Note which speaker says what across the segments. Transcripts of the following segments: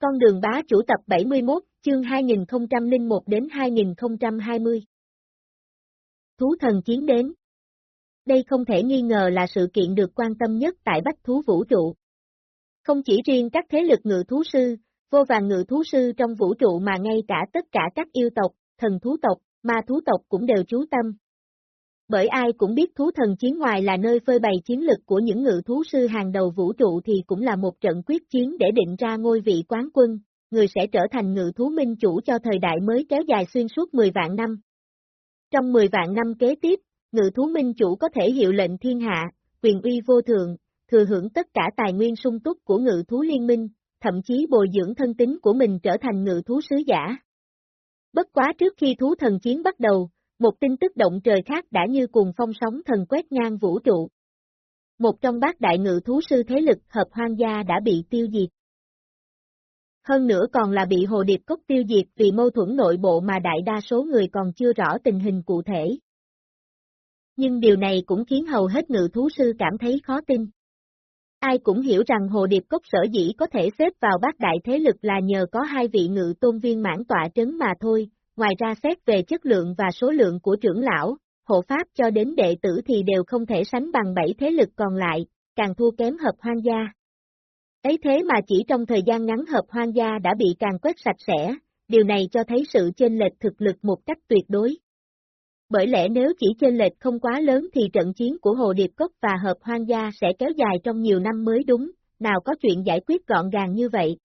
Speaker 1: Con đường bá chủ tập 71, chương 2001 đến 2020. Thú thần chiến đến. Đây không thể nghi ngờ là sự kiện được quan tâm nhất tại Bách Thú Vũ trụ. Không chỉ riêng các thế lực ngự thú sư, vô vàng ngự thú sư trong vũ trụ mà ngay cả tất cả các yêu tộc, thần thú tộc, ma thú tộc cũng đều chú tâm. Bởi ai cũng biết thú thần chiến ngoài là nơi phơi bày chiến lực của những ngự thú sư hàng đầu vũ trụ thì cũng là một trận quyết chiến để định ra ngôi vị quán quân, người sẽ trở thành ngự thú minh chủ cho thời đại mới kéo dài xuyên suốt 10 vạn năm. Trong 10 vạn năm kế tiếp, ngự thú minh chủ có thể hiệu lệnh thiên hạ, quyền uy vô thượng, thừa hưởng tất cả tài nguyên sung túc của ngự thú liên minh, thậm chí bồi dưỡng thân tính của mình trở thành ngự thú sứ giả. Bất quá trước khi thú thần chiến bắt đầu, một tin tức động trời khác đã như cùng phong sóng thần quét ngang vũ trụ. Một trong bát đại ngự thú sư thế lực hợp hoang gia đã bị tiêu diệt. Hơn nữa còn là bị hồ điệp cốc tiêu diệt vì mâu thuẫn nội bộ mà đại đa số người còn chưa rõ tình hình cụ thể. Nhưng điều này cũng khiến hầu hết ngự thú sư cảm thấy khó tin. Ai cũng hiểu rằng Hồ Điệp Cốc sở dĩ có thể xếp vào bát đại thế lực là nhờ có hai vị ngự tôn viên mãn tọa trấn mà thôi, ngoài ra xét về chất lượng và số lượng của trưởng lão, hộ pháp cho đến đệ tử thì đều không thể sánh bằng bảy thế lực còn lại, càng thua kém hợp hoang gia. Ấy thế mà chỉ trong thời gian ngắn hợp hoang gia đã bị càng quét sạch sẽ, điều này cho thấy sự chênh lệch thực lực một cách tuyệt đối. Bởi lẽ nếu chỉ chênh lệch không quá lớn thì trận chiến của Hồ Điệp Cốc và Hợp Hoang Gia sẽ kéo dài trong nhiều năm mới đúng, nào có chuyện giải quyết gọn gàng như vậy.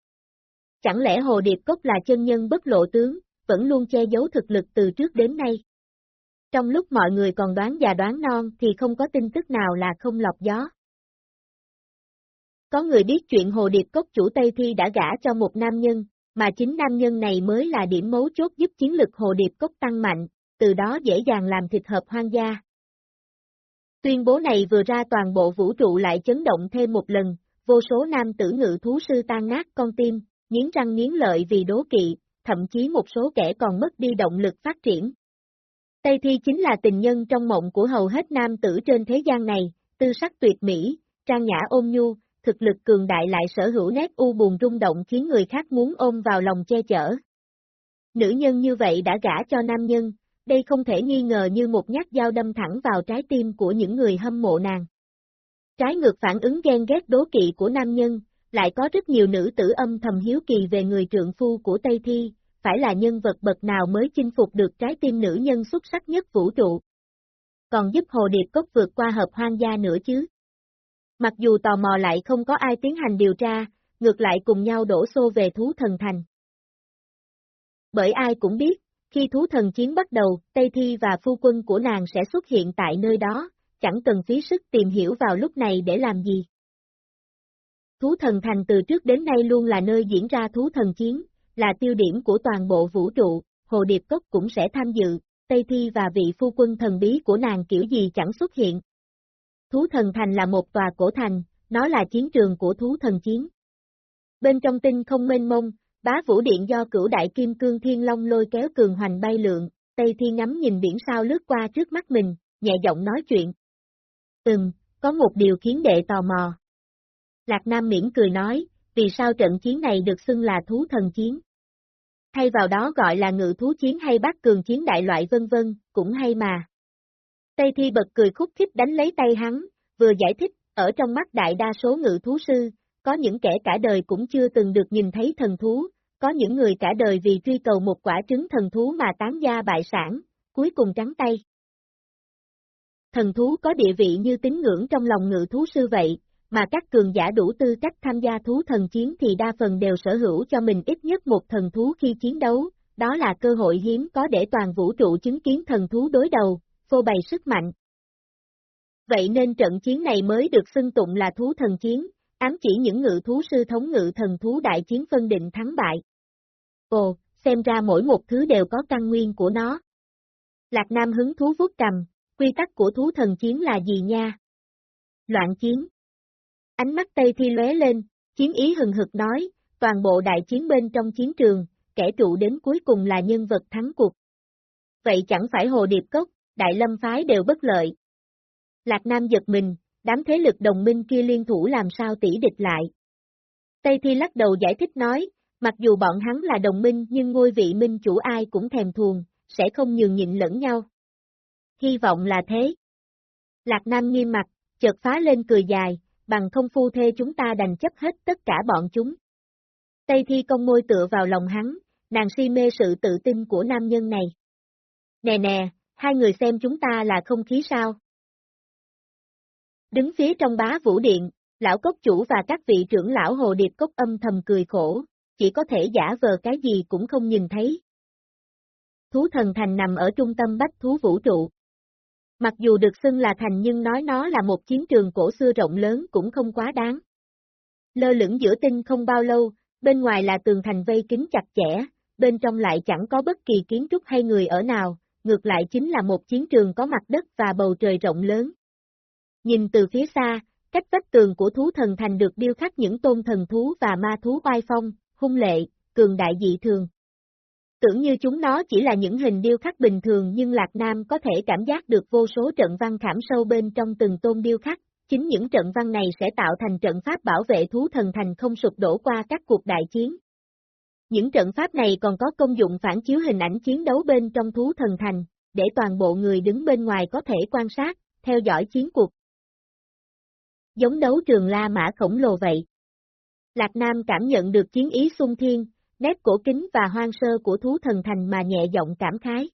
Speaker 1: Chẳng lẽ Hồ Điệp Cốc là chân nhân bất lộ tướng, vẫn luôn che giấu thực lực từ trước đến nay. Trong lúc mọi người còn đoán già đoán non thì không có tin tức nào là không lọc gió. Có người biết chuyện Hồ Điệp Cốc chủ Tây Thi đã gả cho một nam nhân, mà chính nam nhân này mới là điểm mấu chốt giúp chiến lực Hồ Điệp Cốc tăng mạnh, từ đó dễ dàng làm thịt hợp hoang gia. Tuyên bố này vừa ra toàn bộ vũ trụ lại chấn động thêm một lần, vô số nam tử ngự thú sư tan nát con tim, nghiến răng nghiến lợi vì đố kỵ, thậm chí một số kẻ còn mất đi động lực phát triển. Tây Thi chính là tình nhân trong mộng của hầu hết nam tử trên thế gian này, tư sắc tuyệt mỹ, trang nhã ôm nhu, thực lực cường đại lại sở hữu nét u buồn rung động khiến người khác muốn ôm vào lòng che chở. Nữ nhân như vậy đã gả cho nam nhân, đây không thể nghi ngờ như một nhát dao đâm thẳng vào trái tim của những người hâm mộ nàng. Trái ngược phản ứng ghen ghét đố kỵ của nam nhân, lại có rất nhiều nữ tử âm thầm hiếu kỳ về người trượng phu của Tây Thi, phải là nhân vật bậc nào mới chinh phục được trái tim nữ nhân xuất sắc nhất vũ trụ. Còn giúp Hồ Điệp Cốc vượt qua hợp hoang gia nữa chứ. Mặc dù tò mò lại không có ai tiến hành điều tra, ngược lại cùng nhau đổ xô về thú thần thành. Bởi ai cũng biết, khi thú thần chiến bắt đầu, Tây Thi và phu quân của nàng sẽ xuất hiện tại nơi đó, chẳng cần phí sức tìm hiểu vào lúc này để làm gì. Thú thần thành từ trước đến nay luôn là nơi diễn ra thú thần chiến, là tiêu điểm của toàn bộ vũ trụ, Hồ Điệp Cốc cũng sẽ tham dự, Tây Thi và vị phu quân thần bí của nàng kiểu gì chẳng xuất hiện. Thú thần thành là một tòa cổ thành, nó là chiến trường của thú thần chiến. Bên trong tinh không mênh mông, bá vũ điện do cửu đại kim cương thiên long lôi kéo cường hoành bay lượng, Tây Thi ngắm nhìn biển sao lướt qua trước mắt mình, nhẹ giọng nói chuyện. Ừm, có một điều khiến đệ tò mò. Lạc Nam miễn cười nói, vì sao trận chiến này được xưng là thú thần chiến. Thay vào đó gọi là ngự thú chiến hay bát cường chiến đại loại vân vân, cũng hay mà. Tây Thi bật cười khúc khích đánh lấy tay hắn, vừa giải thích, ở trong mắt đại đa số ngự thú sư, có những kẻ cả đời cũng chưa từng được nhìn thấy thần thú, có những người cả đời vì truy cầu một quả trứng thần thú mà tán gia bại sản, cuối cùng trắng tay. Thần thú có địa vị như tín ngưỡng trong lòng ngự thú sư vậy, mà các cường giả đủ tư cách tham gia thú thần chiến thì đa phần đều sở hữu cho mình ít nhất một thần thú khi chiến đấu, đó là cơ hội hiếm có để toàn vũ trụ chứng kiến thần thú đối đầu, phô bày sức mạnh. Vậy nên trận chiến này mới được xưng tụng là thú thần chiến, ám chỉ những ngự thú sư thống ngự thần thú đại chiến phân định thắng bại. Ồ, xem ra mỗi một thứ đều có căn nguyên của nó. Lạc Nam hứng thú vuốt cầm, quy tắc của thú thần chiến là gì nha? Loạn chiến. Ánh mắt Tây Thi lóe lên, chiến ý hừng hực nói, toàn bộ đại chiến bên trong chiến trường, kẻ trụ đến cuối cùng là nhân vật thắng cuộc. Vậy chẳng phải Hồ Điệp Cốc, Đại Lâm Phái đều bất lợi. Lạc Nam giật mình, đám thế lực đồng minh kia liên thủ làm sao tỷ địch lại. Tây Thi lắc đầu giải thích nói, Mặc dù bọn hắn là đồng minh nhưng ngôi vị minh chủ ai cũng thèm thuồng, sẽ không nhường nhịn lẫn nhau. Hy vọng là thế. Lạc Nam nghiêm mặt, chợt phá lên cười dài, bằng không phu thê chúng ta đành chấp hết tất cả bọn chúng. Tây Thi công môi tựa vào lòng hắn, nàng si mê sự tự tin của nam nhân này. Nè nè, hai người xem chúng ta là không khí sao? Đứng phía trong bá vũ điện, lão cốc chủ và các vị trưởng lão hồ điệp cốc âm thầm cười khổ, chỉ có thể giả vờ cái gì cũng không nhìn thấy. Thú thần thành nằm ở trung tâm bách thú vũ trụ. Mặc dù được xưng là thành nhưng nói nó là một chiến trường cổ xưa rộng lớn cũng không quá đáng. Lơ lửng giữa tinh không bao lâu, bên ngoài là tường thành vây kín chặt chẽ, bên trong lại chẳng có bất kỳ kiến trúc hay người ở nào, ngược lại chính là một chiến trường có mặt đất và bầu trời rộng lớn. Nhìn từ phía xa, cách vách tường của thú thần thành được điêu khắc những tôn thần thú và ma thú oai phong, hung lệ, cường đại dị thường. Tưởng như chúng nó chỉ là những hình điêu khắc bình thường nhưng Lạc Nam có thể cảm giác được vô số trận văn khảm sâu bên trong từng tôn điêu khắc, chính những trận văn này sẽ tạo thành trận pháp bảo vệ thú thần thành không sụp đổ qua các cuộc đại chiến. Những trận pháp này còn có công dụng phản chiếu hình ảnh chiến đấu bên trong thú thần thành, để toàn bộ người đứng bên ngoài có thể quan sát, theo dõi chiến cuộc. Giống đấu trường La Mã khổng lồ vậy. Lạc Nam cảm nhận được chiến ý sung thiên, nét cổ kính và hoang sơ của thú thần thành mà nhẹ giọng cảm khái.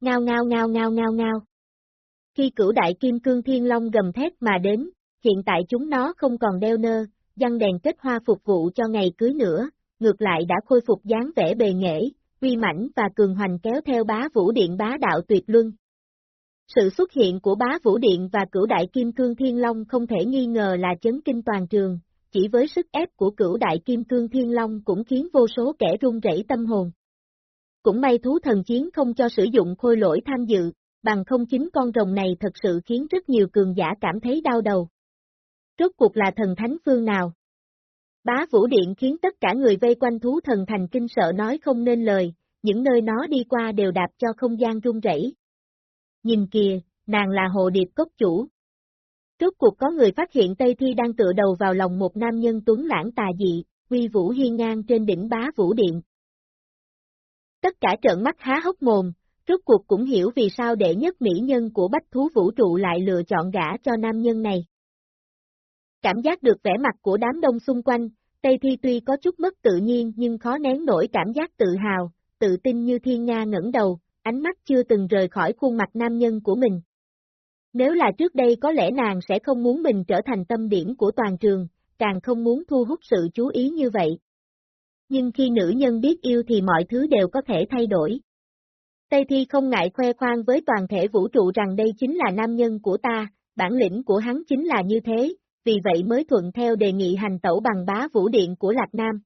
Speaker 1: Ngao ngao ngao ngao ngao ngao. Khi cửu đại kim cương thiên long gầm thét mà đến, hiện tại chúng nó không còn đeo nơ, dăng đèn kết hoa phục vụ cho ngày cưới nữa, ngược lại đã khôi phục dáng vẻ bề nghệ, uy mãnh và cường hoành kéo theo bá vũ điện bá đạo tuyệt luân. Sự xuất hiện của bá vũ điện và cửu đại kim cương thiên long không thể nghi ngờ là chấn kinh toàn trường, chỉ với sức ép của cửu đại kim cương thiên long cũng khiến vô số kẻ run rẩy tâm hồn. Cũng may thú thần chiến không cho sử dụng khôi lỗi tham dự, bằng không chính con rồng này thật sự khiến rất nhiều cường giả cảm thấy đau đầu. Rốt cuộc là thần thánh phương nào? Bá Vũ Điện khiến tất cả người vây quanh thú thần thành kinh sợ nói không nên lời, những nơi nó đi qua đều đạp cho không gian rung rẩy. Nhìn kìa, nàng là hồ điệp cốc chủ. Rốt cuộc có người phát hiện Tây Thi đang tựa đầu vào lòng một nam nhân tuấn lãng tà dị, uy vũ hiên ngang trên đỉnh bá Vũ Điện. Tất cả trợn mắt há hốc mồm, rốt cuộc cũng hiểu vì sao đệ nhất mỹ nhân của bách thú vũ trụ lại lựa chọn gã cho nam nhân này. Cảm giác được vẻ mặt của đám đông xung quanh, Tây Thi tuy có chút mất tự nhiên nhưng khó nén nổi cảm giác tự hào, tự tin như thiên nga ngẩng đầu, ánh mắt chưa từng rời khỏi khuôn mặt nam nhân của mình. Nếu là trước đây có lẽ nàng sẽ không muốn mình trở thành tâm điểm của toàn trường, càng không muốn thu hút sự chú ý như vậy. Nhưng khi nữ nhân biết yêu thì mọi thứ đều có thể thay đổi. Tây Thi không ngại khoe khoang với toàn thể vũ trụ rằng đây chính là nam nhân của ta, bản lĩnh của hắn chính là như thế, vì vậy mới thuận theo đề nghị hành tẩu bằng bá vũ điện của Lạc Nam.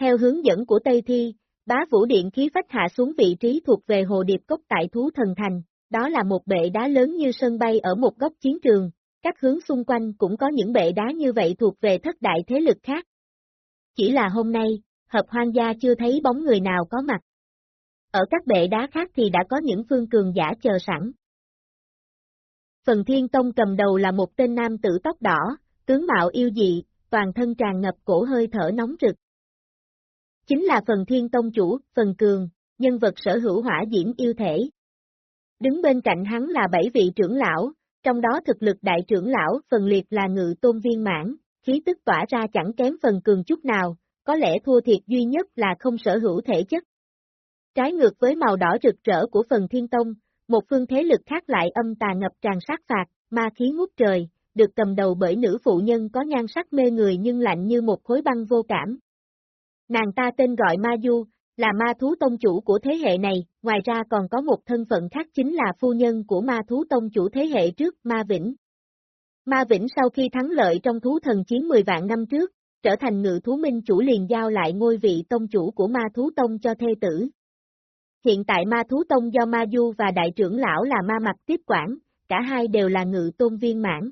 Speaker 1: Theo hướng dẫn của Tây Thi, bá vũ điện khí phách hạ xuống vị trí thuộc về hồ điệp cốc tại Thú Thần Thành, đó là một bệ đá lớn như sân bay ở một góc chiến trường, các hướng xung quanh cũng có những bệ đá như vậy thuộc về thất đại thế lực khác. Chỉ là hôm nay, hợp hoang gia chưa thấy bóng người nào có mặt. Ở các bệ đá khác thì đã có những phương cường giả chờ sẵn. Phần Thiên Tông cầm đầu là một tên nam tử tóc đỏ, tướng mạo yêu dị, toàn thân tràn ngập cổ hơi thở nóng rực. Chính là Phần Thiên Tông chủ, Phần Cường, nhân vật sở hữu hỏa diễm yêu thể. Đứng bên cạnh hắn là bảy vị trưởng lão, trong đó thực lực đại trưởng lão Phần Liệt là ngự tôn viên mãn, khí tức tỏa ra chẳng kém Phần Cường chút nào, có lẽ thua thiệt duy nhất là không sở hữu thể chất. Trái ngược với màu đỏ rực rỡ của Phần Thiên Tông, một phương thế lực khác lại âm tà ngập tràn sát phạt, ma khí ngút trời, được cầm đầu bởi nữ phụ nhân có nhan sắc mê người nhưng lạnh như một khối băng vô cảm. Nàng ta tên gọi Ma Du, là ma thú tông chủ của thế hệ này, ngoài ra còn có một thân phận khác chính là phu nhân của ma thú tông chủ thế hệ trước, Ma Vĩnh. Ma Vĩnh sau khi thắng lợi trong thú thần chiến 10 vạn năm trước, trở thành ngự thú minh chủ liền giao lại ngôi vị tông chủ của ma thú tông cho thê tử. Hiện tại ma thú tông do ma du và đại trưởng lão là ma mặt tiếp quản, cả hai đều là ngự tôn viên mãn.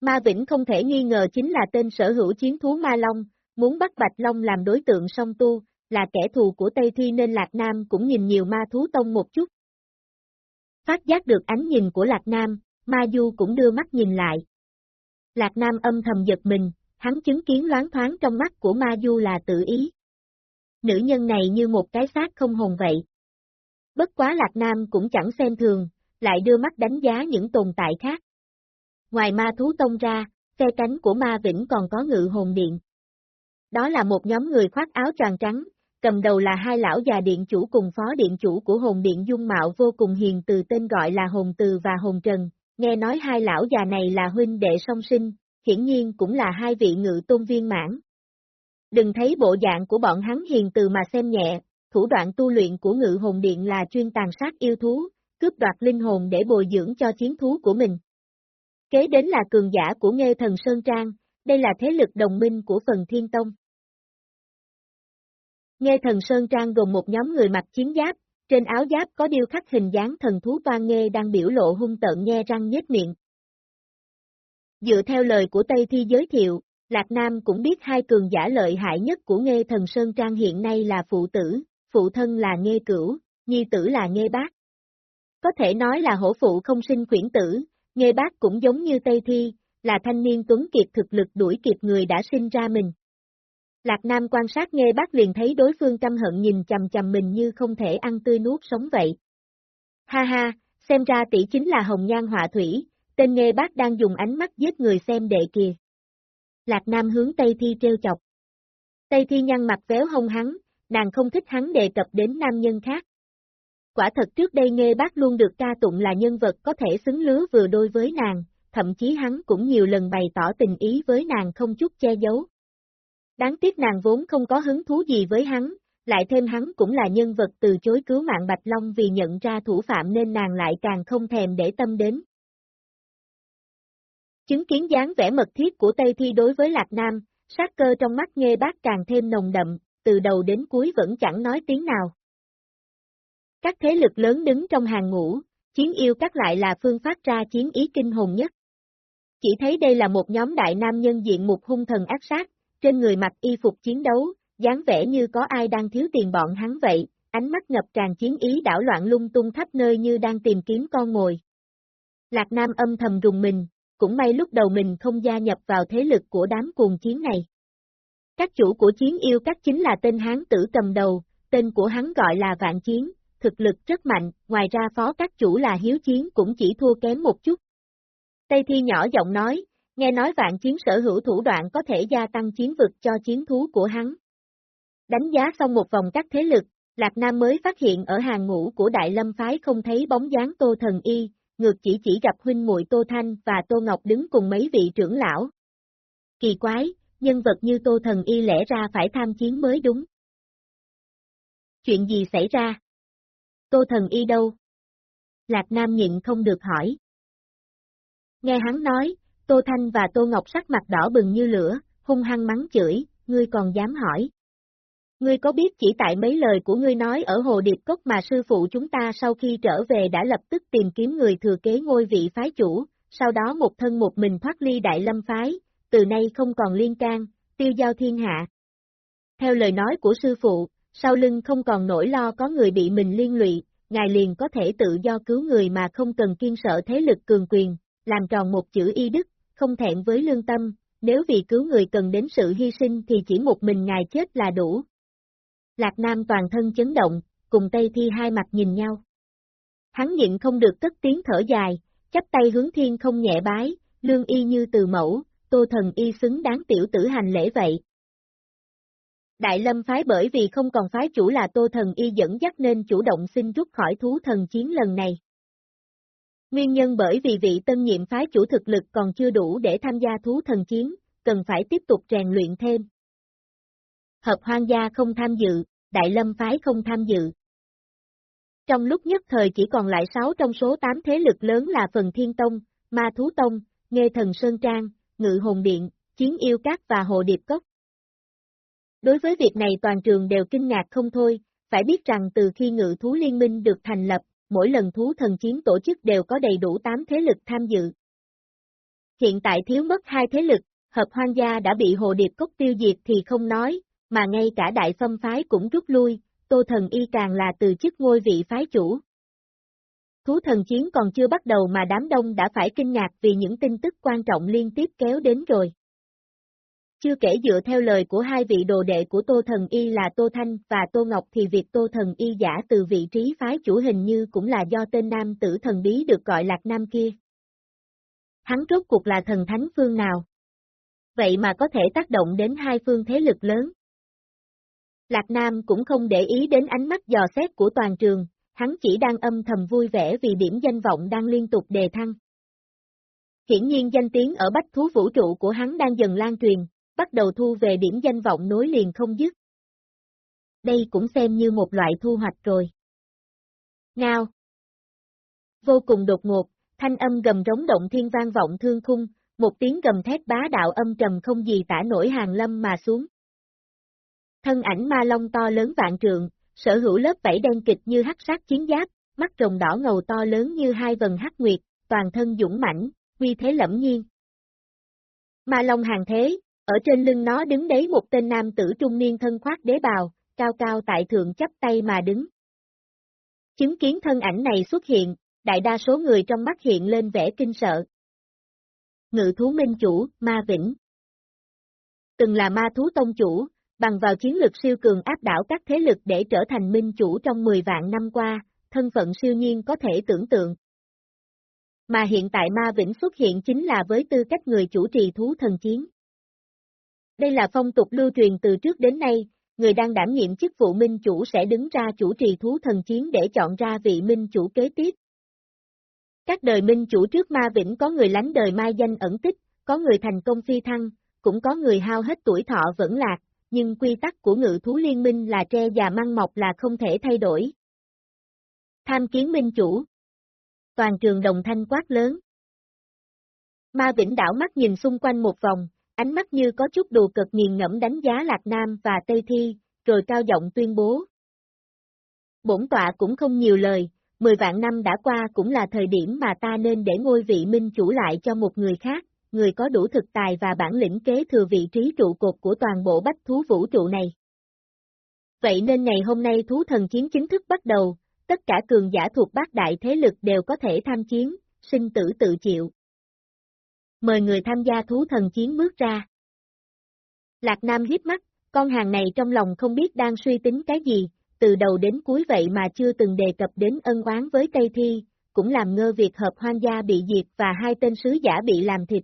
Speaker 1: Ma Vĩnh không thể nghi ngờ chính là tên sở hữu chiến thú Ma Long, muốn bắt Bạch Long làm đối tượng song tu, là kẻ thù của Tây Thi nên Lạc Nam cũng nhìn nhiều ma thú tông một chút. Phát giác được ánh nhìn của Lạc Nam, Ma Du cũng đưa mắt nhìn lại. Lạc Nam âm thầm giật mình, hắn chứng kiến loáng thoáng trong mắt của ma du là tự ý. Nữ nhân này như một cái xác không hồn vậy. Bất quá Lạc Nam cũng chẳng xem thường, lại đưa mắt đánh giá những tồn tại khác. Ngoài ma thú tông ra, phe cánh của ma vĩnh còn có ngự hồn điện. Đó là một nhóm người khoác áo tràng trắng, cầm đầu là hai lão già điện chủ cùng phó điện chủ của hồn điện dung mạo vô cùng hiền từ tên gọi là hồn từ và hồn trần, nghe nói hai lão già này là huynh đệ song sinh, hiển nhiên cũng là hai vị ngự tôn viên mãn. Đừng thấy bộ dạng của bọn hắn hiền từ mà xem nhẹ, thủ đoạn tu luyện của ngự hồn điện là chuyên tàn sát yêu thú, cướp đoạt linh hồn để bồi dưỡng cho chiến thú của mình. Kế đến là cường giả của Nghê Thần Sơn Trang, đây là thế lực đồng minh của phần Thiên Tông. Nghe thần Sơn Trang gồm một nhóm người mặc chiến giáp, trên áo giáp có điêu khắc hình dáng thần thú toan nghe đang biểu lộ hung tợn nghe răng nhếch miệng. Dựa theo lời của Tây Thi giới thiệu, Lạc Nam cũng biết hai cường giả lợi hại nhất của nghe Thần Sơn Trang hiện nay là phụ tử, phụ thân là nghe Cửu, nhi tử là nghe Bác. Có thể nói là hổ phụ không sinh quyển tử, nghe Bác cũng giống như Tây Thi, là thanh niên tuấn kiệt thực lực đuổi kịp người đã sinh ra mình. Lạc Nam quan sát nghe bác liền thấy đối phương căm hận nhìn chầm chầm mình như không thể ăn tươi nuốt sống vậy. Ha ha, xem ra tỷ chính là Hồng Nhan Họa Thủy, tên nghe bác đang dùng ánh mắt giết người xem đệ kìa. Lạc Nam hướng Tây Thi treo chọc. Tây Thi nhăn mặt véo hông hắn, nàng không thích hắn đề cập đến nam nhân khác. Quả thật trước đây nghe bác luôn được ca tụng là nhân vật có thể xứng lứa vừa đôi với nàng, thậm chí hắn cũng nhiều lần bày tỏ tình ý với nàng không chút che giấu. Đáng tiếc nàng vốn không có hứng thú gì với hắn, lại thêm hắn cũng là nhân vật từ chối cứu mạng Bạch Long vì nhận ra thủ phạm nên nàng lại càng không thèm để tâm đến. Chứng kiến dáng vẻ mật thiết của Tây Thi đối với Lạc Nam, sát cơ trong mắt nghe bác càng thêm nồng đậm, từ đầu đến cuối vẫn chẳng nói tiếng nào. Các thế lực lớn đứng trong hàng ngũ, chiến yêu các lại là phương phát ra chiến ý kinh hồn nhất. Chỉ thấy đây là một nhóm đại nam nhân diện một hung thần ác sát, trên người mặc y phục chiến đấu, dáng vẻ như có ai đang thiếu tiền bọn hắn vậy, ánh mắt ngập tràn chiến ý đảo loạn lung tung khắp nơi như đang tìm kiếm con mồi. Lạc Nam âm thầm rùng mình, cũng may lúc đầu mình không gia nhập vào thế lực của đám cuồng chiến này. Các chủ của chiến yêu các chính là tên hán tử cầm đầu, tên của hắn gọi là Vạn Chiến, thực lực rất mạnh, ngoài ra phó các chủ là Hiếu Chiến cũng chỉ thua kém một chút. Tây Thi nhỏ giọng nói, nghe nói vạn chiến sở hữu thủ đoạn có thể gia tăng chiến vực cho chiến thú của hắn. Đánh giá xong một vòng các thế lực, Lạc Nam mới phát hiện ở hàng ngũ của Đại Lâm Phái không thấy bóng dáng Tô Thần Y, ngược chỉ chỉ gặp huynh muội Tô Thanh và Tô Ngọc đứng cùng mấy vị trưởng lão. Kỳ quái, nhân vật như Tô Thần Y lẽ ra phải tham chiến mới đúng. Chuyện gì xảy ra? Tô Thần Y đâu? Lạc Nam nhịn không được hỏi. Nghe hắn nói, Tô Thanh và Tô Ngọc sắc mặt đỏ bừng như lửa, hung hăng mắng chửi, ngươi còn dám hỏi. Ngươi có biết chỉ tại mấy lời của ngươi nói ở Hồ Điệp Cốc mà sư phụ chúng ta sau khi trở về đã lập tức tìm kiếm người thừa kế ngôi vị phái chủ, sau đó một thân một mình thoát ly đại lâm phái, từ nay không còn liên can, tiêu giao thiên hạ. Theo lời nói của sư phụ, sau lưng không còn nỗi lo có người bị mình liên lụy, ngài liền có thể tự do cứu người mà không cần kiên sợ thế lực cường quyền, làm tròn một chữ y đức, không thẹn với lương tâm, nếu vì cứu người cần đến sự hy sinh thì chỉ một mình ngài chết là đủ. Lạc Nam toàn thân chấn động, cùng Tây Thi hai mặt nhìn nhau. Hắn nhịn không được cất tiếng thở dài, chắp tay hướng thiên không nhẹ bái, lương y như từ mẫu, tô thần y xứng đáng tiểu tử hành lễ vậy. Đại lâm phái bởi vì không còn phái chủ là tô thần y dẫn dắt nên chủ động xin rút khỏi thú thần chiến lần này. Nguyên nhân bởi vì vị tân nhiệm phái chủ thực lực còn chưa đủ để tham gia thú thần chiến, cần phải tiếp tục rèn luyện thêm. Hợp hoang gia không tham dự, đại lâm phái không tham dự. Trong lúc nhất thời chỉ còn lại 6 trong số 8 thế lực lớn là Phần Thiên Tông, Ma Thú Tông, Nghê Thần Sơn Trang, Ngự Hồn Điện, Chiến Yêu Cát và Hồ Điệp Cốc. Đối với việc này toàn trường đều kinh ngạc không thôi, phải biết rằng từ khi Ngự Thú Liên minh được thành lập, mỗi lần thú thần chiến tổ chức đều có đầy đủ 8 thế lực tham dự. Hiện tại thiếu mất hai thế lực, hợp hoang gia đã bị hồ điệp cốc tiêu diệt thì không nói, mà ngay cả đại phong phái cũng rút lui, tô thần y càng là từ chức ngôi vị phái chủ. Thú thần chiến còn chưa bắt đầu mà đám đông đã phải kinh ngạc vì những tin tức quan trọng liên tiếp kéo đến rồi. Chưa kể dựa theo lời của hai vị đồ đệ của Tô Thần Y là Tô Thanh và Tô Ngọc thì việc Tô Thần Y giả từ vị trí phái chủ hình như cũng là do tên nam tử thần bí được gọi Lạc Nam kia. Hắn rốt cuộc là thần thánh phương nào? Vậy mà có thể tác động đến hai phương thế lực lớn. Lạc Nam cũng không để ý đến ánh mắt dò xét của toàn trường, hắn chỉ đang âm thầm vui vẻ vì điểm danh vọng đang liên tục đề thăng. Hiển nhiên danh tiếng ở bách thú vũ trụ của hắn đang dần lan truyền, bắt đầu thu về điểm danh vọng nối liền không dứt. Đây cũng xem như một loại thu hoạch rồi. Ngao Vô cùng đột ngột, thanh âm gầm rống động thiên vang vọng thương khung, một tiếng gầm thét bá đạo âm trầm không gì tả nổi hàng lâm mà xuống. Thân ảnh ma long to lớn vạn trượng, sở hữu lớp vảy đen kịch như hắc sát chiến giáp, mắt rồng đỏ ngầu to lớn như hai vần hắc nguyệt, toàn thân dũng mãnh, uy thế lẫm nhiên. Ma long hàng thế, ở trên lưng nó đứng đấy một tên nam tử trung niên thân khoác đế bào, cao cao tại thượng chắp tay mà đứng. Chứng kiến thân ảnh này xuất hiện, đại đa số người trong mắt hiện lên vẻ kinh sợ. Ngự thú minh chủ, Ma Vĩnh Từng là ma thú tông chủ, bằng vào chiến lực siêu cường áp đảo các thế lực để trở thành minh chủ trong 10 vạn năm qua, thân phận siêu nhiên có thể tưởng tượng. Mà hiện tại Ma Vĩnh xuất hiện chính là với tư cách người chủ trì thú thần chiến. Đây là phong tục lưu truyền từ trước đến nay, người đang đảm nhiệm chức vụ minh chủ sẽ đứng ra chủ trì thú thần chiến để chọn ra vị minh chủ kế tiếp. Các đời minh chủ trước Ma Vĩnh có người lánh đời mai danh ẩn tích, có người thành công phi thăng, cũng có người hao hết tuổi thọ vẫn lạc, nhưng quy tắc của ngự thú liên minh là tre già măng mọc là không thể thay đổi. Tham kiến minh chủ. Toàn trường đồng thanh quát lớn. Ma Vĩnh đảo mắt nhìn xung quanh một vòng, ánh mắt như có chút đùa cực nghiền ngẫm đánh giá Lạc Nam và Tây Thi, rồi cao giọng tuyên bố. Bổn tọa cũng không nhiều lời, mười vạn năm đã qua cũng là thời điểm mà ta nên để ngôi vị minh chủ lại cho một người khác, người có đủ thực tài và bản lĩnh kế thừa vị trí trụ cột của toàn bộ bách thú vũ trụ này. Vậy nên ngày hôm nay thú thần chiến chính thức bắt đầu, tất cả cường giả thuộc bát đại thế lực đều có thể tham chiến, sinh tử tự chịu. Mời người tham gia thú thần chiến bước ra. Lạc Nam hiếp mắt, con hàng này trong lòng không biết đang suy tính cái gì, từ đầu đến cuối vậy mà chưa từng đề cập đến ân oán với Tây Thi, cũng làm ngơ việc hợp hoang gia bị diệt và hai tên sứ giả bị làm thịt.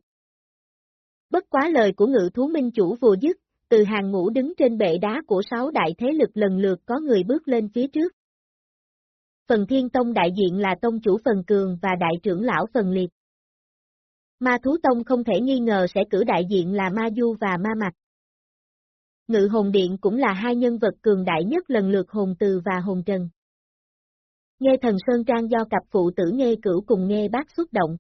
Speaker 1: Bất quá lời của ngự thú minh chủ vừa dứt, từ hàng ngũ đứng trên bệ đá của sáu đại thế lực lần lượt có người bước lên phía trước. Phần Thiên Tông đại diện là Tông chủ Phần Cường và Đại trưởng lão Phần Liệt. Ma Thú Tông không thể nghi ngờ sẽ cử đại diện là Ma Du và Ma Mặt. Ngự Hồn Điện cũng là hai nhân vật cường đại nhất lần lượt Hồn Từ và Hồn Trần. Nghe Thần Sơn Trang do cặp phụ tử nghe cửu cùng nghe bác xuất động.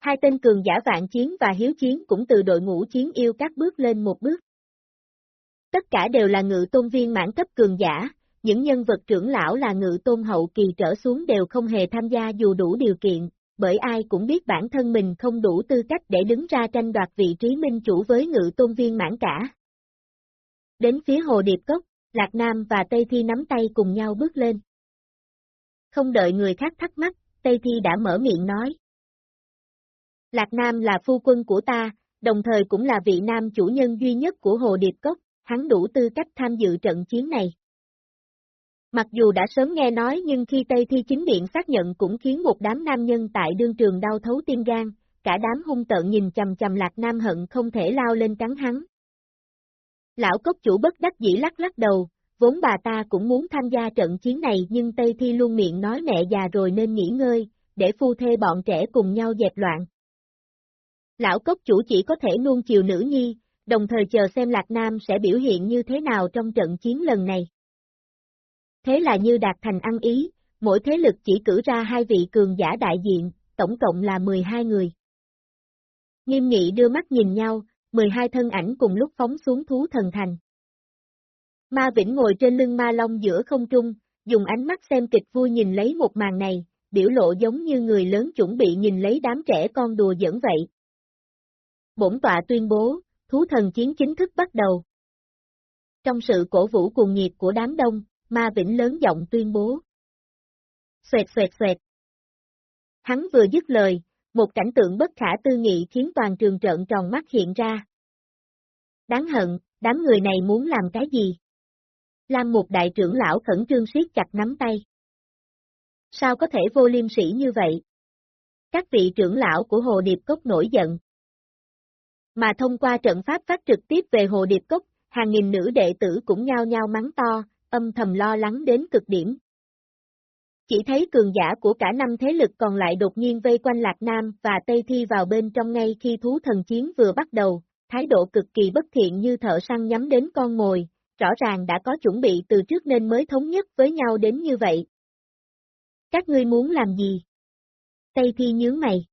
Speaker 1: Hai tên cường giả vạn chiến và hiếu chiến cũng từ đội ngũ chiến yêu các bước lên một bước. Tất cả đều là ngự tôn viên mãn cấp cường giả, những nhân vật trưởng lão là ngự tôn hậu kỳ trở xuống đều không hề tham gia dù đủ điều kiện, bởi ai cũng biết bản thân mình không đủ tư cách để đứng ra tranh đoạt vị trí minh chủ với ngự tôn viên mãn cả. Đến phía hồ điệp cốc, Lạc Nam và Tây Thi nắm tay cùng nhau bước lên. Không đợi người khác thắc mắc, Tây Thi đã mở miệng nói. Lạc Nam là phu quân của ta, đồng thời cũng là vị nam chủ nhân duy nhất của Hồ Điệp Cốc, hắn đủ tư cách tham dự trận chiến này. Mặc dù đã sớm nghe nói nhưng khi Tây Thi chính điện xác nhận cũng khiến một đám nam nhân tại đương trường đau thấu tim gan, cả đám hung tợn nhìn chầm chầm Lạc Nam hận không thể lao lên cắn hắn. Lão cốc chủ bất đắc dĩ lắc lắc đầu, vốn bà ta cũng muốn tham gia trận chiến này nhưng Tây Thi luôn miệng nói mẹ già rồi nên nghỉ ngơi, để phu thê bọn trẻ cùng nhau dẹp loạn lão cốc chủ chỉ có thể nuông chiều nữ nhi, đồng thời chờ xem Lạc Nam sẽ biểu hiện như thế nào trong trận chiến lần này. Thế là như đạt thành ăn ý, mỗi thế lực chỉ cử ra hai vị cường giả đại diện, tổng cộng là 12 người. Nghiêm nghị đưa mắt nhìn nhau, 12 thân ảnh cùng lúc phóng xuống thú thần thành. Ma Vĩnh ngồi trên lưng ma long giữa không trung, dùng ánh mắt xem kịch vui nhìn lấy một màn này, biểu lộ giống như người lớn chuẩn bị nhìn lấy đám trẻ con đùa giỡn vậy bổn tọa tuyên bố, thú thần chiến chính thức bắt đầu. Trong sự cổ vũ cuồng nhiệt của đám đông, Ma Vĩnh lớn giọng tuyên bố. Xoẹt xoẹt xoẹt. Hắn vừa dứt lời, một cảnh tượng bất khả tư nghị khiến toàn trường trợn tròn mắt hiện ra. Đáng hận, đám người này muốn làm cái gì? Lam một đại trưởng lão khẩn trương siết chặt nắm tay. Sao có thể vô liêm sĩ như vậy? Các vị trưởng lão của Hồ Điệp Cốc nổi giận. Mà thông qua trận pháp phát trực tiếp về Hồ Điệp Cốc, hàng nghìn nữ đệ tử cũng nhao nhao mắng to, âm thầm lo lắng đến cực điểm. Chỉ thấy cường giả của cả năm thế lực còn lại đột nhiên vây quanh Lạc Nam và Tây Thi vào bên trong ngay khi thú thần chiến vừa bắt đầu, thái độ cực kỳ bất thiện như thợ săn nhắm đến con mồi, rõ ràng đã có chuẩn bị từ trước nên mới thống nhất với nhau đến như vậy. Các ngươi muốn làm gì? Tây Thi nhướng mày.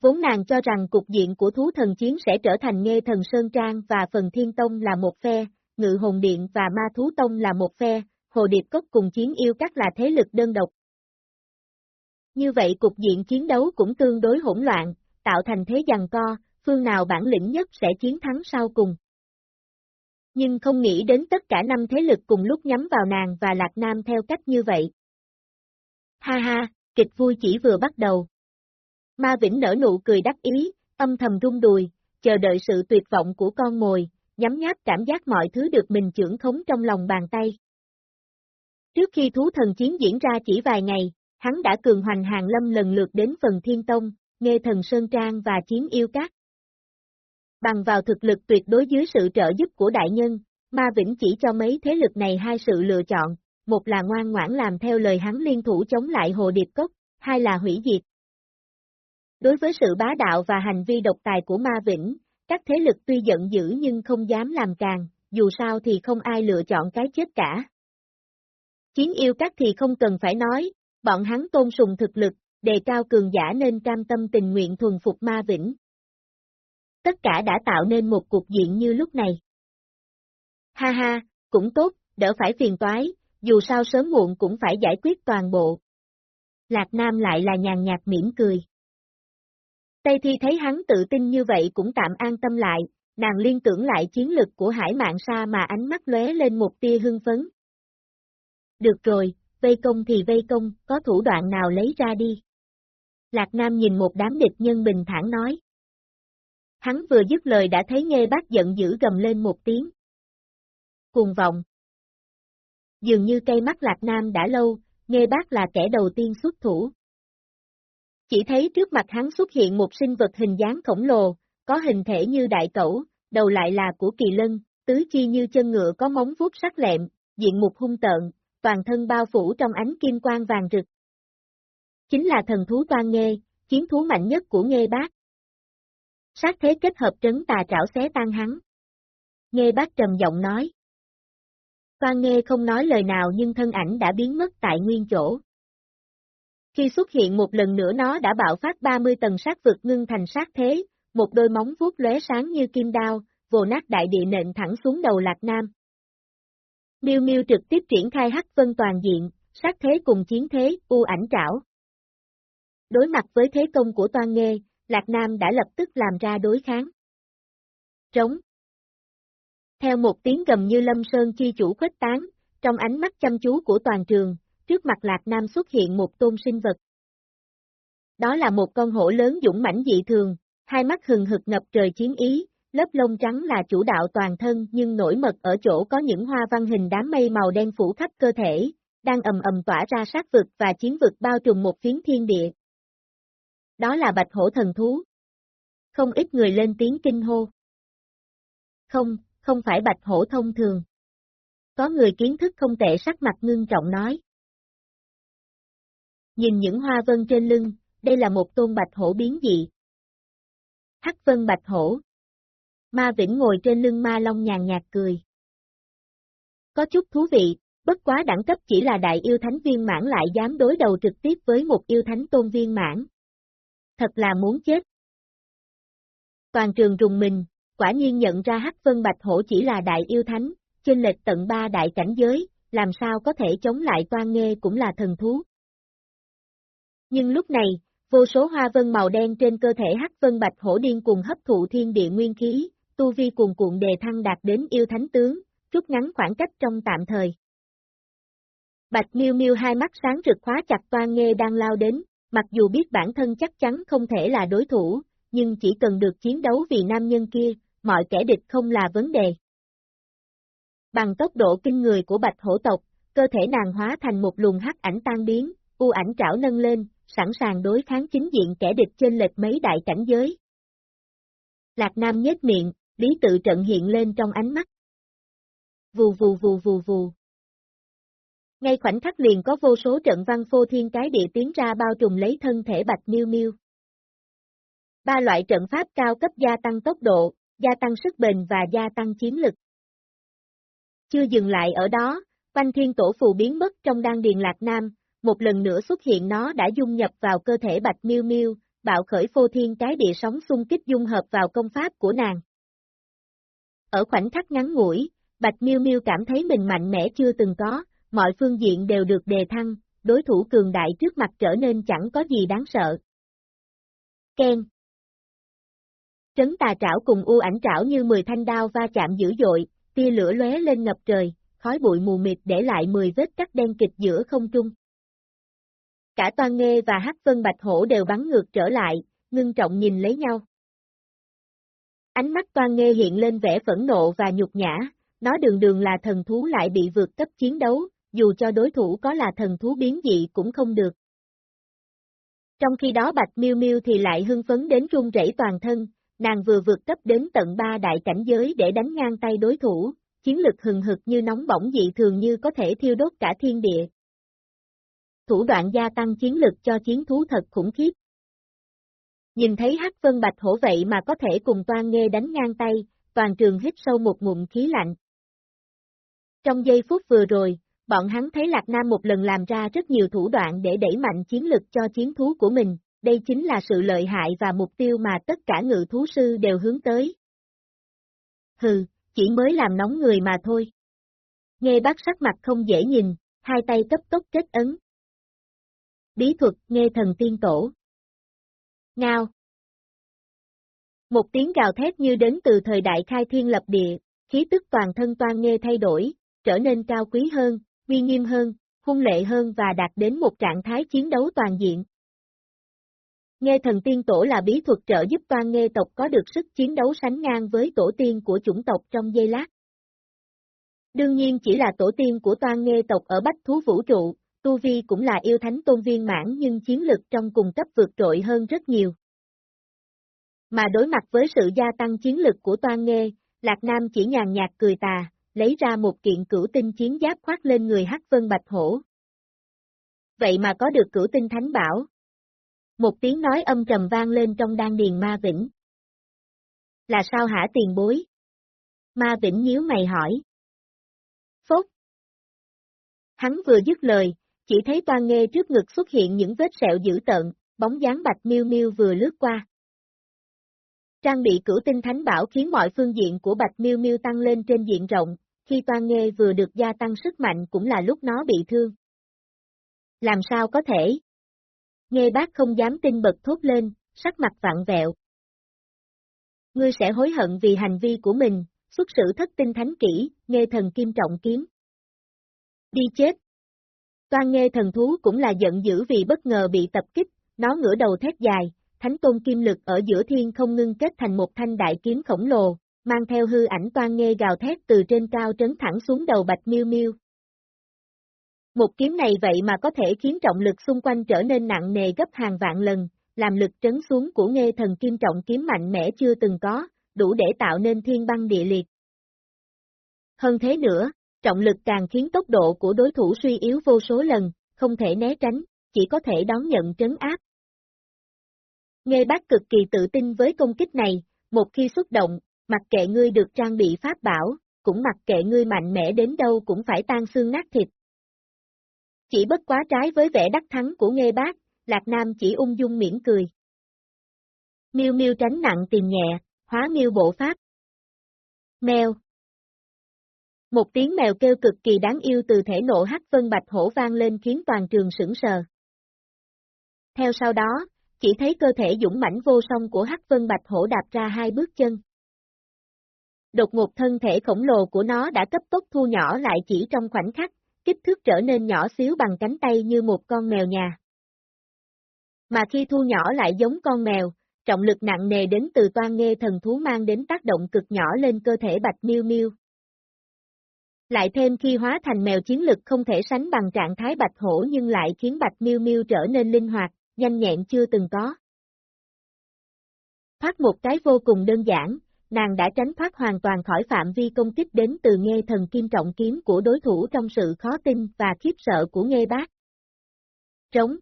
Speaker 1: Vốn nàng cho rằng cục diện của thú thần chiến sẽ trở thành nghe thần Sơn Trang và phần Thiên Tông là một phe, Ngự Hồn Điện và Ma Thú Tông là một phe, Hồ Điệp Cốc cùng chiến yêu các là thế lực đơn độc. Như vậy cục diện chiến đấu cũng tương đối hỗn loạn, tạo thành thế giằng co, phương nào bản lĩnh nhất sẽ chiến thắng sau cùng. Nhưng không nghĩ đến tất cả năm thế lực cùng lúc nhắm vào nàng và Lạc Nam theo cách như vậy. Ha ha, kịch vui chỉ vừa bắt đầu. Ma Vĩnh nở nụ cười đắc ý, âm thầm rung đùi, chờ đợi sự tuyệt vọng của con mồi, nhắm nháp cảm giác mọi thứ được mình trưởng khống trong lòng bàn tay. Trước khi thú thần chiến diễn ra chỉ vài ngày, hắn đã cường hoành hàng lâm lần lượt đến phần thiên tông, nghe thần Sơn Trang và chiến yêu cát. Bằng vào thực lực tuyệt đối dưới sự trợ giúp của đại nhân, Ma Vĩnh chỉ cho mấy thế lực này hai sự lựa chọn, một là ngoan ngoãn làm theo lời hắn liên thủ chống lại Hồ Điệp Cốc, hai là hủy diệt. Đối với sự bá đạo và hành vi độc tài của Ma Vĩnh, các thế lực tuy giận dữ nhưng không dám làm càng, dù sao thì không ai lựa chọn cái chết cả. Chiến yêu các thì không cần phải nói, bọn hắn tôn sùng thực lực, đề cao cường giả nên cam tâm tình nguyện thuần phục Ma Vĩnh. Tất cả đã tạo nên một cục diện như lúc này. Ha ha, cũng tốt, đỡ phải phiền toái, dù sao sớm muộn cũng phải giải quyết toàn bộ. Lạc Nam lại là nhàn nhạt mỉm cười. Tây Thi thấy hắn tự tin như vậy cũng tạm an tâm lại, nàng liên tưởng lại chiến lực của hải mạng sa mà ánh mắt lóe lên một tia hưng phấn. Được rồi, vây công thì vây công, có thủ đoạn nào lấy ra đi. Lạc Nam nhìn một đám địch nhân bình thản nói. Hắn vừa dứt lời đã thấy nghe bác giận dữ gầm lên một tiếng. Cuồng vọng. Dường như cây mắt Lạc Nam đã lâu, nghe bác là kẻ đầu tiên xuất thủ. Chỉ thấy trước mặt hắn xuất hiện một sinh vật hình dáng khổng lồ, có hình thể như đại cẩu, đầu lại là của kỳ lân, tứ chi như chân ngựa có móng vuốt sắc lẹm, diện mục hung tợn, toàn thân bao phủ trong ánh kim quang vàng rực. Chính là thần thú toan nghê, chiến thú mạnh nhất của nghê bác. Sát thế kết hợp trấn tà trảo xé tan hắn. Nghê bác trầm giọng nói. Toan nghê không nói lời nào nhưng thân ảnh đã biến mất tại nguyên chỗ. Khi xuất hiện một lần nữa nó đã bạo phát 30 tầng sát vực ngưng thành sát thế, một đôi móng vuốt lóe sáng như kim đao, vồ nát đại địa nện thẳng xuống đầu Lạc Nam. Miêu Miêu trực tiếp triển khai hắc vân toàn diện, sát thế cùng chiến thế, u ảnh trảo. Đối mặt với thế công của Toan Nghê, Lạc Nam đã lập tức làm ra đối kháng. Trống. Theo một tiếng gầm như lâm sơn chi chủ khuếch tán, trong ánh mắt chăm chú của toàn trường, trước mặt Lạc Nam xuất hiện một tôn sinh vật. Đó là một con hổ lớn dũng mãnh dị thường, hai mắt hừng hực ngập trời chiến ý, lớp lông trắng là chủ đạo toàn thân nhưng nổi mật ở chỗ có những hoa văn hình đám mây màu đen phủ khắp cơ thể, đang ầm ầm tỏa ra sát vực và chiến vực bao trùm một phiến thiên địa. Đó là bạch hổ thần thú. Không ít người lên tiếng kinh hô. Không, không phải bạch hổ thông thường. Có người kiến thức không tệ sắc mặt ngưng trọng nói. Nhìn những hoa vân trên lưng, đây là một tôn bạch hổ biến dị. Hắc vân bạch hổ. Ma Vĩnh ngồi trên lưng ma long nhàn nhạt cười. Có chút thú vị, bất quá đẳng cấp chỉ là đại yêu thánh viên mãn lại dám đối đầu trực tiếp với một yêu thánh tôn viên mãn. Thật là muốn chết. Toàn trường rùng mình, quả nhiên nhận ra Hắc Vân Bạch Hổ chỉ là đại yêu thánh, trên lệch tận ba đại cảnh giới, làm sao có thể chống lại toan nghê cũng là thần thú. Nhưng lúc này, vô số hoa vân màu đen trên cơ thể hắc vân bạch hổ điên cùng hấp thụ thiên địa nguyên khí, tu vi cuồn cuộn đề thăng đạt đến yêu thánh tướng, rút ngắn khoảng cách trong tạm thời. Bạch miêu miêu hai mắt sáng rực khóa chặt toan nghe đang lao đến, mặc dù biết bản thân chắc chắn không thể là đối thủ, nhưng chỉ cần được chiến đấu vì nam nhân kia, mọi kẻ địch không là vấn đề. Bằng tốc độ kinh người của bạch hổ tộc, cơ thể nàng hóa thành một luồng hắc ảnh tan biến, u ảnh trảo nâng lên, sẵn sàng đối kháng chính diện kẻ địch trên lệch mấy đại cảnh giới. Lạc Nam nhếch miệng, lý tự trận hiện lên trong ánh mắt. Vù vù vù vù vù. Ngay khoảnh khắc liền có vô số trận văn phô thiên cái địa tiến ra bao trùm lấy thân thể bạch miêu miêu. Ba loại trận pháp cao cấp gia tăng tốc độ, gia tăng sức bền và gia tăng chiến lực. Chưa dừng lại ở đó, quanh thiên tổ phù biến mất trong đan điền lạc nam, một lần nữa xuất hiện nó đã dung nhập vào cơ thể bạch miêu miêu, bạo khởi phô thiên cái địa sóng xung kích dung hợp vào công pháp của nàng. Ở khoảnh khắc ngắn ngủi, Bạch Miêu Miêu cảm thấy mình mạnh mẽ chưa từng có, mọi phương diện đều được đề thăng, đối thủ cường đại trước mặt trở nên chẳng có gì đáng sợ. Ken Trấn tà trảo cùng u ảnh trảo như 10 thanh đao va chạm dữ dội, tia lửa lóe lên ngập trời, khói bụi mù mịt để lại 10 vết cắt đen kịch giữa không trung. Cả Toan Nghê và Hắc Vân Bạch Hổ đều bắn ngược trở lại, ngưng trọng nhìn lấy nhau. Ánh mắt Toan Nghê hiện lên vẻ phẫn nộ và nhục nhã, nó đường đường là thần thú lại bị vượt cấp chiến đấu, dù cho đối thủ có là thần thú biến dị cũng không được. Trong khi đó Bạch Miêu Miêu thì lại hưng phấn đến run rẩy toàn thân, nàng vừa vượt cấp đến tận ba đại cảnh giới để đánh ngang tay đối thủ, chiến lực hừng hực như nóng bỏng dị thường như có thể thiêu đốt cả thiên địa. Thủ đoạn gia tăng chiến lực cho chiến thú thật khủng khiếp. Nhìn thấy Hắc Vân Bạch hổ vậy mà có thể cùng toan nghe đánh ngang tay, toàn trường hít sâu một ngụm khí lạnh. Trong giây phút vừa rồi, bọn hắn thấy Lạc Nam một lần làm ra rất nhiều thủ đoạn để đẩy mạnh chiến lực cho chiến thú của mình, đây chính là sự lợi hại và mục tiêu mà tất cả ngự thú sư đều hướng tới. Hừ, chỉ mới làm nóng người mà thôi. Nghe bác sắc mặt không dễ nhìn, hai tay cấp tốc kết ấn. Bí thuật nghe thần tiên tổ. Ngao. Một tiếng gào thét như đến từ thời đại khai thiên lập địa, khí tức toàn thân toan nghe thay đổi, trở nên cao quý hơn, uy nghiêm hơn, hung lệ hơn và đạt đến một trạng thái chiến đấu toàn diện. Nghe thần tiên tổ là bí thuật trợ giúp toan nghe tộc có được sức chiến đấu sánh ngang với tổ tiên của chủng tộc trong giây lát. Đương nhiên chỉ là tổ tiên của toan nghe tộc ở Bách Thú Vũ Trụ, Tu Vi cũng là yêu thánh tôn viên mãn nhưng chiến lực trong cùng cấp vượt trội hơn rất nhiều. Mà đối mặt với sự gia tăng chiến lực của toan nghe, Lạc Nam chỉ nhàn nhạt cười tà, lấy ra một kiện cửu tinh chiến giáp khoác lên người Hắc Vân Bạch Hổ. Vậy mà có được cửu tinh thánh bảo. Một tiếng nói âm trầm vang lên trong đan điền ma vĩnh. Là sao hả tiền bối? Ma vĩnh nhíu mày hỏi. Phốt. Hắn vừa dứt lời, chỉ thấy toan nghe trước ngực xuất hiện những vết sẹo dữ tợn, bóng dáng bạch miêu miêu vừa lướt qua. Trang bị cửu tinh thánh bảo khiến mọi phương diện của Bạch Miêu Miêu tăng lên trên diện rộng, khi toan nghe vừa được gia tăng sức mạnh cũng là lúc nó bị thương. Làm sao có thể? Nghe bác không dám tin bật thốt lên, sắc mặt vặn vẹo. Ngươi sẽ hối hận vì hành vi của mình, xuất sự thất tinh thánh kỹ, nghe thần kim trọng kiếm. Đi chết. Toan nghe thần thú cũng là giận dữ vì bất ngờ bị tập kích, nó ngửa đầu thét dài, thánh tôn kim lực ở giữa thiên không ngưng kết thành một thanh đại kiếm khổng lồ, mang theo hư ảnh toan nghe gào thét từ trên cao trấn thẳng xuống đầu bạch miêu miêu. Một kiếm này vậy mà có thể khiến trọng lực xung quanh trở nên nặng nề gấp hàng vạn lần, làm lực trấn xuống của nghe thần kim trọng kiếm mạnh mẽ chưa từng có, đủ để tạo nên thiên băng địa liệt. Hơn thế nữa, trọng lực càng khiến tốc độ của đối thủ suy yếu vô số lần, không thể né tránh, chỉ có thể đón nhận trấn áp. Nghe bác cực kỳ tự tin với công kích này, một khi xuất động, mặc kệ ngươi được trang bị pháp bảo, cũng mặc kệ ngươi mạnh mẽ đến đâu cũng phải tan xương nát thịt. Chỉ bất quá trái với vẻ đắc thắng của nghe bác, Lạc Nam chỉ ung dung mỉm cười. Miêu miêu tránh nặng tìm nhẹ, hóa miêu bộ pháp. Mèo một tiếng mèo kêu cực kỳ đáng yêu từ thể nộ hắc vân bạch hổ vang lên khiến toàn trường sững sờ. Theo sau đó, chỉ thấy cơ thể dũng mãnh vô song của Hắc Vân Bạch Hổ đạp ra hai bước chân. Đột ngột thân thể khổng lồ của nó đã cấp tốc thu nhỏ lại chỉ trong khoảnh khắc, kích thước trở nên nhỏ xíu bằng cánh tay như một con mèo nhà. Mà khi thu nhỏ lại giống con mèo, trọng lực nặng nề đến từ toan nghe thần thú mang đến tác động cực nhỏ lên cơ thể Bạch Miêu Miêu. Lại thêm khi hóa thành mèo chiến lực không thể sánh bằng trạng thái Bạch Hổ nhưng lại khiến Bạch Miêu Miêu trở nên linh hoạt, nhanh nhẹn chưa từng có. Thoát một cái vô cùng đơn giản, nàng đã tránh thoát hoàn toàn khỏi phạm vi công kích đến từ nghe thần kim trọng kiếm của đối thủ trong sự khó tin và khiếp sợ của nghe bác. Trống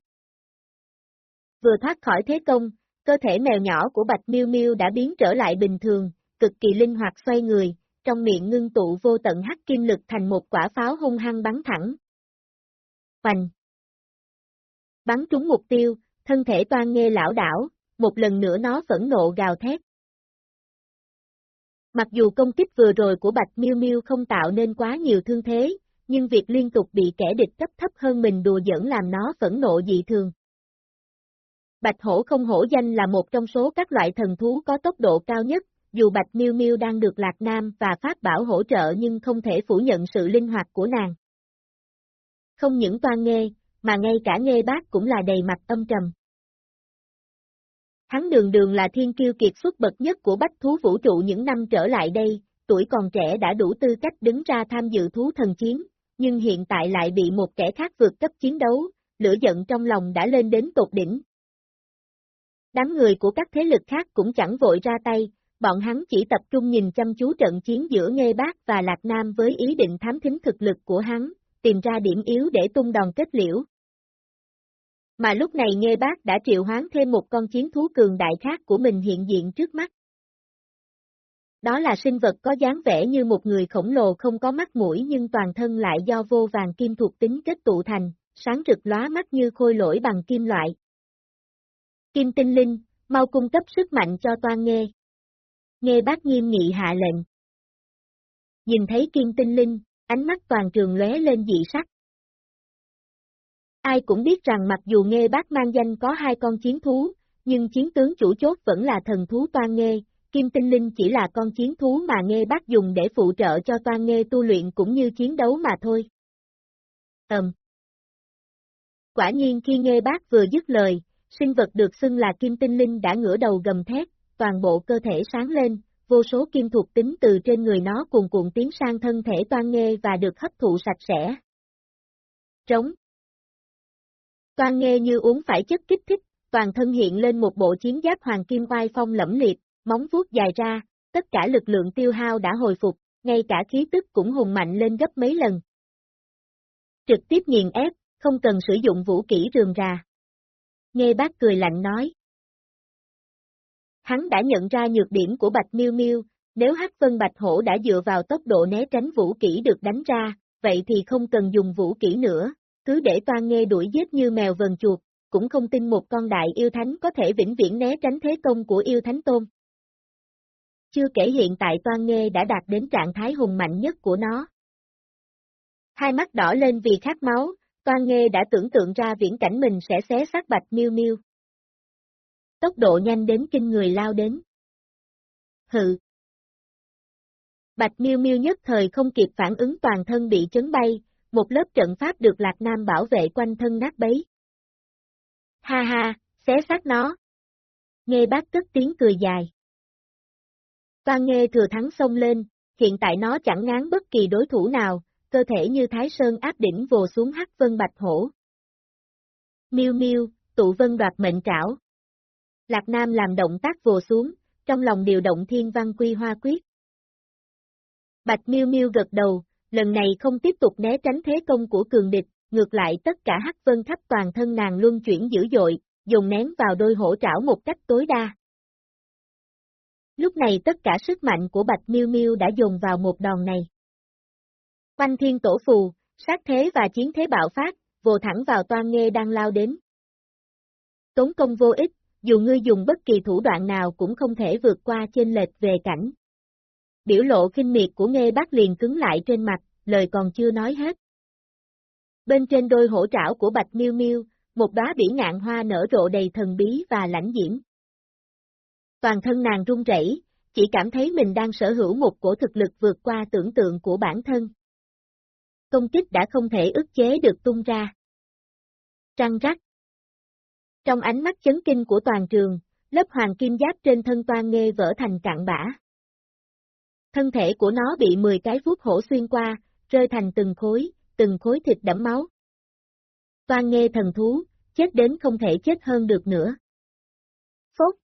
Speaker 1: Vừa thoát khỏi thế công, cơ thể mèo nhỏ của Bạch Miêu Miêu đã biến trở lại bình thường, cực kỳ linh hoạt xoay người, trong miệng ngưng tụ vô tận hắc kim lực thành một quả pháo hung hăng bắn thẳng. Hoành! Bắn trúng mục tiêu, thân thể toan nghe lão đảo, một lần nữa nó phẫn nộ gào thét. Mặc dù công kích vừa rồi của Bạch Miêu Miêu không tạo nên quá nhiều thương thế, nhưng việc liên tục bị kẻ địch cấp thấp hơn mình đùa giỡn làm nó phẫn nộ dị thường. Bạch hổ không hổ danh là một trong số các loại thần thú có tốc độ cao nhất, dù Bạch Miêu Miêu đang được Lạc Nam và Pháp Bảo hỗ trợ nhưng không thể phủ nhận sự linh hoạt của nàng. Không những toan nghe, mà ngay cả nghe bác cũng là đầy mặt âm trầm. Hắn đường đường là thiên kiêu kiệt xuất bậc nhất của bách thú vũ trụ những năm trở lại đây, tuổi còn trẻ đã đủ tư cách đứng ra tham dự thú thần chiến, nhưng hiện tại lại bị một kẻ khác vượt cấp chiến đấu, lửa giận trong lòng đã lên đến tột đỉnh. Đám người của các thế lực khác cũng chẳng vội ra tay, bọn hắn chỉ tập trung nhìn chăm chú trận chiến giữa Nghê Bác và Lạc Nam với ý định thám thính thực lực của hắn, tìm ra điểm yếu để tung đòn kết liễu. Mà lúc này Nghê Bác đã triệu hoán thêm một con chiến thú cường đại khác của mình hiện diện trước mắt. Đó là sinh vật có dáng vẻ như một người khổng lồ không có mắt mũi nhưng toàn thân lại do vô vàng kim thuộc tính kết tụ thành, sáng rực lóa mắt như khôi lỗi bằng kim loại. Kim tinh linh, mau cung cấp sức mạnh cho toan nghe. Nghe bác nghiêm nghị hạ lệnh. Nhìn thấy kim tinh linh, ánh mắt toàn trường lóe lên dị sắc. Ai cũng biết rằng mặc dù nghe bác mang danh có hai con chiến thú, nhưng chiến tướng chủ chốt vẫn là thần thú toan nghe, kim tinh linh chỉ là con chiến thú mà nghe bác dùng để phụ trợ cho toan nghe tu luyện cũng như chiến đấu mà thôi. Ừm. Quả nhiên khi nghe bác vừa dứt lời, sinh vật được xưng là kim tinh linh đã ngửa đầu gầm thét, toàn bộ cơ thể sáng lên, vô số kim thuộc tính từ trên người nó cuồn cuộn tiến sang thân thể toan nghe và được hấp thụ sạch sẽ. Trống Toan nghe như uống phải chất kích thích, toàn thân hiện lên một bộ chiến giáp hoàng kim oai phong lẫm liệt, móng vuốt dài ra, tất cả lực lượng tiêu hao đã hồi phục, ngay cả khí tức cũng hùng mạnh lên gấp mấy lần. Trực tiếp nghiền ép, không cần sử dụng vũ kỹ rườm rà. Nghe bác cười lạnh nói. Hắn đã nhận ra nhược điểm của Bạch Miêu Miêu, nếu Hắc Vân Bạch Hổ đã dựa vào tốc độ né tránh vũ kỹ được đánh ra, vậy thì không cần dùng vũ kỹ nữa, cứ để toan nghe đuổi giết như mèo vần chuột, cũng không tin một con đại yêu thánh có thể vĩnh viễn né tránh thế công của yêu thánh tôn. Chưa kể hiện tại toan nghe đã đạt đến trạng thái hùng mạnh nhất của nó. Hai mắt đỏ lên vì khát máu, toan nghe đã tưởng tượng ra viễn cảnh mình sẽ xé xác bạch miêu miêu. Tốc độ nhanh đến kinh người lao đến. Hự. Bạch miêu miêu nhất thời không kịp phản ứng toàn thân bị chấn bay, một lớp trận pháp được Lạc Nam bảo vệ quanh thân nát bấy. Ha ha, xé xác nó. Nghe bác cất tiếng cười dài. Toan nghe thừa thắng xông lên, hiện tại nó chẳng ngán bất kỳ đối thủ nào, cơ thể như Thái Sơn áp đỉnh vồ xuống hắc vân bạch hổ. Miêu miêu, tụ vân đoạt mệnh trảo. Lạc Nam làm động tác vồ xuống, trong lòng điều động thiên văn quy hoa quyết. Bạch miêu miêu gật đầu, lần này không tiếp tục né tránh thế công của cường địch, ngược lại tất cả hắc vân khắp toàn thân nàng luân chuyển dữ dội, dùng nén vào đôi hổ trảo một cách tối đa. Lúc này tất cả sức mạnh của Bạch Miêu Miêu đã dồn vào một đòn này. Quanh thiên tổ phù, sát thế và chiến thế bạo phát, vồ thẳng vào toan nghe đang lao đến. Tốn công vô ích, dù ngươi dùng bất kỳ thủ đoạn nào cũng không thể vượt qua trên lệch về cảnh. Biểu lộ kinh miệt của nghe bác liền cứng lại trên mặt, lời còn chưa nói hết. Bên trên đôi hổ trảo của Bạch Miêu Miêu, một đóa bỉ ngạn hoa nở rộ đầy thần bí và lãnh diễm. Toàn thân nàng run rẩy, chỉ cảm thấy mình đang sở hữu một cổ thực lực vượt qua tưởng tượng của bản thân. Công kích đã không thể ức chế được tung ra. Trăng rắc. Trong ánh mắt chấn kinh của toàn trường, lớp hoàng kim giáp trên thân toan nghê vỡ thành cạn bã. Thân thể của nó bị 10 cái vuốt hổ xuyên qua, rơi thành từng khối, từng khối thịt đẫm máu. Toan nghê thần thú, chết đến không thể chết hơn được nữa. Phốt!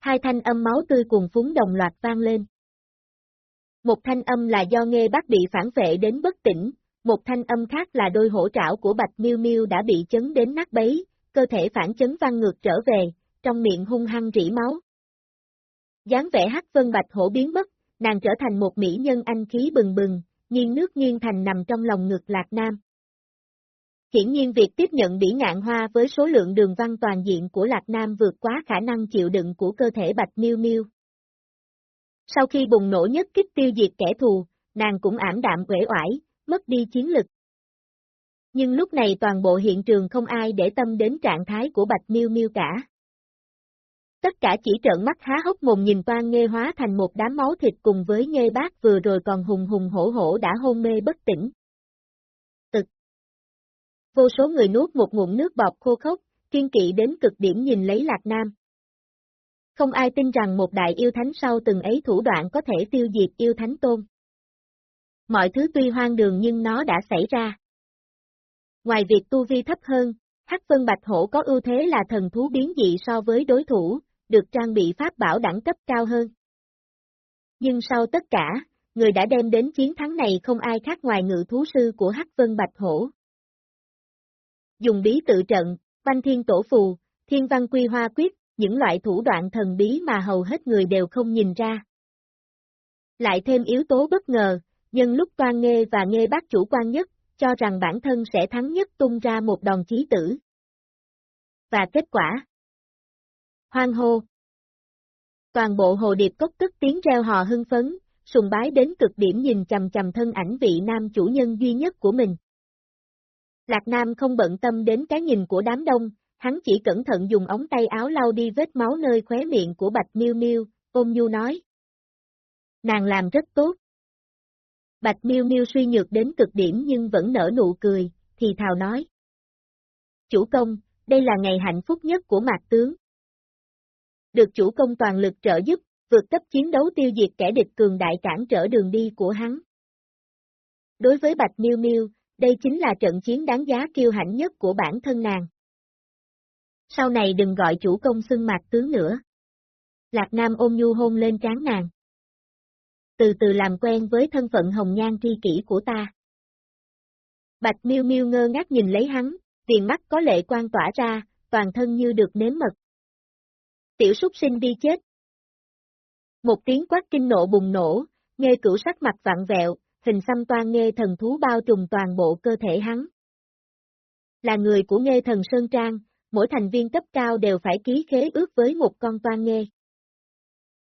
Speaker 1: Hai thanh âm máu tươi cùng phúng đồng loạt vang lên. Một thanh âm là do nghe bác bị phản vệ đến bất tỉnh, một thanh âm khác là đôi hổ trảo của Bạch Miêu Miêu đã bị chấn đến nát bấy, cơ thể phản chấn văng ngược trở về, trong miệng hung hăng rỉ máu. dáng vẻ hắc vân bạch hổ biến mất, nàng trở thành một mỹ nhân anh khí bừng bừng, nghiêng nước nghiêng thành nằm trong lòng ngực Lạc Nam. Hiển nhiên việc tiếp nhận bỉ ngạn hoa với số lượng đường văn toàn diện của Lạc Nam vượt quá khả năng chịu đựng của cơ thể Bạch Miêu Miêu. Sau khi bùng nổ nhất kích tiêu diệt kẻ thù, nàng cũng ảm đạm quể oải, mất đi chiến lực. Nhưng lúc này toàn bộ hiện trường không ai để tâm đến trạng thái của Bạch Miêu Miêu cả. Tất cả chỉ trợn mắt há hốc mồm nhìn toan nghê hóa thành một đám máu thịt cùng với nghê bác vừa rồi còn hùng hùng hổ hổ đã hôn mê bất tỉnh. Tực. Vô số người nuốt một ngụm nước bọt khô khốc, kiên kỵ đến cực điểm nhìn lấy Lạc Nam. Không ai tin rằng một đại yêu thánh sau từng ấy thủ đoạn có thể tiêu diệt yêu thánh tôn. Mọi thứ tuy hoang đường nhưng nó đã xảy ra. Ngoài việc tu vi thấp hơn, Hắc Vân Bạch Hổ có ưu thế là thần thú biến dị so với đối thủ, được trang bị pháp bảo đẳng cấp cao hơn. Nhưng sau tất cả, người đã đem đến chiến thắng này không ai khác ngoài ngự thú sư của Hắc Vân Bạch Hổ. Dùng bí tự trận, văn thiên tổ phù, thiên văn quy hoa quyết, những loại thủ đoạn thần bí mà hầu hết người đều không nhìn ra. Lại thêm yếu tố bất ngờ, nhân lúc toan nghe và nghe bác chủ quan nhất, cho rằng bản thân sẽ thắng nhất tung ra một đòn chí tử. Và kết quả? Hoang hô. Toàn bộ hồ điệp cốc tức tiếng reo hò hưng phấn, sùng bái đến cực điểm nhìn chầm chầm thân ảnh vị nam chủ nhân duy nhất của mình. Lạc Nam không bận tâm đến cái nhìn của đám đông, hắn chỉ cẩn thận dùng ống tay áo lau đi vết máu nơi khóe miệng của Bạch Miêu Miêu, ôm nhu nói. Nàng làm rất tốt. Bạch Miêu Miêu suy nhược đến cực điểm nhưng vẫn nở nụ cười, thì thào nói. Chủ công, đây là ngày hạnh phúc nhất của mạc tướng. Được chủ công toàn lực trợ giúp, vượt cấp chiến đấu tiêu diệt kẻ địch cường đại cản trở đường đi của hắn. Đối với Bạch Miêu Miêu, đây chính là trận chiến đáng giá kiêu hãnh nhất của bản thân nàng. Sau này đừng gọi chủ công xưng mạc tướng nữa. Lạc Nam ôm nhu hôn lên trán nàng. Từ từ làm quen với thân phận hồng nhan tri kỷ của ta. Bạch miêu miêu ngơ ngác nhìn lấy hắn, tiền mắt có lệ quan tỏa ra, toàn thân như được nếm mật. Tiểu súc sinh đi chết. Một tiếng quát kinh nộ bùng nổ, nghe cửu sắc mặt vặn vẹo, hình xăm toan nghe thần thú bao trùm toàn bộ cơ thể hắn. Là người của nghe thần Sơn Trang, mỗi thành viên cấp cao đều phải ký khế ước với một con toan nghe.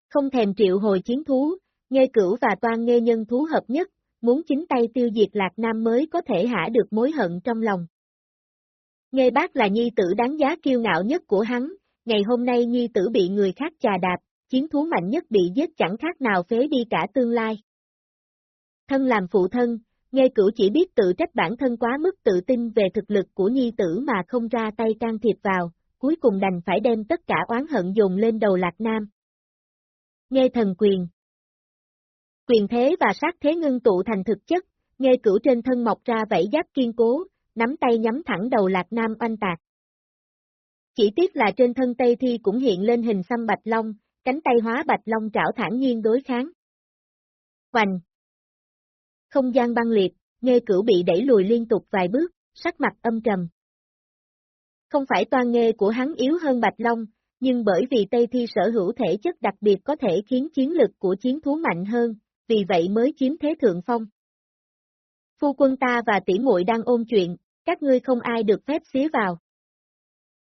Speaker 1: Không thèm triệu hồi chiến thú, nghe cửu và toan nghe nhân thú hợp nhất, muốn chính tay tiêu diệt Lạc Nam mới có thể hả được mối hận trong lòng. Nghe bác là nhi tử đáng giá kiêu ngạo nhất của hắn, ngày hôm nay nhi tử bị người khác chà đạp, chiến thú mạnh nhất bị giết chẳng khác nào phế đi cả tương lai. Thân làm phụ thân, nghe cửu chỉ biết tự trách bản thân quá mức tự tin về thực lực của nhi tử mà không ra tay can thiệp vào, cuối cùng đành phải đem tất cả oán hận dồn lên đầu Lạc Nam. Nghe thần quyền Quyền thế và sát thế ngưng tụ thành thực chất, nghe cửu trên thân mọc ra vảy giáp kiên cố, nắm tay nhắm thẳng đầu Lạc Nam oanh tạc. Chỉ tiếc là trên thân Tây Thi cũng hiện lên hình xăm bạch long, cánh tay hóa bạch long trảo thản nhiên đối kháng. Hoành! Không gian băng liệt, nghe cửu bị đẩy lùi liên tục vài bước, sắc mặt âm trầm. Không phải toan nghe của hắn yếu hơn Bạch Long, nhưng bởi vì Tây Thi sở hữu thể chất đặc biệt có thể khiến chiến lực của chiến thú mạnh hơn, vì vậy mới chiếm thế thượng phong. Phu quân ta và tỷ muội đang ôn chuyện, các ngươi không ai được phép xía vào.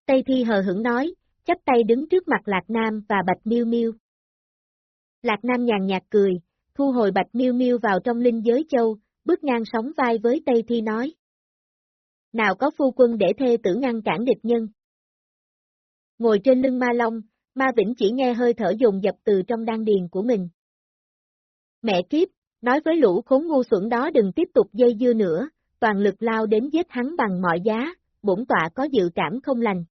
Speaker 1: Tây Thi hờ hững nói, chắp tay đứng trước mặt Lạc Nam và Bạch Miêu Miêu. Lạc Nam nhàn nhạt cười, thu hồi Bạch Miêu Miêu vào trong linh giới châu, bước ngang sóng vai với Tây Thi nói. Nào có phu quân để thê tử ngăn cản địch nhân. Ngồi trên lưng ma long, ma vĩnh chỉ nghe hơi thở dồn dập từ trong đan điền của mình. Mẹ kiếp, nói với lũ khốn ngu xuẩn đó đừng tiếp tục dây dưa nữa, toàn lực lao đến giết hắn bằng mọi giá, bổn tọa có dự cảm không lành.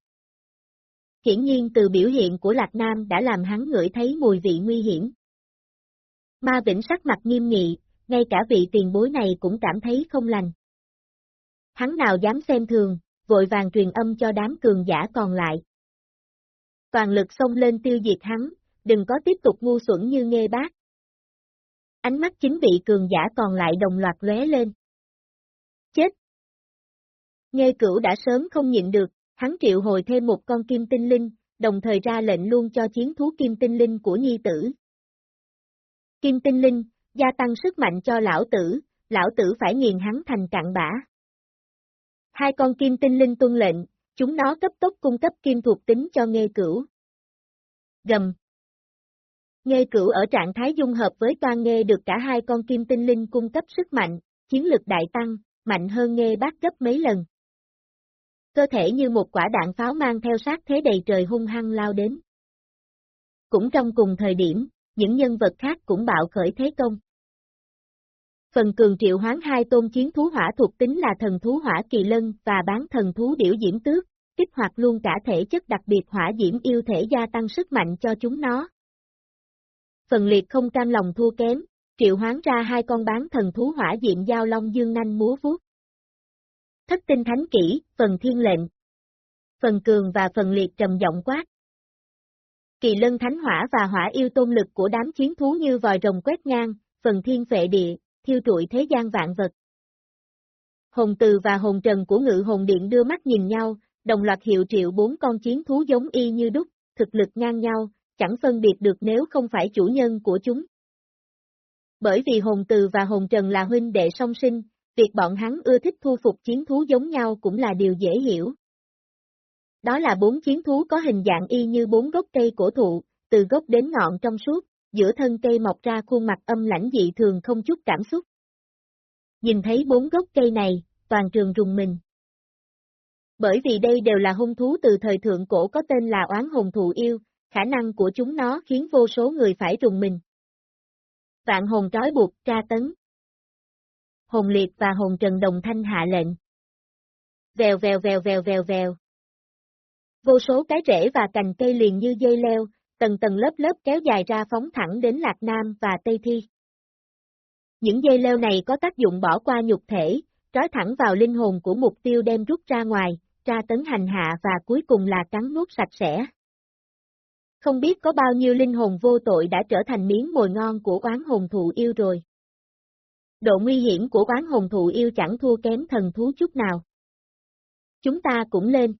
Speaker 1: hiển nhiên từ biểu hiện của Lạc Nam đã làm hắn ngửi thấy mùi vị nguy hiểm. Ma Vĩnh sắc mặt nghiêm nghị, ngay cả vị tiền bối này cũng cảm thấy không lành. Hắn nào dám xem thường, vội vàng truyền âm cho đám cường giả còn lại. Toàn lực xông lên tiêu diệt hắn, đừng có tiếp tục ngu xuẩn như nghe bác. Ánh mắt chính vị cường giả còn lại đồng loạt lóe lên. Chết! Nghe cửu đã sớm không nhịn được, hắn triệu hồi thêm một con kim tinh linh, đồng thời ra lệnh luôn cho chiến thú kim tinh linh của nhi tử. Kim tinh linh, gia tăng sức mạnh cho lão tử, lão tử phải nghiền hắn thành cạn bã. Hai con kim tinh linh tuân lệnh, chúng nó cấp tốc cung cấp kim thuộc tính cho nghe cửu. Gầm. Nghe cửu ở trạng thái dung hợp với toan nghe được cả hai con kim tinh linh cung cấp sức mạnh, chiến lực đại tăng, mạnh hơn nghe bát gấp mấy lần. Cơ thể như một quả đạn pháo mang theo sát thế đầy trời hung hăng lao đến. Cũng trong cùng thời điểm, những nhân vật khác cũng bạo khởi thế công. Phần cường triệu hoán hai tôn chiến thú hỏa thuộc tính là thần thú hỏa kỳ lân và bán thần thú điểu diễm tước, kích hoạt luôn cả thể chất đặc biệt hỏa diễm yêu thể gia tăng sức mạnh cho chúng nó. Phần liệt không cam lòng thua kém, triệu hoán ra hai con bán thần thú hỏa diệm giao long dương nanh múa vuốt. Thất tinh thánh kỹ, phần thiên lệnh. Phần cường và phần liệt trầm giọng quát. Kỳ lân thánh hỏa và hỏa yêu tôn lực của đám chiến thú như vòi rồng quét ngang, phần thiên phệ địa, thiêu trụi thế gian vạn vật. Hồn từ và hồn trần của ngự hồn điện đưa mắt nhìn nhau, đồng loạt hiệu triệu bốn con chiến thú giống y như đúc, thực lực ngang nhau, chẳng phân biệt được nếu không phải chủ nhân của chúng. Bởi vì hồn từ và hồn trần là huynh đệ song sinh, việc bọn hắn ưa thích thu phục chiến thú giống nhau cũng là điều dễ hiểu. Đó là bốn chiến thú có hình dạng y như bốn gốc cây cổ thụ, từ gốc đến ngọn trong suốt, giữa thân cây mọc ra khuôn mặt âm lãnh dị thường không chút cảm xúc. Nhìn thấy bốn gốc cây này, toàn trường rùng mình. Bởi vì đây đều là hung thú từ thời thượng cổ có tên là oán hồn thụ yêu, khả năng của chúng nó khiến vô số người phải rùng mình. Vạn hồn trói buộc, tra tấn. Hồn liệt và hồn trần đồng thanh hạ lệnh. Vèo vèo vèo vèo vèo vèo. Vô số cái rễ và cành cây liền như dây leo, tầng tầng lớp lớp kéo dài ra phóng thẳng đến Lạc Nam và Tây Thi. Những dây leo này có tác dụng bỏ qua nhục thể, trói thẳng vào linh hồn của mục tiêu đem rút ra ngoài, tra tấn hành hạ và cuối cùng là cắn nuốt sạch sẽ. Không biết có bao nhiêu linh hồn vô tội đã trở thành miếng mồi ngon của oán hồn thụ yêu rồi. Độ nguy hiểm của oán hồn thụ yêu chẳng thua kém thần thú chút nào. Chúng ta cũng lên.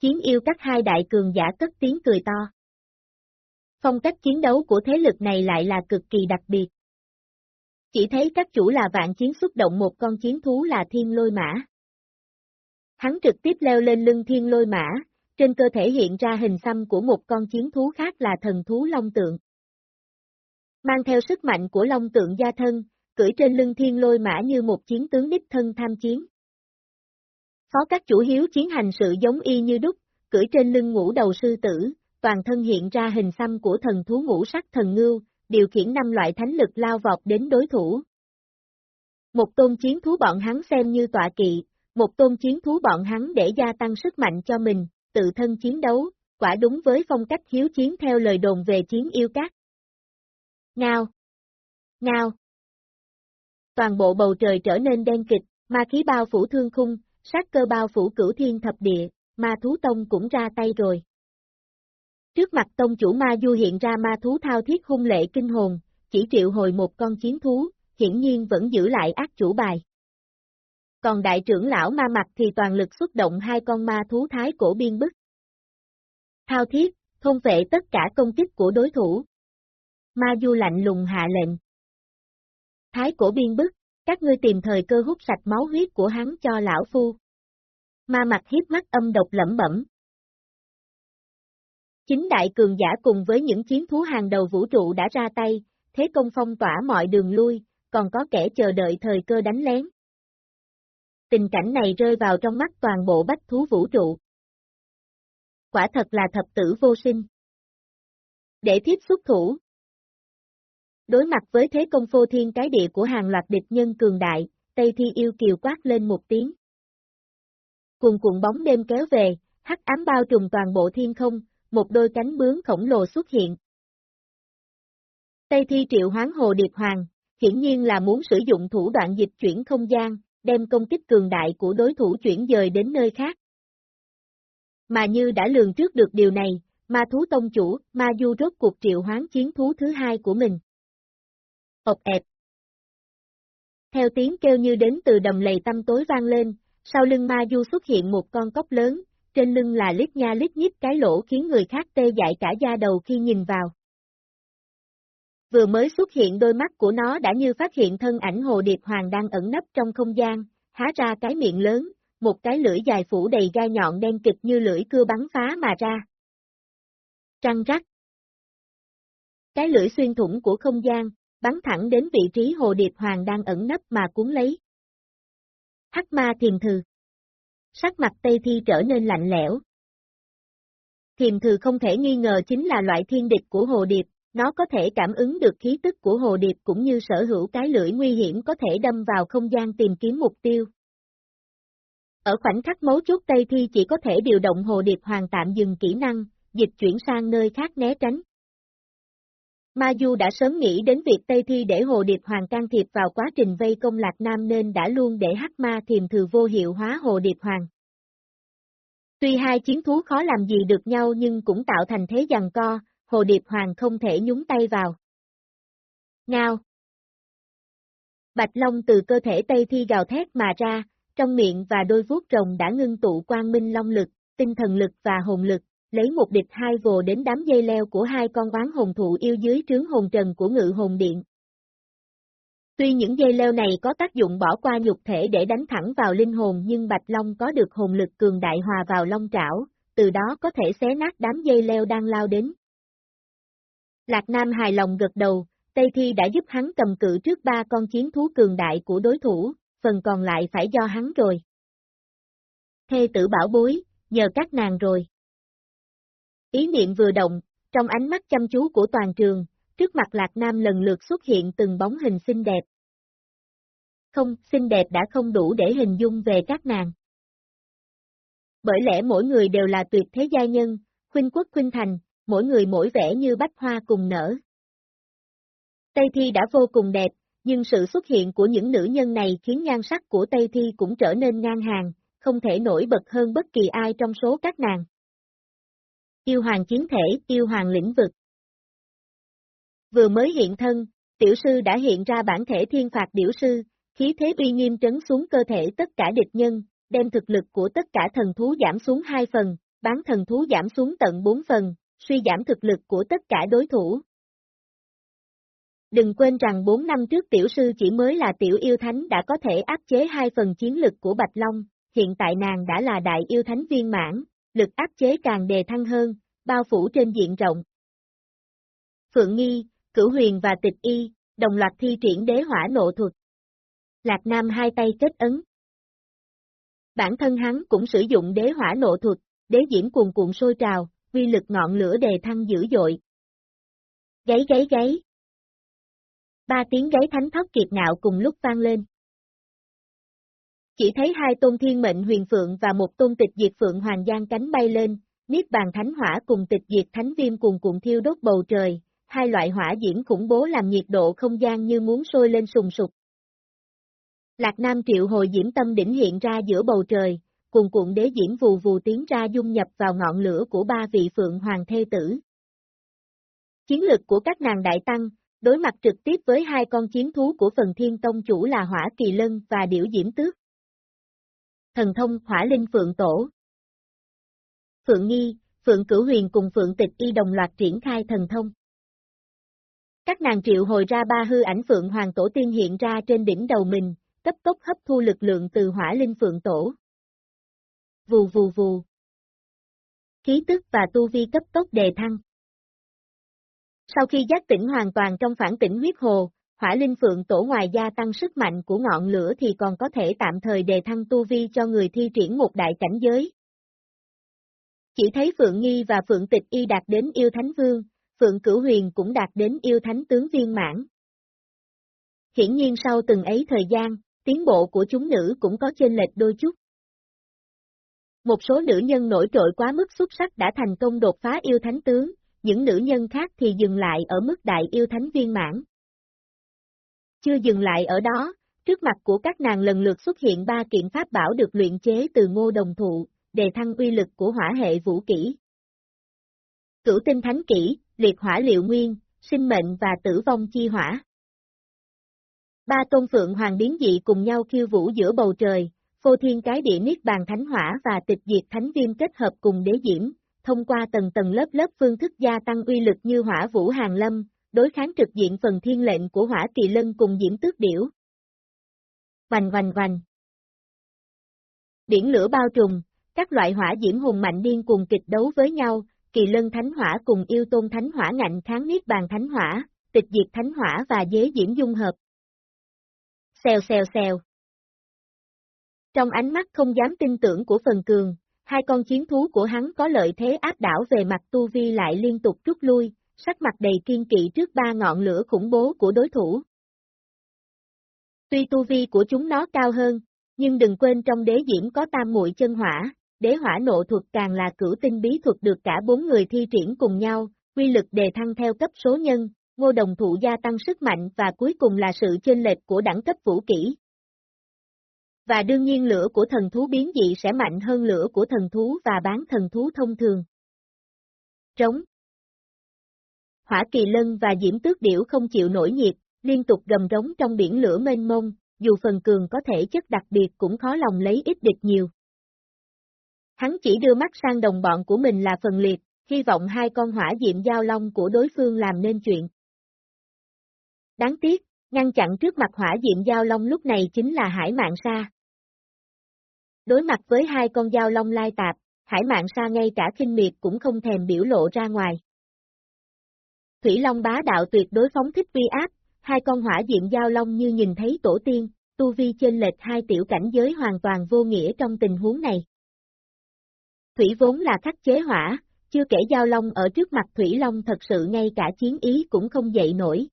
Speaker 1: Chiến yêu các hai đại cường giả cất tiếng cười to. Phong cách chiến đấu của thế lực này lại là cực kỳ đặc biệt. Chỉ thấy các chủ là vạn chiến xuất động một con chiến thú là thiên lôi mã. Hắn trực tiếp leo lên lưng thiên lôi mã, trên cơ thể hiện ra hình xăm của một con chiến thú khác là thần thú long tượng. Mang theo sức mạnh của long tượng gia thân, cưỡi trên lưng thiên lôi mã như một chiến tướng đích thân tham chiến. Phó các chủ hiếu chiến hành sự giống y như đúc, cưỡi trên lưng ngũ đầu sư tử, toàn thân hiện ra hình xăm của thần thú ngũ sắc thần ngưu, điều khiển năm loại thánh lực lao vọt đến đối thủ. Một tôn chiến thú bọn hắn xem như tọa kỵ, một tôn chiến thú bọn hắn để gia tăng sức mạnh cho mình, tự thân chiến đấu, quả đúng với phong cách hiếu chiến theo lời đồn về chiến yêu cát. Ngao! Ngao! Toàn bộ bầu trời trở nên đen kịch, ma khí bao phủ thương khung, sát cơ bao phủ cửu thiên thập địa, ma thú tông cũng ra tay rồi. Trước mặt tông chủ ma du hiện ra ma thú thao thiết hung lệ kinh hồn, chỉ triệu hồi một con chiến thú, hiển nhiên vẫn giữ lại ác chủ bài. Còn đại trưởng lão ma mặt thì toàn lực xuất động hai con ma thú thái cổ biên bức. Thao thiết, thôn vệ tất cả công kích của đối thủ. Ma du lạnh lùng hạ lệnh. Thái cổ biên bức, các ngươi tìm thời cơ hút sạch máu huyết của hắn cho lão phu. Ma mặt hiếp mắt âm độc lẩm bẩm. Chính đại cường giả cùng với những chiến thú hàng đầu vũ trụ đã ra tay, thế công phong tỏa mọi đường lui, còn có kẻ chờ đợi thời cơ đánh lén. Tình cảnh này rơi vào trong mắt toàn bộ bách thú vũ trụ. Quả thật là thập tử vô sinh. Để thiếp xuất thủ. Đối mặt với thế công phô thiên cái địa của hàng loạt địch nhân cường đại, Tây Thi yêu kiều quát lên một tiếng. Cuồng cuộn bóng đêm kéo về, hắc ám bao trùm toàn bộ thiên không, một đôi cánh bướm khổng lồ xuất hiện. Tây thi triệu hoán hồ điệp hoàng, hiển nhiên là muốn sử dụng thủ đoạn dịch chuyển không gian, đem công kích cường đại của đối thủ chuyển dời đến nơi khác. Mà như đã lường trước được điều này, ma thú tông chủ, ma du rốt cuộc triệu hoán chiến thú thứ hai của mình. ộp ẹp. Theo tiếng kêu như đến từ đầm lầy tâm tối vang lên, sau lưng ma du xuất hiện một con cốc lớn, trên lưng là lít nha lít nhít cái lỗ khiến người khác tê dại cả da đầu khi nhìn vào. Vừa mới xuất hiện đôi mắt của nó đã như phát hiện thân ảnh hồ điệp hoàng đang ẩn nấp trong không gian, há ra cái miệng lớn, một cái lưỡi dài phủ đầy gai nhọn đen kịch như lưỡi cưa bắn phá mà ra. Trăng rắc. Cái lưỡi xuyên thủng của không gian, bắn thẳng đến vị trí hồ điệp hoàng đang ẩn nấp mà cuốn lấy. Hắc ma thiềm thừ. Sắc mặt Tây Thi trở nên lạnh lẽo. Thiềm thừ không thể nghi ngờ chính là loại thiên địch của hồ điệp, nó có thể cảm ứng được khí tức của hồ điệp cũng như sở hữu cái lưỡi nguy hiểm có thể đâm vào không gian tìm kiếm mục tiêu. Ở khoảnh khắc mấu chốt Tây Thi chỉ có thể điều động hồ điệp hoàn tạm dừng kỹ năng, dịch chuyển sang nơi khác né tránh. Ma Du đã sớm nghĩ đến việc Tây Thi để Hồ Điệp Hoàng can thiệp vào quá trình vây công Lạc Nam nên đã luôn để Hắc Ma thiềm thừa vô hiệu hóa Hồ Điệp Hoàng. Tuy hai chiến thú khó làm gì được nhau nhưng cũng tạo thành thế giằng co, Hồ Điệp Hoàng không thể nhúng tay vào. Ngao Bạch Long từ cơ thể Tây Thi gào thét mà ra, trong miệng và đôi vuốt rồng đã ngưng tụ quang minh long lực, tinh thần lực và hồn lực, lấy một địch hai vồ đến đám dây leo của hai con oán hồn thụ yêu dưới trướng hồn trần của ngự hồn điện. Tuy những dây leo này có tác dụng bỏ qua nhục thể để đánh thẳng vào linh hồn nhưng Bạch Long có được hồn lực cường đại hòa vào long trảo, từ đó có thể xé nát đám dây leo đang lao đến. Lạc Nam hài lòng gật đầu, Tây Thi đã giúp hắn cầm cự trước ba con chiến thú cường đại của đối thủ, phần còn lại phải do hắn rồi. Thê tử bảo bối, nhờ các nàng rồi. Ý niệm vừa động, trong ánh mắt chăm chú của toàn trường, trước mặt Lạc Nam lần lượt xuất hiện từng bóng hình xinh đẹp. Không, xinh đẹp đã không đủ để hình dung về các nàng. Bởi lẽ mỗi người đều là tuyệt thế gia nhân, khuynh quốc khuynh thành, mỗi người mỗi vẻ như bách hoa cùng nở. Tây Thi đã vô cùng đẹp, nhưng sự xuất hiện của những nữ nhân này khiến nhan sắc của Tây Thi cũng trở nên ngang hàng, không thể nổi bật hơn bất kỳ ai trong số các nàng. Yêu hoàng chiến thể, yêu hoàng lĩnh vực. Vừa mới hiện thân, tiểu sư đã hiện ra bản thể thiên phạt điểu sư, khí thế uy nghiêm trấn xuống cơ thể tất cả địch nhân, đem thực lực của tất cả thần thú giảm xuống 2 phần, bán thần thú giảm xuống tận 4 phần, suy giảm thực lực của tất cả đối thủ. Đừng quên rằng 4 năm trước tiểu sư chỉ mới là tiểu yêu thánh đã có thể áp chế hai phần chiến lực của Bạch Long, hiện tại nàng đã là đại yêu thánh viên mãn, lực áp chế càng đề thăng hơn, bao phủ trên diện rộng. Phượng Nghi, Cửu Huyền và Tịch Y, đồng loạt thi triển đế hỏa nộ thuật. Lạc Nam hai tay kết ấn. Bản thân hắn cũng sử dụng đế hỏa nộ thuật, đế diễm cuồn cuộn sôi trào, uy lực ngọn lửa đề thăng dữ dội. Gáy gáy gáy. Ba tiếng gáy thánh thóc kiệt ngạo cùng lúc vang lên. Chỉ thấy hai tôn thiên mệnh huyền phượng và một tôn tịch diệt phượng hoàng giang cánh bay lên, niết bàn thánh hỏa cùng tịch diệt thánh viêm cùng cuộn thiêu đốt bầu trời, hai loại hỏa diễm khủng bố làm nhiệt độ không gian như muốn sôi lên sùng sục. Lạc Nam triệu hồi diễm tâm đỉnh hiện ra giữa bầu trời, Cuồn cuộn đế diễm vù vù tiến ra dung nhập vào ngọn lửa của ba vị phượng hoàng thê tử. Chiến lực của các nàng đại tăng, đối mặt trực tiếp với hai con chiến thú của phần thiên tông chủ là hỏa kỳ lân và điểu diễm tước. Thần thông hỏa linh phượng tổ Phượng Nghi, Phượng Cửu Huyền cùng Phượng Tịch Y đồng loạt triển khai thần thông. Các nàng triệu hồi ra ba hư ảnh Phượng Hoàng Tổ tiên hiện ra trên đỉnh đầu mình, cấp tốc hấp thu lực lượng từ hỏa linh Phượng Tổ. Vù vù vù. Khí tức và tu vi cấp tốc đề thăng. Sau khi giác tỉnh hoàn toàn trong phản tỉnh huyết hồ, hỏa linh phượng tổ ngoài gia tăng sức mạnh của ngọn lửa thì còn có thể tạm thời đề thăng tu vi cho người thi triển một đại cảnh giới. Chỉ thấy Phượng Nghi và Phượng Tịch Y đạt đến yêu thánh vương, Phượng Cửu Huyền cũng đạt đến yêu thánh tướng viên mãn. Hiển nhiên sau từng ấy thời gian, tiến bộ của chúng nữ cũng có chênh lệch đôi chút. Một số nữ nhân nổi trội quá mức xuất sắc đã thành công đột phá yêu thánh tướng, những nữ nhân khác thì dừng lại ở mức đại yêu thánh viên mãn. Chưa dừng lại ở đó, trước mặt của các nàng lần lượt xuất hiện ba kiện pháp bảo được luyện chế từ ngô đồng thụ, đề thăng uy lực của hỏa hệ vũ kỹ. Cửu tinh thánh kỹ, liệt hỏa liệu nguyên, sinh mệnh và tử vong chi hỏa. Ba tôn phượng hoàng biến dị cùng nhau khiêu vũ giữa bầu trời, phô thiên cái địa niết bàn thánh hỏa và tịch diệt thánh viêm kết hợp cùng đế diễm, thông qua tầng tầng lớp lớp phương thức gia tăng uy lực như hỏa vũ hàng lâm, đối kháng trực diện phần thiên lệnh của hỏa kỳ lân cùng diễm tước điểu. Vành vành vành. Biển lửa bao trùm, các loại hỏa diễm hùng mạnh điên cùng kịch đấu với nhau, kỳ lân thánh hỏa cùng yêu tôn thánh hỏa ngạnh kháng niết bàn thánh hỏa, tịch diệt thánh hỏa và dế diễm dung hợp. Xèo xèo xèo. Trong ánh mắt không dám tin tưởng của phần cường, hai con chiến thú của hắn có lợi thế áp đảo về mặt tu vi lại liên tục rút lui, sắc mặt đầy kiên kỵ trước ba ngọn lửa khủng bố của đối thủ. Tuy tu vi của chúng nó cao hơn, nhưng đừng quên trong đế diễm có tam muội chân hỏa, đế hỏa nộ thuật càng là cửu tinh bí thuật được cả bốn người thi triển cùng nhau, quy lực đề thăng theo cấp số nhân, ngô đồng thụ gia tăng sức mạnh và cuối cùng là sự chênh lệch của đẳng cấp vũ kỹ. Và đương nhiên lửa của thần thú biến dị sẽ mạnh hơn lửa của thần thú và bán thần thú thông thường. Trống Hỏa kỳ lân và diễm tước điểu không chịu nổi nhiệt, liên tục gầm rống trong biển lửa mênh mông, dù phần cường có thể chất đặc biệt cũng khó lòng lấy ít địch nhiều. Hắn chỉ đưa mắt sang đồng bọn của mình là phần liệt, hy vọng hai con hỏa diệm giao long của đối phương làm nên chuyện. Đáng tiếc, ngăn chặn trước mặt hỏa diệm giao long lúc này chính là hải mạng sa. Đối mặt với hai con dao long lai tạp, hải mạng sa ngay cả kinh miệt cũng không thèm biểu lộ ra ngoài. Thủy Long bá đạo tuyệt đối phóng thích vi áp, hai con hỏa diệm giao long như nhìn thấy tổ tiên, tu vi trên lệch hai tiểu cảnh giới hoàn toàn vô nghĩa trong tình huống này. Thủy vốn là khắc chế hỏa, chưa kể giao long ở trước mặt Thủy Long thật sự ngay cả chiến ý cũng không dậy nổi.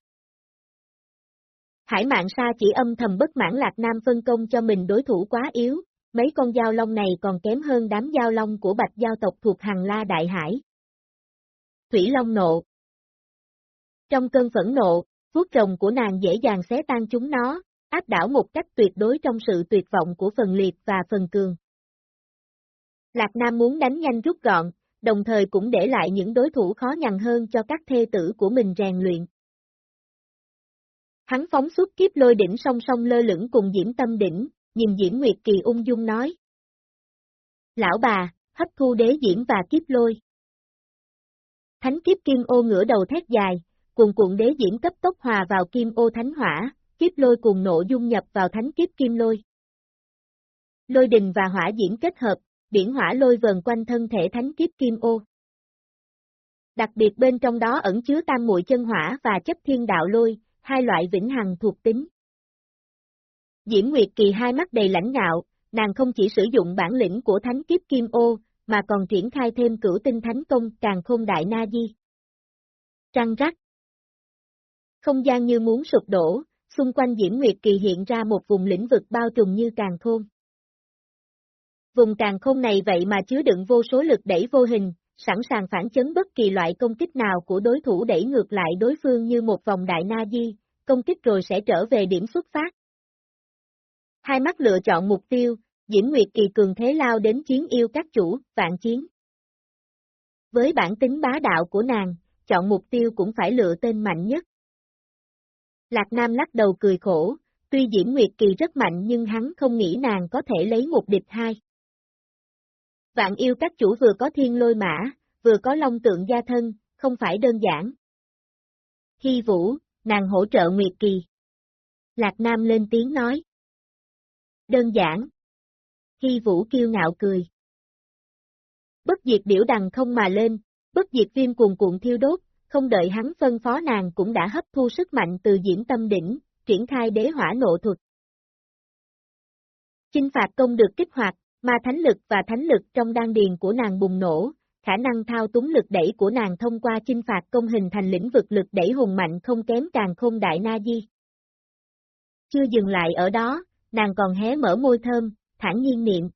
Speaker 1: Hải mạng sa chỉ âm thầm bất mãn Lạc Nam phân công cho mình đối thủ quá yếu, mấy con dao long này còn kém hơn đám dao long của bạch giao tộc thuộc hàng la đại hải. Thủy Long nộ Trong cơn phẫn nộ, vuốt rồng của nàng dễ dàng xé tan chúng nó, áp đảo một cách tuyệt đối trong sự tuyệt vọng của phần liệt và phần cường. Lạc Nam muốn đánh nhanh rút gọn, đồng thời cũng để lại những đối thủ khó nhằn hơn cho các thê tử của mình rèn luyện. Hắn phóng xuất kiếp lôi đỉnh song song lơ lửng cùng Diễm Tâm đỉnh, nhìn Diễm Nguyệt Kỳ ung dung nói. Lão bà, hấp thu đế diễm và kiếp lôi. Thánh kiếp kim ô ngửa đầu thét dài, cuồn cuộn đế diễm cấp tốc hòa vào kim ô thánh hỏa, kiếp lôi cùng nộ dung nhập vào thánh kiếp kim lôi. Lôi đình và hỏa diễm kết hợp, biển hỏa lôi vần quanh thân thể thánh kiếp kim ô. Đặc biệt bên trong đó ẩn chứa tam muội chân hỏa và chất thiên đạo lôi, hai loại vĩnh hằng thuộc tính. Diễm Nguyệt Kỳ hai mắt đầy lãnh ngạo, nàng không chỉ sử dụng bản lĩnh của thánh kiếp kim ô, mà còn triển khai thêm cửu tinh thánh công càng khôn đại na di. Trăng rắc. Không gian như muốn sụp đổ, xung quanh Diễm Nguyệt Kỳ hiện ra một vùng lĩnh vực bao trùm như càng khôn. Vùng càng khôn này vậy mà chứa đựng vô số lực đẩy vô hình, sẵn sàng phản chấn bất kỳ loại công kích nào của đối thủ đẩy ngược lại đối phương như một vòng đại na di, công kích rồi sẽ trở về điểm xuất phát. Hai mắt lựa chọn mục tiêu, Diễm Nguyệt Kỳ cường thế lao đến chiến yêu các chủ, vạn chiến. Với bản tính bá đạo của nàng, chọn mục tiêu cũng phải lựa tên mạnh nhất. Lạc Nam lắc đầu cười khổ, tuy Diễm Nguyệt Kỳ rất mạnh nhưng hắn không nghĩ nàng có thể lấy một địch hai. Vạn yêu các chủ vừa có thiên lôi mã, vừa có long tượng gia thân, không phải đơn giản. Hy vũ, nàng hỗ trợ Nguyệt Kỳ. Lạc Nam lên tiếng nói. Đơn giản. Hy vũ kiêu ngạo cười. Bất diệt biểu đằng không mà lên, bất diệt viêm cuồn cuộn thiêu đốt, không đợi hắn phân phó nàng cũng đã hấp thu sức mạnh từ diễn tâm đỉnh, triển khai đế hỏa nộ thuật. Chinh phạt công được kích hoạt, Ma thánh lực và thánh lực trong đan điền của nàng bùng nổ, khả năng thao túng lực đẩy của nàng thông qua chinh phạt công hình thành lĩnh vực lực đẩy hùng mạnh không kém càng không đại na di. Chưa dừng lại ở đó, nàng còn hé mở môi thơm, thản nhiên niệm.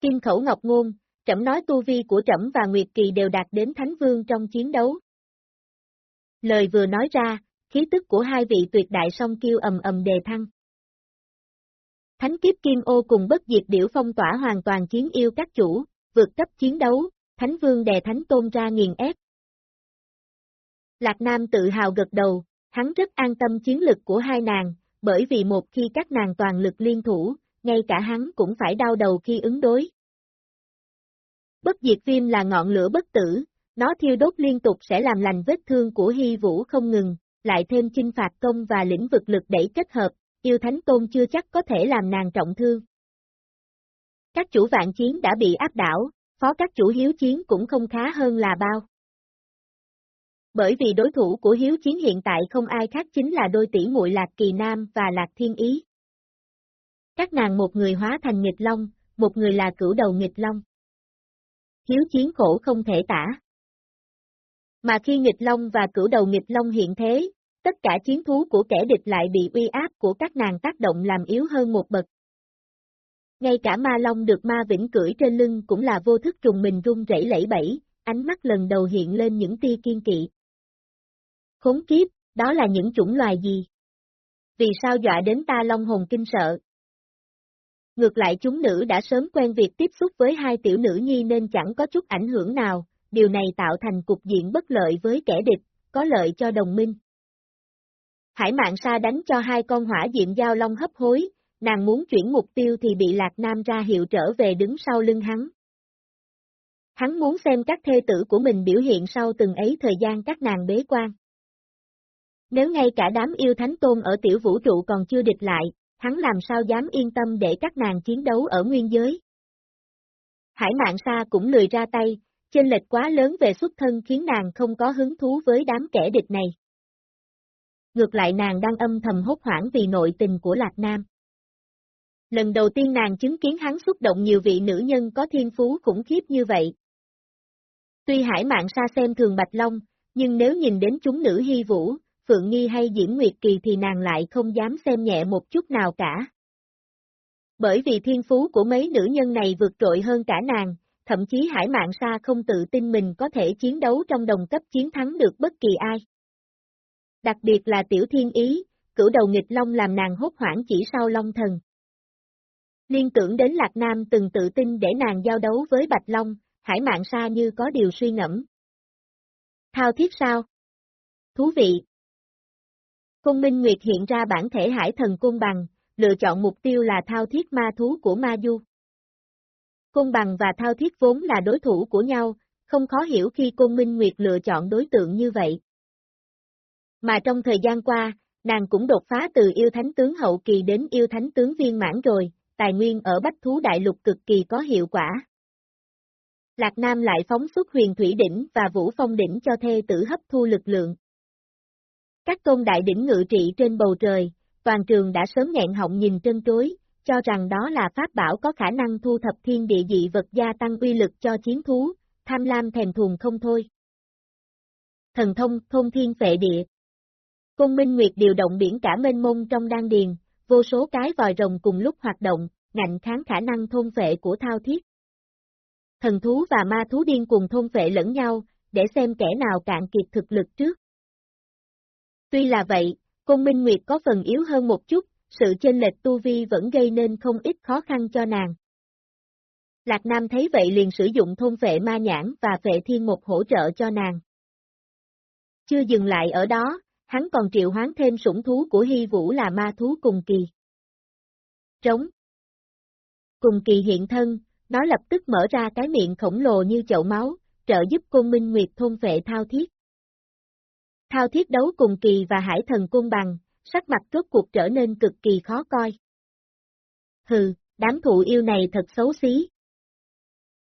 Speaker 1: Kim Khẩu Ngọc Ngôn, trẫm nói tu vi của trẫm và Nguyệt Kỳ đều đạt đến Thánh Vương trong chiến đấu. Lời vừa nói ra, khí tức của hai vị tuyệt đại song kiêu ầm ầm đề thăng. Thánh kiếp Kim Ô cùng bất diệt điểu phong tỏa hoàn toàn chiến yêu các chủ, vượt cấp chiến đấu, Thánh Vương đè Thánh Tôn ra nghiền ép. Lạc Nam tự hào gật đầu, hắn rất an tâm chiến lực của hai nàng, bởi vì một khi các nàng toàn lực liên thủ, ngay cả hắn cũng phải đau đầu khi ứng đối. Bất diệt viêm là ngọn lửa bất tử, nó thiêu đốt liên tục sẽ làm lành vết thương của Hy Vũ không ngừng, lại thêm chinh phạt công và lĩnh vực lực đẩy kết hợp, yêu thánh tôn chưa chắc có thể làm nàng trọng thương. Các chủ vạn chiến đã bị áp đảo, phó các chủ hiếu chiến cũng không khá hơn là bao. Bởi vì đối thủ của hiếu chiến hiện tại không ai khác chính là đôi tỷ muội Lạc Kỳ Nam và Lạc Thiên Ý. Các nàng một người hóa thành nghịch long, một người là cửu đầu nghịch long. Hiếu chiến khổ không thể tả. Mà khi nghịch long và cửu đầu nghịch long hiện thế, tất cả chiến thú của kẻ địch lại bị uy áp của các nàng tác động làm yếu hơn một bậc. Ngay cả ma long được ma vĩnh cưỡi trên lưng cũng là vô thức trùng mình run rẩy lẫy bẫy, ánh mắt lần đầu hiện lên những tia kiên kỵ. Khốn kiếp, đó là những chủng loài gì? Vì sao dọa đến ta long hồn kinh sợ? Ngược lại chúng nữ đã sớm quen việc tiếp xúc với hai tiểu nữ nhi nên chẳng có chút ảnh hưởng nào, điều này tạo thành cục diện bất lợi với kẻ địch, có lợi cho đồng minh. Hải mạng sa đánh cho hai con hỏa diệm giao long hấp hối, nàng muốn chuyển mục tiêu thì bị Lạc Nam ra hiệu trở về đứng sau lưng hắn. Hắn muốn xem các thê tử của mình biểu hiện sau từng ấy thời gian các nàng bế quan. Nếu ngay cả đám yêu thánh tôn ở tiểu vũ trụ còn chưa địch lại, hắn làm sao dám yên tâm để các nàng chiến đấu ở nguyên giới. Hải mạng xa cũng lười ra tay, chênh lệch quá lớn về xuất thân khiến nàng không có hứng thú với đám kẻ địch này. Ngược lại nàng đang âm thầm hốt hoảng vì nội tình của Lạc Nam. Lần đầu tiên nàng chứng kiến hắn xúc động nhiều vị nữ nhân có thiên phú khủng khiếp như vậy. Tuy hải mạng xa xem thường Bạch Long, nhưng nếu nhìn đến chúng nữ hy vũ, Phượng Nghi hay Diễm Nguyệt Kỳ thì nàng lại không dám xem nhẹ một chút nào cả. Bởi vì thiên phú của mấy nữ nhân này vượt trội hơn cả nàng, thậm chí Hải Mạn Sa không tự tin mình có thể chiến đấu trong đồng cấp chiến thắng được bất kỳ ai. Đặc biệt là Tiểu Thiên Ý, cửu đầu nghịch long làm nàng hốt hoảng chỉ sau Long Thần. Liên tưởng đến Lạc Nam từng tự tin để nàng giao đấu với Bạch Long, Hải Mạn Sa như có điều suy ngẫm. Thao thiết sao? Thú vị, Cung Minh Nguyệt hiện ra bản thể hải thần cung bằng, lựa chọn mục tiêu là thao thiết ma thú của ma du. Cung bằng và thao thiết vốn là đối thủ của nhau, không khó hiểu khi Cung Minh Nguyệt lựa chọn đối tượng như vậy. Mà trong thời gian qua, nàng cũng đột phá từ yêu thánh tướng hậu kỳ đến yêu thánh tướng viên mãn rồi, tài nguyên ở Bách Thú Đại Lục cực kỳ có hiệu quả. Lạc Nam lại phóng xuất huyền thủy đỉnh và vũ phong đỉnh cho thê tử hấp thu lực lượng. Các tôn đại đỉnh ngự trị trên bầu trời, toàn trường đã sớm nghẹn họng nhìn trân trối, cho rằng đó là pháp bảo có khả năng thu thập thiên địa dị vật gia tăng uy lực cho chiến thú, tham lam thèm thuồng không thôi. Thần thông thông thiên phệ địa Cung Minh Nguyệt điều động biển cả mênh mông trong đan điền, vô số cái vòi rồng cùng lúc hoạt động, ngạnh kháng khả năng thôn phệ của thao thiết. Thần thú và ma thú điên cùng thôn phệ lẫn nhau, để xem kẻ nào cạn kiệt thực lực trước. Tuy là vậy, Côn Minh Nguyệt có phần yếu hơn một chút, sự chênh lệch tu vi vẫn gây nên không ít khó khăn cho nàng. Lạc Nam thấy vậy liền sử dụng thôn vệ ma nhãn và vệ thiên một hỗ trợ cho nàng. Chưa dừng lại ở đó, hắn còn triệu hoán thêm sủng thú của Hy Vũ là ma thú cùng kỳ. Trống Cùng kỳ hiện thân, nó lập tức mở ra cái miệng khổng lồ như chậu máu, trợ giúp Côn Minh Nguyệt thôn vệ thao thiết. Thao thiết đấu cùng kỳ và hải thần cung bằng, sắc mặt rốt cuộc trở nên cực kỳ khó coi. Hừ, đám thụ yêu này thật xấu xí.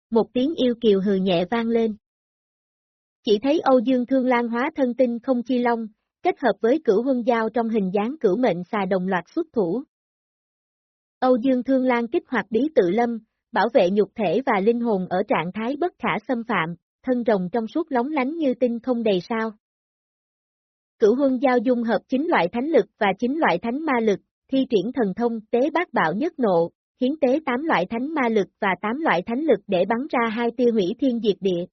Speaker 1: Một tiếng yêu kiều hừ nhẹ vang lên. Chỉ thấy Âu Dương Thương Lan hóa thân tinh không chi long, kết hợp với cửu huân giao trong hình dáng cửu mệnh xà đồng loạt xuất thủ. Âu Dương Thương Lan kích hoạt bí tự lâm, bảo vệ nhục thể và linh hồn ở trạng thái bất khả xâm phạm, thân rồng trong suốt lóng lánh như tinh không đầy sao. Cửu huân giao dung hợp chính loại thánh lực và chính loại thánh ma lực, thi triển thần thông tế bát bạo nhất nộ, hiến tế tám loại thánh ma lực và tám loại thánh lực để bắn ra hai tia hủy thiên diệt địa.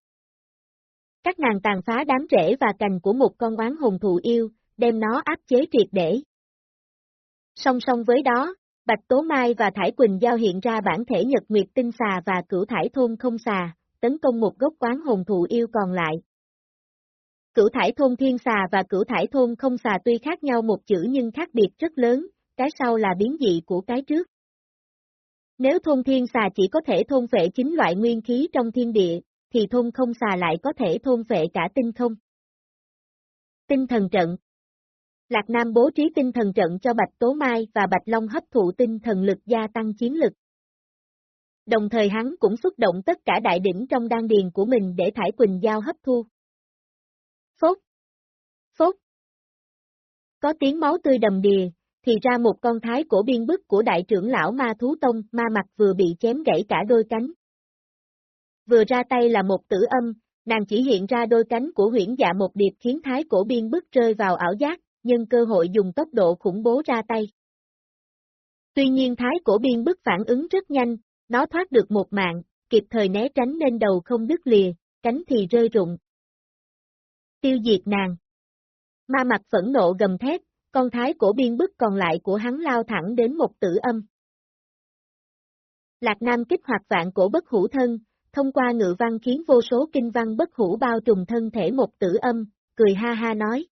Speaker 1: Các nàng tàn phá đám rễ và cành của một con oán hồn thụ yêu, đem nó áp chế triệt để. Song song với đó, Bạch Tố Mai và Thải Quỳnh giao hiện ra bản thể Nhật Nguyệt Tinh Xà và Cửu Thải Thôn Không Xà, tấn công một gốc quán hồn thụ yêu còn lại. Cửu Thải Thôn Thiên Xà và Cửu Thải Thôn Không Xà tuy khác nhau một chữ nhưng khác biệt rất lớn, cái sau là biến dị của cái trước. Nếu thôn thiên xà chỉ có thể thôn phệ chính loại nguyên khí trong thiên địa, thì thôn không xà lại có thể thôn phệ cả tinh không. Tinh thần trận Lạc Nam bố trí tinh thần trận cho Bạch Tố Mai và Bạch Long hấp thụ tinh thần lực gia tăng chiến lực. Đồng thời hắn cũng xuất động tất cả đại đỉnh trong đan điền của mình để Thải Quỳnh Giao hấp thu. Phốt! Có tiếng máu tươi đầm đìa, thì ra một con thái cổ biên bức của đại trưởng lão ma thú tông ma mặt vừa bị chém gãy cả đôi cánh. Vừa ra tay là một tử âm, nàng chỉ hiện ra đôi cánh của huyển dạ một điệp khiến thái cổ biên bức rơi vào ảo giác, nhân cơ hội dùng tốc độ khủng bố ra tay. Tuy nhiên thái cổ biên bức phản ứng rất nhanh, nó thoát được một mạng, kịp thời né tránh nên đầu không đứt lìa, cánh thì rơi rụng. Tiêu diệt nàng. Ma mặt phẫn nộ gầm thét, con thái cổ biên bức còn lại của hắn lao thẳng đến một tử âm. Lạc Nam kích hoạt vạn cổ bất hủ thân, thông qua ngự văn khiến vô số kinh văn bất hủ bao trùm thân thể một tử âm, cười ha ha nói.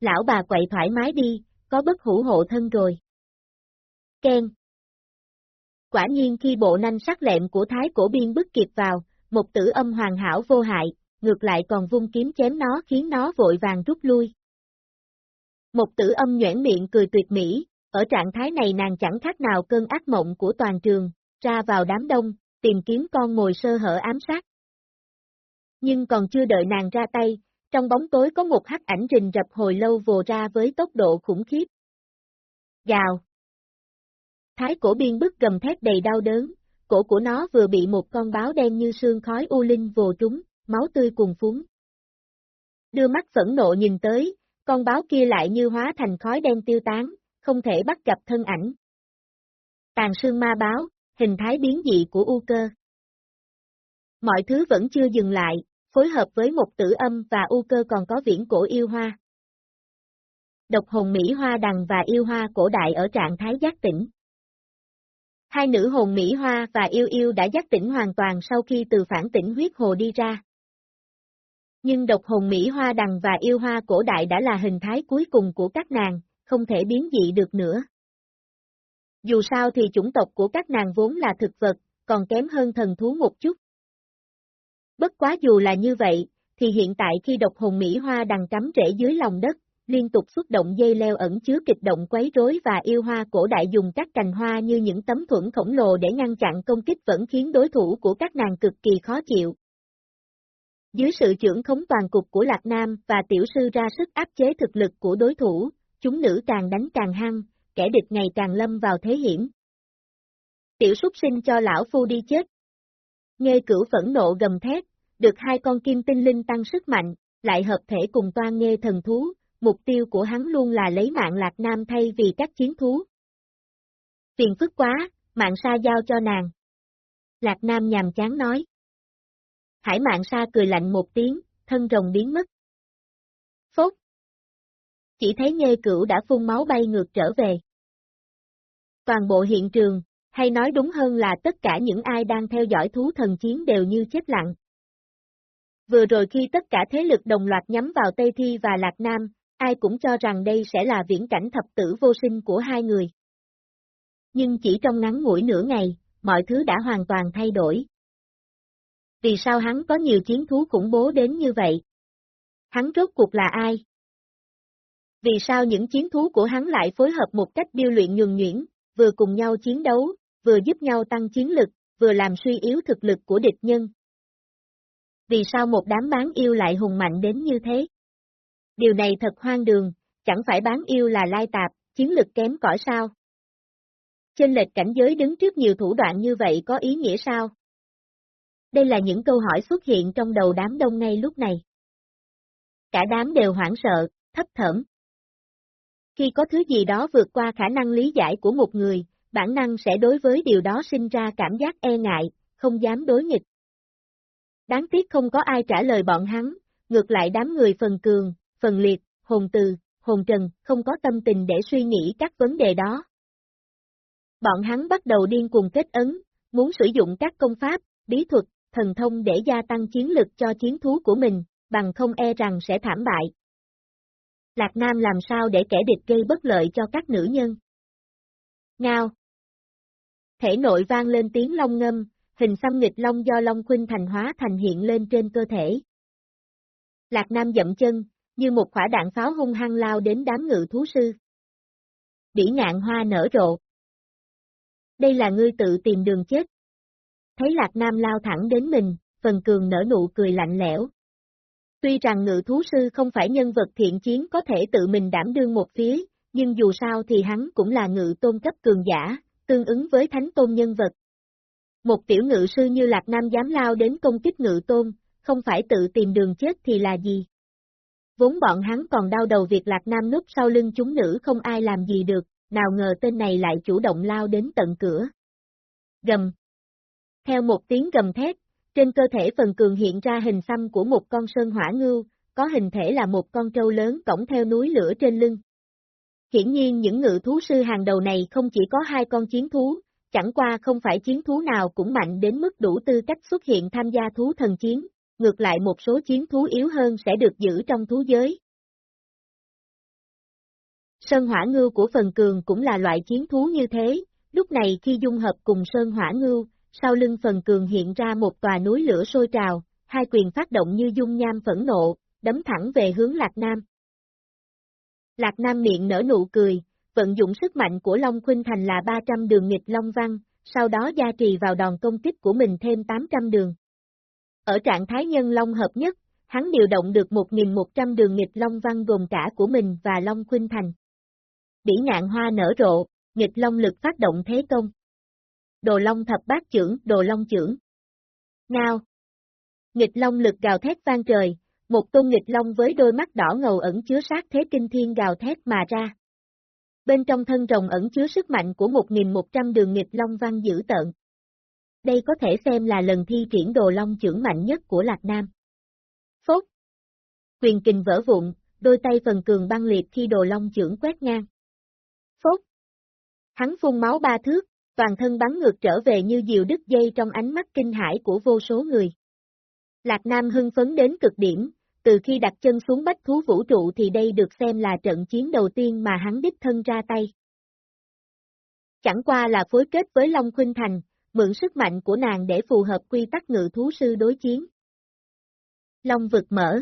Speaker 1: Lão bà quậy thoải mái đi, có bất hủ hộ thân rồi. Ken. Quả nhiên khi bộ nanh sắc lẹm của thái cổ biên bức kịp vào, một tử âm hoàn hảo vô hại, ngược lại còn vung kiếm chém nó khiến nó vội vàng rút lui. Một tử âm nhoảng miệng cười tuyệt mỹ, ở trạng thái này nàng chẳng khác nào cơn ác mộng của toàn trường, ra vào đám đông, tìm kiếm con mồi sơ hở ám sát. Nhưng còn chưa đợi nàng ra tay, trong bóng tối có một hắc ảnh rình rập hồi lâu vồ ra với tốc độ khủng khiếp. Gào! Thái cổ biên bức gầm thét đầy đau đớn, cổ của nó vừa bị một con báo đen như sương khói u linh vồ trúng, máu tươi cuồn phúng. Đưa mắt phẫn nộ nhìn tới, con báo kia lại như hóa thành khói đen tiêu tán, không thể bắt gặp thân ảnh. Tàn sương ma báo, hình thái biến dị của u cơ. Mọi thứ vẫn chưa dừng lại, phối hợp với một tử âm và u cơ còn có viễn cổ yêu hoa. Độc hồn Mỹ Hoa Đằng và yêu hoa cổ đại ở trạng thái giác tỉnh. Hai nữ hồn Mỹ Hoa và yêu yêu đã giác tỉnh hoàn toàn sau khi từ phản tỉnh huyết hồ đi ra nhưng độc hồn Mỹ Hoa Đằng và yêu hoa cổ đại đã là hình thái cuối cùng của các nàng, không thể biến dị được nữa. Dù sao thì chủng tộc của các nàng vốn là thực vật, còn kém hơn thần thú một chút. Bất quá dù là như vậy, thì hiện tại khi độc hồn Mỹ Hoa đằng cắm rễ dưới lòng đất, liên tục xuất động dây leo ẩn chứa kịch động quấy rối và yêu hoa cổ đại dùng các cành hoa như những tấm thuẫn khổng lồ để ngăn chặn công kích vẫn khiến đối thủ của các nàng cực kỳ khó chịu. Dưới sự trưởng khống toàn cục của Lạc Nam và tiểu sư ra sức áp chế thực lực của đối thủ, chúng nữ càng đánh càng hăng, kẻ địch ngày càng lâm vào thế hiểm. Tiểu súc sinh cho lão phu đi chết. Nghe cửu phẫn nộ gầm thét, được hai con kim tinh linh tăng sức mạnh, lại hợp thể cùng toan nghe thần thú, mục tiêu của hắn luôn là lấy mạng Lạc Nam thay vì các chiến thú. Phiền phức quá, mạng sa giao cho nàng. Lạc Nam nhàm chán nói. Hải mạng sa cười lạnh một tiếng, thân rồng biến mất. Phốt! Chỉ thấy nghê cửu đã phun máu bay ngược trở về. Toàn bộ hiện trường, hay nói đúng hơn là tất cả những ai đang theo dõi thú thần chiến đều như chết lặng. Vừa rồi khi tất cả thế lực đồng loạt nhắm vào Tây Thi và Lạc Nam, ai cũng cho rằng đây sẽ là viễn cảnh thập tử vô sinh của hai người. Nhưng chỉ trong ngắn ngủi nửa ngày, mọi thứ đã hoàn toàn thay đổi vì sao hắn có nhiều chiến thú khủng bố đến như vậy? Hắn rốt cuộc là ai? Vì sao những chiến thú của hắn lại phối hợp một cách điêu luyện nhuần nhuyễn, vừa cùng nhau chiến đấu, vừa giúp nhau tăng chiến lực, vừa làm suy yếu thực lực của địch nhân? Vì sao một đám bán yêu lại hùng mạnh đến như thế? Điều này thật hoang đường, chẳng phải bán yêu là lai tạp, chiến lực kém cỏi sao? Trên lệch cảnh giới đứng trước nhiều thủ đoạn như vậy có ý nghĩa sao? Đây là những câu hỏi xuất hiện trong đầu đám đông ngay lúc này. Cả đám đều hoảng sợ, thấp thởm. Khi có thứ gì đó vượt qua khả năng lý giải của một người, bản năng sẽ đối với điều đó sinh ra cảm giác e ngại, không dám đối nghịch. Đáng tiếc không có ai trả lời bọn hắn, ngược lại đám người phần cường, phần liệt, hồn từ, hồn trần, không có tâm tình để suy nghĩ các vấn đề đó. Bọn hắn bắt đầu điên cuồng kết ấn, muốn sử dụng các công pháp, bí thuật, thần thông để gia tăng chiến lực cho chiến thú của mình, bằng không e rằng sẽ thảm bại. Lạc Nam làm sao để kẻ địch gây bất lợi cho các nữ nhân? Ngao Thể nội vang lên tiếng long ngâm, hình xăm nghịch long do long khuynh thành hóa thành hiện lên trên cơ thể. Lạc Nam dậm chân, như một quả đạn pháo hung hăng lao đến đám ngự thú sư. Bỉ ngạn hoa nở rộ. Đây là ngươi tự tìm đường chết. Thấy Lạc Nam lao thẳng đến mình, phần cường nở nụ cười lạnh lẽo. Tuy rằng ngự thú sư không phải nhân vật thiện chiến có thể tự mình đảm đương một phía, nhưng dù sao thì hắn cũng là ngự tôn cấp cường giả, tương ứng với thánh tôn nhân vật. Một tiểu ngự sư như Lạc Nam dám lao đến công kích ngự tôn, không phải tự tìm đường chết thì là gì? Vốn bọn hắn còn đau đầu việc Lạc Nam núp sau lưng chúng nữ không ai làm gì được, nào ngờ tên này lại chủ động lao đến tận cửa. Gầm. Theo một tiếng gầm thét, trên cơ thể phần cường hiện ra hình xăm của một con sơn hỏa ngưu, có hình thể là một con trâu lớn cổng theo núi lửa trên lưng. Hiển nhiên những ngự thú sư hàng đầu này không chỉ có hai con chiến thú, chẳng qua không phải chiến thú nào cũng mạnh đến mức đủ tư cách xuất hiện tham gia thú thần chiến, ngược lại một số chiến thú yếu hơn sẽ được giữ trong thú giới. Sơn hỏa ngưu của phần cường cũng là loại chiến thú như thế, lúc này khi dung hợp cùng sơn hỏa ngưu, sau lưng phần cường hiện ra một tòa núi lửa sôi trào, hai quyền phát động như dung nham phẫn nộ, đấm thẳng về hướng Lạc Nam. Lạc Nam miệng nở nụ cười, vận dụng sức mạnh của Long Khuynh Thành là 300 đường nghịch Long Văn, sau đó gia trì vào đòn công kích của mình thêm 800 đường. Ở trạng thái nhân Long hợp nhất, hắn điều động được 1.100 đường nghịch Long Văn gồm cả của mình và Long Khuynh Thành. Bỉ ngạn hoa nở rộ, nghịch Long lực phát động thế công. Đồ Long thập bát trưởng, Đồ Long trưởng. Ngao. Nghịch Long lực gào thét vang trời, một tôn nghịch long với đôi mắt đỏ ngầu ẩn chứa sát thế kinh thiên gào thét mà ra. Bên trong thân rồng ẩn chứa sức mạnh của 1.100 đường nghịch long văn dữ tợn. Đây có thể xem là lần thi triển đồ long trưởng mạnh nhất của Lạc Nam. Phốt. Quyền kình vỡ vụn, đôi tay phần cường băng liệt khi đồ long trưởng quét ngang. Phốt. Hắn phun máu ba thước, toàn thân bắn ngược trở về như diều đứt dây trong ánh mắt kinh hãi của vô số người. Lạc Nam hưng phấn đến cực điểm, từ khi đặt chân xuống bách thú vũ trụ thì đây được xem là trận chiến đầu tiên mà hắn đích thân ra tay. Chẳng qua là phối kết với Long Khuynh Thành, mượn sức mạnh của nàng để phù hợp quy tắc ngự thú sư đối chiến. Long vực mở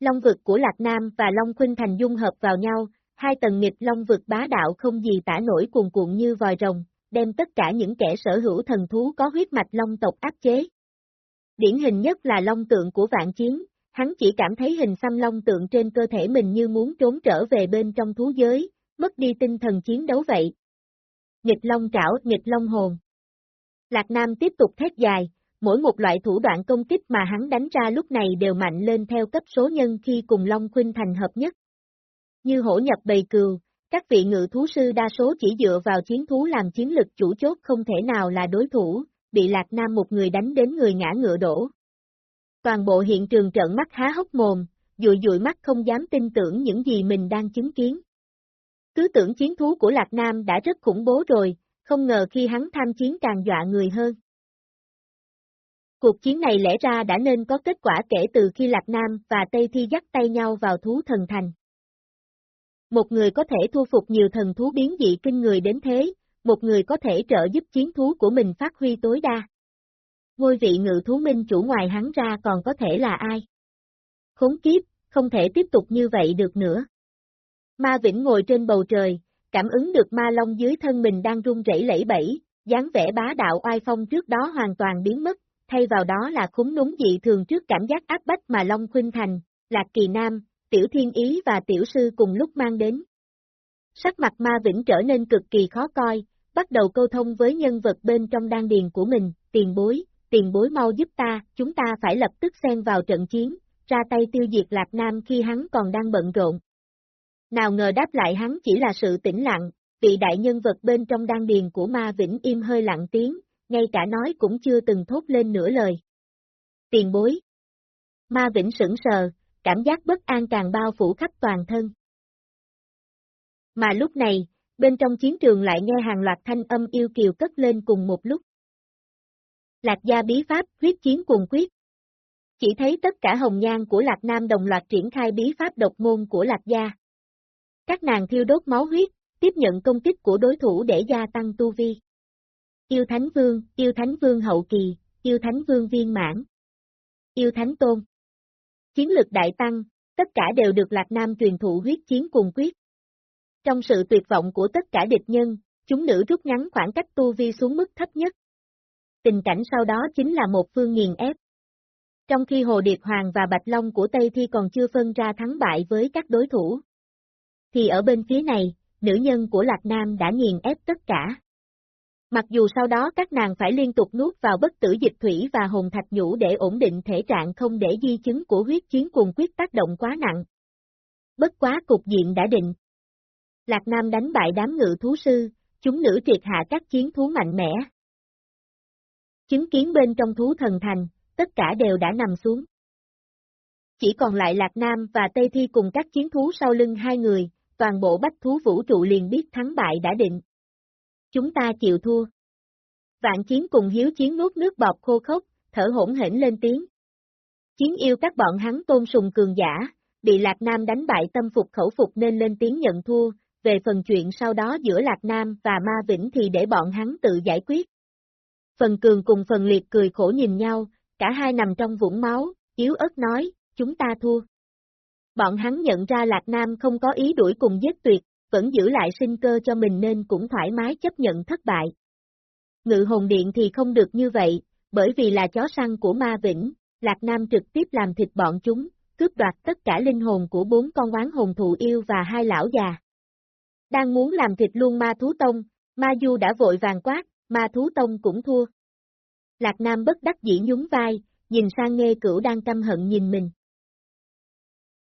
Speaker 1: Long vực của Lạc Nam và Long Khuynh Thành dung hợp vào nhau, hai tầng nghịch Long vực bá đạo không gì tả nổi cuồn cuộn như vòi rồng, đem tất cả những kẻ sở hữu thần thú có huyết mạch Long tộc áp chế. Điển hình nhất là Long tượng của vạn chiến, hắn chỉ cảm thấy hình xăm long tượng trên cơ thể mình như muốn trốn trở về bên trong thú giới, mất đi tinh thần chiến đấu vậy. Nghịch long trảo, nghịch long hồn. Lạc Nam tiếp tục thét dài, mỗi một loại thủ đoạn công kích mà hắn đánh ra lúc này đều mạnh lên theo cấp số nhân khi cùng Long Khuynh thành hợp nhất. Như hổ nhập bầy cừu, các vị ngự thú sư đa số chỉ dựa vào chiến thú làm chiến lực chủ chốt không thể nào là đối thủ, bị Lạc Nam một người đánh đến người ngã ngựa đổ. Toàn bộ hiện trường trợn mắt há hốc mồm, dụi dụi mắt không dám tin tưởng những gì mình đang chứng kiến. Cứ tưởng chiến thú của Lạc Nam đã rất khủng bố rồi, không ngờ khi hắn tham chiến càng dọa người hơn. Cuộc chiến này lẽ ra đã nên có kết quả kể từ khi Lạc Nam và Tây Thi dắt tay nhau vào thú thần thành. Một người có thể thu phục nhiều thần thú biến dị kinh người đến thế, một người có thể trợ giúp chiến thú của mình phát huy tối đa ngôi vị ngự thú minh chủ ngoài hắn ra còn có thể là ai? Khốn kiếp, không thể tiếp tục như vậy được nữa. Ma Vĩnh ngồi trên bầu trời, cảm ứng được ma long dưới thân mình đang rung rẩy lẫy bẫy, dáng vẻ bá đạo oai phong trước đó hoàn toàn biến mất, thay vào đó là khúng núng dị thường trước cảm giác áp bách mà Long Khuynh Thành, Lạc Kỳ Nam, Tiểu Thiên Ý và Tiểu Sư cùng lúc mang đến. Sắc mặt ma vĩnh trở nên cực kỳ khó coi, bắt đầu câu thông với nhân vật bên trong đan điền của mình, tiền bối, tiền bối mau giúp ta, chúng ta phải lập tức xen vào trận chiến, ra tay tiêu diệt Lạc Nam khi hắn còn đang bận rộn. Nào ngờ đáp lại hắn chỉ là sự tĩnh lặng, vị đại nhân vật bên trong đan điền của ma vĩnh im hơi lặng tiếng, ngay cả nói cũng chưa từng thốt lên nửa lời. Tiền bối. Ma vĩnh sững sờ, cảm giác bất an càng bao phủ khắp toàn thân. Mà lúc này, bên trong chiến trường lại nghe hàng loạt thanh âm yêu kiều cất lên cùng một lúc. Lạc gia bí pháp, huyết chiến cuồng quyết. Chỉ thấy tất cả hồng nhan của Lạc Nam đồng loạt triển khai bí pháp độc môn của Lạc gia. Các nàng thiêu đốt máu huyết, tiếp nhận công kích của đối thủ để gia tăng tu vi. Yêu Thánh Vương, Yêu Thánh Vương hậu kỳ, Yêu Thánh Vương viên mãn. Yêu Thánh Tôn. Chiến lực đại tăng, tất cả đều được Lạc Nam truyền thụ huyết chiến cùng quyết. Trong sự tuyệt vọng của tất cả địch nhân, chúng nữ rút ngắn khoảng cách tu vi xuống mức thấp nhất. Tình cảnh sau đó chính là một phương nghiền ép. Trong khi Hồ Điệp Hoàng và Bạch Long của Tây Thi còn chưa phân ra thắng bại với các đối thủ, thì ở bên phía này, nữ nhân của Lạc Nam đã nghiền ép tất cả. Mặc dù sau đó các nàng phải liên tục nuốt vào bất tử dịch thủy và hồn thạch nhũ để ổn định thể trạng không để di chứng của huyết chiến cuồng quyết tác động quá nặng. Bất quá cục diện đã định. Lạc Nam đánh bại đám ngự thú sư, chúng nữ triệt hạ các chiến thú mạnh mẽ. Chứng kiến bên trong thú thần thành, tất cả đều đã nằm xuống. Chỉ còn lại Lạc Nam và Tây Thi cùng các chiến thú sau lưng hai người, toàn bộ bách thú vũ trụ liền biết thắng bại đã định. Chúng ta chịu thua. Vạn chiến cùng hiếu chiến nuốt nước bọt khô khốc, thở hỗn hển lên tiếng. Chiến yêu các bọn hắn tôn sùng cường giả, bị Lạc Nam đánh bại tâm phục khẩu phục nên lên tiếng nhận thua, về phần chuyện sau đó giữa Lạc Nam và Ma Vĩnh thì để bọn hắn tự giải quyết. Phần cường cùng phần liệt cười khổ nhìn nhau, cả hai nằm trong vũng máu, yếu ớt nói, chúng ta thua. Bọn hắn nhận ra Lạc Nam không có ý đuổi cùng giết tuyệt, vẫn giữ lại sinh cơ cho mình nên cũng thoải mái chấp nhận thất bại. Ngự hồn điện thì không được như vậy, bởi vì là chó săn của ma vĩnh, Lạc Nam trực tiếp làm thịt bọn chúng, cướp đoạt tất cả linh hồn của bốn con oán hồn thụ yêu và hai lão già. Đang muốn làm thịt luôn ma thú tông, ma du đã vội vàng quát, ma thú tông cũng thua. Lạc Nam bất đắc dĩ nhún vai, nhìn sang nghe cửu đang căm hận nhìn mình.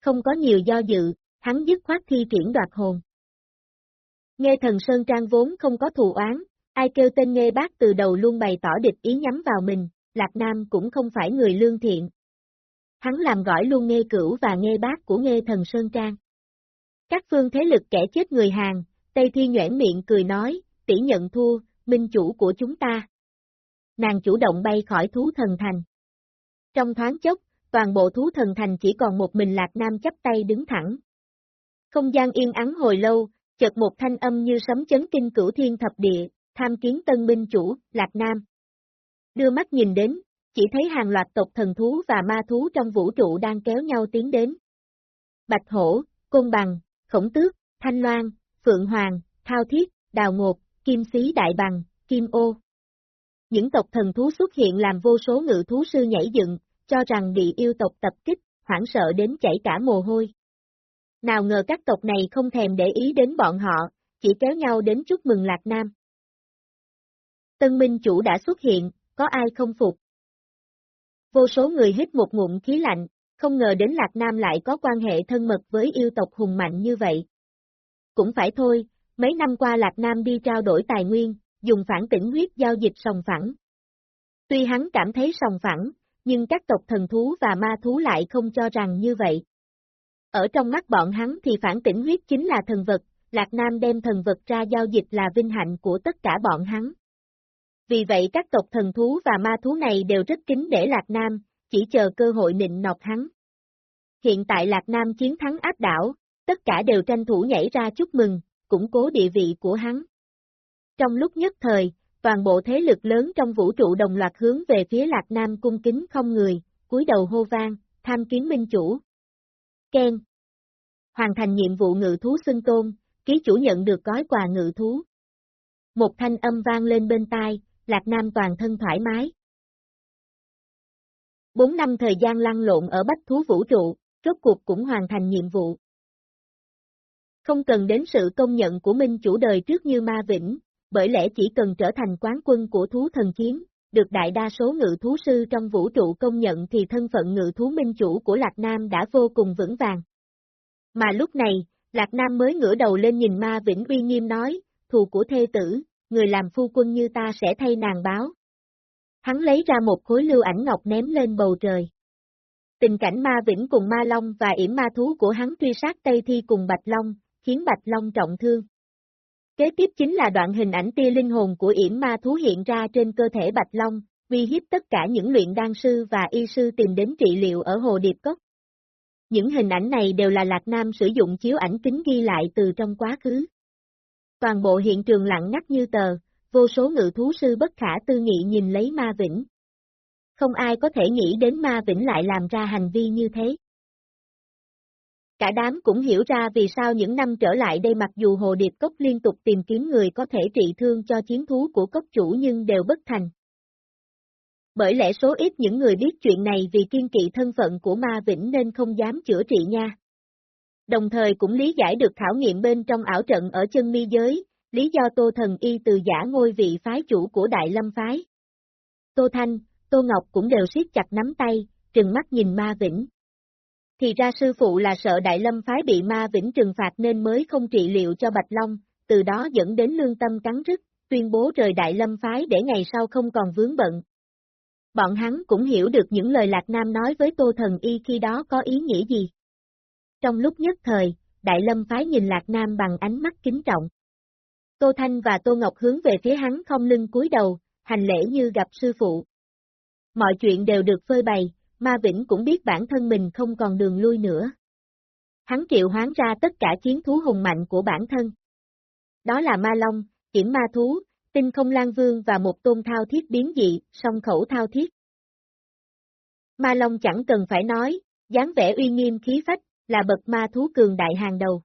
Speaker 1: Không có nhiều do dự, hắn dứt khoát thi triển đoạt hồn. Nghe thần Sơn Trang vốn không có thù oán, ai kêu tên nghe bác từ đầu luôn bày tỏ địch ý nhắm vào mình, Lạc Nam cũng không phải người lương thiện. Hắn làm gọi luôn nghe cửu và nghe bác của nghe thần Sơn Trang. Các phương thế lực kẻ chết người hàng, Tây Thi nhoảng miệng cười nói, tỷ nhận thua, minh chủ của chúng ta. Nàng chủ động bay khỏi thú thần thành. Trong thoáng chốc, toàn bộ thú thần thành chỉ còn một mình Lạc Nam chấp tay đứng thẳng. Không gian yên ắng hồi lâu, chợt một thanh âm như sấm chấn kinh cửu thiên thập địa, tham kiến tân binh chủ, Lạc Nam. Đưa mắt nhìn đến, chỉ thấy hàng loạt tộc thần thú và ma thú trong vũ trụ đang kéo nhau tiến đến. Bạch hổ, côn bằng, khổng tước, thanh loan, phượng hoàng, thao thiết, đào ngột, kim xí đại bằng, kim ô. Những tộc thần thú xuất hiện làm vô số ngự thú sư nhảy dựng, cho rằng bị yêu tộc tập kích, hoảng sợ đến chảy cả mồ hôi. Nào ngờ các tộc này không thèm để ý đến bọn họ, chỉ kéo nhau đến chúc mừng Lạc Nam. Tân Minh chủ đã xuất hiện, có ai không phục? Vô số người hít một ngụm khí lạnh, không ngờ đến Lạc Nam lại có quan hệ thân mật với yêu tộc hùng mạnh như vậy. Cũng phải thôi, mấy năm qua Lạc Nam đi trao đổi tài nguyên, dùng phản tỉnh huyết giao dịch sòng phẳng. Tuy hắn cảm thấy sòng phẳng, nhưng các tộc thần thú và ma thú lại không cho rằng như vậy. Ở trong mắt bọn hắn thì phản tỉnh huyết chính là thần vật, Lạc Nam đem thần vật ra giao dịch là vinh hạnh của tất cả bọn hắn. Vì vậy các tộc thần thú và ma thú này đều rất kính để Lạc Nam, chỉ chờ cơ hội nịnh nọt hắn. Hiện tại Lạc Nam chiến thắng áp đảo, tất cả đều tranh thủ nhảy ra chúc mừng, củng cố địa vị của hắn. Trong lúc nhất thời, toàn bộ thế lực lớn trong vũ trụ đồng loạt hướng về phía Lạc Nam cung kính không người, cúi đầu hô vang, tham kiến minh chủ. Ken. Hoàn thành nhiệm vụ ngự thú xưng tôn, ký chủ nhận được gói quà ngự thú. Một thanh âm vang lên bên tai, Lạc Nam toàn thân thoải mái. Bốn năm thời gian lăn lộn ở bách thú vũ trụ, rốt cuộc cũng hoàn thành nhiệm vụ. Không cần đến sự công nhận của minh chủ đời trước như Ma Vĩnh, bởi lẽ chỉ cần trở thành quán quân của thú thần kiếm, được đại đa số ngự thú sư trong vũ trụ công nhận thì thân phận ngự thú minh chủ của Lạc Nam đã vô cùng vững vàng. Mà lúc này, Lạc Nam mới ngửa đầu lên nhìn ma vĩnh uy nghiêm nói, thù của thê tử, người làm phu quân như ta sẽ thay nàng báo. Hắn lấy ra một khối lưu ảnh ngọc ném lên bầu trời. Tình cảnh ma vĩnh cùng ma long và yểm ma thú của hắn truy sát Tây Thi cùng Bạch Long, khiến Bạch Long trọng thương. Kế tiếp chính là đoạn hình ảnh tia linh hồn của yểm ma thú hiện ra trên cơ thể Bạch Long, uy hiếp tất cả những luyện đan sư và y sư tìm đến trị liệu ở Hồ Điệp Cốc. Những hình ảnh này đều là Lạc Nam sử dụng chiếu ảnh kính ghi lại từ trong quá khứ. Toàn bộ hiện trường lặng ngắt như tờ, vô số ngự thú sư bất khả tư nghị nhìn lấy ma vĩnh. Không ai có thể nghĩ đến ma vĩnh lại làm ra hành vi như thế. Cả đám cũng hiểu ra vì sao những năm trở lại đây mặc dù Hồ Điệp Cốc liên tục tìm kiếm người có thể trị thương cho chiến thú của cốc chủ nhưng đều bất thành. Bởi lẽ số ít những người biết chuyện này vì kiên kỵ thân phận của ma vĩnh nên không dám chữa trị nha. Đồng thời cũng lý giải được khảo nghiệm bên trong ảo trận ở chân mi giới, lý do Tô Thần Y từ giả ngôi vị phái chủ của Đại Lâm Phái. Tô Thanh, Tô Ngọc cũng đều siết chặt nắm tay, trừng mắt nhìn ma vĩnh. Thì ra sư phụ là sợ Đại Lâm Phái bị ma vĩnh trừng phạt nên mới không trị liệu cho Bạch Long, từ đó dẫn đến lương tâm cắn rứt, tuyên bố rời Đại Lâm Phái để ngày sau không còn vướng bận. Bọn hắn cũng hiểu được những lời Lạc Nam nói với Tô Thần Y khi đó có ý nghĩa gì. Trong lúc nhất thời, Đại Lâm Phái nhìn Lạc Nam bằng ánh mắt kính trọng. Tô Thanh và Tô Ngọc hướng về phía hắn không lưng cúi đầu, hành lễ như gặp sư phụ. Mọi chuyện đều được phơi bày, Ma Vĩnh cũng biết bản thân mình không còn đường lui nữa. Hắn triệu hoán ra tất cả chiến thú hùng mạnh của bản thân. Đó là Ma Long, Kiểm Ma Thú, Tinh Không Lan Vương và một tôn thao thiết biến dị, song khẩu thao thiết. Ma Long chẳng cần phải nói, dáng vẻ uy nghiêm khí phách, là bậc ma thú cường đại hàng đầu.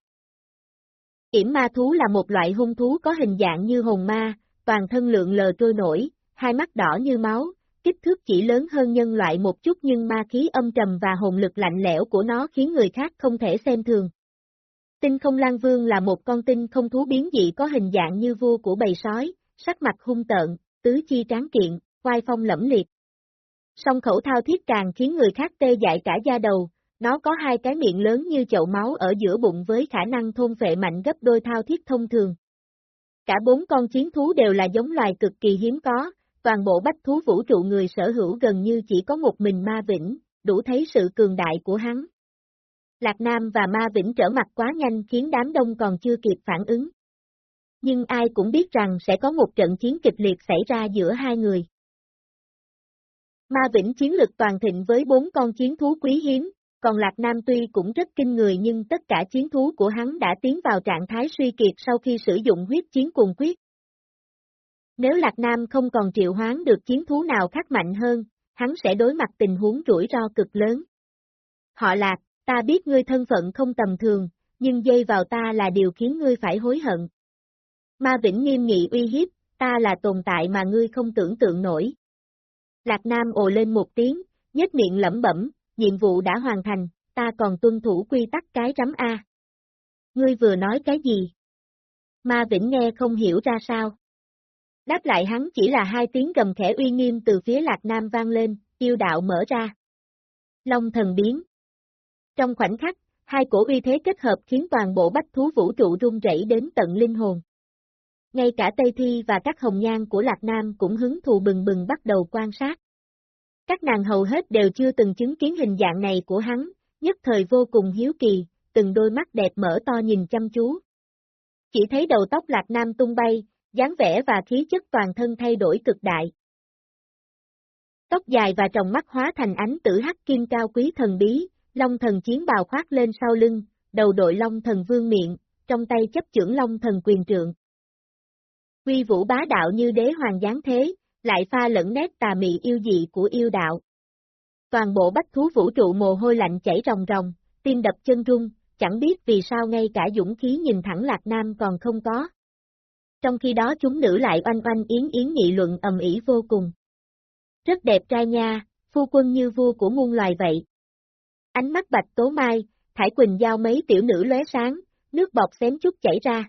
Speaker 1: Kiểm ma thú là một loại hung thú có hình dạng như hồn ma, toàn thân lượng lờ trôi nổi, hai mắt đỏ như máu, kích thước chỉ lớn hơn nhân loại một chút nhưng ma khí âm trầm và hồn lực lạnh lẽo của nó khiến người khác không thể xem thường. Tinh không lan vương là một con tinh không thú biến dị có hình dạng như vua của bầy sói, sắc mặt hung tợn, tứ chi tráng kiện, oai phong lẫm liệt. Song khẩu thao thiết càng khiến người khác tê dại cả da đầu, nó có hai cái miệng lớn như chậu máu ở giữa bụng với khả năng thôn phệ mạnh gấp đôi thao thiết thông thường. Cả bốn con chiến thú đều là giống loài cực kỳ hiếm có, toàn bộ bách thú vũ trụ người sở hữu gần như chỉ có một mình ma vĩnh, đủ thấy sự cường đại của hắn. Lạc Nam và ma vĩnh trở mặt quá nhanh khiến đám đông còn chưa kịp phản ứng. Nhưng ai cũng biết rằng sẽ có một trận chiến kịch liệt xảy ra giữa hai người. Ma Vĩnh chiến lực toàn thịnh với bốn con chiến thú quý hiếm, còn Lạc Nam tuy cũng rất kinh người nhưng tất cả chiến thú của hắn đã tiến vào trạng thái suy kiệt sau khi sử dụng huyết chiến cùng quyết. Nếu Lạc Nam không còn triệu hoán được chiến thú nào khác mạnh hơn, hắn sẽ đối mặt tình huống rủi ro cực lớn. Họ Lạc, ta biết ngươi thân phận không tầm thường, nhưng dây vào ta là điều khiến ngươi phải hối hận. Ma Vĩnh nghiêm nghị uy hiếp, ta là tồn tại mà ngươi không tưởng tượng nổi. Lạc Nam ồ lên một tiếng, nhếch miệng lẩm bẩm, nhiệm vụ đã hoàn thành, ta còn tuân thủ quy tắc cái rắm A. Ngươi vừa nói cái gì? Ma Vĩnh nghe không hiểu ra sao. Đáp lại hắn chỉ là hai tiếng gầm khẽ uy nghiêm từ phía Lạc Nam vang lên, yêu đạo mở ra. Long thần biến. Trong khoảnh khắc, hai cổ uy thế kết hợp khiến toàn bộ bách thú vũ trụ rung rẩy đến tận linh hồn. Ngay cả Tây Thi và các hồng nhan của Lạc Nam cũng hứng thù bừng bừng bắt đầu quan sát. Các nàng hầu hết đều chưa từng chứng kiến hình dạng này của hắn, nhất thời vô cùng hiếu kỳ, từng đôi mắt đẹp mở to nhìn chăm chú. Chỉ thấy đầu tóc Lạc Nam tung bay, dáng vẻ và khí chất toàn thân thay đổi cực đại. Tóc dài và tròng mắt hóa thành ánh tử hắc kim cao quý thần bí, long thần chiến bào khoác lên sau lưng, đầu đội long thần vương miệng, trong tay chấp trưởng long thần quyền trượng. Quy vũ bá đạo như đế hoàng giáng thế, lại pha lẫn nét tà mị yêu dị của yêu đạo. Toàn bộ bách thú vũ trụ mồ hôi lạnh chảy ròng ròng, tim đập chân rung, chẳng biết vì sao ngay cả dũng khí nhìn thẳng Lạc Nam còn không có. Trong khi đó chúng nữ lại oanh oanh yến yến nghị luận ầm ĩ vô cùng. Rất đẹp trai nha, phu quân như vua của muôn loài vậy. Ánh mắt bạch tố mai, Thải Quỳnh giao mấy tiểu nữ lóe sáng, nước bọt xém chút chảy ra.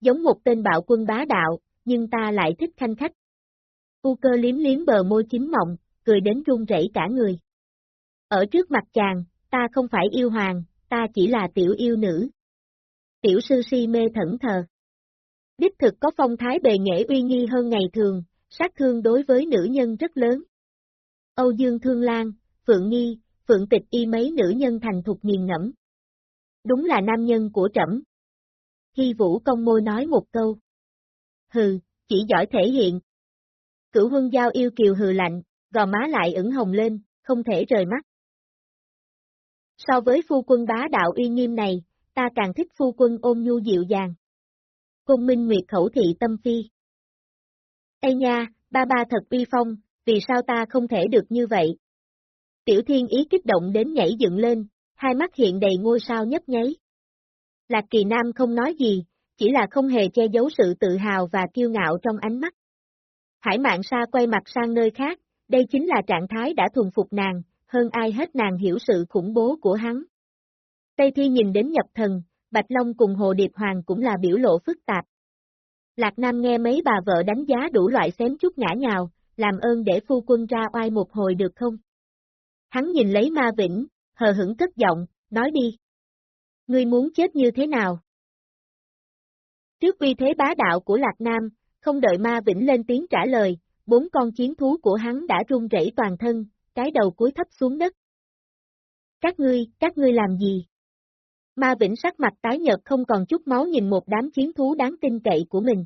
Speaker 1: Giống một tên bạo quân bá đạo, nhưng ta lại thích khanh khách. U cơ liếm liếm bờ môi chính mộng, cười đến run rẩy cả người. Ở trước mặt chàng, ta không phải yêu hoàng, ta chỉ là tiểu yêu nữ. Tiểu sư si mê thẫn thờ. Đích thực có phong thái bề nghệ uy nghi hơn ngày thường, sát thương đối với nữ nhân rất lớn. Âu Dương Thương Lan, Phượng Nghi, Phượng Tịch y mấy nữ nhân thành thục nghiền ngẫm. Đúng là nam nhân của trẫm. Hy Vũ công môi nói một câu. Hừ, chỉ giỏi thể hiện. Cửu huân giao yêu kiều hừ lạnh, gò má lại ửng hồng lên, không thể rời mắt. So với phu quân bá đạo uy nghiêm này, ta càng thích phu quân ôn nhu dịu dàng. Cung Minh Nguyệt khẩu thị tâm phi. Ê nha, ba ba thật uy phong, vì sao ta không thể được như vậy? Tiểu thiên ý kích động đến nhảy dựng lên, hai mắt hiện đầy ngôi sao nhấp nháy. Lạc kỳ nam không nói gì, chỉ là không hề che giấu sự tự hào và kiêu ngạo trong ánh mắt. Hải mạng sa quay mặt sang nơi khác, đây chính là trạng thái đã thuần phục nàng, hơn ai hết nàng hiểu sự khủng bố của hắn. Tây Thi nhìn đến nhập thần, Bạch Long cùng Hồ Điệp Hoàng cũng là biểu lộ phức tạp. Lạc Nam nghe mấy bà vợ đánh giá đủ loại xém chút ngã nhào, làm ơn để phu quân ra oai một hồi được không? Hắn nhìn lấy ma vĩnh, hờ hững cất giọng, nói đi. Ngươi muốn chết như thế nào? Trước uy thế bá đạo của Lạc Nam, không đợi ma vĩnh lên tiếng trả lời, bốn con chiến thú của hắn đã run rẩy toàn thân, cái đầu cúi thấp xuống đất. Các ngươi, các ngươi làm gì? Ma Vĩnh sắc mặt tái nhợt không còn chút máu nhìn một đám chiến thú đáng tin cậy của mình.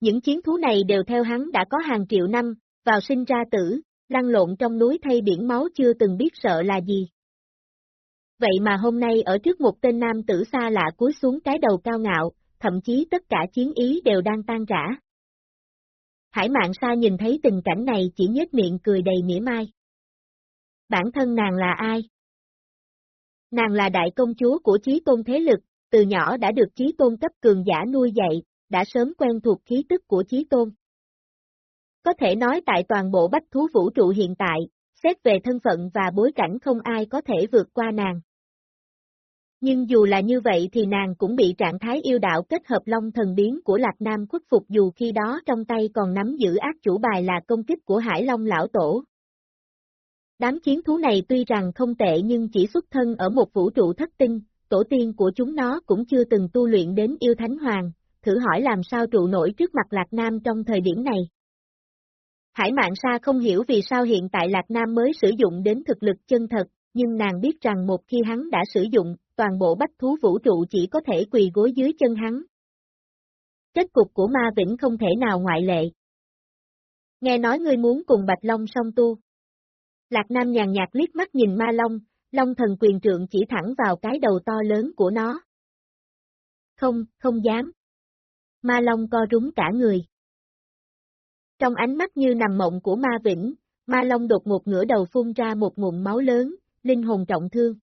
Speaker 1: Những chiến thú này đều theo hắn đã có hàng triệu năm, vào sinh ra tử, lăn lộn trong núi thay biển máu chưa từng biết sợ là gì. Vậy mà hôm nay ở trước một tên nam tử xa lạ cúi xuống cái đầu cao ngạo, thậm chí tất cả chiến ý đều đang tan rã. Hải mạng sa nhìn thấy tình cảnh này chỉ nhếch miệng cười đầy mỉa mai. Bản thân nàng là ai? Nàng là đại công chúa của trí tôn thế lực, từ nhỏ đã được trí tôn cấp cường giả nuôi dạy, đã sớm quen thuộc khí tức của trí tôn. Có thể nói tại toàn bộ bách thú vũ trụ hiện tại, xét về thân phận và bối cảnh không ai có thể vượt qua nàng. Nhưng dù là như vậy thì nàng cũng bị trạng thái yêu đạo kết hợp long thần biến của Lạc Nam khuất phục dù khi đó trong tay còn nắm giữ ác chủ bài là công kích của Hải Long Lão Tổ. Đám chiến thú này tuy rằng không tệ nhưng chỉ xuất thân ở một vũ trụ thất tinh, tổ tiên của chúng nó cũng chưa từng tu luyện đến yêu thánh hoàng, thử hỏi làm sao trụ nổi trước mặt Lạc Nam trong thời điểm này. Hải Mạn Sa không hiểu vì sao hiện tại Lạc Nam mới sử dụng đến thực lực chân thật, nhưng nàng biết rằng một khi hắn đã sử dụng, toàn bộ bách thú vũ trụ chỉ có thể quỳ gối dưới chân hắn. Kết cục của Ma Vĩnh không thể nào ngoại lệ. Nghe nói ngươi muốn cùng Bạch Long song tu. Lạc Nam nhàn nhạt liếc mắt nhìn Ma Long, Long thần quyền trượng chỉ thẳng vào cái đầu to lớn của nó. Không, không dám. Ma Long co rúng cả người. Trong ánh mắt như nằm mộng của Ma Vĩnh, Ma Long đột ngột ngửa đầu phun ra một nguồn máu lớn, linh hồn trọng thương.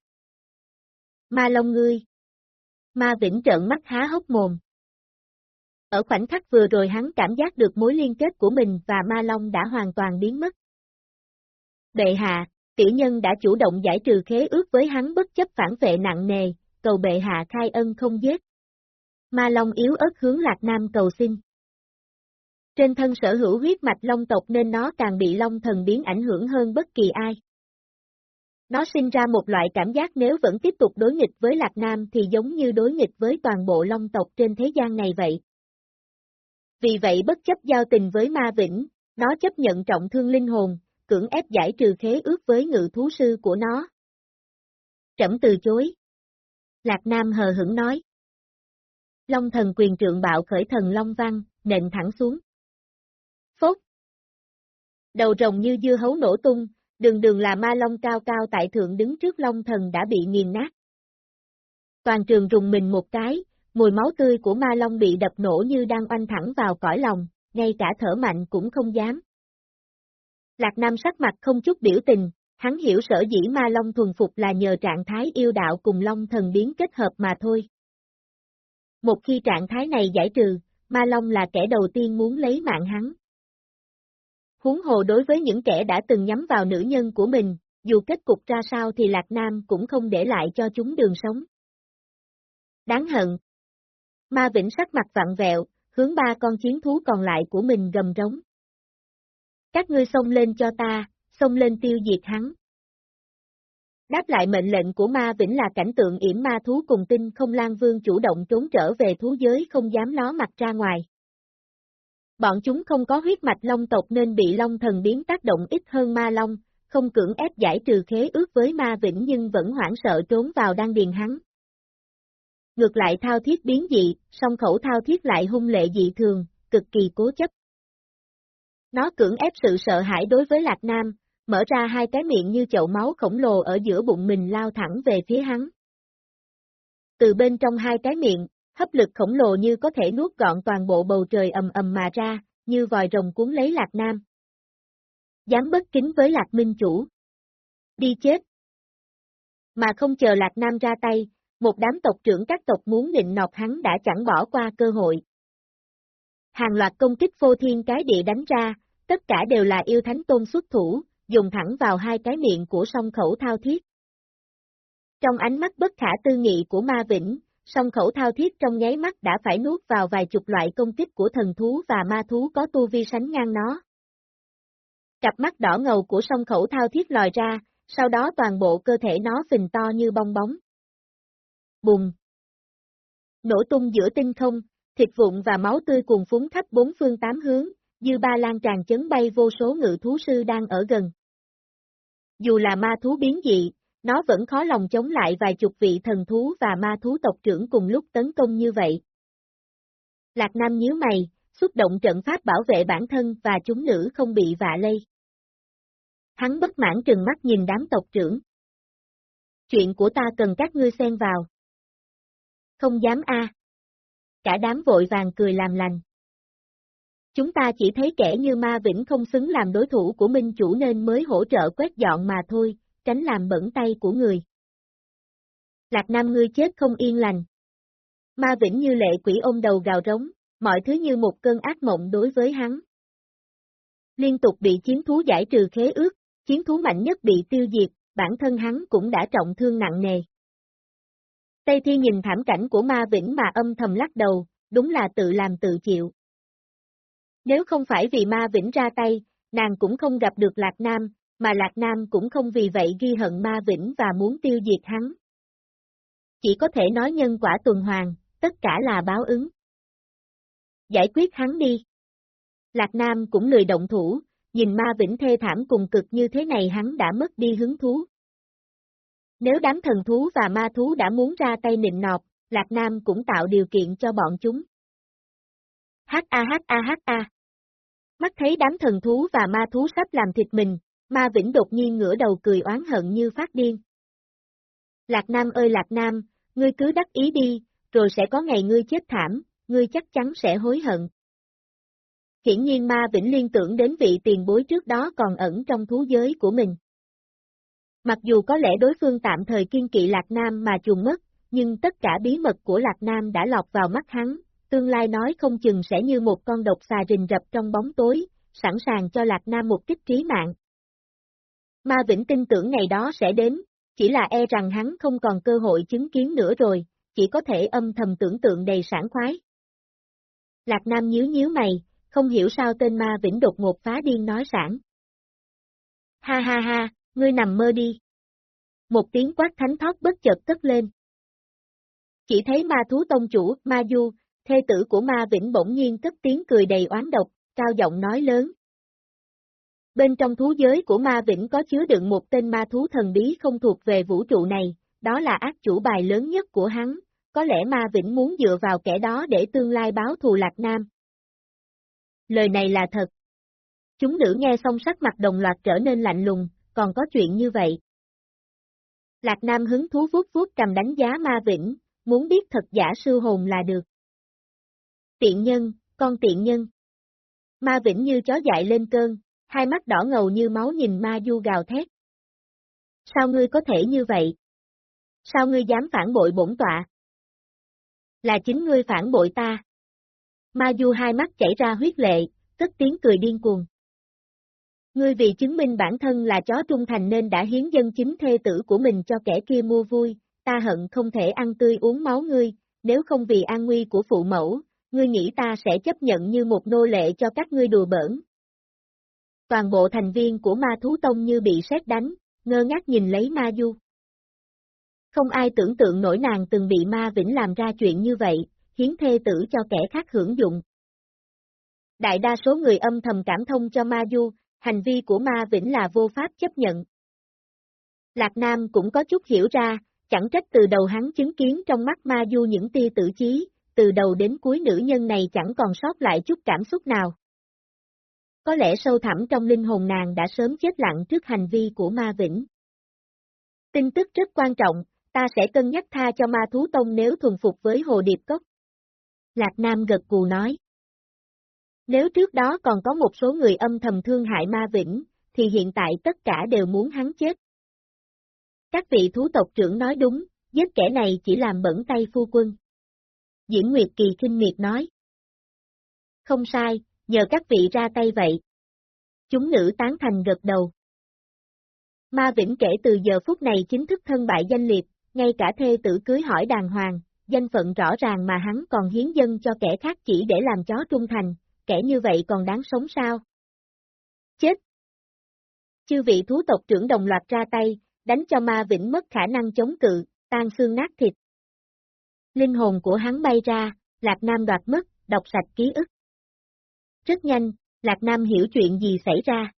Speaker 1: Ma Long ngươi. Ma Vĩnh trợn mắt há hốc mồm. Ở khoảnh khắc vừa rồi hắn cảm giác được mối liên kết của mình và Ma Long đã hoàn toàn biến mất. Bệ hạ, tiểu nhân đã chủ động giải trừ khế ước với hắn bất chấp phản vệ nặng nề, cầu bệ hạ khai ân không giết. Ma Long yếu ớt hướng Lạc Nam cầu xin. Trên thân sở hữu huyết mạch long tộc nên nó càng bị long thần biến ảnh hưởng hơn bất kỳ ai. Nó sinh ra một loại cảm giác nếu vẫn tiếp tục đối nghịch với Lạc Nam thì giống như đối nghịch với toàn bộ long tộc trên thế gian này vậy. Vì vậy bất chấp giao tình với Ma Vĩnh, nó chấp nhận trọng thương linh hồn, cưỡng ép giải trừ khế ước với ngự thú sư của nó. Trẫm từ chối. Lạc Nam hờ hững nói. Long thần quyền trượng bạo khởi thần Long Văn, nện thẳng xuống. Phốt. Đầu rồng như dưa hấu nổ tung, đường đường là ma long cao cao tại thượng đứng trước long thần đã bị nghiền nát. Toàn trường rùng mình một cái, mùi máu tươi của ma long bị đập nổ như đang oanh thẳng vào cõi lòng, ngay cả thở mạnh cũng không dám. Lạc Nam sắc mặt không chút biểu tình, hắn hiểu sở dĩ ma long thuần phục là nhờ trạng thái yêu đạo cùng long thần biến kết hợp mà thôi. Một khi trạng thái này giải trừ, ma long là kẻ đầu tiên muốn lấy mạng hắn. Huống hồ đối với những kẻ đã từng nhắm vào nữ nhân của mình, dù kết cục ra sao thì Lạc Nam cũng không để lại cho chúng đường sống. Đáng hận. Ma Vĩnh sắc mặt vặn vẹo, hướng ba con chiến thú còn lại của mình gầm rống. Các ngươi xông lên cho ta, xông lên tiêu diệt hắn. Đáp lại mệnh lệnh của ma vĩnh là cảnh tượng yểm ma thú cùng tinh không lan vương chủ động trốn trở về thú giới không dám ló mặt ra ngoài. Bọn chúng không có huyết mạch long tộc nên bị long thần biến tác động ít hơn ma long, không cưỡng ép giải trừ khế ước với ma vĩnh nhưng vẫn hoảng sợ trốn vào đan điền hắn. Ngược lại thao thiết biến dị, song khẩu thao thiết lại hung lệ dị thường, cực kỳ cố chấp. Nó cưỡng ép sự sợ hãi đối với Lạc Nam, mở ra hai cái miệng như chậu máu khổng lồ ở giữa bụng mình lao thẳng về phía hắn. Từ bên trong hai cái miệng, hấp lực khổng lồ như có thể nuốt gọn toàn bộ bầu trời ầm ầm mà ra, như vòi rồng cuốn lấy Lạc Nam. Dám bất kính với Lạc Minh Chủ. Đi chết. Mà không chờ Lạc Nam ra tay, một đám tộc trưởng các tộc muốn định nọc hắn đã chẳng bỏ qua cơ hội. Hàng loạt công kích vô thiên cái địa đánh ra, tất cả đều là yêu thánh tôn xuất thủ, dùng thẳng vào hai cái miệng của song khẩu thao thiết. Trong ánh mắt bất khả tư nghị của ma vĩnh, song khẩu thao thiết trong nháy mắt đã phải nuốt vào vài chục loại công kích của thần thú và ma thú có tu vi sánh ngang nó. Cặp mắt đỏ ngầu của song khẩu thao thiết lòi ra, sau đó toàn bộ cơ thể nó phình to như bong bóng. Bùng! Nổ tung giữa tinh không, thịt vụn và máu tươi cuồn phúng khắp bốn phương tám hướng, dư ba lan tràn chấn bay vô số ngự thú sư đang ở gần. Dù là ma thú biến dị, nó vẫn khó lòng chống lại vài chục vị thần thú và ma thú tộc trưởng cùng lúc tấn công như vậy. Lạc Nam nhíu mày, xuất động trận pháp bảo vệ bản thân và chúng nữ không bị vạ lây. Hắn bất mãn trừng mắt nhìn đám tộc trưởng. Chuyện của ta cần các ngươi xen vào. Không dám a. Cả đám vội vàng cười làm lành. Chúng ta chỉ thấy kẻ như ma vĩnh không xứng làm đối thủ của minh chủ nên mới hỗ trợ quét dọn mà thôi, tránh làm bẩn tay của người. Lạc Nam ngươi chết không yên lành. Ma vĩnh như lệ quỷ ôm đầu gào rống, mọi thứ như một cơn ác mộng đối với hắn. Liên tục bị chiến thú giải trừ khế ước, chiến thú mạnh nhất bị tiêu diệt, bản thân hắn cũng đã trọng thương nặng nề. Tây Thi nhìn thảm cảnh của ma vĩnh mà âm thầm lắc đầu, đúng là tự làm tự chịu. Nếu không phải vì ma vĩnh ra tay, nàng cũng không gặp được Lạc Nam, mà Lạc Nam cũng không vì vậy ghi hận ma vĩnh và muốn tiêu diệt hắn. Chỉ có thể nói nhân quả tuần hoàn, tất cả là báo ứng. Giải quyết hắn đi. Lạc Nam cũng lười động thủ, nhìn ma vĩnh thê thảm cùng cực như thế này hắn đã mất đi hứng thú. Nếu đám thần thú và ma thú đã muốn ra tay nịnh nọt, Lạc Nam cũng tạo điều kiện cho bọn chúng. H-A-H-A-H-A Mắt thấy đám thần thú và ma thú sắp làm thịt mình, ma vĩnh đột nhiên ngửa đầu cười oán hận như phát điên. Lạc Nam ơi Lạc Nam, ngươi cứ đắc ý đi, rồi sẽ có ngày ngươi chết thảm, ngươi chắc chắn sẽ hối hận. Hiển nhiên ma vĩnh liên tưởng đến vị tiền bối trước đó còn ẩn trong thú giới của mình. Mặc dù có lẽ đối phương tạm thời kiên kỵ Lạc Nam mà chuồn mất, nhưng tất cả bí mật của Lạc Nam đã lọt vào mắt hắn, tương lai nói không chừng sẽ như một con độc xà rình rập trong bóng tối, sẵn sàng cho Lạc Nam một kích trí mạng. Ma Vĩnh tin tưởng ngày đó sẽ đến, chỉ là e rằng hắn không còn cơ hội chứng kiến nữa rồi, chỉ có thể âm thầm tưởng tượng đầy sảng khoái. Lạc Nam nhíu nhíu mày, không hiểu sao tên Ma Vĩnh đột ngột phá điên nói sảng. Ha ha ha, ngươi nằm mơ đi. Một tiếng quát thánh thoát bất chợt cất lên. Chỉ thấy ma thú tông chủ, ma du, thê tử của ma vĩnh bỗng nhiên cất tiếng cười đầy oán độc, cao giọng nói lớn. Bên trong thú giới của ma vĩnh có chứa đựng một tên ma thú thần bí không thuộc về vũ trụ này, đó là ác chủ bài lớn nhất của hắn, có lẽ ma vĩnh muốn dựa vào kẻ đó để tương lai báo thù Lạc Nam. Lời này là thật. Chúng nữ nghe xong sắc mặt đồng loạt trở nên lạnh lùng, còn có chuyện như vậy. Lạc Nam hứng thú vuốt vuốt cầm đánh giá ma vĩnh, muốn biết thật giả sư hồn là được. Tiện nhân, con tiện nhân. Ma vĩnh như chó dại lên cơn, hai mắt đỏ ngầu như máu nhìn ma du gào thét. Sao ngươi có thể như vậy? Sao ngươi dám phản bội bổn tọa? Là chính ngươi phản bội ta. Ma du hai mắt chảy ra huyết lệ, tức tiếng cười điên cuồng. Ngươi vì chứng minh bản thân là chó trung thành nên đã hiến dân chính thê tử của mình cho kẻ kia mua vui, ta hận không thể ăn tươi uống máu ngươi, nếu không vì an nguy của phụ mẫu, ngươi nghĩ ta sẽ chấp nhận như một nô lệ cho các ngươi đùa bỡn. Toàn bộ thành viên của ma thú tông như bị sét đánh, ngơ ngác nhìn lấy ma du. Không ai tưởng tượng nổi nàng từng bị ma vĩnh làm ra chuyện như vậy, hiến thê tử cho kẻ khác hưởng dụng. Đại đa số người âm thầm cảm thông cho ma du, hành vi của ma vĩnh là vô pháp chấp nhận. Lạc Nam cũng có chút hiểu ra, chẳng trách từ đầu hắn chứng kiến trong mắt ma du những tia tử chí, từ đầu đến cuối nữ nhân này chẳng còn sót lại chút cảm xúc nào. Có lẽ sâu thẳm trong linh hồn nàng đã sớm chết lặng trước hành vi của ma vĩnh. Tin tức rất quan trọng, ta sẽ cân nhắc tha cho ma thú tông nếu thuần phục với hồ điệp cốc. Lạc Nam gật cù nói. Nếu trước đó còn có một số người âm thầm thương hại ma vĩnh, thì hiện tại tất cả đều muốn hắn chết. Các vị thú tộc trưởng nói đúng, giết kẻ này chỉ làm bẩn tay phu quân. Diễn Nguyệt Kỳ kinh miệt nói. Không sai, nhờ các vị ra tay vậy. Chúng nữ tán thành gật đầu. Ma Vĩnh kể từ giờ phút này chính thức thân bại danh liệt, ngay cả thê tử cưới hỏi đàng hoàng, danh phận rõ ràng mà hắn còn hiến dân cho kẻ khác chỉ để làm chó trung thành, kẻ như vậy còn đáng sống sao? Chết! Chư vị thú tộc trưởng đồng loạt ra tay, đánh cho ma vĩnh mất khả năng chống cự, tan xương nát thịt. Linh hồn của hắn bay ra, Lạc Nam đoạt mất, đọc sạch ký ức. Rất nhanh, Lạc Nam hiểu chuyện gì xảy ra.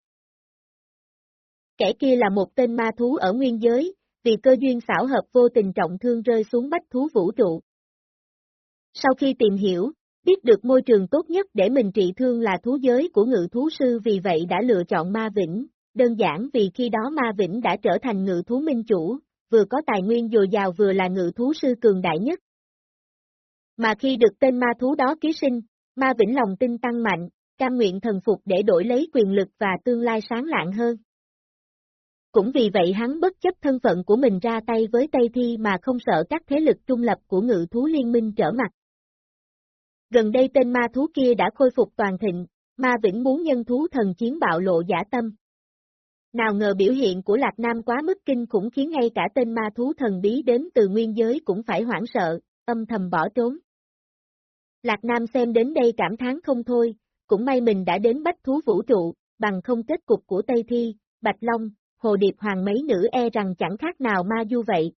Speaker 1: Kẻ kia là một tên ma thú ở nguyên giới, vì cơ duyên xảo hợp vô tình trọng thương rơi xuống bách thú vũ trụ. Sau khi tìm hiểu, biết được môi trường tốt nhất để mình trị thương là thú giới của ngự thú sư vì vậy đã lựa chọn ma vĩnh, đơn giản vì khi đó ma vĩnh đã trở thành ngự thú minh chủ, vừa có tài nguyên dồi dào vừa là ngự thú sư cường đại nhất. Mà khi được tên ma thú đó ký sinh, ma vĩnh lòng tin tăng mạnh, cam nguyện thần phục để đổi lấy quyền lực và tương lai sáng lạng hơn. Cũng vì vậy hắn bất chấp thân phận của mình ra tay với Tây Thi mà không sợ các thế lực trung lập của ngự thú liên minh trở mặt. Gần đây tên ma thú kia đã khôi phục toàn thịnh, ma vĩnh muốn nhân thú thần chiến bạo lộ giả tâm. Nào ngờ biểu hiện của Lạc Nam quá mức kinh khủng khiến ngay cả tên ma thú thần bí đến từ nguyên giới cũng phải hoảng sợ, âm thầm bỏ trốn. Lạc Nam xem đến đây cảm thán không thôi, cũng may mình đã đến bách thú vũ trụ, bằng không kết cục của Tây Thi, Bạch Long, Hồ Điệp Hoàng mấy nữ e rằng chẳng khác nào ma du vậy.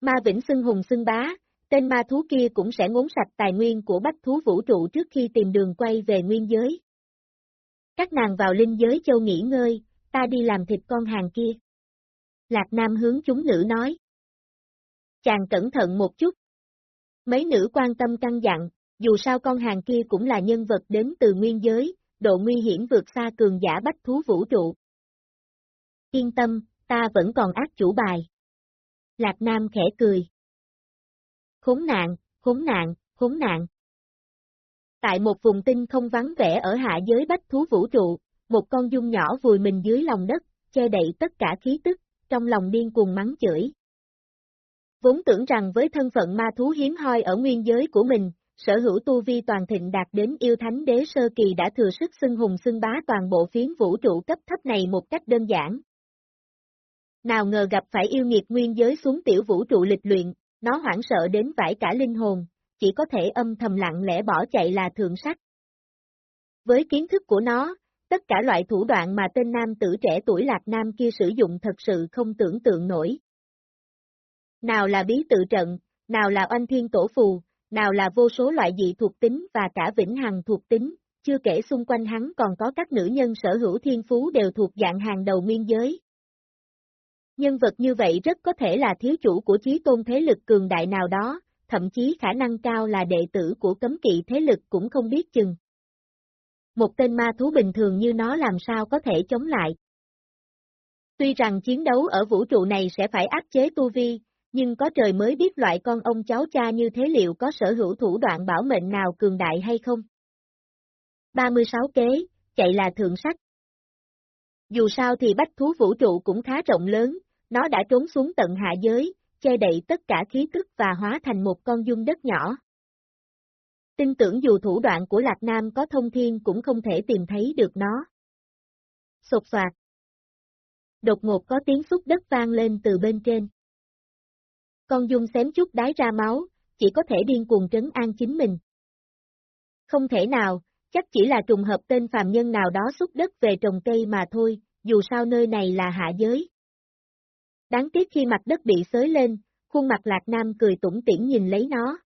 Speaker 1: Ma Vĩnh xưng hùng xưng bá, tên ma thú kia cũng sẽ ngốn sạch tài nguyên của bách thú vũ trụ trước khi tìm đường quay về nguyên giới. Các nàng vào linh giới châu nghỉ ngơi, ta đi làm thịt con hàng kia. Lạc Nam hướng chúng nữ nói. Chàng cẩn thận một chút. Mấy nữ quan tâm căng dặn, dù sao con hàng kia cũng là nhân vật đến từ nguyên giới, độ nguy hiểm vượt xa cường giả bách thú vũ trụ. Yên tâm, ta vẫn còn ác chủ bài. Lạc Nam khẽ cười. Khốn nạn, khốn nạn, khốn nạn. Tại một vùng tinh không vắng vẻ ở hạ giới bách thú vũ trụ, một con dung nhỏ vùi mình dưới lòng đất, che đậy tất cả khí tức, trong lòng điên cuồng mắng chửi. Vốn tưởng rằng với thân phận ma thú hiếm hoi ở nguyên giới của mình, sở hữu tu vi toàn thịnh đạt đến yêu thánh đế sơ kỳ đã thừa sức xưng hùng xưng bá toàn bộ phiến vũ trụ cấp thấp này một cách đơn giản. Nào ngờ gặp phải yêu nghiệt nguyên giới xuống tiểu vũ trụ lịch luyện, nó hoảng sợ đến vải cả linh hồn, chỉ có thể âm thầm lặng lẽ bỏ chạy là thượng sách. Với kiến thức của nó, tất cả loại thủ đoạn mà tên nam tử trẻ tuổi Lạc Nam kia sử dụng thật sự không tưởng tượng nổi. Nào là bí tự trận, nào là oanh thiên tổ phù, nào là vô số loại dị thuộc tính và cả vĩnh hằng thuộc tính, chưa kể xung quanh hắn còn có các nữ nhân sở hữu thiên phú đều thuộc dạng hàng đầu miên giới. Nhân vật như vậy rất có thể là thiếu chủ của chí tôn thế lực cường đại nào đó, thậm chí khả năng cao là đệ tử của cấm kỵ thế lực cũng không biết chừng. Một tên ma thú bình thường như nó làm sao có thể chống lại. Tuy rằng chiến đấu ở vũ trụ này sẽ phải áp chế tu vi, nhưng có trời mới biết loại con ông cháu cha như thế liệu có sở hữu thủ đoạn bảo mệnh nào cường đại hay không. 36 kế, chạy là thượng sách. Dù sao thì bách thú vũ trụ cũng khá rộng lớn, nó đã trốn xuống tận hạ giới, che đậy tất cả khí tức và hóa thành một con dung đất nhỏ. Tin tưởng dù thủ đoạn của Lạc Nam có thông thiên cũng không thể tìm thấy được nó. Sột soạt. Đột ngột có tiếng xúc đất vang lên từ bên trên. Con dung xém chút đái ra máu, chỉ có thể điên cuồng trấn an chính mình. Không thể nào, chắc chỉ là trùng hợp tên phàm nhân nào đó xúc đất về trồng cây mà thôi, dù sao nơi này là hạ giới. Đáng tiếc khi mặt đất bị xới lên, khuôn mặt Lạc Nam cười tủm tỉm nhìn lấy nó.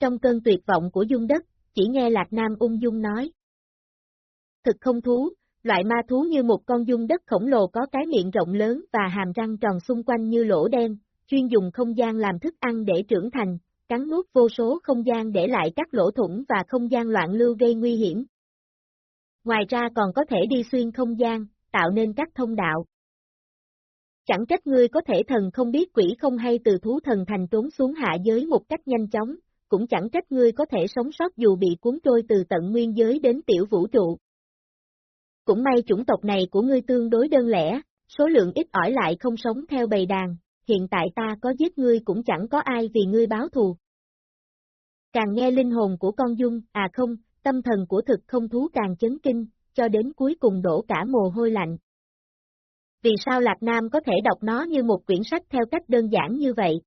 Speaker 1: Trong cơn tuyệt vọng của dung đất, chỉ nghe Lạc Nam ung dung nói. Thực không thú, loại ma thú như một con dung đất khổng lồ có cái miệng rộng lớn và hàm răng tròn xung quanh như lỗ đen, chuyên dùng không gian làm thức ăn để trưởng thành, cắn nuốt vô số không gian để lại các lỗ thủng và không gian loạn lưu gây nguy hiểm. Ngoài ra còn có thể đi xuyên không gian, tạo nên các thông đạo. Chẳng trách ngươi có thể thần không biết quỷ không hay từ thú thần thành trốn xuống hạ giới một cách nhanh chóng, cũng chẳng trách ngươi có thể sống sót dù bị cuốn trôi từ tận nguyên giới đến tiểu vũ trụ. Cũng may chủng tộc này của ngươi tương đối đơn lẻ, số lượng ít ỏi lại không sống theo bầy đàn, hiện tại ta có giết ngươi cũng chẳng có ai vì ngươi báo thù. Càng nghe linh hồn của con dung, à không, tâm thần của thực không thú càng chấn kinh, cho đến cuối cùng đổ cả mồ hôi lạnh. Vì sao Lạc Nam có thể đọc nó như một quyển sách theo cách đơn giản như vậy?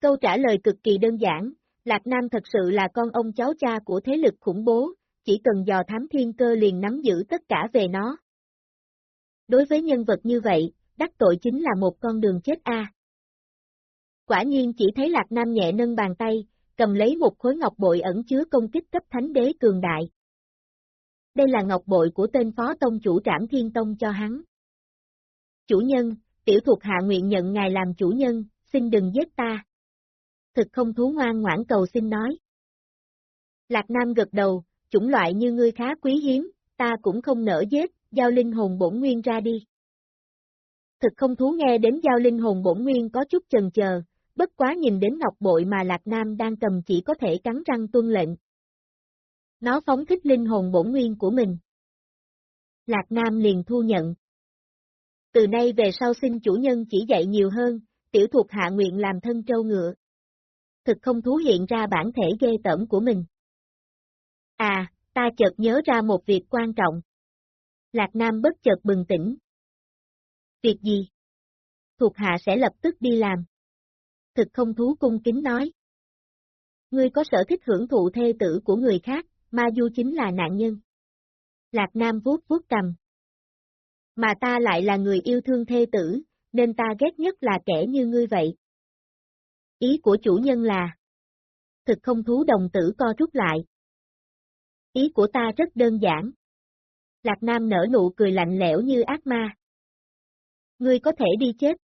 Speaker 1: Câu trả lời cực kỳ đơn giản, Lạc Nam thật sự là con ông cháu cha của thế lực khủng bố, chỉ cần dò thám thiên cơ liền nắm giữ tất cả về nó. Đối với nhân vật như vậy, đắc tội chính là một con đường chết a. Quả nhiên chỉ thấy Lạc Nam nhẹ nâng bàn tay, cầm lấy một khối ngọc bội ẩn chứa công kích cấp thánh đế cường đại. Đây là ngọc bội của tên phó tông chủ trảm thiên tông cho hắn. Chủ nhân, tiểu thuộc hạ nguyện nhận ngài làm chủ nhân, xin đừng giết ta. Thực không thú ngoan ngoãn cầu xin nói. Lạc Nam gật đầu, chủng loại như ngươi khá quý hiếm, ta cũng không nỡ giết, giao linh hồn bổn nguyên ra đi. Thực không thú nghe đến giao linh hồn bổn nguyên có chút chần chờ, bất quá nhìn đến ngọc bội mà Lạc Nam đang cầm chỉ có thể cắn răng tuân lệnh. Nó phóng thích linh hồn bổn nguyên của mình. Lạc Nam liền thu nhận. Từ nay về sau xin chủ nhân chỉ dạy nhiều hơn, tiểu thuộc hạ nguyện làm thân trâu ngựa. Thực không thú hiện ra bản thể ghê tởm của mình. À, ta chợt nhớ ra một việc quan trọng. Lạc Nam bất chợt bừng tỉnh. Việc gì? Thuộc hạ sẽ lập tức đi làm. Thực không thú cung kính nói. Ngươi có sở thích hưởng thụ thê tử của người khác, ma du chính là nạn nhân. Lạc Nam vuốt vuốt cầm. Mà ta lại là người yêu thương thê tử, nên ta ghét nhất là kẻ như ngươi vậy. Ý của chủ nhân là Thực không thú đồng tử co rút lại. Ý của ta rất đơn giản. Lạc Nam nở nụ cười lạnh lẽo như ác ma. Ngươi có thể đi chết.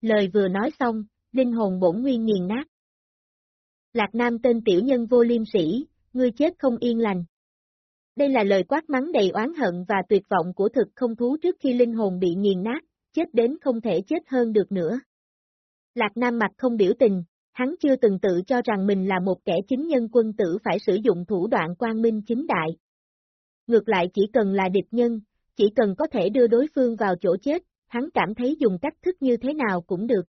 Speaker 1: Lời vừa nói xong, linh hồn bổn nguyên nghiền nát. Lạc Nam tên tiểu nhân vô liêm sĩ, ngươi chết không yên lành. Đây là lời quát mắng đầy oán hận và tuyệt vọng của thực không thú trước khi linh hồn bị nghiền nát, chết đến không thể chết hơn được nữa. Lạc Nam mặt không biểu tình, hắn chưa từng tự cho rằng mình là một kẻ chính nhân quân tử phải sử dụng thủ đoạn quan minh chính đại. Ngược lại chỉ cần là địch nhân, chỉ cần có thể đưa đối phương vào chỗ chết, hắn cảm thấy dùng cách thức như thế nào cũng được.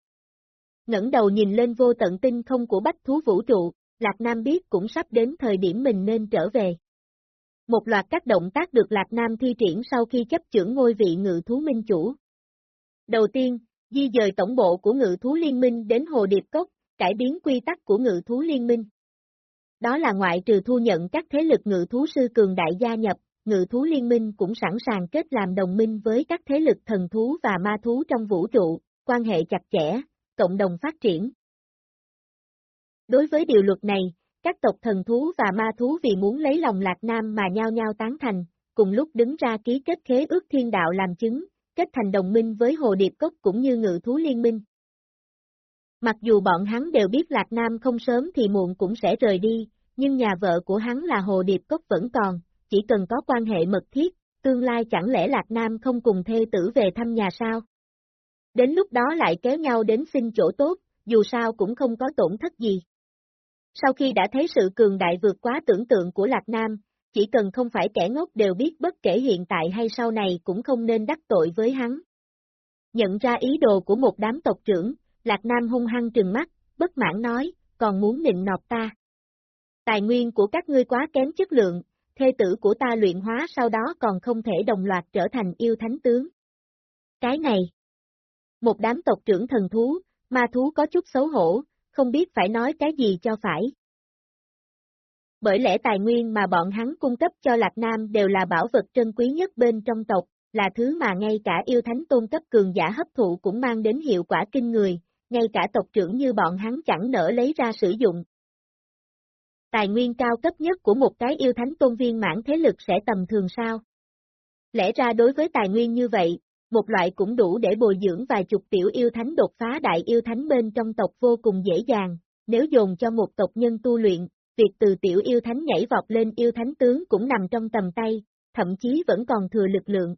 Speaker 1: ngẩng đầu nhìn lên vô tận tinh không của bách thú vũ trụ, Lạc Nam biết cũng sắp đến thời điểm mình nên trở về. Một loạt các động tác được Lạc Nam thi triển sau khi chấp trưởng ngôi vị ngự thú minh chủ. Đầu tiên, di dời tổng bộ của ngự thú liên minh đến Hồ Điệp Cốc, cải biến quy tắc của ngự thú liên minh. Đó là ngoại trừ thu nhận các thế lực ngự thú sư cường đại gia nhập, ngự thú liên minh cũng sẵn sàng kết làm đồng minh với các thế lực thần thú và ma thú trong vũ trụ, quan hệ chặt chẽ, cộng đồng phát triển. Đối với điều luật này, các tộc thần thú và ma thú vì muốn lấy lòng Lạc Nam mà nhao nhao tán thành, cùng lúc đứng ra ký kết khế ước thiên đạo làm chứng, kết thành đồng minh với Hồ Điệp Cốc cũng như ngự thú liên minh. Mặc dù bọn hắn đều biết Lạc Nam không sớm thì muộn cũng sẽ rời đi, nhưng nhà vợ của hắn là Hồ Điệp Cốc vẫn còn, chỉ cần có quan hệ mật thiết, tương lai chẳng lẽ Lạc Nam không cùng thê tử về thăm nhà sao? Đến lúc đó lại kéo nhau đến xin chỗ tốt, dù sao cũng không có tổn thất gì. Sau khi đã thấy sự cường đại vượt quá tưởng tượng của Lạc Nam, chỉ cần không phải kẻ ngốc đều biết bất kể hiện tại hay sau này cũng không nên đắc tội với hắn. Nhận ra ý đồ của một đám tộc trưởng, Lạc Nam hung hăng trừng mắt, bất mãn nói, còn muốn nịnh nọt ta. Tài nguyên của các ngươi quá kém chất lượng, thê tử của ta luyện hóa sau đó còn không thể đồng loạt trở thành yêu thánh tướng. Cái này, một đám tộc trưởng thần thú, ma thú có chút xấu hổ, không biết phải nói cái gì cho phải. Bởi lẽ tài nguyên mà bọn hắn cung cấp cho Lạc Nam đều là bảo vật trân quý nhất bên trong tộc, là thứ mà ngay cả yêu thánh tôn cấp cường giả hấp thụ cũng mang đến hiệu quả kinh người, ngay cả tộc trưởng như bọn hắn chẳng nỡ lấy ra sử dụng. Tài nguyên cao cấp nhất của một cái yêu thánh tôn viên mãn thế lực sẽ tầm thường sao? Lẽ ra đối với tài nguyên như vậy, một loại cũng đủ để bồi dưỡng vài chục tiểu yêu thánh đột phá đại yêu thánh bên trong tộc vô cùng dễ dàng, nếu dồn cho một tộc nhân tu luyện, việc từ tiểu yêu thánh nhảy vọt lên yêu thánh tướng cũng nằm trong tầm tay, thậm chí vẫn còn thừa lực lượng.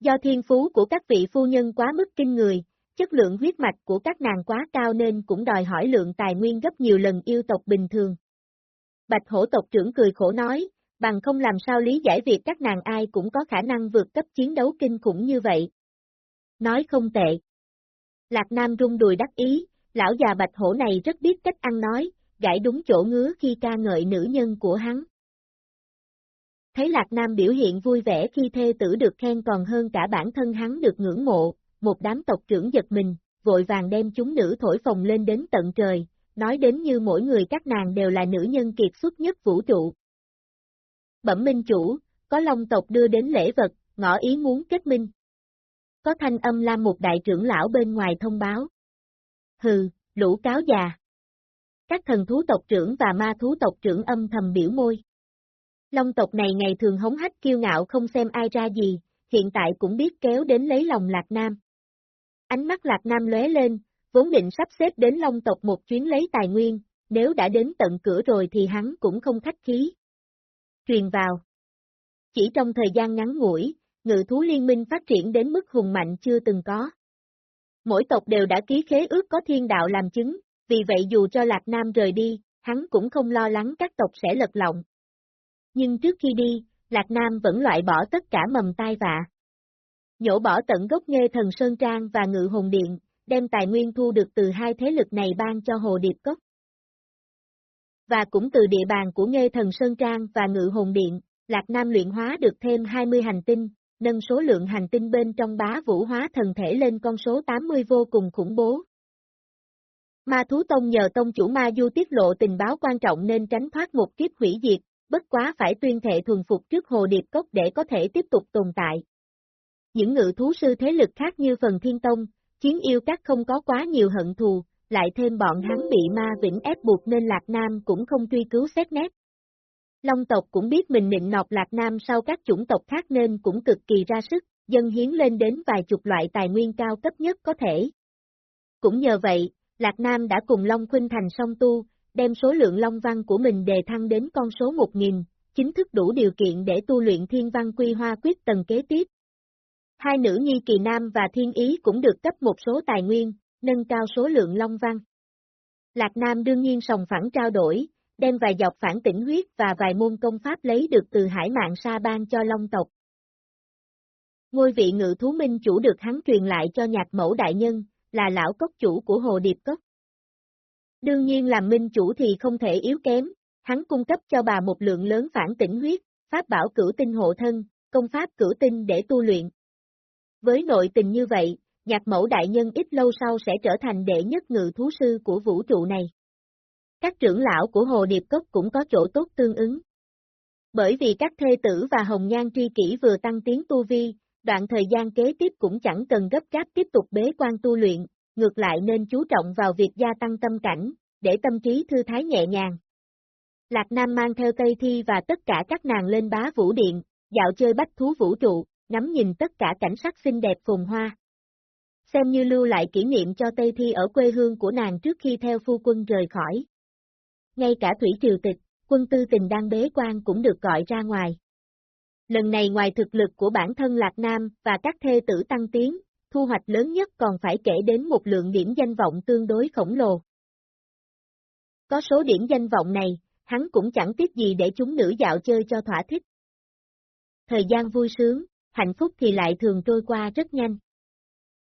Speaker 1: Do thiên phú của các vị phu nhân quá mức kinh người, chất lượng huyết mạch của các nàng quá cao nên cũng đòi hỏi lượng tài nguyên gấp nhiều lần yêu tộc bình thường. Bạch hổ tộc trưởng cười khổ nói, bằng không làm sao lý giải việc các nàng ai cũng có khả năng vượt cấp chiến đấu kinh khủng như vậy. Nói không tệ. Lạc Nam rung đùi đắc ý, lão già bạch hổ này rất biết cách ăn nói, gãi đúng chỗ ngứa khi ca ngợi nữ nhân của hắn. Thấy Lạc Nam biểu hiện vui vẻ khi thê tử được khen còn hơn cả bản thân hắn được ngưỡng mộ, một đám tộc trưởng giật mình, vội vàng đem chúng nữ thổi phồng lên đến tận trời, nói đến như mỗi người các nàng đều là nữ nhân kiệt xuất nhất vũ trụ. Bẩm minh chủ, có long tộc đưa đến lễ vật, ngõ ý muốn kết minh. Có thanh âm lam một đại trưởng lão bên ngoài thông báo. Hừ, lũ cáo già. Các thần thú tộc trưởng và ma thú tộc trưởng âm thầm biểu môi. Long tộc này ngày thường hống hách kiêu ngạo không xem ai ra gì, hiện tại cũng biết kéo đến lấy lòng Lạc Nam. Ánh mắt Lạc Nam lóe lên, vốn định sắp xếp đến Long tộc một chuyến lấy tài nguyên, nếu đã đến tận cửa rồi thì hắn cũng không khách khí. Truyền vào. Chỉ trong thời gian ngắn ngủi, ngự thú liên minh phát triển đến mức hùng mạnh chưa từng có. Mỗi tộc đều đã ký khế ước có thiên đạo làm chứng, vì vậy dù cho Lạc Nam rời đi, hắn cũng không lo lắng các tộc sẽ lật lọng. Nhưng trước khi đi, Lạc Nam vẫn loại bỏ tất cả mầm tai vạ. Nhổ bỏ tận gốc nghe thần Sơn Trang và Ngự Hồn Điện, đem tài nguyên thu được từ hai thế lực này ban cho Hồ Điệp Cốc. Và cũng từ địa bàn của Nghê Thần Sơn Trang và Ngự Hồn Điện, Lạc Nam luyện hóa được thêm 20 hành tinh, nâng số lượng hành tinh bên trong bá vũ hóa thần thể lên con số 80 vô cùng khủng bố. Ma Thú Tông nhờ Tông chủ Ma Du tiết lộ tình báo quan trọng nên tránh thoát một kiếp hủy diệt, bất quá phải tuyên thệ thuần phục trước Hồ Điệp Cốc để có thể tiếp tục tồn tại. Những ngự thú sư thế lực khác như phần Thiên Tông, chiến yêu các không có quá nhiều hận thù, lại thêm bọn hắn bị ma vĩnh ép buộc nên Lạc Nam cũng không truy cứu xét nét. Long tộc cũng biết mình nịnh nọt Lạc Nam sau các chủng tộc khác nên cũng cực kỳ ra sức, dân hiến lên đến vài chục loại tài nguyên cao cấp nhất có thể. Cũng nhờ vậy, Lạc Nam đã cùng Long Khuynh thành song tu, đem số lượng Long Văn của mình đề thăng đến con số 1.000, chính thức đủ điều kiện để tu luyện thiên văn quy hoa quyết tầng kế tiếp. Hai nữ nhi kỳ nam và thiên ý cũng được cấp một số tài nguyên, nâng cao số lượng Long Văn. Lạc Nam đương nhiên sòng phẳng trao đổi, đem vài dọc phản tỉnh huyết và vài môn công pháp lấy được từ hải mạng sa ban cho Long tộc. Ngôi vị ngự thú minh chủ được hắn truyền lại cho nhạc mẫu đại nhân, là lão cốc chủ của Hồ Điệp Cốc. Đương nhiên làm minh chủ thì không thể yếu kém, hắn cung cấp cho bà một lượng lớn phản tỉnh huyết, pháp bảo cửu tinh hộ thân, công pháp cửu tinh để tu luyện. Với nội tình như vậy, nhạc mẫu đại nhân ít lâu sau sẽ trở thành đệ nhất ngự thú sư của vũ trụ này. Các trưởng lão của Hồ Điệp Cốc cũng có chỗ tốt tương ứng. Bởi vì các thê tử và hồng nhan tri kỷ vừa tăng tiến tu vi, đoạn thời gian kế tiếp cũng chẳng cần gấp gáp tiếp tục bế quan tu luyện, ngược lại nên chú trọng vào việc gia tăng tâm cảnh, để tâm trí thư thái nhẹ nhàng. Lạc Nam mang theo Tây Thi và tất cả các nàng lên bá vũ điện, dạo chơi bách thú vũ trụ, ngắm nhìn tất cả cảnh sắc xinh đẹp phồn hoa. Xem như lưu lại kỷ niệm cho Tây Thi ở quê hương của nàng trước khi theo phu quân rời khỏi. Ngay cả Thủy Triều Tịch, quân tư tình đang bế quan cũng được gọi ra ngoài. Lần này ngoài thực lực của bản thân Lạc Nam và các thê tử tăng tiến, thu hoạch lớn nhất còn phải kể đến một lượng điểm danh vọng tương đối khổng lồ. Có số điểm danh vọng này, hắn cũng chẳng tiếc gì để chúng nữ dạo chơi cho thỏa thích. Thời gian vui sướng, hạnh phúc thì lại thường trôi qua rất nhanh.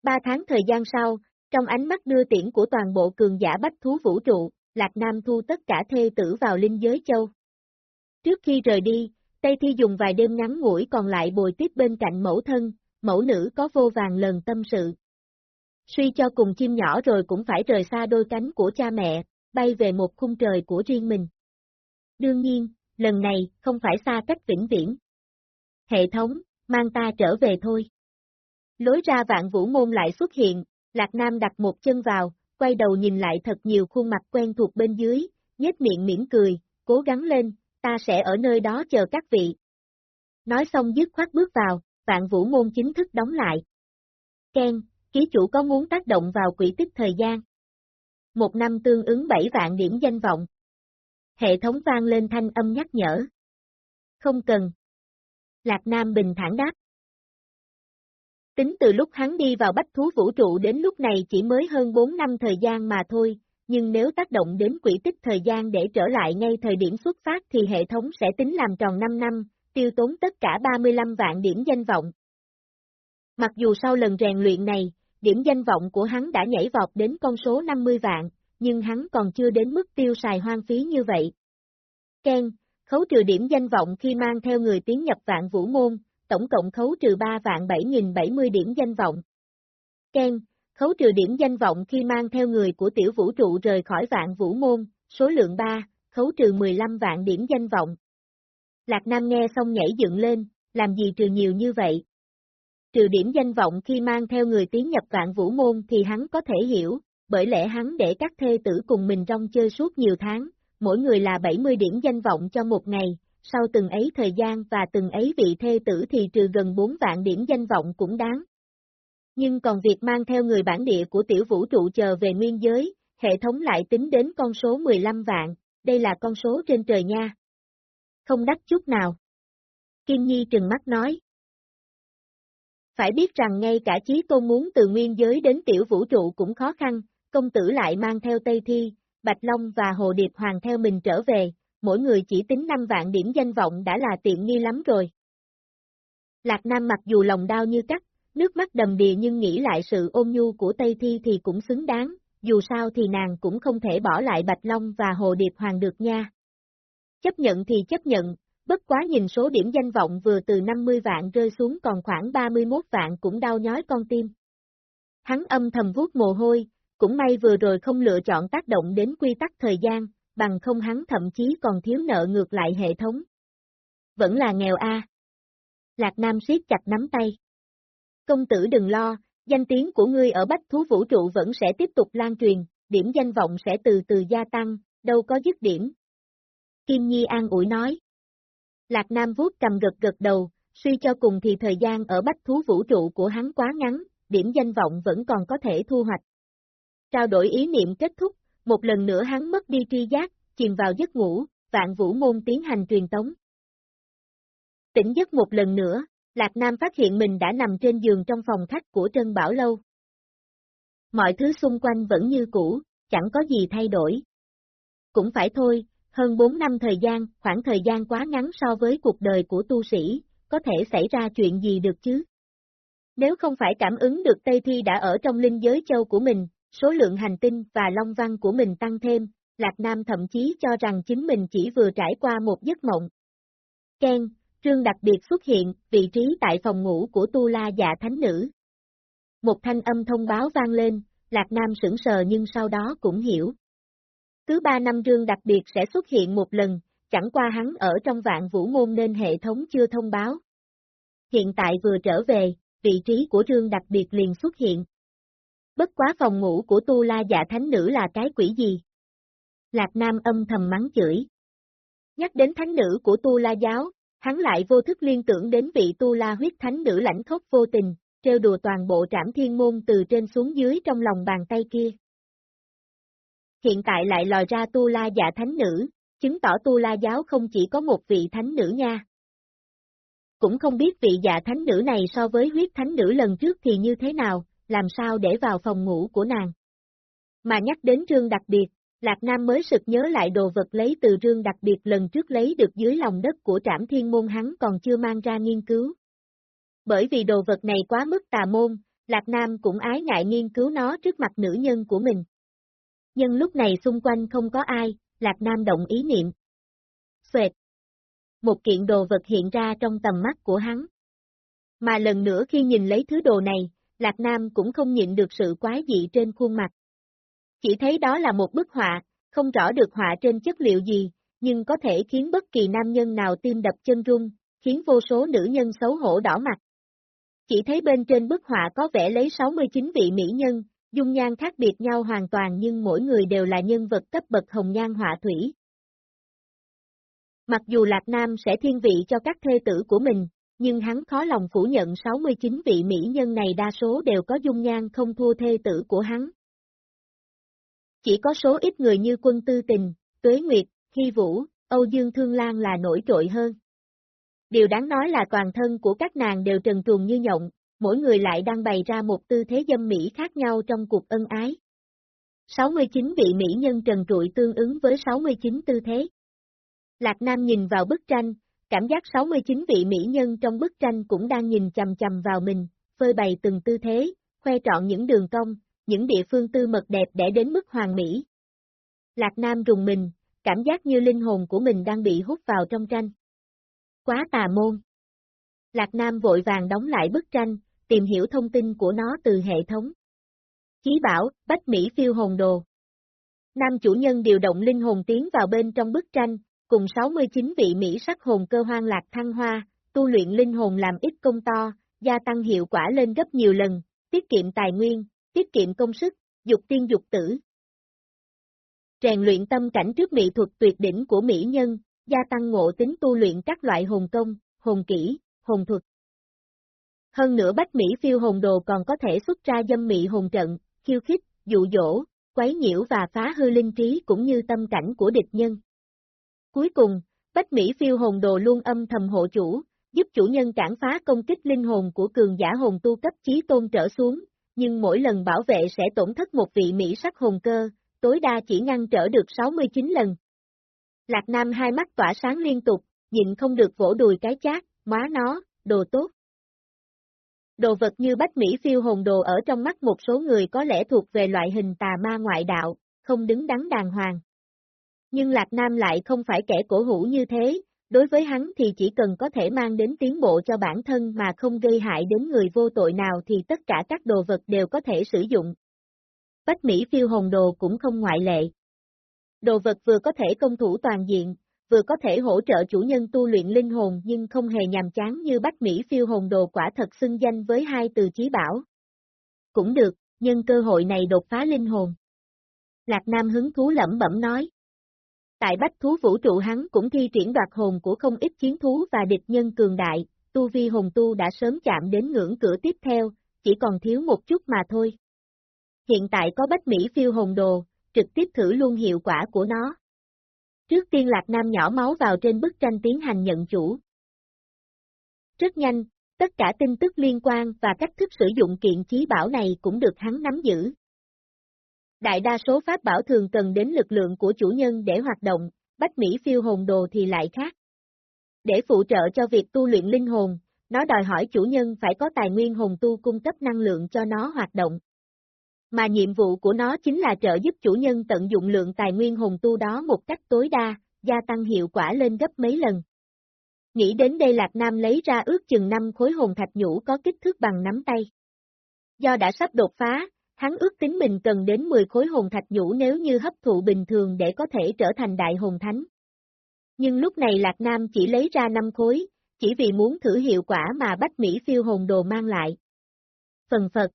Speaker 1: Ba tháng thời gian sau, trong ánh mắt đưa tiễn của toàn bộ cường giả bách thú vũ trụ, Lạc Nam thu tất cả thê tử vào linh giới châu. Trước khi rời đi, Tây Thi dùng vài đêm ngắn ngủi còn lại bồi tiếp bên cạnh mẫu thân, mẫu nữ có vô vàng lần tâm sự. Suy cho cùng chim nhỏ rồi cũng phải rời xa đôi cánh của cha mẹ, bay về một khung trời của riêng mình. Đương nhiên, lần này không phải xa cách vĩnh viễn. Hệ thống, mang ta trở về thôi. Lối ra vạn vũ môn lại xuất hiện, Lạc Nam đặt một chân vào, quay đầu nhìn lại thật nhiều khuôn mặt quen thuộc bên dưới, nhếch miệng mỉm cười, cố gắng lên, ta sẽ ở nơi đó chờ các vị. Nói xong dứt khoát bước vào, vạn vũ môn chính thức đóng lại. Ken, ký chủ có muốn tác động vào quỹ tích thời gian? Một năm tương ứng 7 vạn điểm danh vọng. Hệ thống vang lên thanh âm nhắc nhở. Không cần. Lạc Nam bình thản đáp. Tính từ lúc hắn đi vào bách thú vũ trụ đến lúc này chỉ mới hơn 4 năm thời gian mà thôi, nhưng nếu tác động đến quỹ tích thời gian để trở lại ngay thời điểm xuất phát thì hệ thống sẽ tính làm tròn 5 năm, tiêu tốn tất cả 35 vạn điểm danh vọng. Mặc dù sau lần rèn luyện này, điểm danh vọng của hắn đã nhảy vọt đến con số 50 vạn, nhưng hắn còn chưa đến mức tiêu xài hoang phí như vậy. Ken, khấu trừ điểm danh vọng khi mang theo người tiến nhập vạn vũ môn, tổng cộng khấu trừ 3 vạn 7.070 điểm danh vọng. Ken, khấu trừ điểm danh vọng khi mang theo người của tiểu vũ trụ rời khỏi vạn vũ môn, số lượng 3, khấu trừ 15 vạn điểm danh vọng. Lạc Nam nghe xong nhảy dựng lên, làm gì trừ nhiều như vậy? Trừ điểm danh vọng khi mang theo người tiến nhập vạn vũ môn thì hắn có thể hiểu, bởi lẽ hắn để các thê tử cùng mình trong chơi suốt nhiều tháng, mỗi người là 70 điểm danh vọng cho một ngày, sau từng ấy thời gian và từng ấy vị thê tử thì trừ gần 4 vạn điểm danh vọng cũng đáng. Nhưng còn việc mang theo người bản địa của tiểu vũ trụ chờ về nguyên giới, hệ thống lại tính đến con số 15 vạn, đây là con số trên trời nha. Không đắt chút nào. Kim Nhi trừng mắt nói. Phải biết rằng ngay cả chí tôn muốn từ nguyên giới đến tiểu vũ trụ cũng khó khăn, công tử lại mang theo Tây Thi, Bạch Long và Hồ Điệp Hoàng theo mình trở về, mỗi người chỉ tính 5 vạn điểm danh vọng đã là tiện nghi lắm rồi. Lạc Nam mặc dù lòng đau như cắt, nước mắt đầm đìa nhưng nghĩ lại sự ôn nhu của Tây Thi thì cũng xứng đáng, dù sao thì nàng cũng không thể bỏ lại Bạch Long và Hồ Điệp Hoàng được nha. Chấp nhận thì chấp nhận, bất quá nhìn số điểm danh vọng vừa từ 50 vạn rơi xuống còn khoảng 31 vạn cũng đau nhói con tim. Hắn âm thầm vuốt mồ hôi, cũng may vừa rồi không lựa chọn tác động đến quy tắc thời gian, bằng không hắn thậm chí còn thiếu nợ ngược lại hệ thống. Vẫn là nghèo a. Lạc Nam siết chặt nắm tay. Công tử đừng lo, danh tiếng của ngươi ở bách thú vũ trụ vẫn sẽ tiếp tục lan truyền, điểm danh vọng sẽ từ từ gia tăng, đâu có dứt điểm. Kim Nhi an ủi nói. Lạc Nam vuốt cầm gật gật đầu, suy cho cùng thì thời gian ở bách thú vũ trụ của hắn quá ngắn, điểm danh vọng vẫn còn có thể thu hoạch. Trao đổi ý niệm kết thúc, một lần nữa hắn mất đi tri giác, chìm vào giấc ngủ, vạn vũ môn tiến hành truyền tống. Tỉnh giấc một lần nữa, Lạc Nam phát hiện mình đã nằm trên giường trong phòng khách của Trân Bảo Lâu. Mọi thứ xung quanh vẫn như cũ, chẳng có gì thay đổi. Cũng phải thôi, hơn 4 năm thời gian, khoảng thời gian quá ngắn so với cuộc đời của tu sĩ, có thể xảy ra chuyện gì được chứ? Nếu không phải cảm ứng được Tây Thi đã ở trong linh giới châu của mình, số lượng hành tinh và long văn của mình tăng thêm, Lạc Nam thậm chí cho rằng chính mình chỉ vừa trải qua một giấc mộng. Ken, trương đặc biệt xuất hiện, vị trí tại phòng ngủ của Tu La dạ thánh nữ. Một thanh âm thông báo vang lên, Lạc Nam sững sờ nhưng sau đó cũng hiểu. Cứ ba năm trương đặc biệt sẽ xuất hiện một lần, chẳng qua hắn ở trong vạn vũ môn nên hệ thống chưa thông báo. Hiện tại vừa trở về, vị trí của trương đặc biệt liền xuất hiện. Bất quá phòng ngủ của tu la dạ thánh nữ là cái quỷ gì? Lạc Nam âm thầm mắng chửi. Nhắc đến thánh nữ của tu la giáo, hắn lại vô thức liên tưởng đến vị tu la huyết thánh nữ lãnh khốc vô tình, trêu đùa toàn bộ trảm thiên môn từ trên xuống dưới trong lòng bàn tay kia. Hiện tại lại lòi ra tu la dạ thánh nữ, chứng tỏ tu la giáo không chỉ có một vị thánh nữ nha. Cũng không biết vị dạ thánh nữ này so với huyết thánh nữ lần trước thì như thế nào, làm sao để vào phòng ngủ của nàng. Mà nhắc đến rương đặc biệt, Lạc Nam mới sực nhớ lại đồ vật lấy từ rương đặc biệt lần trước lấy được dưới lòng đất của trảm thiên môn hắn còn chưa mang ra nghiên cứu. Bởi vì đồ vật này quá mức tà môn, Lạc Nam cũng ái ngại nghiên cứu nó trước mặt nữ nhân của mình. Nhưng lúc này xung quanh không có ai, Lạc Nam động ý niệm. Xoẹt! Một kiện đồ vật hiện ra trong tầm mắt của hắn. Mà lần nữa khi nhìn lấy thứ đồ này, Lạc Nam cũng không nhịn được sự quái dị trên khuôn mặt. Chỉ thấy đó là một bức họa, không rõ được họa trên chất liệu gì, nhưng có thể khiến bất kỳ nam nhân nào tim đập chân rung, khiến vô số nữ nhân xấu hổ đỏ mặt. Chỉ thấy bên trên bức họa có vẽ lấy 69 vị mỹ nhân, dung nhan khác biệt nhau hoàn toàn nhưng mỗi người đều là nhân vật cấp bậc hồng nhan họa thủy. Mặc dù Lạc Nam sẽ thiên vị cho các thê tử của mình, nhưng hắn khó lòng phủ nhận 69 vị mỹ nhân này đa số đều có dung nhan không thua thê tử của hắn. Chỉ có số ít người như quân tư tình, tuế nguyệt, hy vũ, Âu Dương Thương Lan là nổi trội hơn. Điều đáng nói là toàn thân của các nàng đều trần truồng như nhộng, mỗi người lại đang bày ra một tư thế dâm mỹ khác nhau trong cuộc ân ái. 69 vị mỹ nhân trần trụi tương ứng với 69 tư thế. Lạc Nam nhìn vào bức tranh, cảm giác 69 vị mỹ nhân trong bức tranh cũng đang nhìn chầm chầm vào mình, phơi bày từng tư thế, khoe trọn những đường cong, những địa phương tư mật đẹp để đến mức hoàn mỹ. Lạc Nam rùng mình, cảm giác như linh hồn của mình đang bị hút vào trong tranh. Quá tà môn. Lạc Nam vội vàng đóng lại bức tranh, tìm hiểu thông tin của nó từ hệ thống. Chí bảo, Bách Mỹ phiêu hồn đồ. Nam chủ nhân điều động linh hồn tiến vào bên trong bức tranh, cùng 69 vị Mỹ sắc hồn cơ hoang lạc thăng hoa, tu luyện linh hồn làm ít công to, gia tăng hiệu quả lên gấp nhiều lần, tiết kiệm tài nguyên, tiết kiệm công sức, dục tiên dục tử. Rèn luyện tâm cảnh trước mỹ thuật tuyệt đỉnh của mỹ nhân, gia tăng ngộ tính tu luyện các loại hồn công, hồn kỹ, hồn thuật. Hơn nữa Bách Mỹ phiêu hồn đồ còn có thể xuất ra dâm mị hồn trận, khiêu khích, dụ dỗ, quấy nhiễu và phá hư linh trí cũng như tâm cảnh của địch nhân. Cuối cùng, Bách Mỹ phiêu hồn đồ luôn âm thầm hộ chủ, giúp chủ nhân cản phá công kích linh hồn của cường giả hồn tu cấp trí tôn trở xuống, nhưng mỗi lần bảo vệ sẽ tổn thất một vị Mỹ sắc hồn cơ, tối đa chỉ ngăn trở được 69 lần. Lạc Nam hai mắt tỏa sáng liên tục, nhịn không được vỗ đùi cái chát, má nó, đồ tốt. Đồ vật như bách Mỹ phiêu hồn đồ ở trong mắt một số người có lẽ thuộc về loại hình tà ma ngoại đạo, không đứng đắn đàng hoàng. Nhưng Lạc Nam lại không phải kẻ cổ hủ như thế, đối với hắn thì chỉ cần có thể mang đến tiến bộ cho bản thân mà không gây hại đến người vô tội nào thì tất cả các đồ vật đều có thể sử dụng. Bách Mỹ phiêu hồn đồ cũng không ngoại lệ. Đồ vật vừa có thể công thủ toàn diện, vừa có thể hỗ trợ chủ nhân tu luyện linh hồn nhưng không hề nhàm chán như Bách Mỹ phiêu hồn đồ quả thật xưng danh với hai từ chí bảo. Cũng được, nhân cơ hội này đột phá linh hồn. Lạc Nam hứng thú lẩm bẩm nói. Tại bách thú vũ trụ hắn cũng thi triển đoạt hồn của không ít chiến thú và địch nhân cường đại, tu vi hồn tu đã sớm chạm đến ngưỡng cửa tiếp theo, chỉ còn thiếu một chút mà thôi. Hiện tại có bách Mỹ phiêu hồn đồ, trực tiếp thử luôn hiệu quả của nó. Trước tiên Lạc Nam nhỏ máu vào trên bức tranh tiến hành nhận chủ. Rất nhanh, tất cả tin tức liên quan và cách thức sử dụng kiện chí bảo này cũng được hắn nắm giữ. Đại đa số pháp bảo thường cần đến lực lượng của chủ nhân để hoạt động, bách Mỹ phiêu hồn đồ thì lại khác. Để phụ trợ cho việc tu luyện linh hồn, nó đòi hỏi chủ nhân phải có tài nguyên hồn tu cung cấp năng lượng cho nó hoạt động. Mà nhiệm vụ của nó chính là trợ giúp chủ nhân tận dụng lượng tài nguyên hồn tu đó một cách tối đa, gia tăng hiệu quả lên gấp mấy lần. Nghĩ đến đây Lạc Nam lấy ra ước chừng 5 khối hồn thạch nhũ có kích thước bằng nắm tay. Do đã sắp đột phá, hắn ước tính mình cần đến 10 khối hồn thạch nhũ nếu như hấp thụ bình thường để có thể trở thành đại hồn thánh. Nhưng lúc này Lạc Nam chỉ lấy ra 5 khối, chỉ vì muốn thử hiệu quả mà Bách Mỹ phiêu hồn đồ mang lại. Phần Phật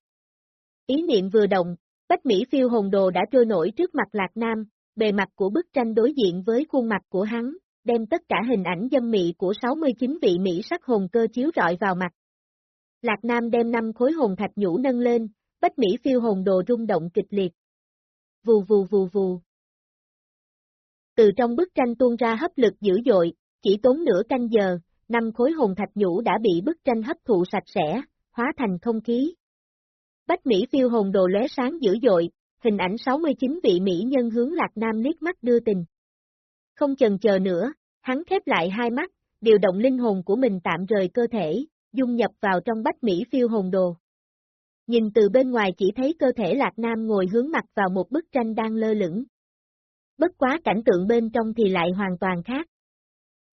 Speaker 1: Ý niệm vừa động, Bách Mỹ phiêu hồn đồ đã trôi nổi trước mặt Lạc Nam, bề mặt của bức tranh đối diện với khuôn mặt của hắn, đem tất cả hình ảnh dâm mị của 69 vị Mỹ sắc hồn cơ chiếu rọi vào mặt. Lạc Nam đem năm khối hồn thạch nhũ nâng lên, Bách Mỹ phiêu hồn đồ rung động kịch liệt. Vù vù vù vù. Từ trong bức tranh tuôn ra hấp lực dữ dội, chỉ tốn nửa canh giờ, năm khối hồn thạch nhũ đã bị bức tranh hấp thụ sạch sẽ, hóa thành không khí. Bách Mỹ phiêu hồn đồ lóe sáng dữ dội, hình ảnh 69 vị Mỹ nhân hướng Lạc Nam liếc mắt đưa tình. Không chần chờ nữa, hắn khép lại hai mắt, điều động linh hồn của mình tạm rời cơ thể, dung nhập vào trong Bách Mỹ phiêu hồn đồ. Nhìn từ bên ngoài chỉ thấy cơ thể Lạc Nam ngồi hướng mặt vào một bức tranh đang lơ lửng. Bất quá cảnh tượng bên trong thì lại hoàn toàn khác.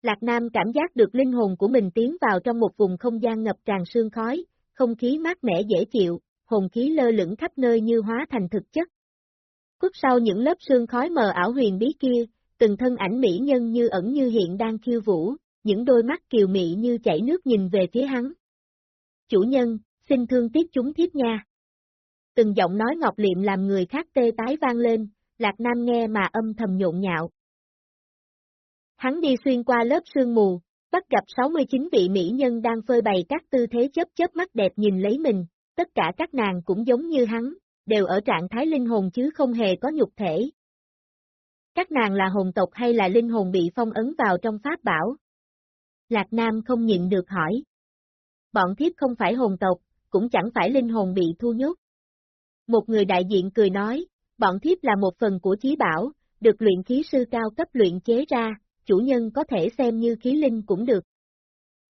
Speaker 1: Lạc Nam cảm giác được linh hồn của mình tiến vào trong một vùng không gian ngập tràn sương khói, không khí mát mẻ dễ chịu, hồn khí lơ lửng khắp nơi như hóa thành thực chất. Khuất sau những lớp sương khói mờ ảo huyền bí kia, từng thân ảnh mỹ nhân như ẩn như hiện đang khiêu vũ, những đôi mắt kiều mị như chảy nước nhìn về phía hắn. Chủ nhân, xin thương tiếc chúng thiếp nha. Từng giọng nói ngọc liệm làm người khác tê tái vang lên, Lạc Nam nghe mà âm thầm nhộn nhạo. Hắn đi xuyên qua lớp sương mù, bắt gặp 69 vị mỹ nhân đang phơi bày các tư thế chớp chớp mắt đẹp nhìn lấy mình, tất cả các nàng cũng giống như hắn, đều ở trạng thái linh hồn chứ không hề có nhục thể. Các nàng là hồn tộc hay là linh hồn bị phong ấn vào trong pháp bảo? Lạc Nam không nhịn được hỏi. Bọn thiếp không phải hồn tộc, cũng chẳng phải linh hồn bị thu nhốt. Một người đại diện cười nói, bọn thiếp là một phần của chí bảo, được luyện khí sư cao cấp luyện chế ra, chủ nhân có thể xem như khí linh cũng được.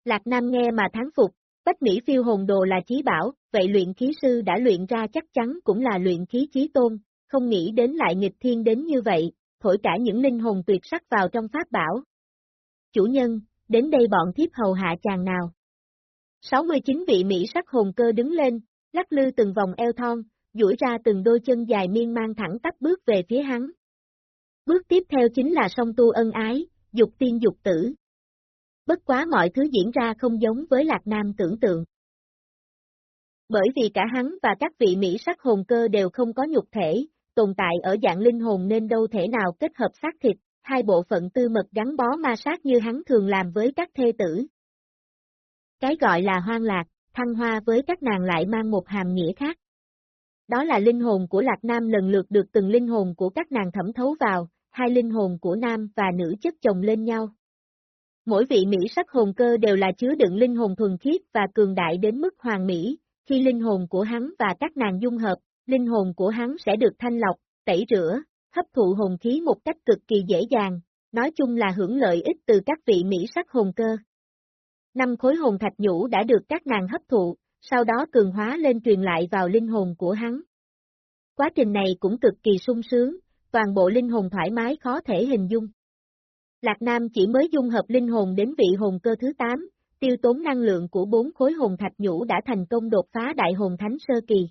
Speaker 1: Lạc Nam nghe mà thắng phục, Bách Mỹ phiêu hồn đồ là chí bảo, vậy luyện khí sư đã luyện ra chắc chắn cũng là luyện khí chí tôn, không nghĩ đến lại nghịch thiên đến như vậy, thổi cả những linh hồn tuyệt sắc vào trong pháp bảo. Chủ nhân, đến đây bọn thiếp hầu hạ chàng nào. 69 vị Mỹ sắc hồn cơ đứng lên, lắc lư từng vòng eo thon, duỗi ra từng đôi chân dài miên mang thẳng tắp bước về phía hắn. Bước tiếp theo chính là song tu ân ái, dục tiên dục tử. Bất quá mọi thứ diễn ra không giống với Lạc Nam tưởng tượng. Bởi vì cả hắn và các vị Mỹ sắc hồn cơ đều không có nhục thể, tồn tại ở dạng linh hồn nên đâu thể nào kết hợp xác thịt, hai bộ phận tư mật gắn bó ma sát như hắn thường làm với các thê tử. Cái gọi là hoang lạc, thăng hoa với các nàng lại mang một hàm nghĩa khác. Đó là linh hồn của Lạc Nam lần lượt được từng linh hồn của các nàng thẩm thấu vào, hai linh hồn của nam và nữ chất chồng lên nhau. Mỗi vị Mỹ sắc hồn cơ đều là chứa đựng linh hồn thuần khiết và cường đại đến mức hoàng mỹ, khi linh hồn của hắn và các nàng dung hợp, linh hồn của hắn sẽ được thanh lọc, tẩy rửa, hấp thụ hồn khí một cách cực kỳ dễ dàng, nói chung là hưởng lợi ích từ các vị Mỹ sắc hồn cơ. Năm khối hồn thạch nhũ đã được các nàng hấp thụ, sau đó cường hóa lên truyền lại vào linh hồn của hắn. Quá trình này cũng cực kỳ sung sướng, toàn bộ linh hồn thoải mái khó thể hình dung. Lạc Nam chỉ mới dung hợp linh hồn đến vị hồn cơ thứ 8, tiêu tốn năng lượng của bốn khối hồn thạch nhũ đã thành công đột phá đại hồn thánh sơ kỳ.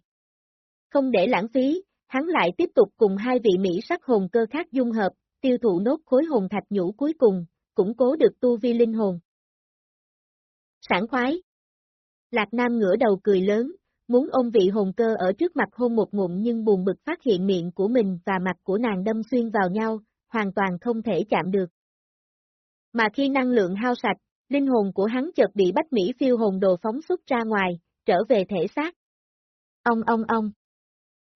Speaker 1: Không để lãng phí, hắn lại tiếp tục cùng hai vị Mỹ sắc hồn cơ khác dung hợp, tiêu thụ nốt khối hồn thạch nhũ cuối cùng, củng cố được tu vi linh hồn. Sảng khoái. Lạc Nam ngửa đầu cười lớn, muốn ôm vị hồn cơ ở trước mặt hôn một ngụm nhưng buồn bực phát hiện miệng của mình và mặt của nàng đâm xuyên vào nhau, hoàn toàn không thể chạm được. Mà khi năng lượng hao sạch, linh hồn của hắn chợt bị bách Mỹ phiêu hồn đồ phóng xuất ra ngoài, trở về thể xác. Ông ông ông.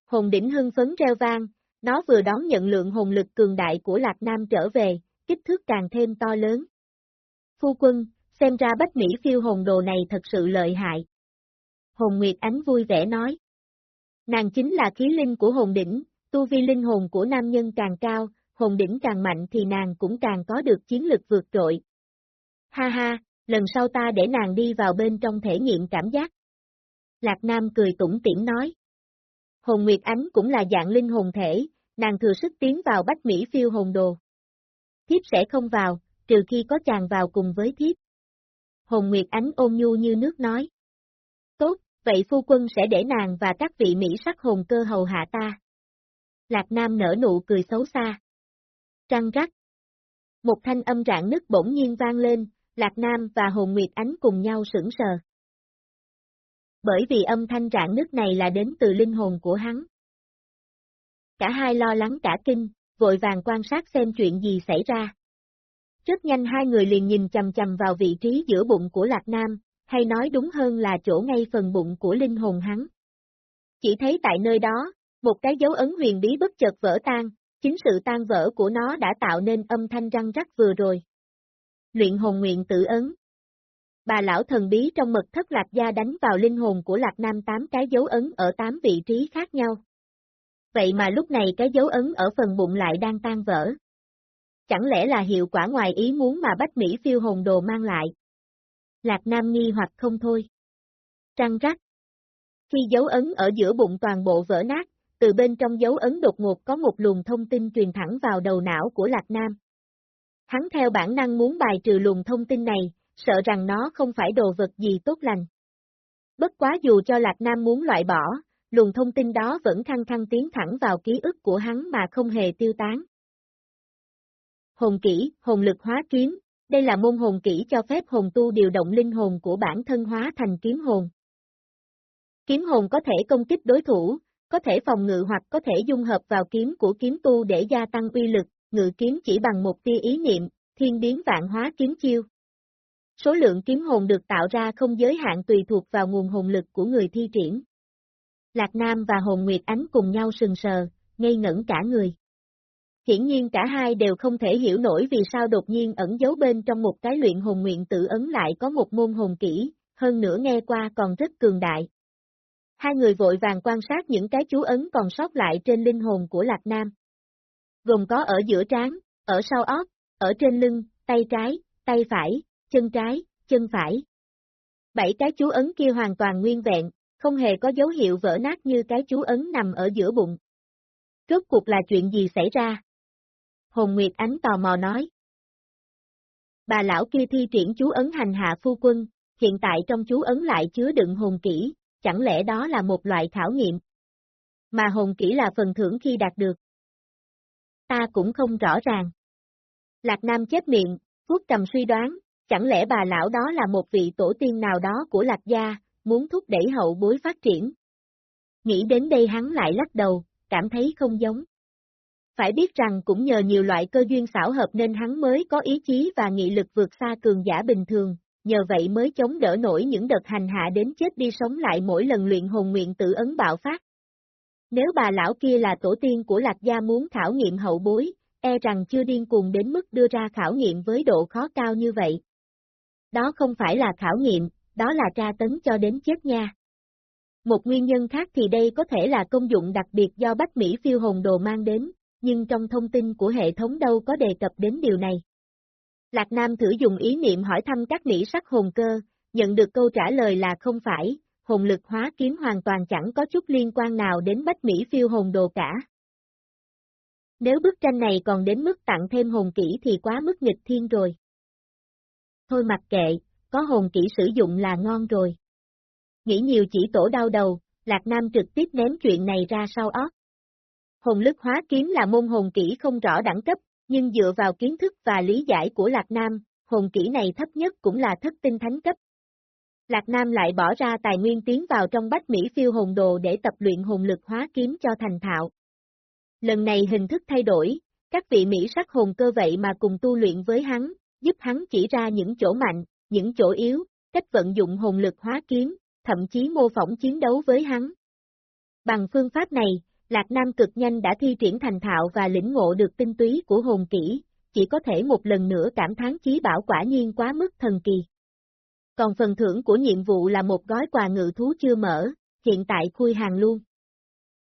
Speaker 1: Hồn đỉnh hưng phấn reo vang, nó vừa đón nhận lượng hồn lực cường đại của Lạc Nam trở về, kích thước càng thêm to lớn. Phu quân, xem ra bách Mỹ phiêu hồn đồ này thật sự lợi hại. Hồn Nguyệt Ánh vui vẻ nói. Nàng chính là khí linh của hồn đỉnh, tu vi linh hồn của nam nhân càng cao, hồn đỉnh càng mạnh thì nàng cũng càng có được chiến lực vượt trội. Ha ha, lần sau ta để nàng đi vào bên trong thể nghiệm cảm giác. Lạc Nam cười tủm tỉm nói. Hồn Nguyệt Ánh cũng là dạng linh hồn thể, nàng thừa sức tiến vào bách Mỹ phiêu hồn đồ. Thiếp sẽ không vào, trừ khi có chàng vào cùng với thiếp. Hồng Nguyệt Ánh ôn nhu như nước nói. Tốt, vậy phu quân sẽ để nàng và các vị Mỹ sắc hồn cơ hầu hạ ta. Lạc Nam nở nụ cười xấu xa. Trăng rắc. Một thanh âm rạng nứt bỗng nhiên vang lên, Lạc Nam và Hồn Nguyệt Ánh cùng nhau sững sờ. Bởi vì âm thanh rạng nứt này là đến từ linh hồn của hắn. Cả hai lo lắng cả kinh, vội vàng quan sát xem chuyện gì xảy ra. Rất nhanh hai người liền nhìn chầm chầm vào vị trí giữa bụng của Lạc Nam, hay nói đúng hơn là chỗ ngay phần bụng của linh hồn hắn. Chỉ thấy tại nơi đó, một cái dấu ấn huyền bí bất chợt vỡ tan, chính sự tan vỡ của nó đã tạo nên âm thanh răng rắc vừa rồi. Luyện hồn nguyện tự ấn Bà lão thần bí trong mật thất lạc gia đánh vào linh hồn của lạc nam tám cái dấu ấn ở tám vị trí khác nhau. Vậy mà lúc này cái dấu ấn ở phần bụng lại đang tan vỡ. Chẳng lẽ là hiệu quả ngoài ý muốn mà Bách Mỹ phiêu hồn đồ mang lại? Lạc Nam nghi hoặc không thôi. Trăng rắc. Khi dấu ấn ở giữa bụng toàn bộ vỡ nát, từ bên trong dấu ấn đột ngột có một luồng thông tin truyền thẳng vào đầu não của Lạc Nam. Hắn theo bản năng muốn bài trừ luồng thông tin này, sợ rằng nó không phải đồ vật gì tốt lành. Bất quá dù cho Lạc Nam muốn loại bỏ, luồng thông tin đó vẫn khăng khăng tiến thẳng vào ký ức của hắn mà không hề tiêu tán. Hồn kỹ, hồn lực hóa kiếm, Đây là môn hồn kỹ cho phép hồn tu điều động linh hồn của bản thân hóa thành kiếm hồn. Kiếm hồn có thể công kích đối thủ, có thể phòng ngự hoặc có thể dung hợp vào kiếm của kiếm tu để gia tăng uy lực, ngự kiếm chỉ bằng một tia ý niệm, thiên biến vạn hóa kiếm chiêu. Số lượng kiếm hồn được tạo ra không giới hạn tùy thuộc vào nguồn hồn lực của người thi triển. Lạc Nam và Hồn Nguyệt Ánh cùng nhau sừng sờ, ngây ngẩn cả người. Hiển nhiên cả hai đều không thể hiểu nổi vì sao đột nhiên ẩn giấu bên trong một cái luyện hồn nguyện tự ấn lại có một môn hồn kỹ, hơn nữa nghe qua còn rất cường đại. Hai người vội vàng quan sát những cái chú ấn còn sót lại trên linh hồn của Lạc Nam. Gồm có ở giữa trán, ở sau óc, ở trên lưng, tay trái, tay phải, chân trái, chân phải. Bảy cái chú ấn kia hoàn toàn nguyên vẹn, không hề có dấu hiệu vỡ nát như cái chú ấn nằm ở giữa bụng. Rốt cuộc là chuyện gì xảy ra? Hồn Nguyệt Ánh tò mò nói. Bà lão kia thi triển chú ấn hành hạ phu quân, hiện tại trong chú ấn lại chứa đựng hồn kỹ, chẳng lẽ đó là một loại khảo nghiệm? Mà hồn kỹ là phần thưởng khi đạt được. Ta cũng không rõ ràng. Lạc Nam chép miệng, vuốt cầm suy đoán, chẳng lẽ bà lão đó là một vị tổ tiên nào đó của Lạc Gia, muốn thúc đẩy hậu bối phát triển? Nghĩ đến đây hắn lại lắc đầu, cảm thấy không giống. Phải biết rằng cũng nhờ nhiều loại cơ duyên xảo hợp nên hắn mới có ý chí và nghị lực vượt xa cường giả bình thường, nhờ vậy mới chống đỡ nổi những đợt hành hạ đến chết đi sống lại mỗi lần luyện hồn nguyện tự ấn bạo phát. Nếu bà lão kia là tổ tiên của Lạc Gia muốn khảo nghiệm hậu bối, e rằng chưa điên cuồng đến mức đưa ra khảo nghiệm với độ khó cao như vậy. Đó không phải là khảo nghiệm, đó là tra tấn cho đến chết nha. Một nguyên nhân khác thì đây có thể là công dụng đặc biệt do Bách Mỹ phiêu hồn đồ mang đến, nhưng trong thông tin của hệ thống đâu có đề cập đến điều này. Lạc Nam thử dùng ý niệm hỏi thăm các Mỹ sắc hồn cơ, nhận được câu trả lời là không phải, hồn lực hóa kiếm hoàn toàn chẳng có chút liên quan nào đến Bách Mỹ phiêu hồn đồ cả. Nếu bức tranh này còn đến mức tặng thêm hồn kỹ thì quá mức nghịch thiên rồi. Thôi mặc kệ, có hồn kỹ sử dụng là ngon rồi. Nghĩ nhiều chỉ tổ đau đầu, Lạc Nam trực tiếp ném chuyện này ra sau óc. Hồn lực hóa kiếm là môn hồn kỹ không rõ đẳng cấp, nhưng dựa vào kiến thức và lý giải của Lạc Nam, hồn kỹ này thấp nhất cũng là thất tinh thánh cấp. Lạc Nam lại bỏ ra tài nguyên tiến vào trong bách Mỹ phiêu hồn đồ để tập luyện hồn lực hóa kiếm cho thành thạo. Lần này hình thức thay đổi, các vị Mỹ sắc hồn cơ vậy mà cùng tu luyện với hắn, giúp hắn chỉ ra những chỗ mạnh, những chỗ yếu, cách vận dụng hồn lực hóa kiếm, thậm chí mô phỏng chiến đấu với hắn. Bằng phương pháp này, Lạc Nam cực nhanh đã thi triển thành thạo và lĩnh ngộ được tinh túy của hồn kỹ, chỉ có thể một lần nữa cảm thán chí bảo quả nhiên quá mức thần kỳ. Còn phần thưởng của nhiệm vụ là một gói quà ngự thú chưa mở, hiện tại khui hàng luôn.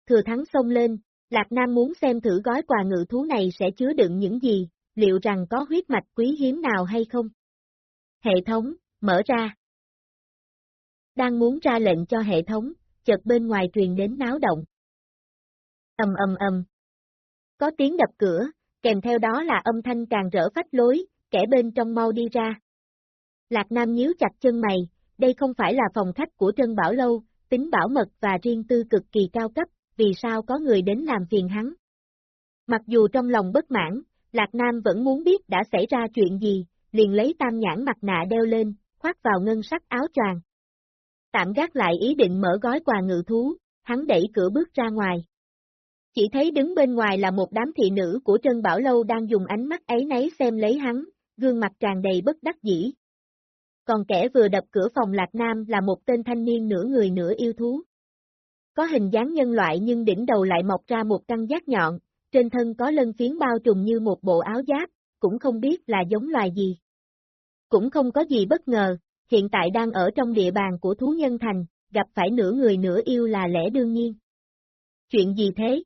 Speaker 1: Thừa thắng xông lên, Lạc Nam muốn xem thử gói quà ngự thú này sẽ chứa đựng những gì, liệu rằng có huyết mạch quý hiếm nào hay không? Hệ thống, mở ra. Đang muốn ra lệnh cho hệ thống, chợt bên ngoài truyền đến náo động. Âm âm âm. Có tiếng đập cửa, kèm theo đó là âm thanh càng rỡ phách lối, kẻ bên trong mau đi ra. Lạc Nam nhíu chặt chân mày, đây không phải là phòng khách của Trân Bảo Lâu, tính bảo mật và riêng tư cực kỳ cao cấp, vì sao có người đến làm phiền hắn. Mặc dù trong lòng bất mãn, Lạc Nam vẫn muốn biết đã xảy ra chuyện gì, liền lấy tam nhãn mặt nạ đeo lên, khoác vào ngân sắc áo choàng. Tạm gác lại ý định mở gói quà ngự thú, hắn đẩy cửa bước ra ngoài. Chỉ thấy đứng bên ngoài là một đám thị nữ của Trân Bảo Lâu đang dùng ánh mắt ấy nấy xem lấy hắn, gương mặt tràn đầy bất đắc dĩ. Còn kẻ vừa đập cửa phòng Lạc Nam là một tên thanh niên nửa người nửa yêu thú. Có hình dáng nhân loại nhưng đỉnh đầu lại mọc ra một căn giác nhọn, trên thân có lân phiến bao trùm như một bộ áo giáp, cũng không biết là giống loài gì. Cũng không có gì bất ngờ, hiện tại đang ở trong địa bàn của thú nhân thành, gặp phải nửa người nửa yêu là lẽ đương nhiên. Chuyện gì thế?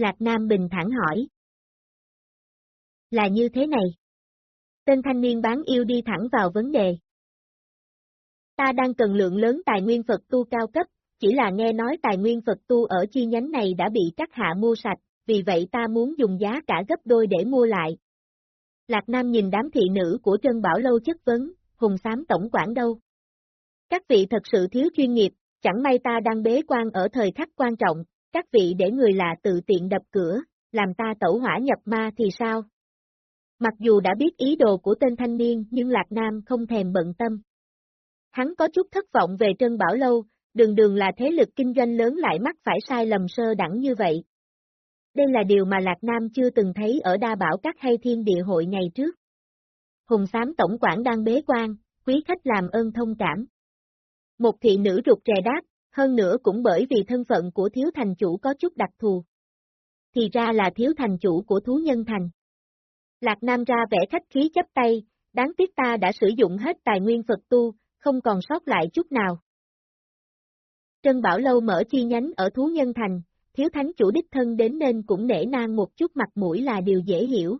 Speaker 1: Lạc Nam bình thản hỏi. Là như thế này. Tên thanh niên bán yêu đi thẳng vào vấn đề. Ta đang cần lượng lớn tài nguyên Phật tu cao cấp, chỉ là nghe nói tài nguyên Phật tu ở chi nhánh này đã bị các hạ mua sạch, vì vậy ta muốn dùng giá cả gấp đôi để mua lại. Lạc Nam nhìn đám thị nữ của Trân Bảo Lâu chất vấn, hùng xám tổng quản đâu. Các vị thật sự thiếu chuyên nghiệp, chẳng may ta đang bế quan ở thời khắc quan trọng, các vị để người lạ tự tiện đập cửa, làm ta tẩu hỏa nhập ma thì sao? Mặc dù đã biết ý đồ của tên thanh niên nhưng Lạc Nam không thèm bận tâm. Hắn có chút thất vọng về Trân Bảo Lâu, đường đường là thế lực kinh doanh lớn lại mắc phải sai lầm sơ đẳng như vậy. Đây là điều mà Lạc Nam chưa từng thấy ở đa bảo các hay thiên địa hội ngày trước. Hùng Sám Tổng quản đang bế quan, quý khách làm ơn thông cảm. Một thị nữ rụt rè đáp, hơn nữa cũng bởi vì thân phận của thiếu thành chủ có chút đặc thù. Thì ra là thiếu thành chủ của thú nhân thành. Lạc Nam ra vẻ khách khí chấp tay, đáng tiếc ta đã sử dụng hết tài nguyên Phật tu, không còn sót lại chút nào. Trân Bảo Lâu mở chi nhánh ở Thú Nhân Thành, thiếu thánh chủ đích thân đến nên cũng nể nang một chút mặt mũi là điều dễ hiểu.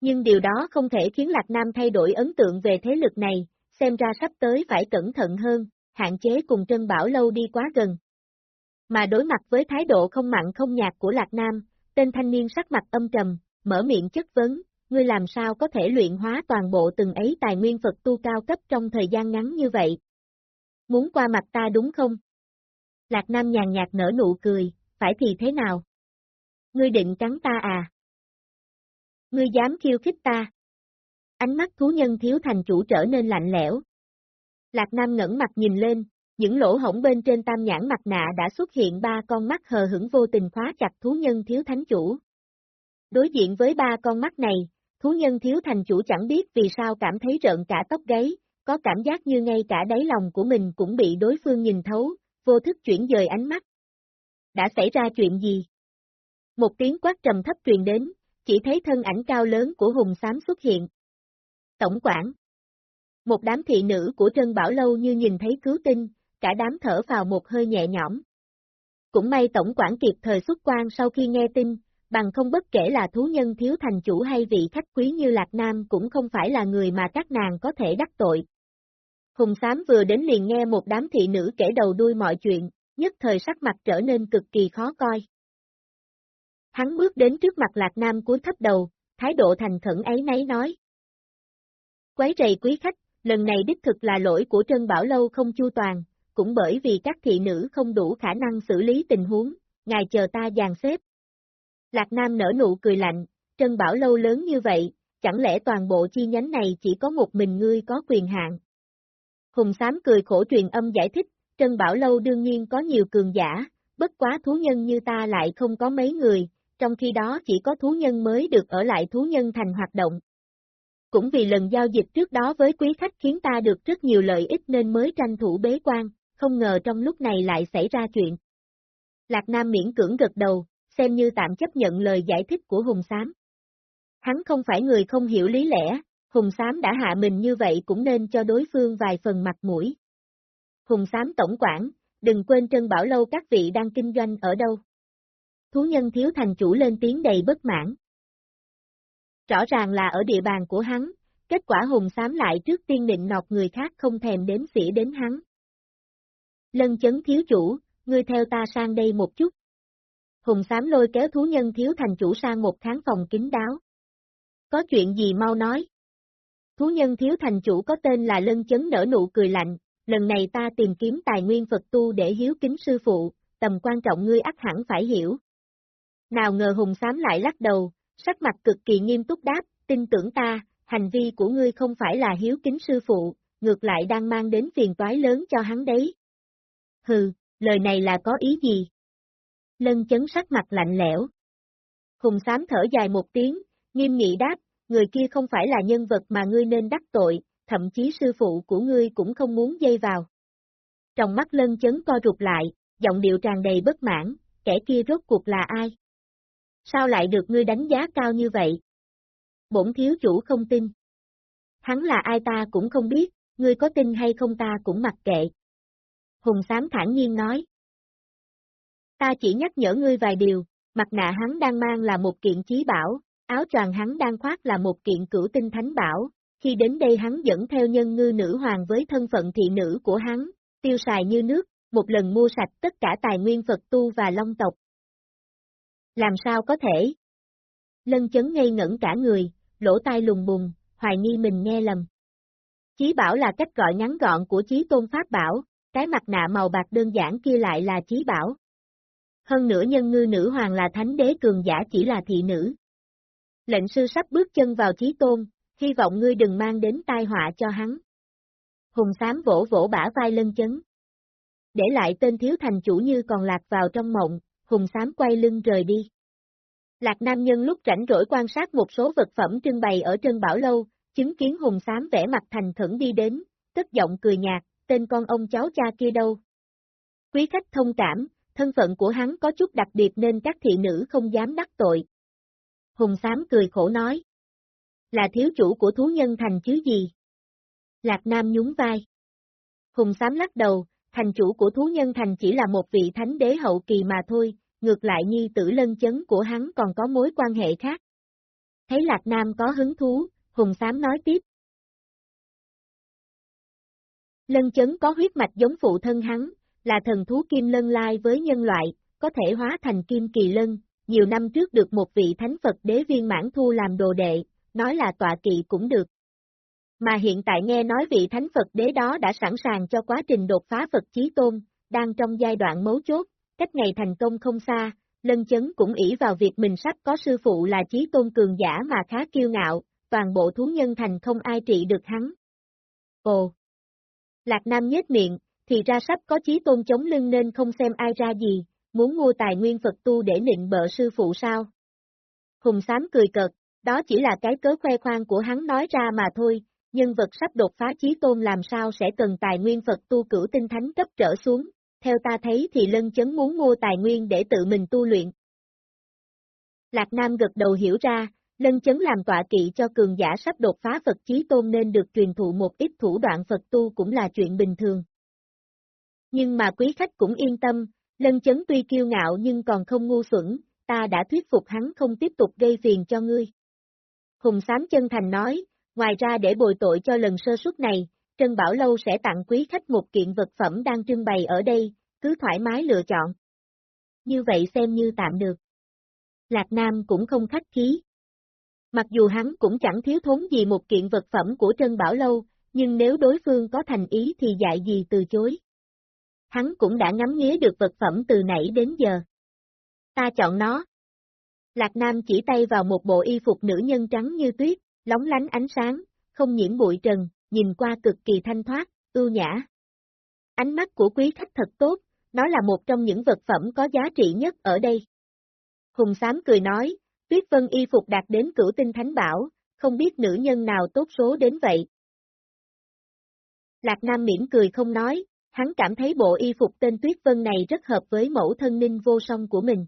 Speaker 1: Nhưng điều đó không thể khiến Lạc Nam thay đổi ấn tượng về thế lực này, xem ra sắp tới phải cẩn thận hơn, hạn chế cùng Trân Bảo Lâu đi quá gần. Mà đối mặt với thái độ không mặn không nhạt của Lạc Nam, tên thanh niên sắc mặt âm trầm, mở miệng chất vấn, ngươi làm sao có thể luyện hóa toàn bộ từng ấy tài nguyên Phật tu cao cấp trong thời gian ngắn như vậy? Muốn qua mặt ta đúng không? Lạc Nam nhàn nhạt nở nụ cười, phải thì thế nào? Ngươi định cắn ta à? Ngươi dám khiêu khích ta? Ánh mắt thú nhân thiếu thành chủ trở nên lạnh lẽo. Lạc Nam ngẩng mặt nhìn lên, những lỗ hổng bên trên tam nhãn mặt nạ đã xuất hiện ba con mắt hờ hững vô tình khóa chặt thú nhân thiếu thánh chủ. Đối diện với ba con mắt này, thú nhân thiếu thành chủ chẳng biết vì sao cảm thấy rợn cả tóc gáy, có cảm giác như ngay cả đáy lòng của mình cũng bị đối phương nhìn thấu, vô thức chuyển dời ánh mắt. Đã xảy ra chuyện gì? Một tiếng quát trầm thấp truyền đến, chỉ thấy thân ảnh cao lớn của hùng xám xuất hiện. Tổng quản một đám thị nữ của Trân Bảo Lâu như nhìn thấy cứu tinh, cả đám thở vào một hơi nhẹ nhõm. Cũng may tổng quản kịp thời xuất quan sau khi nghe tin, bằng không bất kể là thú nhân thiếu thành chủ hay vị khách quý như Lạc Nam cũng không phải là người mà các nàng có thể đắc tội. Hùng Sám vừa đến liền nghe một đám thị nữ kể đầu đuôi mọi chuyện, nhất thời sắc mặt trở nên cực kỳ khó coi. Hắn bước đến trước mặt Lạc Nam cúi thấp đầu, thái độ thành khẩn ấy nấy nói. Quấy rầy quý khách, lần này đích thực là lỗi của Trân Bảo Lâu không chu toàn, cũng bởi vì các thị nữ không đủ khả năng xử lý tình huống, ngài chờ ta dàn xếp. Lạc Nam nở nụ cười lạnh, Trân Bảo Lâu lớn như vậy, chẳng lẽ toàn bộ chi nhánh này chỉ có một mình ngươi có quyền hạn? Hùng Sám cười khổ truyền âm giải thích, Trân Bảo Lâu đương nhiên có nhiều cường giả, bất quá thú nhân như ta lại không có mấy người, trong khi đó chỉ có thú nhân mới được ở lại thú nhân thành hoạt động. Cũng vì lần giao dịch trước đó với quý khách khiến ta được rất nhiều lợi ích nên mới tranh thủ bế quan, không ngờ trong lúc này lại xảy ra chuyện. Lạc Nam miễn cưỡng gật đầu, xem như tạm chấp nhận lời giải thích của Hùng Sám. Hắn không phải người không hiểu lý lẽ, Hùng Sám đã hạ mình như vậy cũng nên cho đối phương vài phần mặt mũi. Hùng Sám tổng quản, đừng quên Trân Bảo Lâu các vị đang kinh doanh ở đâu. Thú nhân thiếu thành chủ lên tiếng đầy bất mãn. Rõ ràng là ở địa bàn của hắn, kết quả Hùng Sám lại trước tiên định nọt người khác không thèm đếm xỉa đến hắn. Lân chấn thiếu chủ, ngươi theo ta sang đây một chút. Hùng Sám lôi kéo thú nhân thiếu thành chủ sang một tháng phòng kín đáo. Có chuyện gì mau nói? Thú nhân thiếu thành chủ có tên là Lân Chấn nở nụ cười lạnh, lần này ta tìm kiếm tài nguyên Phật tu để hiếu kính sư phụ, tầm quan trọng ngươi ắt hẳn phải hiểu. Nào ngờ Hùng Sám lại lắc đầu, sắc mặt cực kỳ nghiêm túc đáp, tin tưởng ta, hành vi của ngươi không phải là hiếu kính sư phụ, ngược lại đang mang đến phiền toái lớn cho hắn đấy. Hừ, lời này là có ý gì? Lân chấn sắc mặt lạnh lẽo. Hùng Sám thở dài một tiếng, nghiêm nghị đáp, người kia không phải là nhân vật mà ngươi nên đắc tội, thậm chí sư phụ của ngươi cũng không muốn dây vào. Trong mắt lân chấn co rụt lại, giọng điệu tràn đầy bất mãn, kẻ kia rốt cuộc là ai? Sao lại được ngươi đánh giá cao như vậy? Bổn thiếu chủ không tin. Hắn là ai ta cũng không biết, ngươi có tin hay không ta cũng mặc kệ. Hùng Sám thản nhiên nói. Ta chỉ nhắc nhở ngươi vài điều, mặt nạ hắn đang mang là một kiện chí bảo, áo choàng hắn đang khoác là một kiện cửu tinh thánh bảo, khi đến đây hắn dẫn theo nhân ngư nữ hoàng với thân phận thị nữ của hắn, tiêu xài như nước, một lần mua sạch tất cả tài nguyên Phật tu và long tộc. Làm sao có thể? Lân chấn ngây ngẩn cả người, lỗ tai lùng bùng, hoài nghi mình nghe lầm. Chí bảo là cách gọi ngắn gọn của chí tôn pháp bảo, cái mặt nạ màu bạc đơn giản kia lại là chí bảo. Hơn nữa nhân ngư nữ hoàng là thánh đế cường giả chỉ là thị nữ. Lệnh sư sắp bước chân vào chí tôn, hy vọng ngươi đừng mang đến tai họa cho hắn. Hùng xám vỗ vỗ bả vai lân chấn. Để lại tên thiếu thành chủ như còn lạc vào trong mộng, hùng xám quay lưng rời đi. Lạc Nam Nhân lúc rảnh rỗi quan sát một số vật phẩm trưng bày ở Trân Bảo Lâu, chứng kiến hùng xám vẽ mặt thành thẩn đi đến, tức giọng cười nhạt, tên con ông cháu cha kia đâu. Quý khách thông cảm, thân phận của hắn có chút đặc biệt nên các thị nữ không dám đắc tội. Hùng xám cười khổ nói. Là thiếu chủ của thú nhân thành chứ gì? Lạc Nam nhún vai. Hùng xám lắc đầu, thành chủ của thú nhân thành chỉ là một vị thánh đế hậu kỳ mà thôi, ngược lại nhi tử lân chấn của hắn còn có mối quan hệ khác. Thấy Lạc Nam có hứng thú, Hùng Sám nói tiếp. Lân chấn có huyết mạch giống phụ thân hắn, là thần thú kim lân lai với nhân loại, có thể hóa thành kim kỳ lân, nhiều năm trước được một vị thánh Phật đế viên mãn thu làm đồ đệ, nói là tọa kỵ cũng được. Mà hiện tại nghe nói vị thánh Phật đế đó đã sẵn sàng cho quá trình đột phá Phật chí tôn, đang trong giai đoạn mấu chốt, cách ngày thành công không xa, lân chấn cũng ỷ vào việc mình sắp có sư phụ là chí tôn cường giả mà khá kiêu ngạo, toàn bộ thú nhân thành không ai trị được hắn. Ồ! Lạc Nam nhếch miệng, thì ra sắp có chí tôn chống lưng nên không xem ai ra gì, muốn mua tài nguyên Phật tu để nịnh bợ sư phụ sao? Hùng Sám cười cợt, đó chỉ là cái cớ khoe khoang của hắn nói ra mà thôi, nhân vật sắp đột phá chí tôn làm sao sẽ cần tài nguyên Phật tu cửu tinh thánh cấp trở xuống, theo ta thấy thì lân chấn muốn mua tài nguyên để tự mình tu luyện. Lạc Nam gật đầu hiểu ra, lân chấn làm tọa kỵ cho cường giả sắp đột phá Phật chí tôn nên được truyền thụ một ít thủ đoạn Phật tu cũng là chuyện bình thường. Nhưng mà quý khách cũng yên tâm, lân chấn tuy kiêu ngạo nhưng còn không ngu xuẩn, ta đã thuyết phục hắn không tiếp tục gây phiền cho ngươi. Hùng Sám chân thành nói, ngoài ra để bồi tội cho lần sơ suất này, Trân Bảo Lâu sẽ tặng quý khách một kiện vật phẩm đang trưng bày ở đây, cứ thoải mái lựa chọn. Như vậy xem như tạm được. Lạc Nam cũng không khách khí. Mặc dù hắn cũng chẳng thiếu thốn gì một kiện vật phẩm của Trân Bảo Lâu, nhưng nếu đối phương có thành ý thì dạy gì từ chối. Hắn cũng đã ngắm nghía được vật phẩm từ nãy đến giờ. Ta chọn nó. Lạc Nam chỉ tay vào một bộ y phục nữ nhân trắng như tuyết, lóng lánh ánh sáng, không nhiễm bụi trần, nhìn qua cực kỳ thanh thoát, ưu nhã. Ánh mắt của quý khách thật tốt, nó là một trong những vật phẩm có giá trị nhất ở đây. Hùng Sám cười nói, Tuyết Vân y phục đạt đến cửu tinh thánh bảo, không biết nữ nhân nào tốt số đến vậy. Lạc Nam mỉm cười không nói, hắn cảm thấy bộ y phục tên Tuyết Vân này rất hợp với mẫu thân ninh vô song của mình.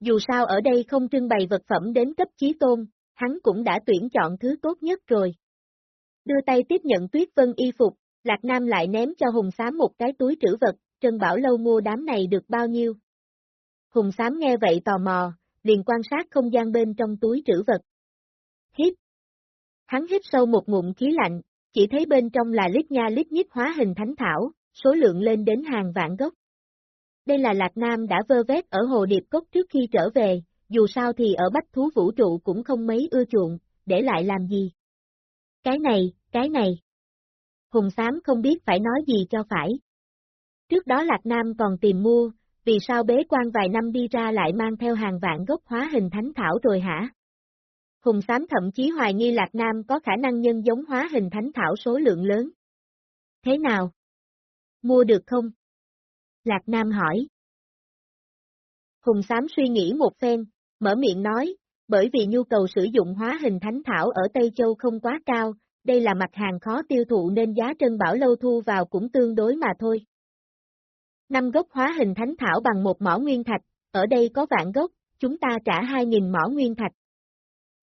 Speaker 1: Dù sao ở đây không trưng bày vật phẩm đến cấp chí tôn, hắn cũng đã tuyển chọn thứ tốt nhất rồi. Đưa tay tiếp nhận Tuyết Vân y phục, Lạc Nam lại ném cho Hùng Sám một cái túi trữ vật, Trân Bảo Lâu mua đám này được bao nhiêu? Hùng Sám nghe vậy tò mò, liền quan sát không gian bên trong túi trữ vật. Hít. Hắn hít sâu một ngụm khí lạnh, chỉ thấy bên trong là lít nha lít nhít hóa hình thánh thảo, số lượng lên đến hàng vạn gốc. Đây là Lạc Nam đã vơ vét ở Hồ Điệp Cốc trước khi trở về, dù sao thì ở Bách Thú Vũ Trụ cũng không mấy ưa chuộng, để lại làm gì. Cái này, cái này. Hùng Sám không biết phải nói gì cho phải. Trước đó Lạc Nam còn tìm mua, vì sao bế quan vài năm đi ra lại mang theo hàng vạn gốc hóa hình thánh thảo rồi hả? Hùng Sám thậm chí hoài nghi Lạc Nam có khả năng nhân giống hóa hình thánh thảo số lượng lớn. Thế nào? Mua được không? Lạc Nam hỏi. Hùng Sám suy nghĩ một phen, mở miệng nói, bởi vì nhu cầu sử dụng hóa hình thánh thảo ở Tây Châu không quá cao, đây là mặt hàng khó tiêu thụ nên giá trân bảo lâu thu vào cũng tương đối mà thôi. Năm gốc hóa hình thánh thảo bằng một mỏ nguyên thạch, ở đây có vạn gốc, chúng ta trả 2.000 mỏ nguyên thạch.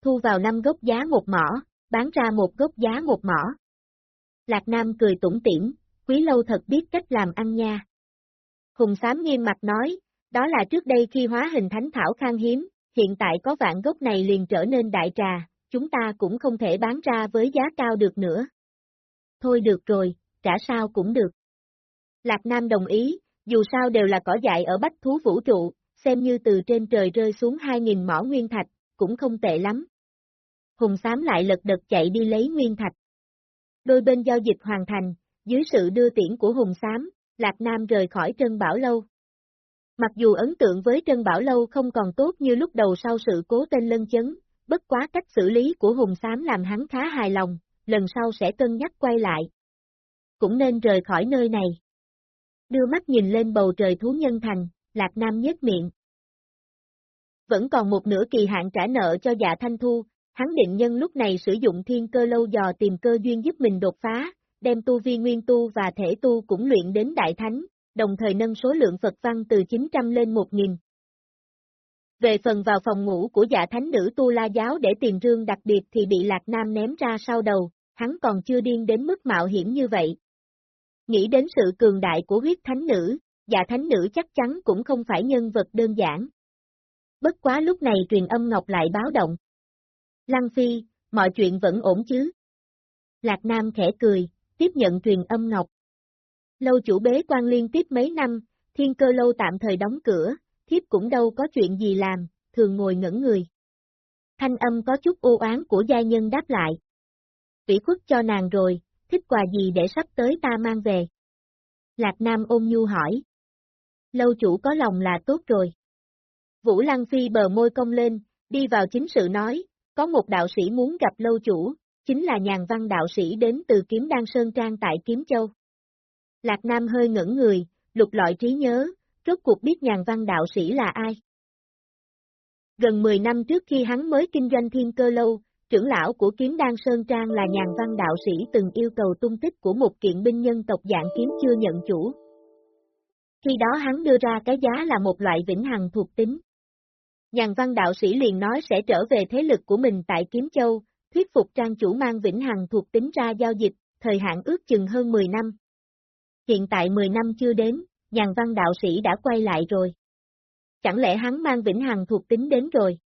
Speaker 1: Thu vào năm gốc giá một mỏ, bán ra một gốc giá một mỏ. Lạc Nam cười tủm tỉm, quý lâu thật biết cách làm ăn nha. Hùng Sám nghiêm mặt nói, đó là trước đây khi hóa hình thánh thảo khan hiếm, hiện tại có vạn gốc này liền trở nên đại trà, chúng ta cũng không thể bán ra với giá cao được nữa. Thôi được rồi, trả sao cũng được. Lạc Nam đồng ý, dù sao đều là cỏ dại ở bách thú vũ trụ, xem như từ trên trời rơi xuống 2.000 mỏ nguyên thạch, cũng không tệ lắm. Hùng Sám lại lật đật chạy đi lấy nguyên thạch. Đôi bên giao dịch hoàn thành, dưới sự đưa tiễn của Hùng Sám, Lạc Nam rời khỏi Trân Bảo Lâu. Mặc dù ấn tượng với Trân Bảo Lâu không còn tốt như lúc đầu sau sự cố tên lân chấn, bất quá cách xử lý của Hùng Sám làm hắn khá hài lòng, lần sau sẽ cân nhắc quay lại. Cũng nên rời khỏi nơi này. Đưa mắt nhìn lên bầu trời thú nhân thành, Lạc Nam nhếch miệng. Vẫn còn một nửa kỳ hạn trả nợ cho dạ thanh thu, hắn định nhân lúc này sử dụng thiên cơ lâu dò tìm cơ duyên giúp mình đột phá, đem tu vi nguyên tu và thể tu cũng luyện đến đại thánh, đồng thời nâng số lượng Phật văn từ 900 lên 1000. Về phần vào phòng ngủ của dạ thánh nữ tu la giáo để tìm rương đặc biệt thì bị Lạc Nam ném ra sau đầu, hắn còn chưa điên đến mức mạo hiểm như vậy. Nghĩ đến sự cường đại của huyết thánh nữ, dạ thánh nữ chắc chắn cũng không phải nhân vật đơn giản. Bất quá lúc này truyền âm ngọc lại báo động. Lăng Phi, mọi chuyện vẫn ổn chứ? Lạc Nam khẽ cười, tiếp nhận truyền âm ngọc. Lâu chủ bế quan liên tiếp mấy năm, thiên cơ lâu tạm thời đóng cửa, thiếp cũng đâu có chuyện gì làm, thường ngồi ngẩn người. Thanh âm có chút ô oán của gia nhân đáp lại. Vĩ khuất cho nàng rồi, thích quà gì để sắp tới ta mang về? Lạc Nam ôm nhu hỏi. Lâu chủ có lòng là tốt rồi. Vũ Lăng Phi bờ môi cong lên, đi vào chính sự nói, có một đạo sĩ muốn gặp lâu chủ, chính là nhàn văn đạo sĩ đến từ kiếm đan sơn trang tại Kiếm Châu. Lạc Nam hơi ngẩn người, lục lọi trí nhớ, rốt cuộc biết nhàn văn đạo sĩ là ai. Gần 10 năm trước khi hắn mới kinh doanh thiên cơ lâu, trưởng lão của kiếm đan Sơn Trang là nhàn văn đạo sĩ từng yêu cầu tung tích của một kiện binh nhân tộc dạng kiếm chưa nhận chủ. Khi đó hắn đưa ra cái giá là một loại vĩnh hằng thuộc tính. Nhàn văn đạo sĩ liền nói sẽ trở về thế lực của mình tại Kiếm Châu, thuyết phục trang chủ mang vĩnh hằng thuộc tính ra giao dịch, thời hạn ước chừng hơn 10 năm. Hiện tại 10 năm chưa đến, nhàn văn đạo sĩ đã quay lại rồi. Chẳng lẽ hắn mang vĩnh hằng thuộc tính đến rồi?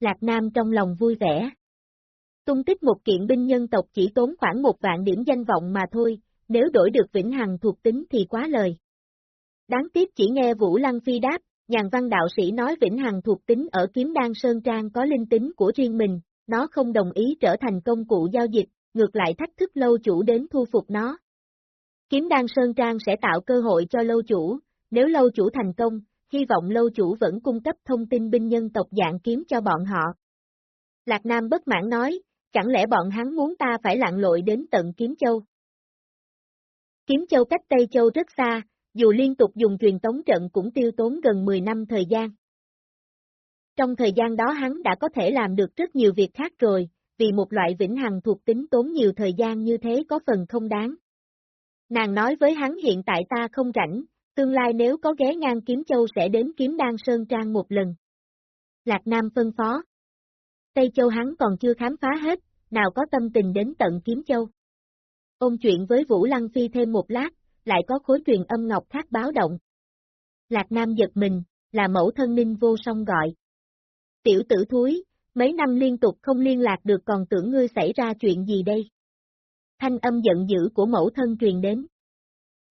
Speaker 1: Lạc Nam trong lòng vui vẻ. Tung tích một kiện binh nhân tộc chỉ tốn khoảng một vạn điểm danh vọng mà thôi, nếu đổi được vĩnh hằng thuộc tính thì quá lời. Đáng tiếc chỉ nghe Vũ Lăng Phi đáp, nhàn văn đạo sĩ nói vĩnh hằng thuộc tính ở kiếm đan Sơn Trang có linh tính của riêng mình, nó không đồng ý trở thành công cụ giao dịch, ngược lại thách thức lâu chủ đến thu phục nó. Kiếm đan Sơn Trang sẽ tạo cơ hội cho lâu chủ, nếu lâu chủ thành công, hy vọng lâu chủ vẫn cung cấp thông tin binh nhân tộc dạng kiếm cho bọn họ. Lạc Nam bất mãn nói, chẳng lẽ bọn hắn muốn ta phải lặn lội đến tận Kiếm Châu? Kiếm Châu cách Tây Châu rất xa, dù liên tục dùng truyền tống trận cũng tiêu tốn gần 10 năm thời gian. Trong thời gian đó hắn đã có thể làm được rất nhiều việc khác rồi, vì một loại vĩnh hằng thuộc tính tốn nhiều thời gian như thế có phần không đáng. Nàng nói với hắn hiện tại ta không rảnh, tương lai nếu có ghé ngang Kiếm Châu sẽ đến Kiếm Đan Sơn Trang một lần. Lạc Nam phân phó. Tây Châu hắn còn chưa khám phá hết, nào có tâm tình đến tận Kiếm Châu. Ôn chuyện với Vũ Lăng Phi thêm một lát, lại có khối truyền âm ngọc khác báo động. Lạc Nam giật mình, là mẫu thân ninh vô song gọi. Tiểu tử thúi, mấy năm liên tục không liên lạc được còn tưởng ngươi xảy ra chuyện gì đây? Thanh âm giận dữ của mẫu thân truyền đến.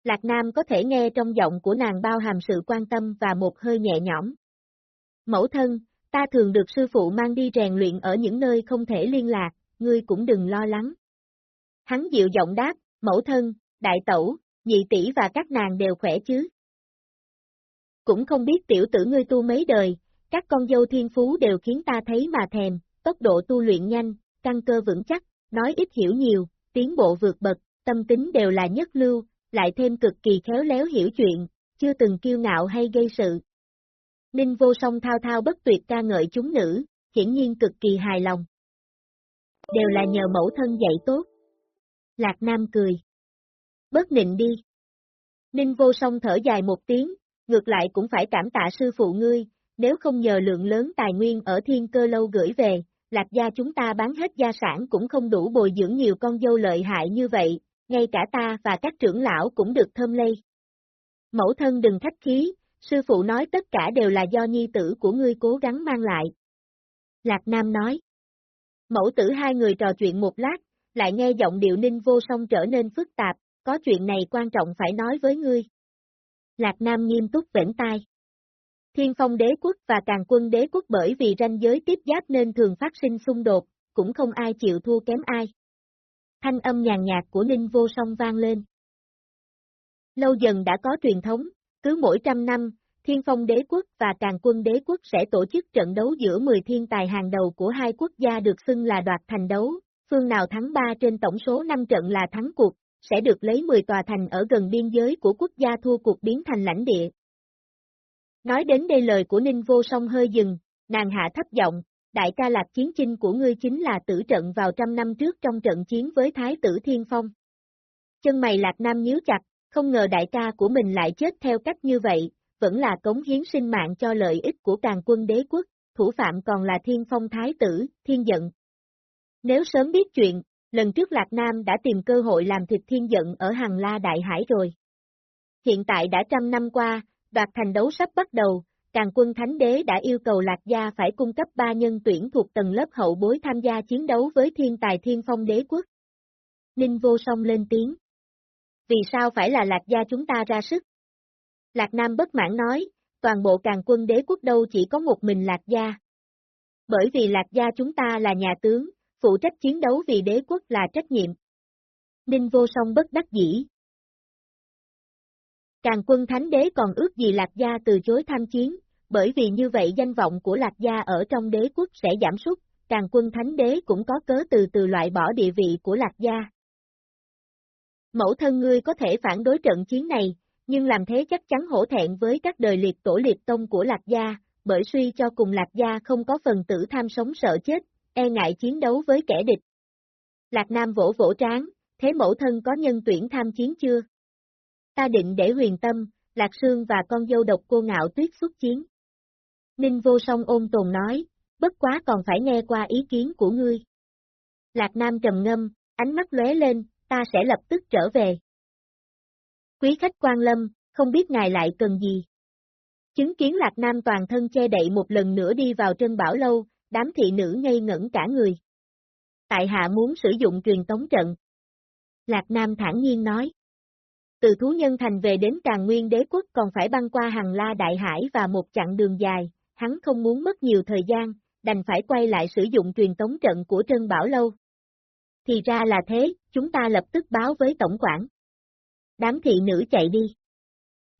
Speaker 1: Lạc Nam có thể nghe trong giọng của nàng bao hàm sự quan tâm và một hơi nhẹ nhõm. Mẫu thân, ta thường được sư phụ mang đi rèn luyện ở những nơi không thể liên lạc, ngươi cũng đừng lo lắng. Hắn dịu giọng đáp, mẫu thân, đại tẩu, nhị tỷ và các nàng đều khỏe chứ. Cũng không biết tiểu tử ngươi tu mấy đời, các con dâu thiên phú đều khiến ta thấy mà thèm, tốc độ tu luyện nhanh, căn cơ vững chắc, nói ít hiểu nhiều, tiến bộ vượt bậc, tâm tính đều là nhất lưu, lại thêm cực kỳ khéo léo hiểu chuyện, chưa từng kiêu ngạo hay gây sự. Ninh vô song thao thao bất tuyệt ca ngợi chúng nữ, hiển nhiên cực kỳ hài lòng. Đều là nhờ mẫu thân dạy tốt. Lạc Nam cười. Bớt nịnh đi. Ninh vô song thở dài một tiếng, ngược lại cũng phải cảm tạ sư phụ ngươi, nếu không nhờ lượng lớn tài nguyên ở thiên cơ lâu gửi về, lạc gia chúng ta bán hết gia sản cũng không đủ bồi dưỡng nhiều con dâu lợi hại như vậy, ngay cả ta và các trưởng lão cũng được thơm lây. Mẫu thân đừng khách khí, sư phụ nói tất cả đều là do nhi tử của ngươi cố gắng mang lại. Lạc Nam nói. Mẫu tử hai người trò chuyện một lát, lại nghe giọng điệu ninh vô song trở nên phức tạp, có chuyện này quan trọng phải nói với ngươi. Lạc Nam nghiêm túc vĩnh tai. Thiên phong đế quốc và càng quân đế quốc bởi vì ranh giới tiếp giáp nên thường phát sinh xung đột, cũng không ai chịu thua kém ai. Thanh âm nhàn nhạt của Ninh Vô Song vang lên. Lâu dần đã có truyền thống, cứ mỗi trăm năm, Thiên Phong Đế Quốc và Càng Quân Đế Quốc sẽ tổ chức trận đấu giữa 10 thiên tài hàng đầu của hai quốc gia được xưng là đoạt thành đấu, phương nào thắng 3 trên tổng số 5 trận là thắng cuộc, sẽ được lấy 10 tòa thành ở gần biên giới của quốc gia thua cuộc biến thành lãnh địa. Nói đến đây lời của Ninh Vô Song hơi dừng, nàng hạ thấp giọng, đại ca lạc chiến chinh của ngươi chính là tử trận vào trăm năm trước trong trận chiến với Thái tử Thiên Phong. Chân mày lạc nam nhíu chặt, không ngờ đại ca của mình lại chết theo cách như vậy, vẫn là cống hiến sinh mạng cho lợi ích của càng quân đế quốc, thủ phạm còn là Thiên Phong Thái tử, Thiên Giận. Nếu sớm biết chuyện, lần trước Lạc Nam đã tìm cơ hội làm thịt Thiên Giận ở Hằng La Đại Hải rồi. Hiện tại đã trăm năm qua, đoạt thành đấu sắp bắt đầu, càng quân thánh đế đã yêu cầu Lạc Gia phải cung cấp ba nhân tuyển thuộc tầng lớp hậu bối tham gia chiến đấu với thiên tài thiên phong đế quốc. Ninh vô song lên tiếng. Vì sao phải là Lạc Gia chúng ta ra sức? Lạc Nam bất mãn nói, toàn bộ càng quân đế quốc đâu chỉ có một mình Lạc Gia. Bởi vì Lạc Gia chúng ta là nhà tướng, phụ trách chiến đấu vì đế quốc là trách nhiệm. Ninh vô song bất đắc dĩ. Càng quân thánh đế còn ước gì Lạc Gia từ chối tham chiến, bởi vì như vậy danh vọng của Lạc Gia ở trong đế quốc sẽ giảm sút, càng quân thánh đế cũng có cớ từ từ loại bỏ địa vị của Lạc Gia. Mẫu thân ngươi có thể phản đối trận chiến này, nhưng làm thế chắc chắn hổ thẹn với các đời liệt tổ liệt tông của Lạc Gia, bởi suy cho cùng Lạc Gia không có phần tử tham sống sợ chết, e ngại chiến đấu với kẻ địch. Lạc Nam vỗ vỗ trán, thế mẫu thân có nhân tuyển tham chiến chưa? Ta định để huyền tâm, Lạc Sương và con dâu độc cô ngạo tuyết xuất chiến. Ninh vô song ôn tồn nói, bất quá còn phải nghe qua ý kiến của ngươi. Lạc Nam trầm ngâm, ánh mắt lóe lên, ta sẽ lập tức trở về. Quý khách quan lâm, không biết ngài lại cần gì. Chứng kiến Lạc Nam toàn thân che đậy một lần nữa đi vào trên bảo lâu, đám thị nữ ngây ngẩn cả người. Tại hạ muốn sử dụng truyền tống trận. Lạc Nam thản nhiên nói. Từ thú nhân thành về đến Càng Nguyên đế quốc còn phải băng qua hàng la đại hải và một chặng đường dài, hắn không muốn mất nhiều thời gian, đành phải quay lại sử dụng truyền tống trận của Trân Bảo Lâu. Thì ra là thế, chúng ta lập tức báo với tổng quản. Đám thị nữ chạy đi.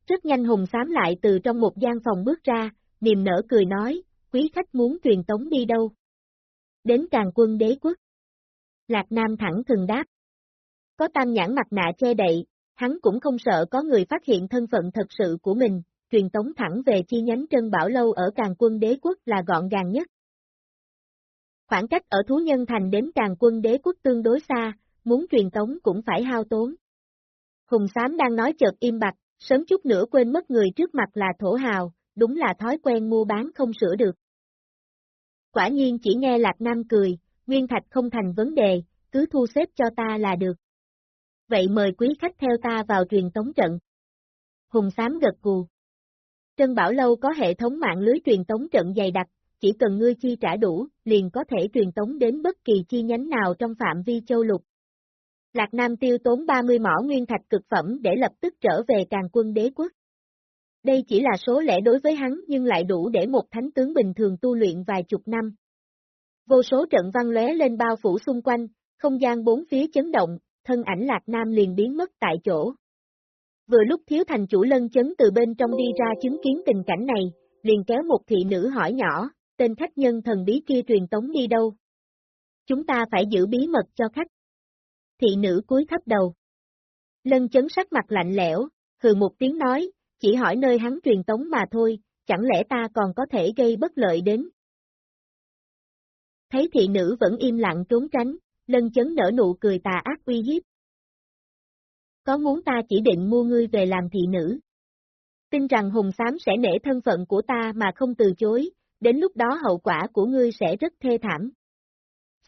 Speaker 1: Rất nhanh Hùng xám lại từ trong một gian phòng bước ra, niềm nở cười nói, quý khách muốn truyền tống đi đâu? Đến càng quân đế quốc. Lạc Nam thẳng thừng đáp. Có tam nhãn mặt nạ che đậy, hắn cũng không sợ có người phát hiện thân phận thật sự của mình, truyền tống thẳng về chi nhánh Trân Bảo Lâu ở càng quân đế quốc là gọn gàng nhất. Khoảng cách ở Thú Nhân Thành đến càng quân đế quốc tương đối xa, muốn truyền tống cũng phải hao tốn. Hùng Sám đang nói chợt im bặt, sớm chút nữa quên mất người trước mặt là thổ hào, đúng là thói quen mua bán không sửa được. Quả nhiên chỉ nghe Lạc Nam cười, Nguyên Thạch không thành vấn đề, cứ thu xếp cho ta là được. Vậy mời quý khách theo ta vào truyền tống trận. Hùng Sám gật gù. Trân Bảo Lâu có hệ thống mạng lưới truyền tống trận dày đặc, chỉ cần ngươi chi trả đủ, liền có thể truyền tống đến bất kỳ chi nhánh nào trong phạm vi châu lục. Lạc Nam tiêu tốn 30 mỏ nguyên thạch cực phẩm để lập tức trở về càng quân đế quốc. Đây chỉ là số lẻ đối với hắn nhưng lại đủ để một thánh tướng bình thường tu luyện vài chục năm. Vô số trận văn lóe lên bao phủ xung quanh, không gian bốn phía chấn động, thân ảnh Lạc Nam liền biến mất tại chỗ. Vừa lúc thiếu thành chủ lân chấn từ bên trong đi ra chứng kiến tình cảnh này, liền kéo một thị nữ hỏi nhỏ, tên khách nhân thần bí kia truyền tống đi đâu? Chúng ta phải giữ bí mật cho khách. Thị nữ cúi thấp đầu. Lân chấn sắc mặt lạnh lẽo, hừ một tiếng nói, chỉ hỏi nơi hắn truyền tống mà thôi, chẳng lẽ ta còn có thể gây bất lợi đến. Thấy thị nữ vẫn im lặng trốn tránh, lân chấn nở nụ cười tà ác uy hiếp. Có muốn ta chỉ định mua ngươi về làm thị nữ? Tin rằng hùng xám sẽ nể thân phận của ta mà không từ chối, đến lúc đó hậu quả của ngươi sẽ rất thê thảm.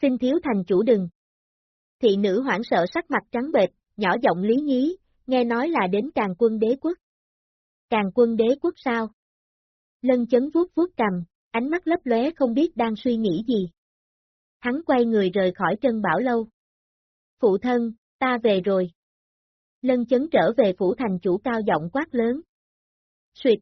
Speaker 1: Xin thiếu thành chủ đừng. Thị nữ hoảng sợ sắc mặt trắng bệch, nhỏ giọng lý nhí, nghe nói là đến càng quân đế quốc. Càng quân đế quốc sao? Lân chấn vuốt vuốt cầm, ánh mắt lấp lóe không biết đang suy nghĩ gì. Hắn quay người rời khỏi chân bảo lâu. Phụ thân, ta về rồi. Lân chấn trở về phủ thành chủ cao giọng quát lớn. Xuyệt.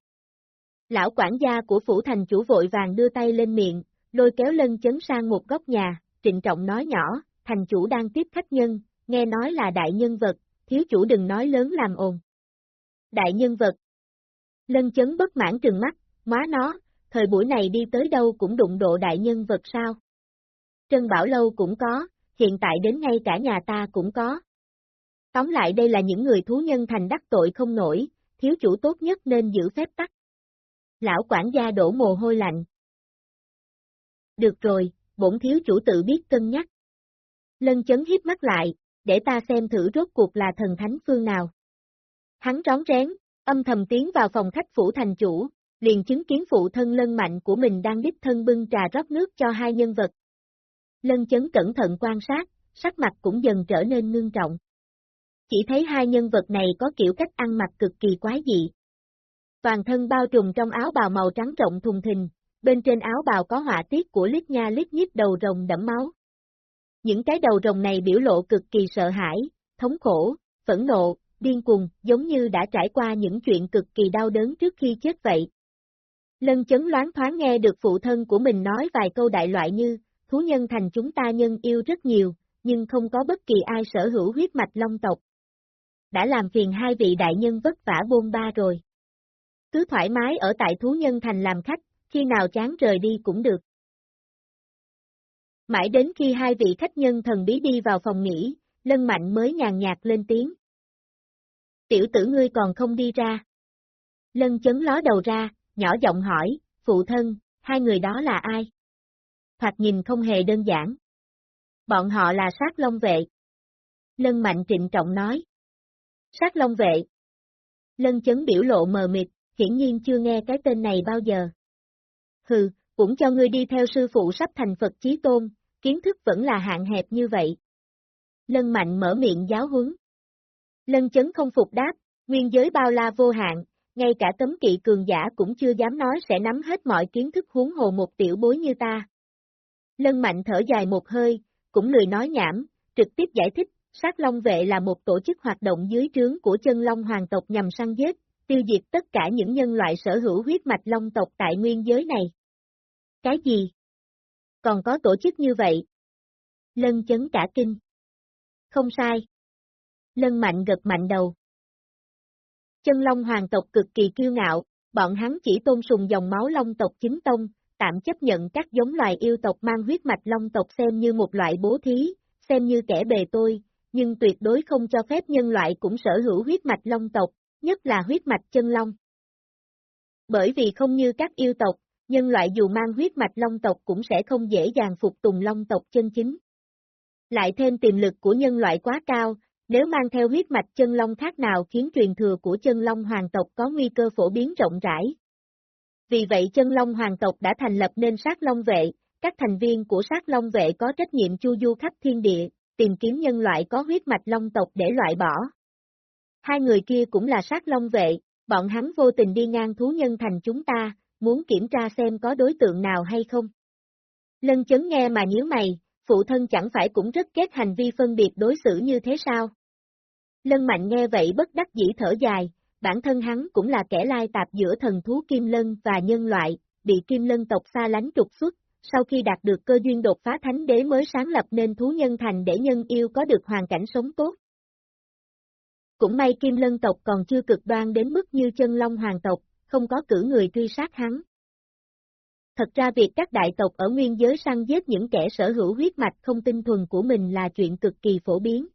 Speaker 1: Lão quản gia của phủ thành chủ vội vàng đưa tay lên miệng, lôi kéo lân chấn sang một góc nhà, trịnh trọng nói nhỏ, thành chủ đang tiếp khách nhân, nghe nói là đại nhân vật, thiếu chủ đừng nói lớn làm ồn. Đại nhân vật. Lân chấn bất mãn trừng mắt, má nó, thời buổi này đi tới đâu cũng đụng độ đại nhân vật sao. Trân Bảo Lâu cũng có, hiện tại đến ngay cả nhà ta cũng có. Tóm lại đây là những người thú nhân thành đắc tội không nổi, thiếu chủ tốt nhất nên giữ phép tắc. Lão quản gia đổ mồ hôi lạnh. Được rồi, bổn thiếu chủ tự biết cân nhắc. Lân chấn hiếp mắt lại, để ta xem thử rốt cuộc là thần thánh phương nào. Hắn rón rén, âm thầm tiến vào phòng khách phủ thành chủ, liền chứng kiến phụ thân lân mạnh của mình đang đích thân bưng trà rót nước cho hai nhân vật. Lân chấn cẩn thận quan sát, sắc mặt cũng dần trở nên ngưng trọng. Chỉ thấy hai nhân vật này có kiểu cách ăn mặc cực kỳ quái dị. Toàn thân bao trùm trong áo bào màu trắng rộng thùng thình, bên trên áo bào có họa tiết của lít nha lít nhít đầu rồng đẫm máu. Những cái đầu rồng này biểu lộ cực kỳ sợ hãi, thống khổ, phẫn nộ, điên cuồng, giống như đã trải qua những chuyện cực kỳ đau đớn trước khi chết vậy. Lân chấn loáng thoáng nghe được phụ thân của mình nói vài câu đại loại như, thú nhân thành chúng ta nhân yêu rất nhiều, nhưng không có bất kỳ ai sở hữu huyết mạch long tộc. Đã làm phiền hai vị đại nhân vất vả bôn ba rồi. Cứ thoải mái ở tại thú nhân thành làm khách, khi nào chán rời đi cũng được. Mãi đến khi hai vị khách nhân thần bí đi vào phòng nghỉ, Lân Mạnh mới nhàn nhạt lên tiếng. Tiểu tử ngươi còn không đi ra. Lân chấn ló đầu ra, nhỏ giọng hỏi, phụ thân, hai người đó là ai? Thoạt nhìn không hề đơn giản. Bọn họ là sát long vệ. Lân Mạnh trịnh trọng nói. Sát long vệ. Lân chấn biểu lộ mờ mịt, hiển nhiên chưa nghe cái tên này bao giờ. Hừ, cũng cho ngươi đi theo sư phụ sắp thành Phật Chí Tôn, kiến thức vẫn là hạn hẹp như vậy. Lân Mạnh mở miệng giáo huấn. Lân chấn không phục đáp, nguyên giới bao la vô hạn, ngay cả tấm kỵ cường giả cũng chưa dám nói sẽ nắm hết mọi kiến thức huống hồ một tiểu bối như ta. Lân Mạnh thở dài một hơi, cũng lười nói nhảm, trực tiếp giải thích, sát long vệ là một tổ chức hoạt động dưới trướng của chân long hoàng tộc nhằm săn giết, tiêu diệt tất cả những nhân loại sở hữu huyết mạch long tộc tại nguyên giới này. Cái gì? Còn có tổ chức như vậy? Lân chấn cả kinh. Không sai. Lân mạnh gật mạnh đầu. Chân long hoàng tộc cực kỳ kiêu ngạo, bọn hắn chỉ tôn sùng dòng máu long tộc chính tông, tạm chấp nhận các giống loài yêu tộc mang huyết mạch long tộc xem như một loại bố thí, xem như kẻ bề tôi, nhưng tuyệt đối không cho phép nhân loại cũng sở hữu huyết mạch long tộc, nhất là huyết mạch chân long. Bởi vì không như các yêu tộc, nhân loại dù mang huyết mạch long tộc cũng sẽ không dễ dàng phục tùng long tộc chân chính. Lại thêm tiềm lực của nhân loại quá cao, nếu mang theo huyết mạch chân long khác nào khiến truyền thừa của chân long hoàng tộc có nguy cơ phổ biến rộng rãi. Vì vậy chân long hoàng tộc đã thành lập nên sát long vệ, các thành viên của sát long vệ có trách nhiệm chu du khắp thiên địa, tìm kiếm nhân loại có huyết mạch long tộc để loại bỏ. Hai người kia cũng là sát long vệ, bọn hắn vô tình đi ngang thú nhân thành chúng ta, muốn kiểm tra xem có đối tượng nào hay không. Lân chấn nghe mà nhíu mày, phụ thân chẳng phải cũng rất ghét hành vi phân biệt đối xử như thế sao? Lân mạnh nghe vậy bất đắc dĩ thở dài, bản thân hắn cũng là kẻ lai tạp giữa thần thú Kim Lân và nhân loại, bị Kim Lân tộc xa lánh trục xuất, sau khi đạt được cơ duyên đột phá thánh đế mới sáng lập nên thú nhân thành để nhân yêu có được hoàn cảnh sống tốt. Cũng may Kim Lân tộc còn chưa cực đoan đến mức như chân long hoàng tộc, không có cử người truy sát hắn. Thật ra việc các đại tộc ở nguyên giới săn giết những kẻ sở hữu huyết mạch không tinh thuần của mình là chuyện cực kỳ phổ biến.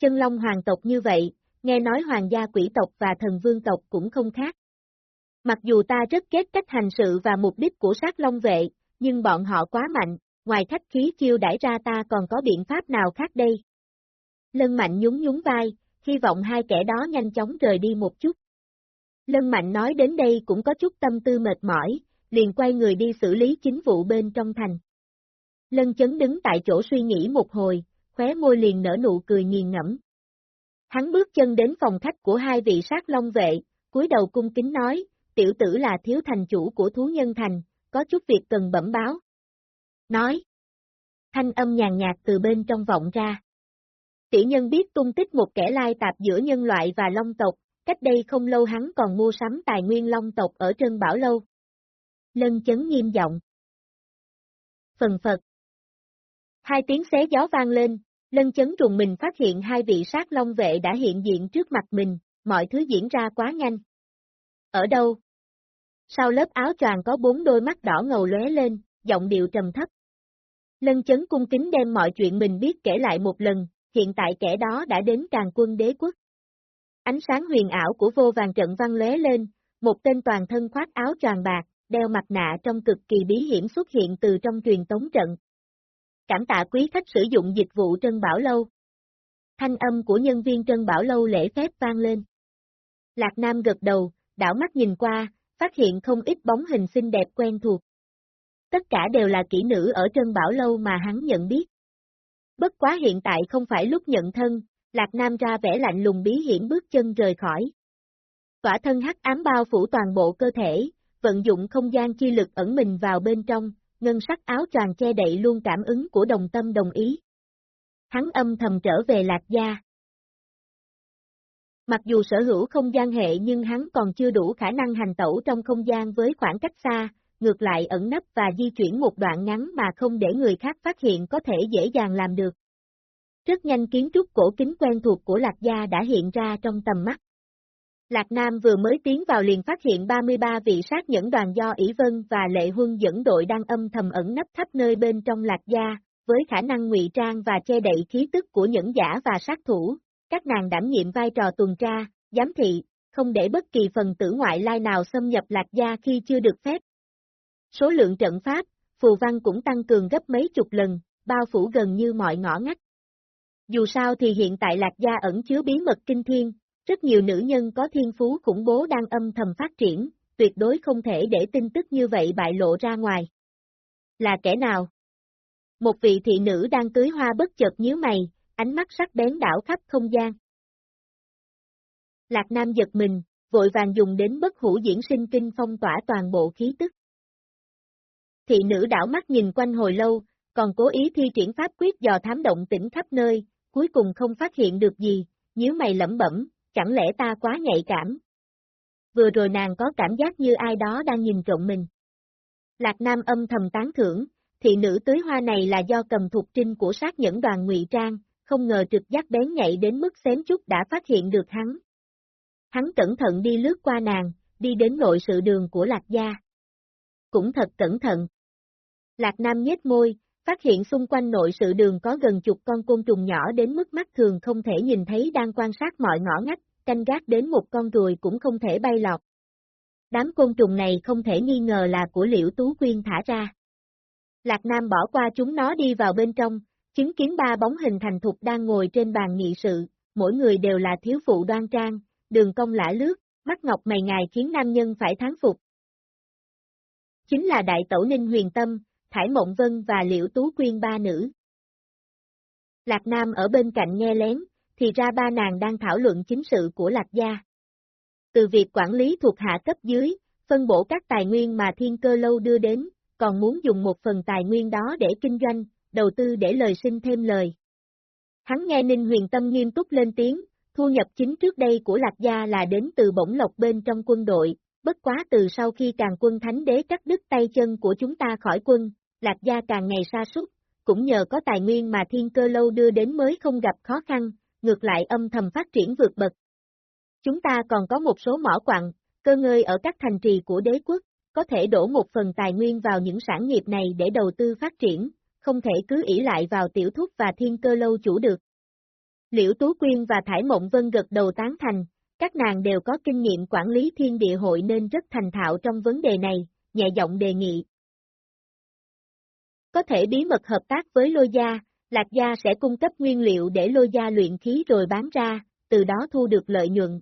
Speaker 1: Chân long hoàng tộc như vậy, nghe nói hoàng gia quỷ tộc và thần vương tộc cũng không khác. Mặc dù ta rất ghét cách hành sự và mục đích của sát long vệ, nhưng bọn họ quá mạnh, ngoài khách khí chiêu đãi ra ta còn có biện pháp nào khác đây? Lân mạnh nhún nhún vai, hy vọng hai kẻ đó nhanh chóng rời đi một chút. Lân Mạnh nói đến đây cũng có chút tâm tư mệt mỏi, liền quay người đi xử lý chính vụ bên trong thành. Lân chấn đứng tại chỗ suy nghĩ một hồi, khóe môi liền nở nụ cười nghiền ngẫm. Hắn bước chân đến phòng khách của hai vị sát long vệ, cúi đầu cung kính nói, tiểu tử là thiếu thành chủ của thú nhân thành, có chút việc cần bẩm báo. Nói. Thanh âm nhàn nhạt từ bên trong vọng ra. Tiểu nhân biết tung tích một kẻ lai tạp giữa nhân loại và long tộc, cách đây không lâu hắn còn mua sắm tài nguyên long tộc ở Trân Bảo Lâu. Lân chấn nghiêm giọng. Phần Phật. Hai tiếng xé gió vang lên, lân chấn trùng mình phát hiện hai vị sát long vệ đã hiện diện trước mặt mình, mọi thứ diễn ra quá nhanh. Ở đâu? Sau lớp áo choàng có bốn đôi mắt đỏ ngầu lóe lên, giọng điệu trầm thấp. Lân chấn cung kính đem mọi chuyện mình biết kể lại một lần, hiện tại kẻ đó đã đến càng quân đế quốc. Ánh sáng huyền ảo của vô vàng trận văn lóe lên, một tên toàn thân khoác áo choàng bạc, đeo mặt nạ trong cực kỳ bí hiểm xuất hiện từ trong truyền tống trận. Cảm tạ quý khách sử dụng dịch vụ Trân Bảo Lâu. Thanh âm của nhân viên Trân Bảo Lâu lễ phép vang lên. Lạc Nam gật đầu, đảo mắt nhìn qua, phát hiện không ít bóng hình xinh đẹp quen thuộc. Tất cả đều là kỹ nữ ở Trân Bảo Lâu mà hắn nhận biết. Bất quá hiện tại không phải lúc nhận thân, Lạc Nam ra vẻ lạnh lùng bí hiểm bước chân rời khỏi. Tỏa thân hắc ám bao phủ toàn bộ cơ thể, vận dụng không gian chi lực ẩn mình vào bên trong, ngân sắc áo choàng che đậy luôn cảm ứng của đồng tâm đồng ý. Hắn âm thầm trở về lạc gia. Mặc dù sở hữu không gian hệ nhưng hắn còn chưa đủ khả năng hành tẩu trong không gian với khoảng cách xa, ngược lại ẩn nấp và di chuyển một đoạn ngắn mà không để người khác phát hiện có thể dễ dàng làm được. Rất nhanh kiến trúc cổ kính quen thuộc của Lạc Gia đã hiện ra trong tầm mắt. Lạc Nam vừa mới tiến vào liền phát hiện 33 vị sát nhẫn đoàn do ỷ Vân và Lệ Huân dẫn đội đang âm thầm ẩn nấp khắp nơi bên trong Lạc Gia, với khả năng ngụy trang và che đậy khí tức của nhẫn giả và sát thủ, các nàng đảm nhiệm vai trò tuần tra, giám thị, không để bất kỳ phần tử ngoại lai nào xâm nhập Lạc Gia khi chưa được phép. Số lượng trận pháp, phù văn cũng tăng cường gấp mấy chục lần, bao phủ gần như mọi ngõ ngách. Dù sao thì hiện tại Lạc Gia ẩn chứa bí mật kinh thiên, rất nhiều nữ nhân có thiên phú khủng bố đang âm thầm phát triển, tuyệt đối không thể để tin tức như vậy bại lộ ra ngoài. Là kẻ nào? Một vị thị nữ đang tưới hoa bất chợt nhíu mày, ánh mắt sắc bén đảo khắp không gian. Lạc Nam giật mình, vội vàng dùng đến bất hủ diễn sinh kinh phong tỏa toàn bộ khí tức. Thị nữ đảo mắt nhìn quanh hồi lâu, còn cố ý thi triển pháp quyết dò thám động tỉnh khắp nơi, cuối cùng không phát hiện được gì, nhíu mày lẩm bẩm, chẳng lẽ ta quá nhạy cảm? Vừa rồi nàng có cảm giác như ai đó đang nhìn trộm mình. Lạc Nam âm thầm tán thưởng, thị nữ tưới hoa này là do cầm thuộc trinh của sát nhẫn đoàn ngụy trang, không ngờ trực giác bén nhạy đến mức xém chút đã phát hiện được hắn. Hắn cẩn thận đi lướt qua nàng, đi đến nội sự đường của Lạc Gia. Cũng thật cẩn thận. Lạc Nam nhếch môi, phát hiện xung quanh nội sự đường có gần chục con côn trùng nhỏ đến mức mắt thường không thể nhìn thấy đang quan sát mọi ngõ ngách, canh gác đến một con ruồi cũng không thể bay lọt. Đám côn trùng này không thể nghi ngờ là của liễu tú quyên thả ra. Lạc Nam bỏ qua chúng nó đi vào bên trong, chứng kiến ba bóng hình thành thục đang ngồi trên bàn nghị sự, mỗi người đều là thiếu phụ đoan trang, đường cong lã lướt, mắt ngọc mày ngài khiến nam nhân phải thán phục. Chính là đại tẩu ninh huyền tâm, Thải Mộng Vân và Liễu Tú Quyên ba nữ. Lạc Nam ở bên cạnh nghe lén, thì ra ba nàng đang thảo luận chính sự của Lạc Gia. Từ việc quản lý thuộc hạ cấp dưới, phân bổ các tài nguyên mà thiên cơ lâu đưa đến, còn muốn dùng một phần tài nguyên đó để kinh doanh, đầu tư để lời sinh thêm lời. Hắn nghe Ninh Huyền Tâm nghiêm túc lên tiếng, thu nhập chính trước đây của Lạc Gia là đến từ bổng lộc bên trong quân đội, bất quá từ sau khi càng quân thánh đế cắt đứt tay chân của chúng ta khỏi quân, Lạc Gia càng ngày xa sút cũng nhờ có tài nguyên mà thiên cơ lâu đưa đến mới không gặp khó khăn, ngược lại âm thầm phát triển vượt bậc. Chúng ta còn có một số mỏ quặng, cơ ngơi ở các thành trì của đế quốc, có thể đổ một phần tài nguyên vào những sản nghiệp này để đầu tư phát triển, không thể cứ ỷ lại vào tiểu thúc và thiên cơ lâu chủ được. Liễu Tú Quyên và Thải Mộng Vân gật đầu tán thành, các nàng đều có kinh nghiệm quản lý thiên địa hội nên rất thành thạo trong vấn đề này, nhẹ giọng đề nghị, có thể bí mật hợp tác với Lôi Gia, Lạc Gia sẽ cung cấp nguyên liệu để Lôi Gia luyện khí rồi bán ra, từ đó thu được lợi nhuận.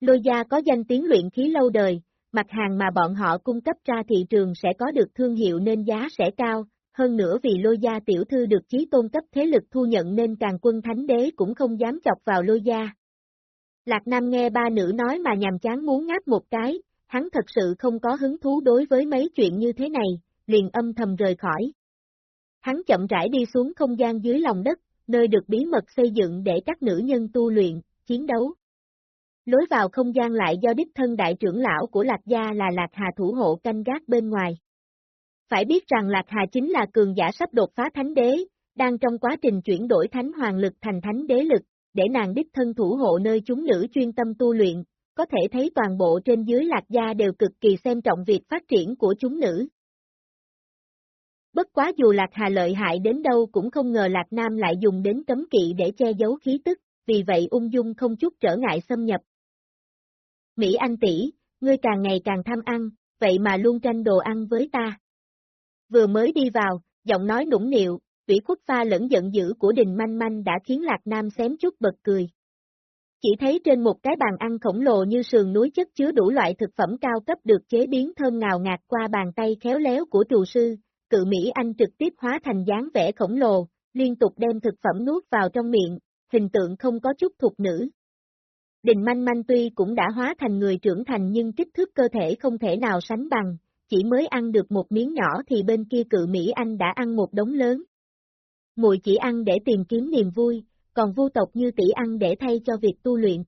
Speaker 1: Lôi Gia có danh tiếng luyện khí lâu đời, mặt hàng mà bọn họ cung cấp ra thị trường sẽ có được thương hiệu nên giá sẽ cao, hơn nữa vì Lôi Gia tiểu thư được chí tôn cấp thế lực thu nhận nên càng quân thánh đế cũng không dám chọc vào Lôi Gia. Lạc Nam nghe ba nữ nói mà nhàm chán muốn ngáp một cái, hắn thật sự không có hứng thú đối với mấy chuyện như thế này, liền âm thầm rời khỏi. Hắn chậm rãi đi xuống không gian dưới lòng đất, nơi được bí mật xây dựng để các nữ nhân tu luyện, chiến đấu. Lối vào không gian lại do đích thân đại trưởng lão của Lạc Gia là Lạc Hà thủ hộ canh gác bên ngoài. Phải biết rằng Lạc Hà chính là cường giả sắp đột phá thánh đế, đang trong quá trình chuyển đổi thánh hoàng lực thành thánh đế lực, để nàng đích thân thủ hộ nơi chúng nữ chuyên tâm tu luyện, có thể thấy toàn bộ trên dưới Lạc Gia đều cực kỳ xem trọng việc phát triển của chúng nữ. Bất quá dù Lạc Hà lợi hại đến đâu cũng không ngờ Lạc Nam lại dùng đến cấm kỵ để che giấu khí tức, vì vậy ung dung không chút trở ngại xâm nhập. Mỹ Anh tỷ, ngươi càng ngày càng tham ăn, vậy mà luôn tranh đồ ăn với ta. Vừa mới đi vào, giọng nói nũng nịu, vĩ khuất pha lẫn giận dữ của đình manh manh đã khiến Lạc Nam xém chút bật cười. Chỉ thấy trên một cái bàn ăn khổng lồ như sườn núi chất chứa đủ loại thực phẩm cao cấp được chế biến thơm ngào ngạt qua bàn tay khéo léo của trù sư, cự Mỹ Anh trực tiếp hóa thành dáng vẻ khổng lồ, liên tục đem thực phẩm nuốt vào trong miệng, hình tượng không có chút thuộc nữ. Đình manh manh tuy cũng đã hóa thành người trưởng thành nhưng kích thước cơ thể không thể nào sánh bằng, chỉ mới ăn được một miếng nhỏ thì bên kia cự Mỹ Anh đã ăn một đống lớn. Mùi chỉ ăn để tìm kiếm niềm vui, còn vu tộc như tỷ ăn để thay cho việc tu luyện.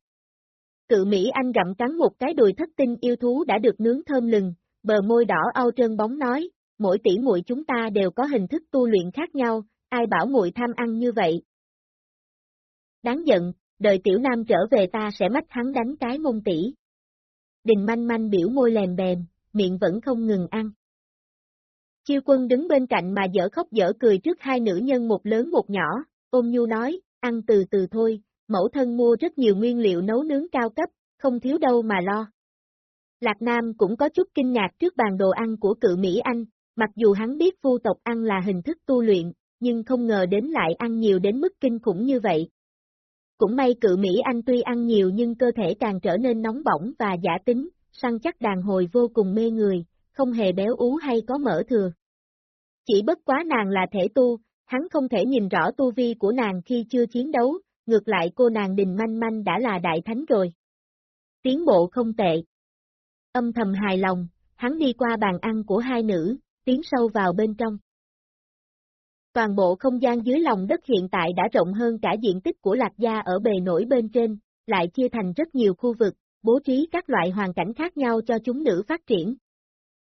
Speaker 1: Cự Mỹ Anh gặm cắn một cái đùi thất tinh yêu thú đã được nướng thơm lừng, bờ môi đỏ ao trơn bóng nói, mỗi tỷ muội chúng ta đều có hình thức tu luyện khác nhau, ai bảo muội tham ăn như vậy. Đáng giận, đợi tiểu nam trở về ta sẽ mách hắn đánh cái mông tỷ. Đình manh manh biểu môi lèm bèm, miệng vẫn không ngừng ăn. Chiêu quân đứng bên cạnh mà dở khóc dở cười trước hai nữ nhân một lớn một nhỏ, ôm nhu nói, ăn từ từ thôi, mẫu thân mua rất nhiều nguyên liệu nấu nướng cao cấp, không thiếu đâu mà lo. Lạc Nam cũng có chút kinh ngạc trước bàn đồ ăn của cự Mỹ Anh, mặc dù hắn biết vu tộc ăn là hình thức tu luyện, nhưng không ngờ đến lại ăn nhiều đến mức kinh khủng như vậy. Cũng may cự Mỹ Anh tuy ăn nhiều nhưng cơ thể càng trở nên nóng bỏng và giả tính, săn chắc đàn hồi vô cùng mê người, không hề béo ú hay có mỡ thừa. Chỉ bất quá nàng là thể tu, hắn không thể nhìn rõ tu vi của nàng khi chưa chiến đấu, ngược lại cô nàng đình manh manh đã là đại thánh rồi. Tiến bộ không tệ. Âm thầm hài lòng, hắn đi qua bàn ăn của hai nữ, tiến sâu vào bên trong. Toàn bộ không gian dưới lòng đất hiện tại đã rộng hơn cả diện tích của lạc gia ở bề nổi bên trên, lại chia thành rất nhiều khu vực, bố trí các loại hoàn cảnh khác nhau cho chúng nữ phát triển.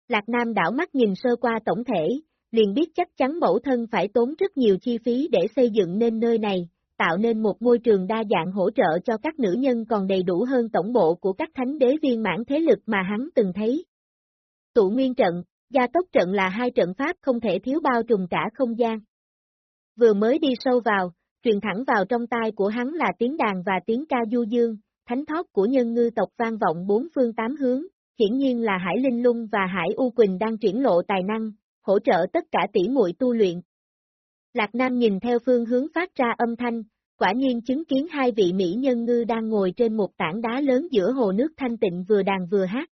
Speaker 1: Lạc Nam đảo mắt nhìn sơ qua tổng thể, liền biết chắc chắn mẫu thân phải tốn rất nhiều chi phí để xây dựng nên nơi này, tạo nên một môi trường đa dạng hỗ trợ cho các nữ nhân còn đầy đủ hơn tổng bộ của các thánh đế viên mãn thế lực mà hắn từng thấy. Tụ nguyên trận, gia tốc trận là hai trận pháp không thể thiếu bao trùm cả không gian. Vừa mới đi sâu vào, truyền thẳng vào trong tai của hắn là tiếng đàn và tiếng ca du dương, thánh thót của nhân ngư tộc vang vọng bốn phương tám hướng, hiển nhiên là Hải Linh Lung và Hải U Quỳnh đang triển lộ tài năng, hỗ trợ tất cả tỷ muội tu luyện. Lạc Nam nhìn theo phương hướng phát ra âm thanh, quả nhiên chứng kiến hai vị mỹ nhân ngư đang ngồi trên một tảng đá lớn giữa hồ nước thanh tịnh vừa đàn vừa hát.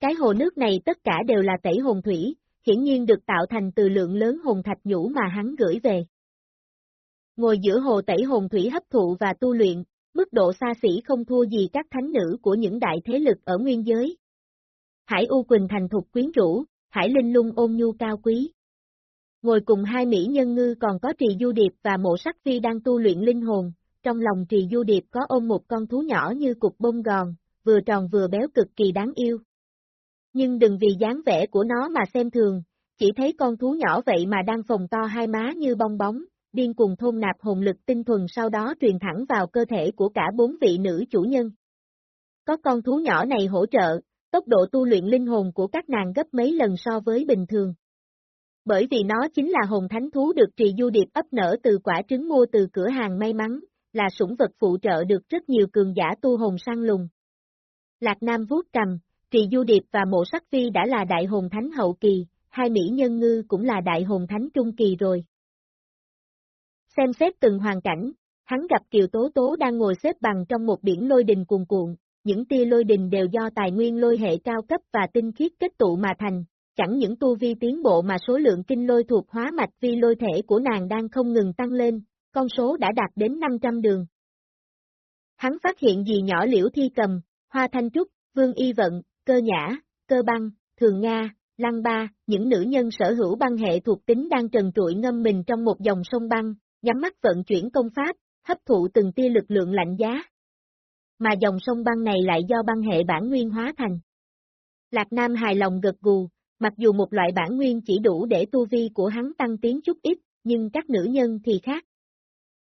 Speaker 1: Cái hồ nước này tất cả đều là tẩy hồn thủy, hiển nhiên được tạo thành từ lượng lớn hồn thạch nhũ mà hắn gửi về. Ngồi giữa hồ tẩy hồn thủy hấp thụ và tu luyện, mức độ xa xỉ không thua gì các thánh nữ của những đại thế lực ở nguyên giới. Hải U Quỳnh thành thục quyến rũ, Hải Linh lung ôn nhu cao quý. Ngồi cùng hai mỹ nhân ngư còn có Trì Du Điệp và Mộ Sắc Phi đang tu luyện linh hồn, trong lòng Trì Du Điệp có ôm một con thú nhỏ như cục bông gòn, vừa tròn vừa béo cực kỳ đáng yêu. Nhưng đừng vì dáng vẻ của nó mà xem thường, chỉ thấy con thú nhỏ vậy mà đang phồng to hai má như bong bóng, điên cùng thôn nạp hồn lực tinh thuần sau đó truyền thẳng vào cơ thể của cả bốn vị nữ chủ nhân. Có con thú nhỏ này hỗ trợ, tốc độ tu luyện linh hồn của các nàng gấp mấy lần so với bình thường. Bởi vì nó chính là hồn thánh thú được trì du điệp ấp nở từ quả trứng mua từ cửa hàng may mắn, là sủng vật phụ trợ được rất nhiều cường giả tu hồn săn lùng. Lạc Nam vuốt cầm, trì du điệp và mộ sắc phi đã là đại hồn thánh hậu kỳ, hai mỹ nhân ngư cũng là đại hồn thánh trung kỳ rồi. Xem xét từng hoàn cảnh, hắn gặp Kiều Tố Tố đang ngồi xếp bằng trong một biển lôi đình cuồn cuộn, những tia lôi đình đều do tài nguyên lôi hệ cao cấp và tinh khiết kết tụ mà thành, chẳng những tu vi tiến bộ mà số lượng kinh lôi thuộc hóa mạch vi lôi thể của nàng đang không ngừng tăng lên, con số đã đạt đến 500 đường. Hắn phát hiện gì nhỏ liễu thi cầm, hoa thanh trúc, vương y vận, cơ nhã, cơ băng, thường Nga, lăng ba, những nữ nhân sở hữu băng hệ thuộc tính đang trần trụi ngâm mình trong một dòng sông băng, nhắm mắt vận chuyển công pháp, hấp thụ từng tia lực lượng lạnh giá. Mà dòng sông băng này lại do băng hệ bản nguyên hóa thành. Lạc Nam hài lòng gật gù, mặc dù một loại bản nguyên chỉ đủ để tu vi của hắn tăng tiến chút ít, nhưng các nữ nhân thì khác.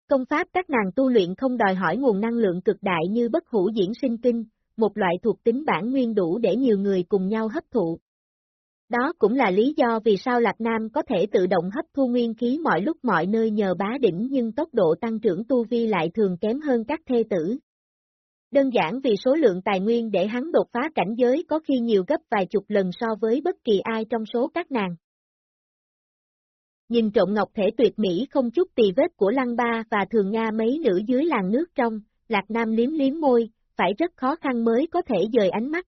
Speaker 1: Công pháp các nàng tu luyện không đòi hỏi nguồn năng lượng cực đại như bất hủ diễn sinh kinh, một loại thuộc tính bản nguyên đủ để nhiều người cùng nhau hấp thụ. Đó cũng là lý do vì sao Lạc Nam có thể tự động hấp thu nguyên khí mọi lúc mọi nơi nhờ bá đỉnh nhưng tốc độ tăng trưởng tu vi lại thường kém hơn các thê tử. Đơn giản vì số lượng tài nguyên để hắn đột phá cảnh giới có khi nhiều gấp vài chục lần so với bất kỳ ai trong số các nàng. Nhìn trộm ngọc thể tuyệt mỹ không chút tì vết của lăng ba và thường nga mấy nữ dưới làng nước trong, Lạc Nam liếm liếm môi, phải rất khó khăn mới có thể dời ánh mắt.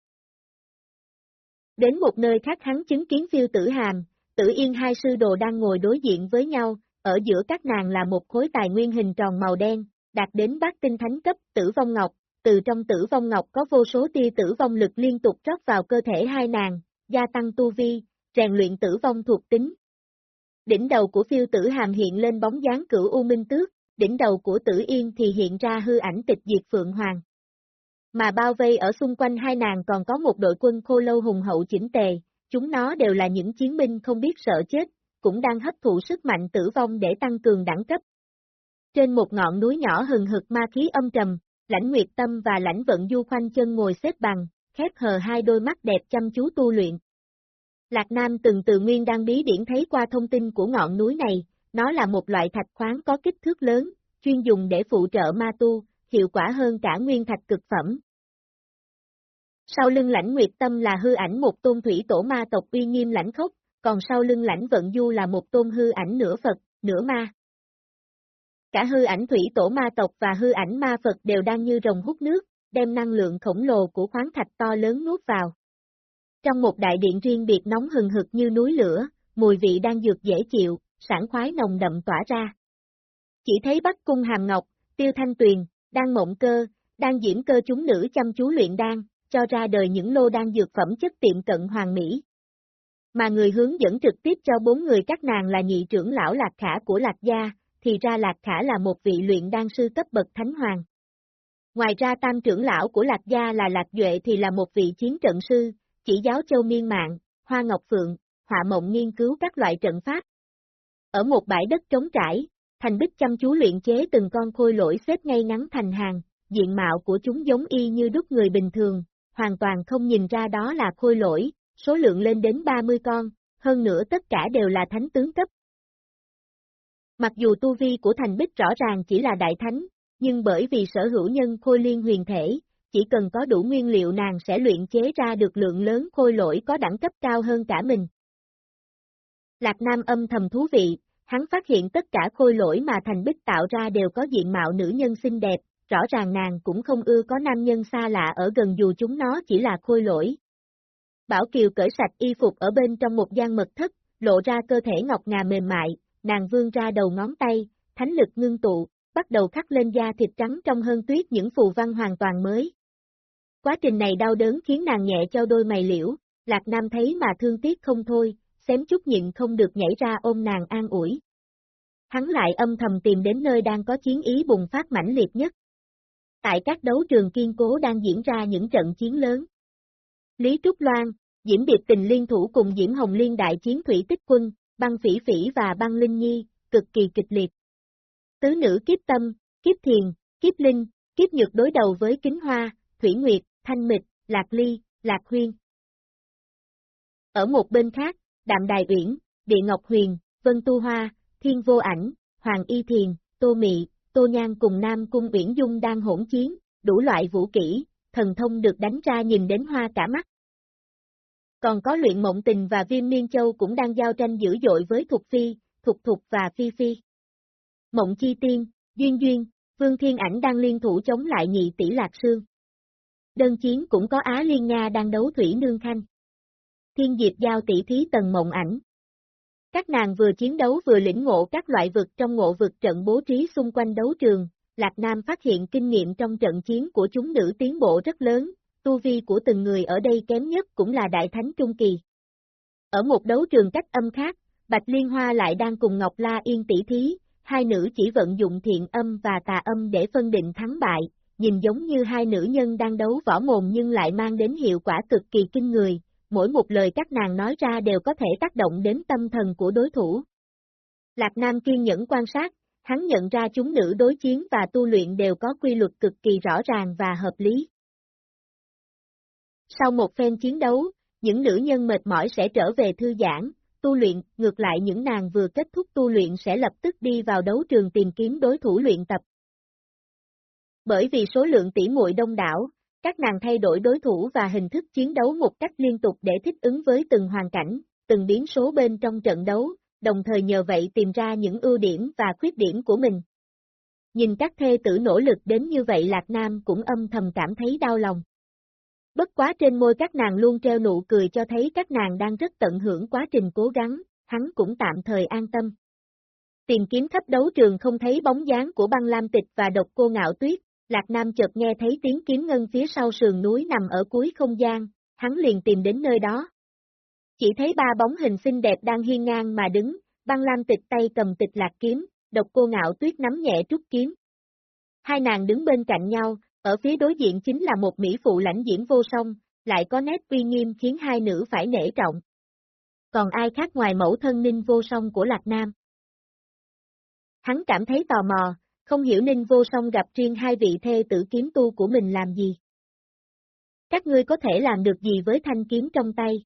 Speaker 1: Đến một nơi khác hắn chứng kiến phiêu tử hàm, tử yên hai sư đồ đang ngồi đối diện với nhau, ở giữa các nàng là một khối tài nguyên hình tròn màu đen, đạt đến bát tinh thánh cấp tử vong ngọc, từ trong tử vong ngọc có vô số tia tử vong lực liên tục rót vào cơ thể hai nàng, gia tăng tu vi, rèn luyện tử vong thuộc tính. Đỉnh đầu của phiêu tử hàm hiện lên bóng dáng cửu U Minh Tước, đỉnh đầu của tử yên thì hiện ra hư ảnh tịch diệt Phượng Hoàng. Mà bao vây ở xung quanh hai nàng còn có một đội quân khô lâu hùng hậu chỉnh tề, chúng nó đều là những chiến binh không biết sợ chết, cũng đang hấp thụ sức mạnh tử vong để tăng cường đẳng cấp. Trên một ngọn núi nhỏ hừng hực ma khí âm trầm, lãnh nguyệt tâm và lãnh vận du khoanh chân ngồi xếp bằng, khép hờ hai đôi mắt đẹp chăm chú tu luyện. Lạc Nam từng từ nguyên đang bí điển thấy qua thông tin của ngọn núi này, nó là một loại thạch khoáng có kích thước lớn, chuyên dùng để phụ trợ ma tu, hiệu quả hơn cả nguyên thạch cực phẩm. Sau lưng lãnh nguyệt tâm là hư ảnh một tôn thủy tổ ma tộc uy nghiêm lãnh khốc, còn sau lưng lãnh vận du là một tôn hư ảnh nửa Phật, nửa ma. Cả hư ảnh thủy tổ ma tộc và hư ảnh ma Phật đều đang như rồng hút nước, đem năng lượng khổng lồ của khoáng thạch to lớn nuốt vào. Trong một đại điện riêng biệt nóng hừng hực như núi lửa, mùi vị đang dược dễ chịu, sảng khoái nồng đậm tỏa ra. Chỉ thấy Bắc Cung Hàm Ngọc, Tiêu Thanh Tuyền, đang mộng cơ, đang diễm cơ chúng nữ chăm chú luyện đan, cho ra đời những lô đan dược phẩm chất tiệm cận hoàng mỹ. Mà người hướng dẫn trực tiếp cho bốn người các nàng là nhị trưởng lão Lạc Khả của Lạc Gia, thì ra Lạc Khả là một vị luyện đan sư cấp bậc thánh hoàng. Ngoài ra tam trưởng lão của Lạc Gia là Lạc Duệ thì là một vị chiến trận sư, chỉ giáo châu miên mạng, hoa ngọc phượng, họa mộng nghiên cứu các loại trận pháp. Ở một bãi đất trống trải, Thành Bích chăm chú luyện chế từng con khôi lỗi xếp ngay ngắn thành hàng, diện mạo của chúng giống y như đúc người bình thường, hoàn toàn không nhìn ra đó là khôi lỗi, số lượng lên đến 30 con, hơn nữa tất cả đều là thánh tướng cấp. Mặc dù tu vi của Thành Bích rõ ràng chỉ là đại thánh, nhưng bởi vì sở hữu nhân khôi liên huyền thể, chỉ cần có đủ nguyên liệu nàng sẽ luyện chế ra được lượng lớn khôi lỗi có đẳng cấp cao hơn cả mình. Lạc Nam âm thầm thú vị, hắn phát hiện tất cả khôi lỗi mà Thành Bích tạo ra đều có diện mạo nữ nhân xinh đẹp, rõ ràng nàng cũng không ưa có nam nhân xa lạ ở gần dù chúng nó chỉ là khôi lỗi. Bảo Kiều cởi sạch y phục ở bên trong một gian mật thất, lộ ra cơ thể ngọc ngà mềm mại, nàng vươn ra đầu ngón tay, thánh lực ngưng tụ, bắt đầu khắc lên da thịt trắng trong hơn tuyết những phù văn hoàn toàn mới. Quá trình này đau đớn khiến nàng nhẹ cho đôi mày liễu, Lạc Nam thấy mà thương tiếc không thôi, xém chút nhịn không được nhảy ra ôm nàng an ủi. Hắn lại âm thầm tìm đến nơi đang có chiến ý bùng phát mãnh liệt nhất. Tại các đấu trường kiên cố đang diễn ra những trận chiến lớn. Lý Trúc Loan, Diễm Điệp Tình liên thủ cùng Diễm Hồng Liên đại chiến thủy tích quân, băng phỉ phỉ và băng linh nhi, cực kỳ kịch liệt. Tứ nữ kiếp tâm, kiếp thiền, kiếp linh, kiếp nhược đối đầu với kính hoa, thủy nguyệt, thanh mịch, lạc ly, lạc huyên. Ở một bên khác, Đạm Đài Uyển, Địa Ngọc Huyền, Vân Tu Hoa, Thiên Vô Ảnh, Hoàng Y Thiền, Tô Mị, Tô Nhan cùng Nam Cung Uyển Dung đang hỗn chiến, đủ loại vũ kỹ, thần thông được đánh ra nhìn đến hoa cả mắt. Còn có luyện mộng tình và viêm miên châu cũng đang giao tranh dữ dội với Thục Phi, Thục Thục và Phi Phi. Mộng Chi Tiên, Duyên Duyên, Vương Thiên Ảnh đang liên thủ chống lại nhị tỷ Lạc Sương. Đơn chiến cũng có Á Liên Nga đang đấu Thủy Nương Khanh. Thiên Diệp giao tỷ thí tầng mộng ảnh. Các nàng vừa chiến đấu vừa lĩnh ngộ các loại vực trong ngộ vực trận bố trí xung quanh đấu trường, Lạc Nam phát hiện kinh nghiệm trong trận chiến của chúng nữ tiến bộ rất lớn, tu vi của từng người ở đây kém nhất cũng là đại thánh trung kỳ. Ở một đấu trường cách âm khác, Bạch Liên Hoa lại đang cùng Ngọc La Yên tỷ thí, hai nữ chỉ vận dụng thiện âm và tà âm để phân định thắng bại, nhìn giống như hai nữ nhân đang đấu võ mồm nhưng lại mang đến hiệu quả cực kỳ kinh người, mỗi một lời các nàng nói ra đều có thể tác động đến tâm thần của đối thủ. Lạc Nam kiên nhẫn quan sát, hắn nhận ra chúng nữ đối chiến và tu luyện đều có quy luật cực kỳ rõ ràng và hợp lý. Sau một phen chiến đấu, những nữ nhân mệt mỏi sẽ trở về thư giãn, tu luyện, ngược lại những nàng vừa kết thúc tu luyện sẽ lập tức đi vào đấu trường tìm kiếm đối thủ luyện tập. Bởi vì số lượng tỷ muội đông đảo, các nàng thay đổi đối thủ và hình thức chiến đấu một cách liên tục để thích ứng với từng hoàn cảnh, từng biến số bên trong trận đấu, đồng thời nhờ vậy tìm ra những ưu điểm và khuyết điểm của mình. Nhìn các thê tử nỗ lực đến như vậy Lạc Nam cũng âm thầm cảm thấy đau lòng. Bất quá trên môi các nàng luôn treo nụ cười cho thấy các nàng đang rất tận hưởng quá trình cố gắng, hắn cũng tạm thời an tâm. Tìm kiếm khắp đấu trường không thấy bóng dáng của băng lam tịch và độc cô ngạo tuyết, Lạc Nam chợt nghe thấy tiếng kiếm ngân phía sau sườn núi nằm ở cuối không gian, hắn liền tìm đến nơi đó. Chỉ thấy ba bóng hình xinh đẹp đang hiên ngang mà đứng, băng lam tịch tay cầm tịch lạc kiếm, độc cô ngạo tuyết nắm nhẹ trúc kiếm. Hai nàng đứng bên cạnh nhau, ở phía đối diện chính là một mỹ phụ lãnh diễm vô song, lại có nét uy nghiêm khiến hai nữ phải nể trọng. Còn ai khác ngoài mẫu thân ninh vô song của Lạc Nam? Hắn cảm thấy tò mò, không hiểu ninh vô song gặp riêng hai vị thê tử kiếm tu của mình làm gì. Các ngươi có thể làm được gì với thanh kiếm trong tay?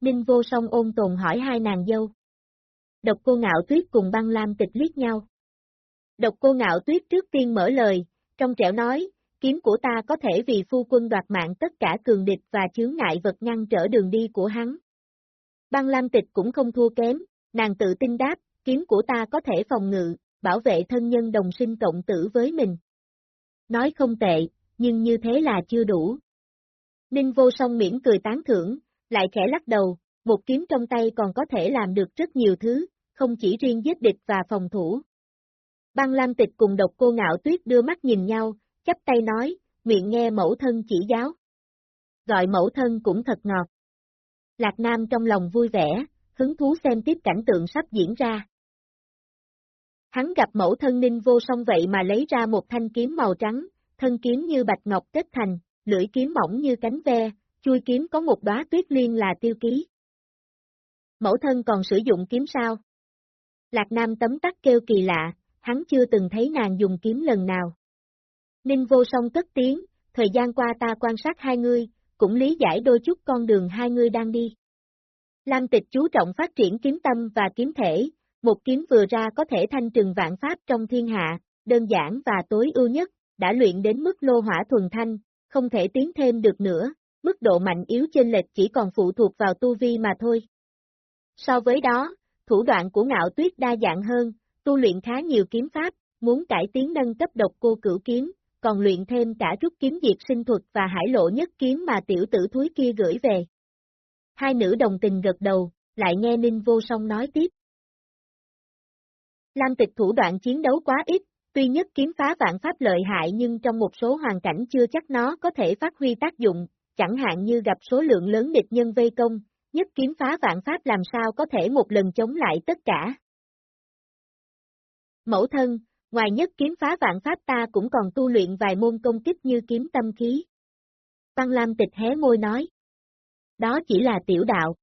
Speaker 1: Ninh vô song ôn tồn hỏi hai nàng dâu. Độc cô ngạo tuyết cùng băng lam tịch liếc nhau. Độc cô ngạo tuyết trước tiên mở lời, trong trẻo nói, kiếm của ta có thể vì phu quân đoạt mạng tất cả cường địch và chướng ngại vật ngăn trở đường đi của hắn. Băng Lam Tịch cũng không thua kém, nàng tự tin đáp, kiếm của ta có thể phòng ngự, bảo vệ thân nhân đồng sinh cộng tử với mình. Nói không tệ, nhưng như thế là chưa đủ. Ninh vô song miễn cười tán thưởng, lại khẽ lắc đầu, một kiếm trong tay còn có thể làm được rất nhiều thứ, không chỉ riêng giết địch và phòng thủ. Băng Lam Tịch cùng độc cô ngạo tuyết đưa mắt nhìn nhau, chắp tay nói, nguyện nghe mẫu thân chỉ giáo. Gọi mẫu thân cũng thật ngọt. Lạc Nam trong lòng vui vẻ, hứng thú xem tiếp cảnh tượng sắp diễn ra. Hắn gặp mẫu thân ninh vô song vậy mà lấy ra một thanh kiếm màu trắng, thân kiếm như bạch ngọc kết thành, lưỡi kiếm mỏng như cánh ve, chui kiếm có một đóa tuyết liên là tiêu ký. Mẫu thân còn sử dụng kiếm sao? Lạc Nam tấm tắc kêu kỳ lạ, hắn chưa từng thấy nàng dùng kiếm lần nào. Ninh vô song cất tiếng, thời gian qua ta quan sát hai ngươi, cũng lý giải đôi chút con đường hai ngươi đang đi. Lam tịch chú trọng phát triển kiếm tâm và kiếm thể, một kiếm vừa ra có thể thanh trừng vạn pháp trong thiên hạ, đơn giản và tối ưu nhất, đã luyện đến mức lô hỏa thuần thanh, không thể tiến thêm được nữa, mức độ mạnh yếu trên lệch chỉ còn phụ thuộc vào tu vi mà thôi. So với đó, thủ đoạn của ngạo tuyết đa dạng hơn, tu luyện khá nhiều kiếm pháp, muốn cải tiến nâng cấp độc cô cửu kiếm, còn luyện thêm cả rút kiếm diệt sinh thuật và hải lộ nhất kiếm mà tiểu tử thúi kia gửi về. Hai nữ đồng tình gật đầu, lại nghe Ninh Vô Song nói tiếp. Lam tịch thủ đoạn chiến đấu quá ít, tuy nhất kiếm phá vạn pháp lợi hại nhưng trong một số hoàn cảnh chưa chắc nó có thể phát huy tác dụng, chẳng hạn như gặp số lượng lớn địch nhân vây công, nhất kiếm phá vạn pháp làm sao có thể một lần chống lại tất cả. Mẫu thân, ngoài nhất kiếm phá vạn pháp ta cũng còn tu luyện vài môn công kích như kiếm tâm khí. Tăng Lam tịch hé môi nói. Đó chỉ là tiểu đạo.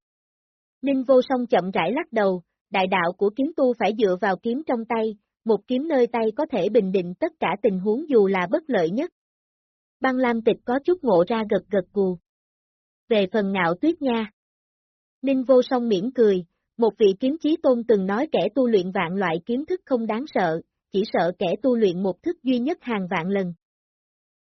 Speaker 1: Ninh vô song chậm rãi lắc đầu, đại đạo của kiếm tu phải dựa vào kiếm trong tay, một kiếm nơi tay có thể bình định tất cả tình huống dù là bất lợi nhất. Băng Lam tịch có chút ngộ ra gật gật cù. Về phần ngạo tuyết nha. Ninh vô song miễn cười, một vị kiếm chí tôn từng nói kẻ tu luyện vạn loại kiếm thức không đáng sợ, chỉ sợ kẻ tu luyện một thức duy nhất hàng vạn lần.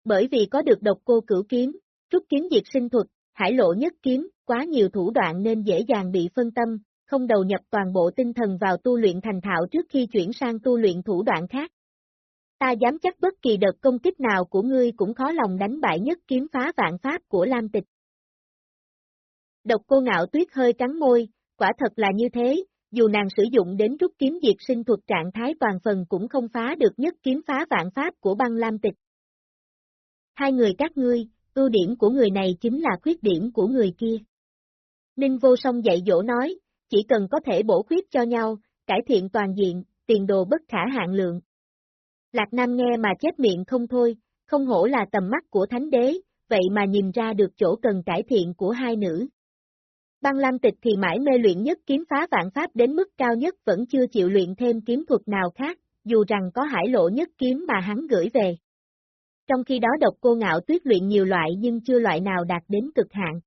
Speaker 1: Bởi vì có được độc cô cửu kiếm, trúc kiếm diệt sinh thuật, hải lộ nhất kiếm, quá nhiều thủ đoạn nên dễ dàng bị phân tâm, không đầu nhập toàn bộ tinh thần vào tu luyện thành thạo trước khi chuyển sang tu luyện thủ đoạn khác. Ta dám chắc bất kỳ đợt công kích nào của ngươi cũng khó lòng đánh bại nhất kiếm phá vạn pháp của Lam Tịch. Độc cô ngạo tuyết hơi cắn môi, quả thật là như thế, dù nàng sử dụng đến rút kiếm diệt sinh thuật trạng thái toàn phần cũng không phá được nhất kiếm phá vạn pháp của băng lam tịch. Hai người các ngươi, ưu điểm của người này chính là khuyết điểm của người kia. Ninh vô song dạy dỗ nói, chỉ cần có thể bổ khuyết cho nhau, cải thiện toàn diện, tiền đồ bất khả hạn lượng. Lạc Nam nghe mà chết miệng không thôi, không hổ là tầm mắt của thánh đế, vậy mà nhìn ra được chỗ cần cải thiện của hai nữ. Băng Lam Tịch thì mãi mê luyện nhất kiếm phá vạn pháp đến mức cao nhất vẫn chưa chịu luyện thêm kiếm thuật nào khác, dù rằng có hải lộ nhất kiếm mà hắn gửi về. Trong khi đó độc cô ngạo tuyết luyện nhiều loại nhưng chưa loại nào đạt đến cực hạn.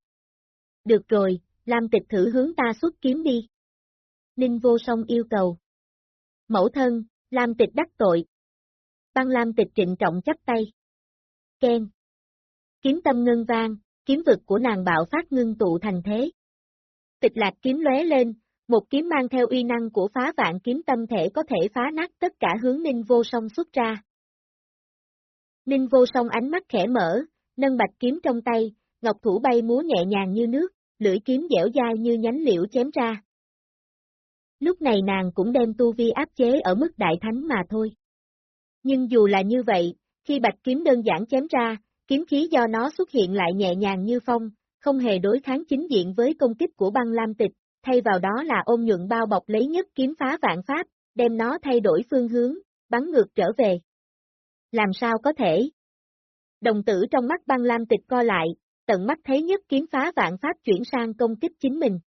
Speaker 1: Được rồi, Lam tịch thử hướng ta xuất kiếm đi. Ninh vô song yêu cầu. Mẫu thân, Lam tịch đắc tội. Băng Lam tịch trịnh trọng chắp tay. Ken. Kiếm tâm ngân vang, kiếm vực của nàng bạo phát ngưng tụ thành thế. Tịch lạc kiếm lóe lên, một kiếm mang theo uy năng của phá vạn kiếm tâm thể có thể phá nát tất cả hướng ninh vô song xuất ra. Ninh vô song ánh mắt khẽ mở, nâng bạch kiếm trong tay, ngọc thủ bay múa nhẹ nhàng như nước, lưỡi kiếm dẻo dai như nhánh liễu chém ra. Lúc này nàng cũng đem tu vi áp chế ở mức đại thánh mà thôi. Nhưng dù là như vậy, khi bạch kiếm đơn giản chém ra, kiếm khí do nó xuất hiện lại nhẹ nhàng như phong, không hề đối kháng chính diện với công kích của băng lam tịch, thay vào đó là ôm nhuận bao bọc lấy nhất kiếm phá vạn pháp, đem nó thay đổi phương hướng, bắn ngược trở về. Làm sao có thể? Đồng tử trong mắt băng lam tịch co lại, tận mắt thấy nhất kiếm phá vạn pháp chuyển sang công kích chính mình.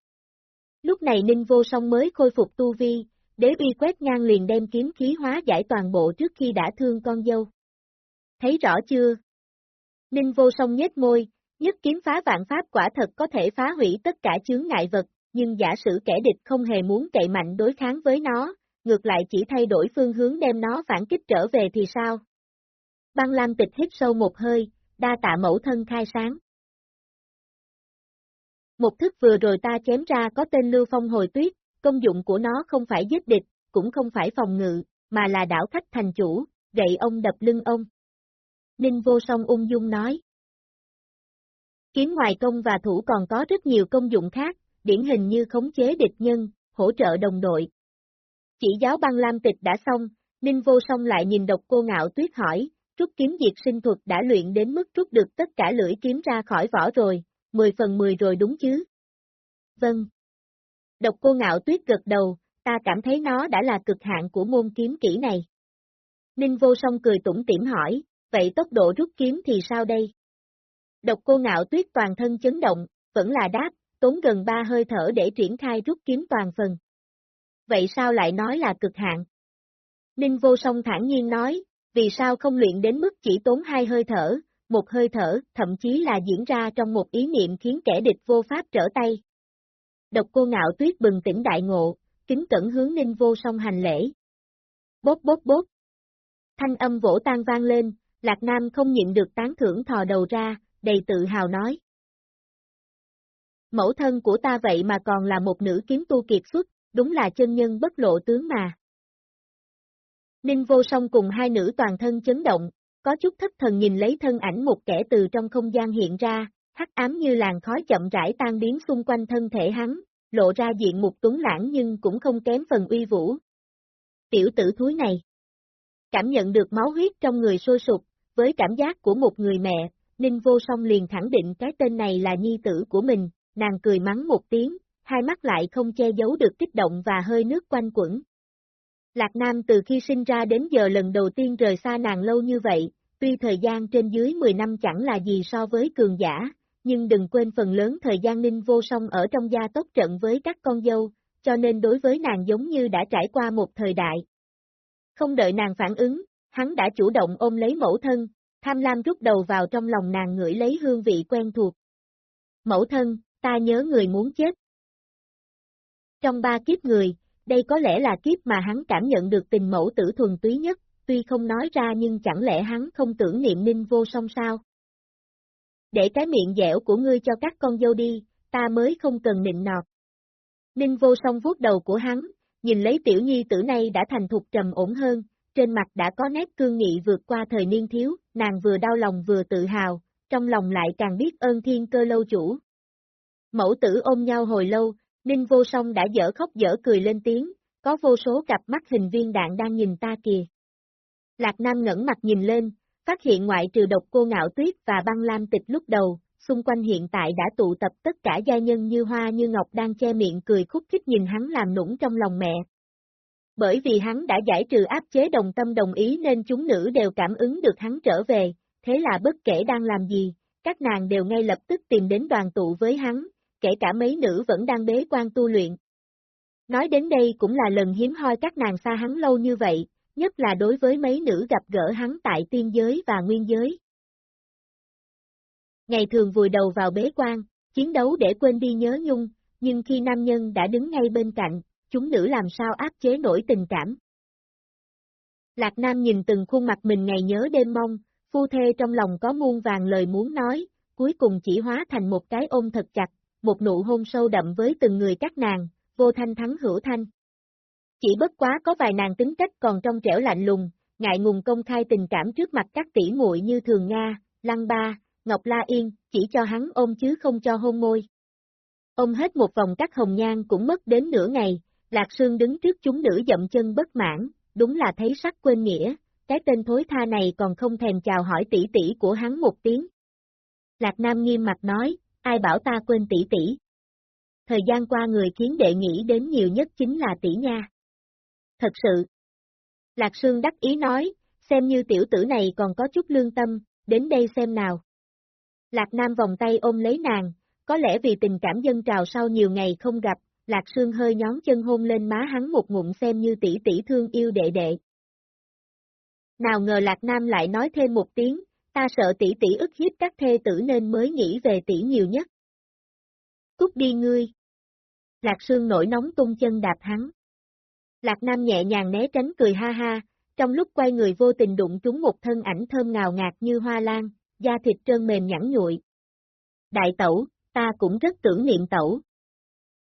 Speaker 1: Lúc này Ninh Vô Song mới khôi phục tu vi, đế uy quét ngang liền đem kiếm khí hóa giải toàn bộ trước khi đã thương con dâu. Thấy rõ chưa? Ninh Vô Song nhếch môi, nhất kiếm phá vạn pháp quả thật có thể phá hủy tất cả chướng ngại vật, nhưng giả sử kẻ địch không hề muốn cậy mạnh đối kháng với nó, ngược lại chỉ thay đổi phương hướng đem nó phản kích trở về thì sao? Băng Lam tịch hít sâu một hơi, đa tạ mẫu thân khai sáng. Một thức vừa rồi ta chém ra có tên Lưu Phong hồi tuyết, công dụng của nó không phải giết địch, cũng không phải phòng ngự, mà là đảo khách thành chủ, gậy ông đập lưng ông. Ninh vô song ung dung nói. Kiếm ngoài công và thủ còn có rất nhiều công dụng khác, điển hình như khống chế địch nhân, hỗ trợ đồng đội. Chỉ giáo băng lam tịch đã xong, Ninh vô song lại nhìn độc cô ngạo tuyết hỏi, rút kiếm diệt sinh thuật đã luyện đến mức rút được tất cả lưỡi kiếm ra khỏi vỏ rồi, 10 phần 10 rồi đúng chứ? Vâng. Độc cô ngạo tuyết gật đầu, ta cảm thấy nó đã là cực hạn của môn kiếm kỹ này. Ninh vô song cười tủm tỉm hỏi, vậy tốc độ rút kiếm thì sao đây? Độc cô ngạo tuyết toàn thân chấn động, vẫn là đáp, tốn gần ba hơi thở để triển khai rút kiếm toàn phần. Vậy sao lại nói là cực hạn? Ninh vô song thản nhiên nói, vì sao không luyện đến mức chỉ tốn hai hơi thở, một hơi thở, thậm chí là diễn ra trong một ý niệm khiến kẻ địch vô pháp trở tay. Độc cô ngạo tuyết bừng tỉnh đại ngộ, kính cẩn hướng ninh vô song hành lễ. Bốp bốp bốp. Thanh âm vỗ tan vang lên, Lạc Nam không nhịn được tán thưởng thò đầu ra, đầy tự hào nói. Mẫu thân của ta vậy mà còn là một nữ kiếm tu kiệt xuất, đúng là chân nhân bất lộ tướng mà. Ninh vô song cùng hai nữ toàn thân chấn động, có chút thất thần nhìn lấy thân ảnh một kẻ từ trong không gian hiện ra, hắc ám như làn khói chậm rãi tan biến xung quanh thân thể hắn, lộ ra diện mục tuấn lãng nhưng cũng không kém phần uy vũ. Tiểu tử thúi này. Cảm nhận được máu huyết trong người sôi sục, với cảm giác của một người mẹ, Ninh Vô Song liền khẳng định cái tên này là nhi tử của mình, nàng cười mắng một tiếng, hai mắt lại không che giấu được kích động và hơi nước quanh quẩn. Lạc Nam từ khi sinh ra đến giờ lần đầu tiên rời xa nàng lâu như vậy, tuy thời gian trên dưới 10 năm chẳng là gì so với cường giả, nhưng đừng quên phần lớn thời gian ninh vô song ở trong gia tốc trận với các con dâu, cho nên đối với nàng giống như đã trải qua một thời đại. Không đợi nàng phản ứng, hắn đã chủ động ôm lấy mẫu thân, tham lam rút đầu vào trong lòng nàng ngửi lấy hương vị quen thuộc. Mẫu thân, ta nhớ người muốn chết. Trong ba kiếp người, đây có lẽ là kiếp mà hắn cảm nhận được tình mẫu tử thuần túy nhất, tuy không nói ra nhưng chẳng lẽ hắn không tưởng niệm ninh vô song sao? Để cái miệng dẻo của ngươi cho các con dâu đi, ta mới không cần nịnh nọt. Ninh vô song vuốt đầu của hắn, nhìn lấy tiểu nhi tử này đã thành thục trầm ổn hơn, trên mặt đã có nét cương nghị vượt qua thời niên thiếu, nàng vừa đau lòng vừa tự hào, trong lòng lại càng biết ơn thiên cơ lâu chủ. Mẫu tử ôm nhau hồi lâu, Ninh vô song đã dở khóc dở cười lên tiếng, có vô số cặp mắt hình viên đạn đang nhìn ta kìa. Lạc Nam ngẩng mặt nhìn lên, phát hiện ngoại trừ độc cô ngạo tuyết và băng lam tịch lúc đầu, xung quanh hiện tại đã tụ tập tất cả gia nhân như hoa như ngọc đang che miệng cười khúc khích nhìn hắn làm nũng trong lòng mẹ. Bởi vì hắn đã giải trừ áp chế đồng tâm đồng ý nên chúng nữ đều cảm ứng được hắn trở về, thế là bất kể đang làm gì, các nàng đều ngay lập tức tìm đến đoàn tụ với hắn, kể cả mấy nữ vẫn đang bế quan tu luyện. Nói đến đây cũng là lần hiếm hoi các nàng xa hắn lâu như vậy, nhất là đối với mấy nữ gặp gỡ hắn tại tiên giới và nguyên giới. Ngày thường vùi đầu vào bế quan, chiến đấu để quên đi nhớ nhung, nhưng khi nam nhân đã đứng ngay bên cạnh, chúng nữ làm sao áp chế nổi tình cảm. Lạc Nam nhìn từng khuôn mặt mình ngày nhớ đêm mong, phu thê trong lòng có muôn vàng lời muốn nói, cuối cùng chỉ hóa thành một cái ôm thật chặt, một nụ hôn sâu đậm với từng người các nàng, vô thanh thắng hữu thanh. Chỉ bất quá có vài nàng tính cách còn trong trẻo lạnh lùng, ngại ngùng công khai tình cảm trước mặt các tỷ muội như Thường Nga, Lăng Ba, Ngọc La Yên, chỉ cho hắn ôm chứ không cho hôn môi. Ôm hết một vòng các hồng nhan cũng mất đến nửa ngày, Lạc Sương đứng trước chúng nữ dậm chân bất mãn, đúng là thấy sắc quên nghĩa, cái tên thối tha này còn không thèm chào hỏi tỷ tỷ của hắn một tiếng. Lạc Nam nghiêm mặt nói, ai bảo ta quên tỷ tỷ. Thời gian qua người khiến đệ nghĩ đến nhiều nhất chính là tỷ nha. Thật sự. Lạc Sương đắc ý nói, xem như tiểu tử này còn có chút lương tâm, đến đây xem nào. Lạc Nam vòng tay ôm lấy nàng, có lẽ vì tình cảm dân trào sau nhiều ngày không gặp, Lạc Sương hơi nhón chân hôn lên má hắn một ngụm xem như tỷ tỷ thương yêu đệ đệ. Nào ngờ Lạc Nam lại nói thêm một tiếng, ta sợ tỷ tỷ ức hiếp các thê tử nên mới nghĩ về tỷ nhiều nhất. Cút đi ngươi. Lạc Sương nổi nóng tung chân đạp hắn. Lạc Nam nhẹ nhàng né tránh cười ha ha, trong lúc quay người vô tình đụng trúng một thân ảnh thơm ngào ngạt như hoa lan, da thịt trơn mềm nhẵn nhụi. Đại tẩu, ta cũng rất tưởng niệm tẩu.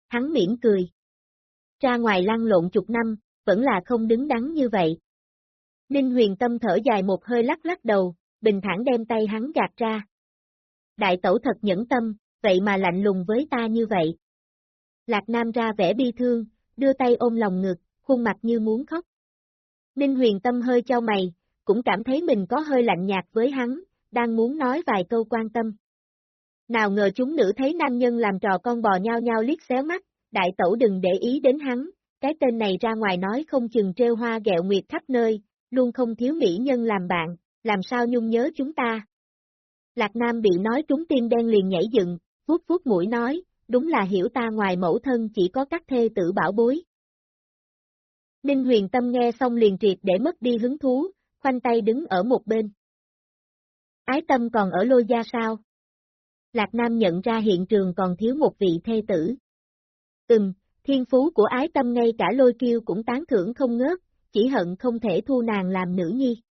Speaker 1: Hắn mỉm cười. Ra ngoài lăn lộn chục năm, vẫn là không đứng đắn như vậy. Ninh huyền tâm thở dài một hơi lắc lắc đầu, bình thản đem tay hắn gạt ra. Đại tẩu thật nhẫn tâm, vậy mà lạnh lùng với ta như vậy. Lạc Nam ra vẻ bi thương, đưa tay ôm lòng ngực, khuôn mặt như muốn khóc. Ninh huyền tâm hơi cho mày, cũng cảm thấy mình có hơi lạnh nhạt với hắn, đang muốn nói vài câu quan tâm. Nào ngờ chúng nữ thấy nam nhân làm trò con bò nhau nhau liếc xéo mắt, đại tẩu đừng để ý đến hắn, cái tên này ra ngoài nói không chừng treo hoa gẹo nguyệt khắp nơi, luôn không thiếu mỹ nhân làm bạn, làm sao nhung nhớ chúng ta. Lạc Nam bị nói trúng tim đen liền nhảy dựng, vuốt vuốt mũi nói, đúng là hiểu ta ngoài mẫu thân chỉ có các thê tử bảo bối. Ninh huyền tâm nghe xong liền triệt để mất đi hứng thú, khoanh tay đứng ở một bên. Ái tâm còn ở lôi gia sao? Lạc Nam nhận ra hiện trường còn thiếu một vị thê tử. Ừm, thiên phú của ái tâm ngay cả lôi kiêu cũng tán thưởng không ngớt, chỉ hận không thể thu nàng làm nữ nhi.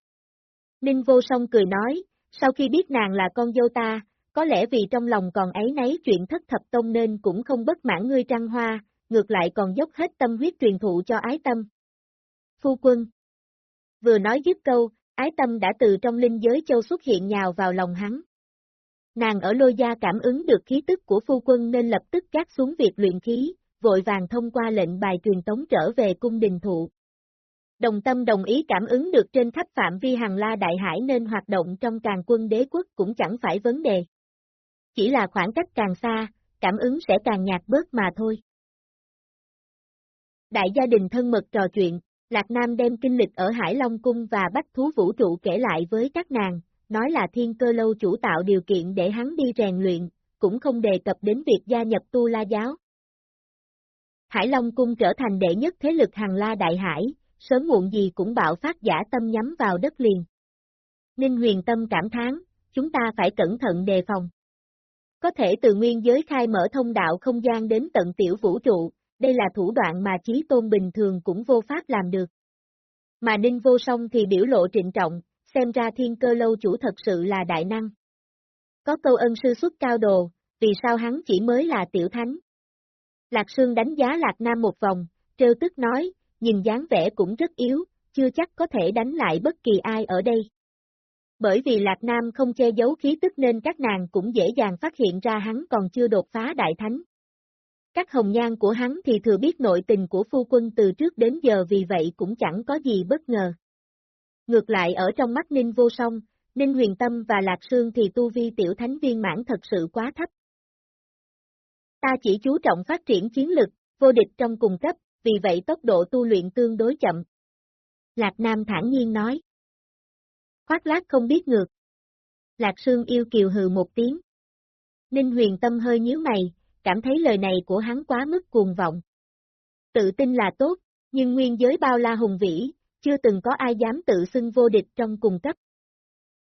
Speaker 1: Ninh vô song cười nói, sau khi biết nàng là con dâu ta, có lẽ vì trong lòng còn ấy nấy chuyện thất thập tông nên cũng không bất mãn ngươi trăng hoa, ngược lại còn dốc hết tâm huyết truyền thụ cho ái tâm. Phu quân Vừa nói dứt câu, ái tâm đã từ trong linh giới châu xuất hiện nhào vào lòng hắn. Nàng ở lôi gia cảm ứng được khí tức của phu quân nên lập tức gác xuống việc luyện khí, vội vàng thông qua lệnh bài truyền tống trở về cung đình thụ. Đồng tâm đồng ý cảm ứng được trên khắp phạm vi hàng la đại hải nên hoạt động trong càng quân đế quốc cũng chẳng phải vấn đề. Chỉ là khoảng cách càng xa, cảm ứng sẽ càng nhạt bớt mà thôi. Đại gia đình thân mật trò chuyện, Lạc Nam đem kinh lịch ở Hải Long Cung và Bách Thú Vũ Trụ kể lại với các nàng, nói là thiên cơ lâu chủ tạo điều kiện để hắn đi rèn luyện, cũng không đề cập đến việc gia nhập tu la giáo. Hải Long Cung trở thành đệ nhất thế lực hàng la đại hải, sớm muộn gì cũng bạo phát giả tâm nhắm vào đất liền. Ninh huyền tâm cảm thán, chúng ta phải cẩn thận đề phòng. Có thể từ nguyên giới khai mở thông đạo không gian đến tận tiểu vũ trụ, đây là thủ đoạn mà trí tôn bình thường cũng vô pháp làm được. Mà Ninh vô song thì biểu lộ trịnh trọng, xem ra thiên cơ lâu chủ thật sự là đại năng. Có câu ân sư xuất cao đồ, vì sao hắn chỉ mới là tiểu thánh. Lạc Sương đánh giá Lạc Nam một vòng, trêu tức nói, nhìn dáng vẻ cũng rất yếu, chưa chắc có thể đánh lại bất kỳ ai ở đây. Bởi vì Lạc Nam không che giấu khí tức nên các nàng cũng dễ dàng phát hiện ra hắn còn chưa đột phá đại thánh. Các hồng nhan của hắn thì thừa biết nội tình của phu quân từ trước đến giờ vì vậy cũng chẳng có gì bất ngờ. Ngược lại ở trong mắt Ninh vô song, Ninh huyền tâm và Lạc Sương thì tu vi tiểu thánh viên mãn thật sự quá thấp. Ta chỉ chú trọng phát triển chiến lực, vô địch trong cùng cấp, vì vậy tốc độ tu luyện tương đối chậm. Lạc Nam thản nhiên nói. Khoác lát không biết ngược. Lạc Sương yêu kiều hừ một tiếng. Ninh huyền tâm hơi nhíu mày, cảm thấy lời này của hắn quá mức cuồng vọng. Tự tin là tốt, nhưng nguyên giới bao la hùng vĩ, chưa từng có ai dám tự xưng vô địch trong cùng cấp.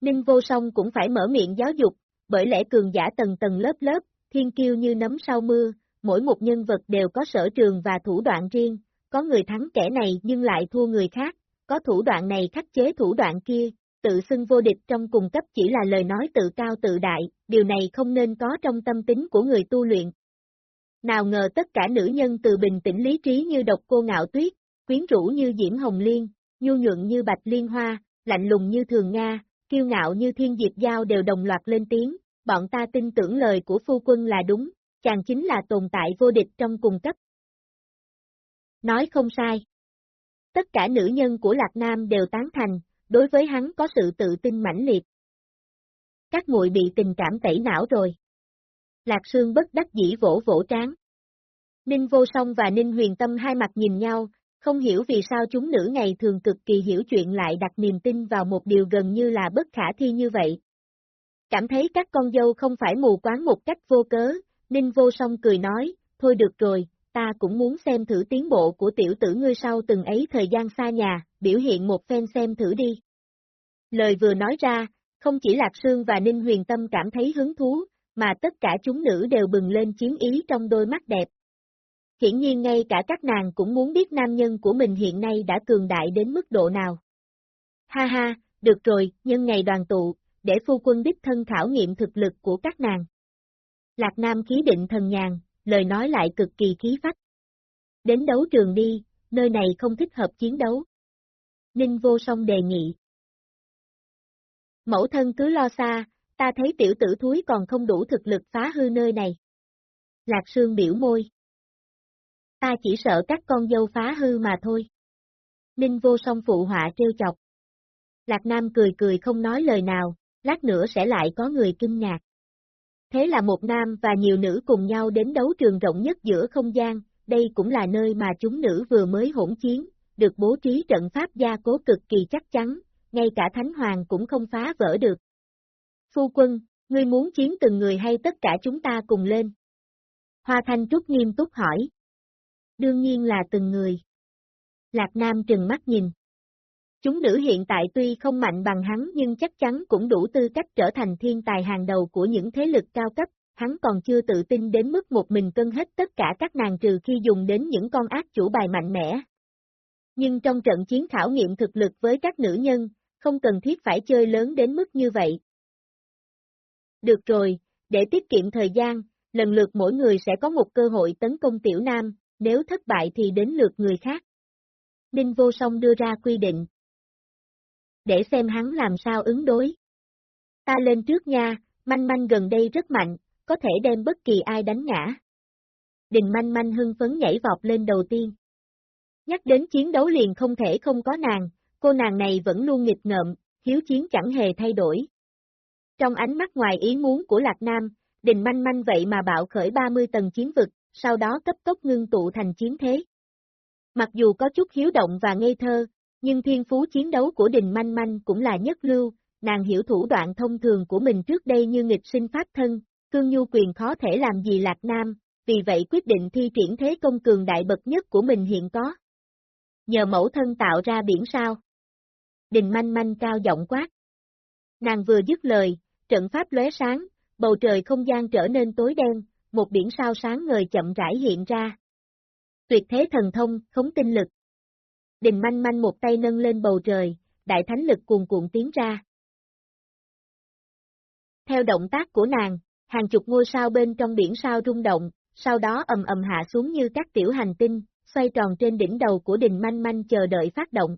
Speaker 1: Ninh vô song cũng phải mở miệng giáo dục, bởi lẽ cường giả tầng tầng lớp lớp, thiên kiêu như nấm sau mưa, mỗi một nhân vật đều có sở trường và thủ đoạn riêng, có người thắng kẻ này nhưng lại thua người khác, có thủ đoạn này khắc chế thủ đoạn kia, tự xưng vô địch trong cùng cấp chỉ là lời nói tự cao tự đại, điều này không nên có trong tâm tính của người tu luyện. Nào ngờ tất cả nữ nhân từ bình tĩnh lý trí như độc cô ngạo tuyết, quyến rũ như diễm hồng liên, nhu nhuận như bạch liên hoa, lạnh lùng như thường Nga, kiêu ngạo như thiên diệp giao đều đồng loạt lên tiếng, bọn ta tin tưởng lời của phu quân là đúng, chàng chính là tồn tại vô địch trong cùng cấp. Nói không sai. Tất cả nữ nhân của Lạc Nam đều tán thành, đối với hắn có sự tự tin mãnh liệt. Các muội bị tình cảm tẩy não rồi. Lạc Sương bất đắc dĩ vỗ vỗ trán. Ninh Vô Song và Ninh Huyền Tâm hai mặt nhìn nhau, không hiểu vì sao chúng nữ ngày thường cực kỳ hiểu chuyện lại đặt niềm tin vào một điều gần như là bất khả thi như vậy. Cảm thấy các con dâu không phải mù quáng một cách vô cớ, Ninh Vô Song cười nói, thôi được rồi, ta cũng muốn xem thử tiến bộ của tiểu tử ngươi sau từng ấy thời gian xa nhà, biểu hiện một phen xem thử đi. Lời vừa nói ra, không chỉ Lạc Sương và Ninh Huyền Tâm cảm thấy hứng thú, mà tất cả chúng nữ đều bừng lên chiến ý trong đôi mắt đẹp. Hiển nhiên ngay cả các nàng cũng muốn biết nam nhân của mình hiện nay đã cường đại đến mức độ nào. Ha ha, được rồi, nhân ngày đoàn tụ, để phu quân đích thân khảo nghiệm thực lực của các nàng. Lạc Nam khí định thần nhàn, lời nói lại cực kỳ khí phách. Đến đấu trường đi, nơi này không thích hợp chiến đấu. Ninh vô song đề nghị. Mẫu thân cứ lo xa, ta thấy tiểu tử thúi còn không đủ thực lực phá hư nơi này. Lạc Sương biểu môi. Ta chỉ sợ các con dâu phá hư mà thôi. Ninh vô song phụ họa trêu chọc. Lạc Nam cười cười không nói lời nào, lát nữa sẽ lại có người kinh ngạc. Thế là một nam và nhiều nữ cùng nhau đến đấu trường rộng nhất giữa không gian, đây cũng là nơi mà chúng nữ vừa mới hỗn chiến, được bố trí trận pháp gia cố cực kỳ chắc chắn, ngay cả Thánh Hoàng cũng không phá vỡ được. Phu quân, ngươi muốn chiến từng người hay tất cả chúng ta cùng lên? Hoa Thanh Trúc nghiêm túc hỏi. Đương nhiên là từng người. Lạc Nam trừng mắt nhìn. Chúng nữ hiện tại tuy không mạnh bằng hắn nhưng chắc chắn cũng đủ tư cách trở thành thiên tài hàng đầu của những thế lực cao cấp, hắn còn chưa tự tin đến mức một mình cân hết tất cả các nàng trừ khi dùng đến những con ác chủ bài mạnh mẽ. Nhưng trong trận chiến khảo nghiệm thực lực với các nữ nhân, không cần thiết phải chơi lớn đến mức như vậy. Được rồi, để tiết kiệm thời gian, lần lượt mỗi người sẽ có một cơ hội tấn công tiểu nam, nếu thất bại thì đến lượt người khác. Ninh vô song đưa ra quy định, để xem hắn làm sao ứng đối. Ta lên trước nha, manh manh gần đây rất mạnh, có thể đem bất kỳ ai đánh ngã. Đình manh manh hưng phấn nhảy vọt lên đầu tiên. Nhắc đến chiến đấu liền không thể không có nàng, cô nàng này vẫn luôn nghịch ngợm, hiếu chiến chẳng hề thay đổi. Trong ánh mắt ngoài ý muốn của Lạc Nam, đình manh manh vậy mà bạo khởi 30 tầng chiến vực, sau đó cấp tốc ngưng tụ thành chiến thế. Mặc dù có chút hiếu động và ngây thơ, nhưng thiên phú chiến đấu của Đình Manh Manh cũng là nhất lưu, nàng hiểu thủ đoạn thông thường của mình trước đây như nghịch sinh pháp thân, cương nhu quyền khó thể làm gì Lạc Nam, vì vậy quyết định thi triển thế công cường đại bậc nhất của mình hiện có. Nhờ mẫu thân tạo ra biển sao. Đình Manh Manh cao giọng quát. Nàng vừa dứt lời, trận pháp lóe sáng, bầu trời không gian trở nên tối đen, một biển sao sáng ngời chậm rãi hiện ra. Tuyệt thế thần thông, khống tinh lực. Đình manh manh một tay nâng lên bầu trời, đại thánh lực cuồn cuộn tiến ra. Theo động tác của nàng, hàng chục ngôi sao bên trong biển sao rung động, sau đó ầm ầm hạ xuống như các tiểu hành tinh, xoay tròn trên đỉnh đầu của đình manh manh chờ đợi phát động.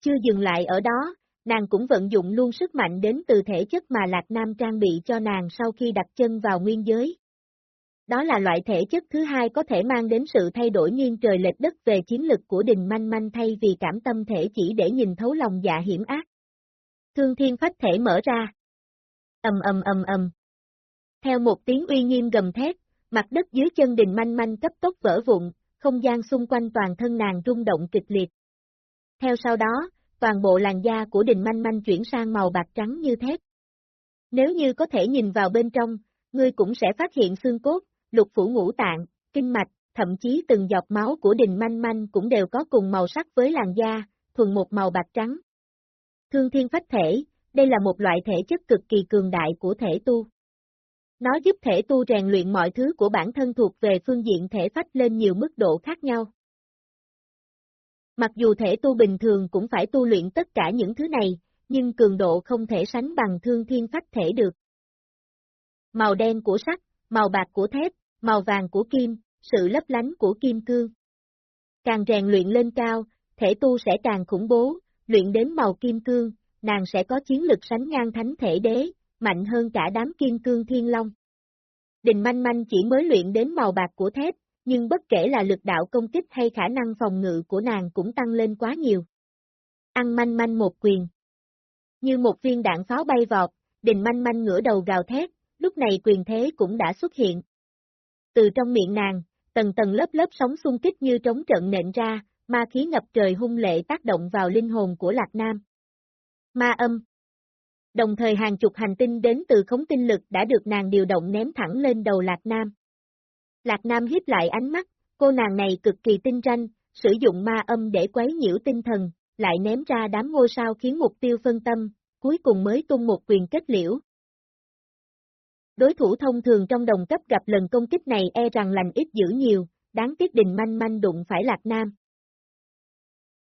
Speaker 1: Chưa dừng lại ở đó, nàng cũng vận dụng luôn sức mạnh đến từ thể chất mà Lạc Nam trang bị cho nàng sau khi đặt chân vào nguyên giới. Đó là loại thể chất thứ hai có thể mang đến sự thay đổi nghiêng trời lệch đất về chiến lực của đình manh manh thay vì cảm tâm thể chỉ để nhìn thấu lòng dạ hiểm ác. Thương thiên phách thể mở ra. ầm ầm ầm ầm. Theo một tiếng uy nghiêm gầm thét, mặt đất dưới chân đình manh manh cấp tốc vỡ vụn, không gian xung quanh toàn thân nàng rung động kịch liệt. Theo sau đó, toàn bộ làn da của đình manh manh chuyển sang màu bạc trắng như thép. Nếu như có thể nhìn vào bên trong, ngươi cũng sẽ phát hiện xương cốt, lục phủ ngũ tạng, kinh mạch, thậm chí từng giọt máu của đình manh manh cũng đều có cùng màu sắc với làn da, thuần một màu bạc trắng. Thương thiên phách thể, đây là một loại thể chất cực kỳ cường đại của thể tu. Nó giúp thể tu rèn luyện mọi thứ của bản thân thuộc về phương diện thể phách lên nhiều mức độ khác nhau. Mặc dù thể tu bình thường cũng phải tu luyện tất cả những thứ này, nhưng cường độ không thể sánh bằng thương thiên phách thể được. Màu đen của sắt, màu bạc của thép, màu vàng của kim, sự lấp lánh của kim cương. Càng rèn luyện lên cao, thể tu sẽ càng khủng bố, luyện đến màu kim cương, nàng sẽ có chiến lực sánh ngang thánh thể đế, mạnh hơn cả đám kim cương thiên long. Đình manh manh chỉ mới luyện đến màu bạc của thép, nhưng bất kể là lực đạo công kích hay khả năng phòng ngự của nàng cũng tăng lên quá nhiều. Ăn manh manh một quyền. Như một viên đạn pháo bay vọt, đình manh manh ngửa đầu gào thét, lúc này quyền thế cũng đã xuất hiện. Từ trong miệng nàng, tầng tầng lớp lớp sóng xung kích như trống trận nện ra, ma khí ngập trời hung lệ tác động vào linh hồn của Lạc Nam. Ma âm Đồng thời hàng chục hành tinh đến từ khống tinh lực đã được nàng điều động ném thẳng lên đầu Lạc Nam. Lạc Nam hiếp lại ánh mắt, cô nàng này cực kỳ tinh tranh, sử dụng ma âm để quấy nhiễu tinh thần, lại ném ra đám ngôi sao khiến mục tiêu phân tâm, cuối cùng mới tung một quyền kết liễu. Đối thủ thông thường trong đồng cấp gặp lần công kích này e rằng lành ít dữ nhiều, đáng tiếc đình manh manh đụng phải Lạc Nam.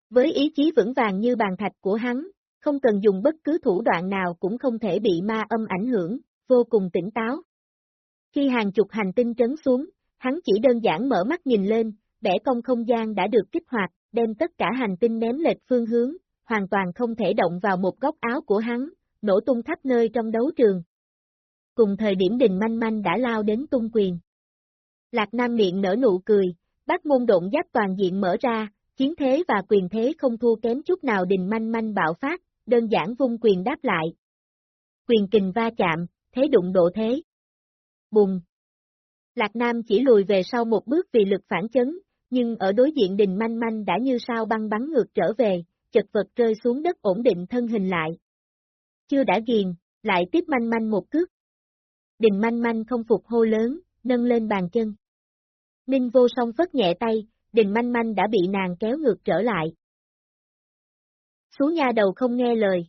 Speaker 1: Với ý chí vững vàng như bàn thạch của hắn, không cần dùng bất cứ thủ đoạn nào cũng không thể bị ma âm ảnh hưởng, vô cùng tỉnh táo. Khi hàng chục hành tinh trấn xuống, hắn chỉ đơn giản mở mắt nhìn lên, bẻ cong không gian đã được kích hoạt, đem tất cả hành tinh ném lệch phương hướng, hoàn toàn không thể động vào một góc áo của hắn, nổ tung khắp nơi trong đấu trường. Cùng thời điểm đình manh manh đã lao đến tung quyền. Lạc Nam miệng nở nụ cười, bác môn độn giáp toàn diện mở ra, chiến thế và quyền thế không thua kém chút nào đình manh manh bạo phát, đơn giản vung quyền đáp lại. Quyền kình va chạm, thế đụng độ thế. Bùng, Lạc Nam chỉ lùi về sau một bước vì lực phản chấn, nhưng ở đối diện đình manh manh đã như sao băng bắn ngược trở về, chật vật rơi xuống đất ổn định thân hình lại. Chưa đã ghiền, lại tiếp manh manh một cước. Đình manh manh không phục hô lớn, nâng lên bàn chân. Ninh vô song phất nhẹ tay, đình manh manh đã bị nàng kéo ngược trở lại. Số nha đầu không nghe lời.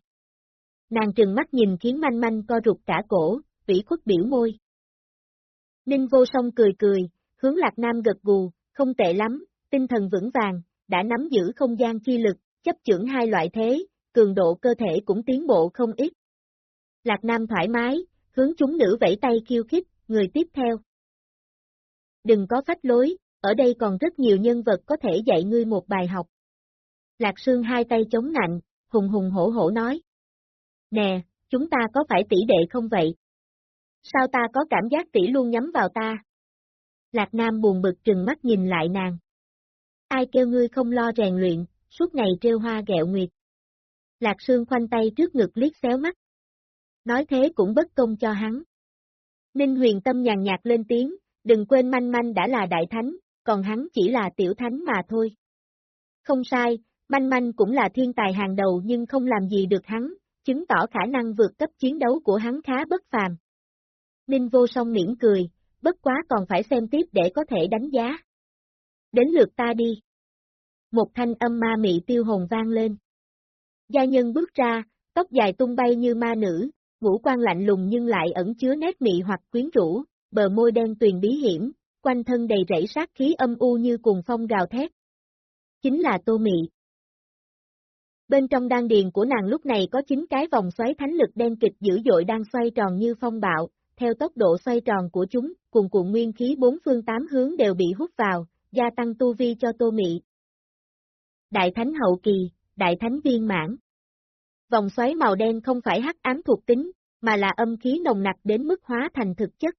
Speaker 1: Nàng trừng mắt nhìn khiến manh manh co rụt cả cổ, vĩ khuất biểu môi. Ninh vô song cười cười, hướng Lạc Nam gật gù, không tệ lắm, tinh thần vững vàng, đã nắm giữ không gian chi lực, chấp chưởng hai loại thế, cường độ cơ thể cũng tiến bộ không ít. Lạc Nam thoải mái, hướng chúng nữ vẫy tay khiêu khích, người tiếp theo. Đừng có phách lối, ở đây còn rất nhiều nhân vật có thể dạy ngươi một bài học. Lạc Sương hai tay chống nạnh, hùng hùng hổ hổ nói. Nè, chúng ta có phải tỷ đệ không vậy? Sao ta có cảm giác tỷ luôn nhắm vào ta? Lạc Nam buồn bực trừng mắt nhìn lại nàng. Ai kêu ngươi không lo rèn luyện, suốt ngày trêu hoa gẹo nguyệt. Lạc Sương khoanh tay trước ngực liếc xéo mắt. Nói thế cũng bất công cho hắn. Ninh huyền tâm nhàn nhạt lên tiếng, đừng quên manh manh đã là đại thánh, còn hắn chỉ là tiểu thánh mà thôi. Không sai, manh manh cũng là thiên tài hàng đầu nhưng không làm gì được hắn, chứng tỏ khả năng vượt cấp chiến đấu của hắn khá bất phàm. Ninh vô song miễn cười, bất quá còn phải xem tiếp để có thể đánh giá. Đến lượt ta đi. Một thanh âm ma mị tiêu hồn vang lên. Gia nhân bước ra, tóc dài tung bay như ma nữ, ngũ quan lạnh lùng nhưng lại ẩn chứa nét mị hoặc quyến rũ, bờ môi đen tuyền bí hiểm, quanh thân đầy rẫy sát khí âm u như cùng phong gào thét. Chính là Tô Mị. Bên trong đan điền của nàng lúc này có chín cái vòng xoáy thánh lực đen kịch dữ dội đang xoay tròn như phong bạo, theo tốc độ xoay tròn của chúng, cùng cuộn nguyên khí bốn phương tám hướng đều bị hút vào, gia tăng tu vi cho Tô Mị. Đại Thánh hậu kỳ, Đại Thánh viên mãn. Vòng xoáy màu đen không phải hắc ám thuộc tính, mà là âm khí nồng nặc đến mức hóa thành thực chất.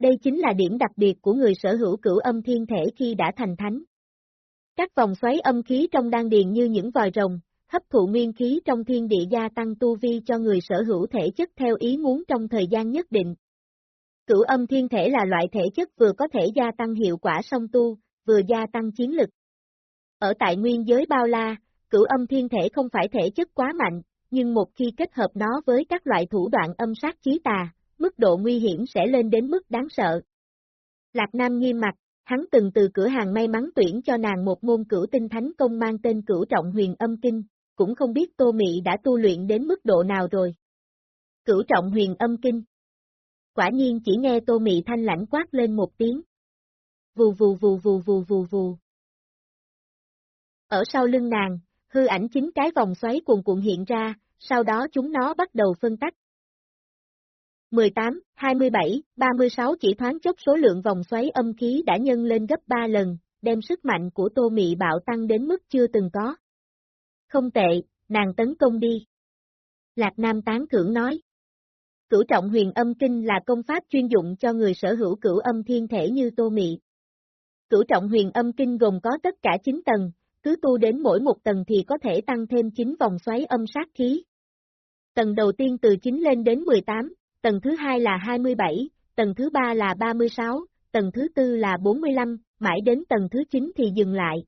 Speaker 1: Đây chính là điểm đặc biệt của người sở hữu cửu âm thiên thể khi đã thành thánh. Các vòng xoáy âm khí trong đan điền như những vòi rồng, hấp thụ nguyên khí trong thiên địa gia tăng tu vi cho người sở hữu thể chất theo ý muốn trong thời gian nhất định. Cửu âm thiên thể là loại thể chất vừa có thể gia tăng hiệu quả song tu, vừa gia tăng chiến lực. Ở tại nguyên giới bao la, cửu âm thiên thể không phải thể chất quá mạnh, nhưng một khi kết hợp nó với các loại thủ đoạn âm sát chí tà, mức độ nguy hiểm sẽ lên đến mức đáng sợ. Lạc Nam nghiêm mặt, hắn từng từ cửa hàng may mắn tuyển cho nàng một môn cửu tinh thánh công mang tên cửu trọng huyền âm kinh, cũng không biết Tô Mị đã tu luyện đến mức độ nào rồi. Cửu trọng huyền âm kinh. Quả nhiên chỉ nghe Tô Mị thanh lãnh quát lên một tiếng. Vù vù vù vù vù vù vù. Ở sau lưng nàng, hư ảnh chính cái vòng xoáy cuồn cuộn hiện ra, sau đó chúng nó bắt đầu phân tách. 18, 27, 36 chỉ thoáng chốc số lượng vòng xoáy âm khí đã nhân lên gấp 3 lần, đem sức mạnh của Tô Mị bạo tăng đến mức chưa từng có. Không tệ, nàng tấn công đi. Lạc Nam tán thưởng nói. Cửu trọng huyền âm kinh là công pháp chuyên dụng cho người sở hữu cửu âm thiên thể như Tô Mị. Cửu trọng huyền âm kinh gồm có tất cả 9 tầng, cứ tu đến mỗi một tầng thì có thể tăng thêm 9 vòng xoáy âm sát khí. Tầng đầu tiên từ 9 lên đến 18, tầng thứ hai là 27, tầng thứ ba là 36, tầng thứ tư là 45, mãi đến tầng thứ 9 thì dừng lại.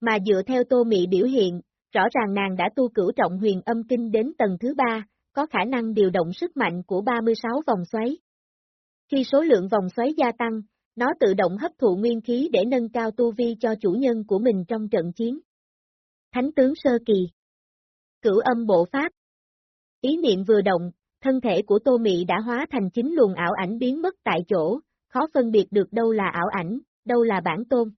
Speaker 1: Mà dựa theo tô mị biểu hiện, rõ ràng nàng đã tu cửu trọng huyền âm kinh đến tầng thứ ba, có khả năng điều động sức mạnh của 36 vòng xoáy. Khi số lượng vòng xoáy gia tăng, nó tự động hấp thụ nguyên khí để nâng cao tu vi cho chủ nhân của mình trong trận chiến. Thánh tướng sơ kỳ Cửu âm bộ pháp Ý niệm vừa động, thân thể của Tô Mị đã hóa thành chính luồng ảo ảnh biến mất tại chỗ, khó phân biệt được đâu là ảo ảnh, đâu là bản tôn.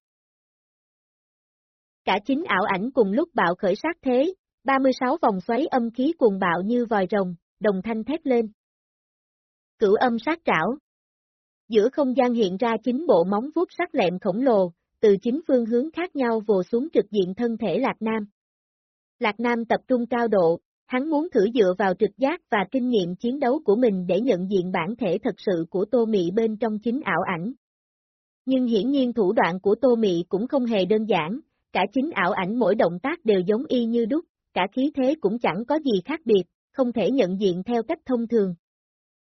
Speaker 1: Cả chính ảo ảnh cùng lúc bạo khởi sát thế, 36 vòng xoáy âm khí cuồng bạo như vòi rồng, đồng thanh thét lên. Cửu âm sát trảo Giữa không gian hiện ra chính bộ móng vuốt sắc lẹm khổng lồ, từ chính phương hướng khác nhau vồ xuống trực diện thân thể Lạc Nam. Lạc Nam tập trung cao độ, hắn muốn thử dựa vào trực giác và kinh nghiệm chiến đấu của mình để nhận diện bản thể thật sự của Tô Mị bên trong chính ảo ảnh. Nhưng hiển nhiên thủ đoạn của Tô Mị cũng không hề đơn giản, cả chính ảo ảnh mỗi động tác đều giống y như đúc, cả khí thế cũng chẳng có gì khác biệt, không thể nhận diện theo cách thông thường.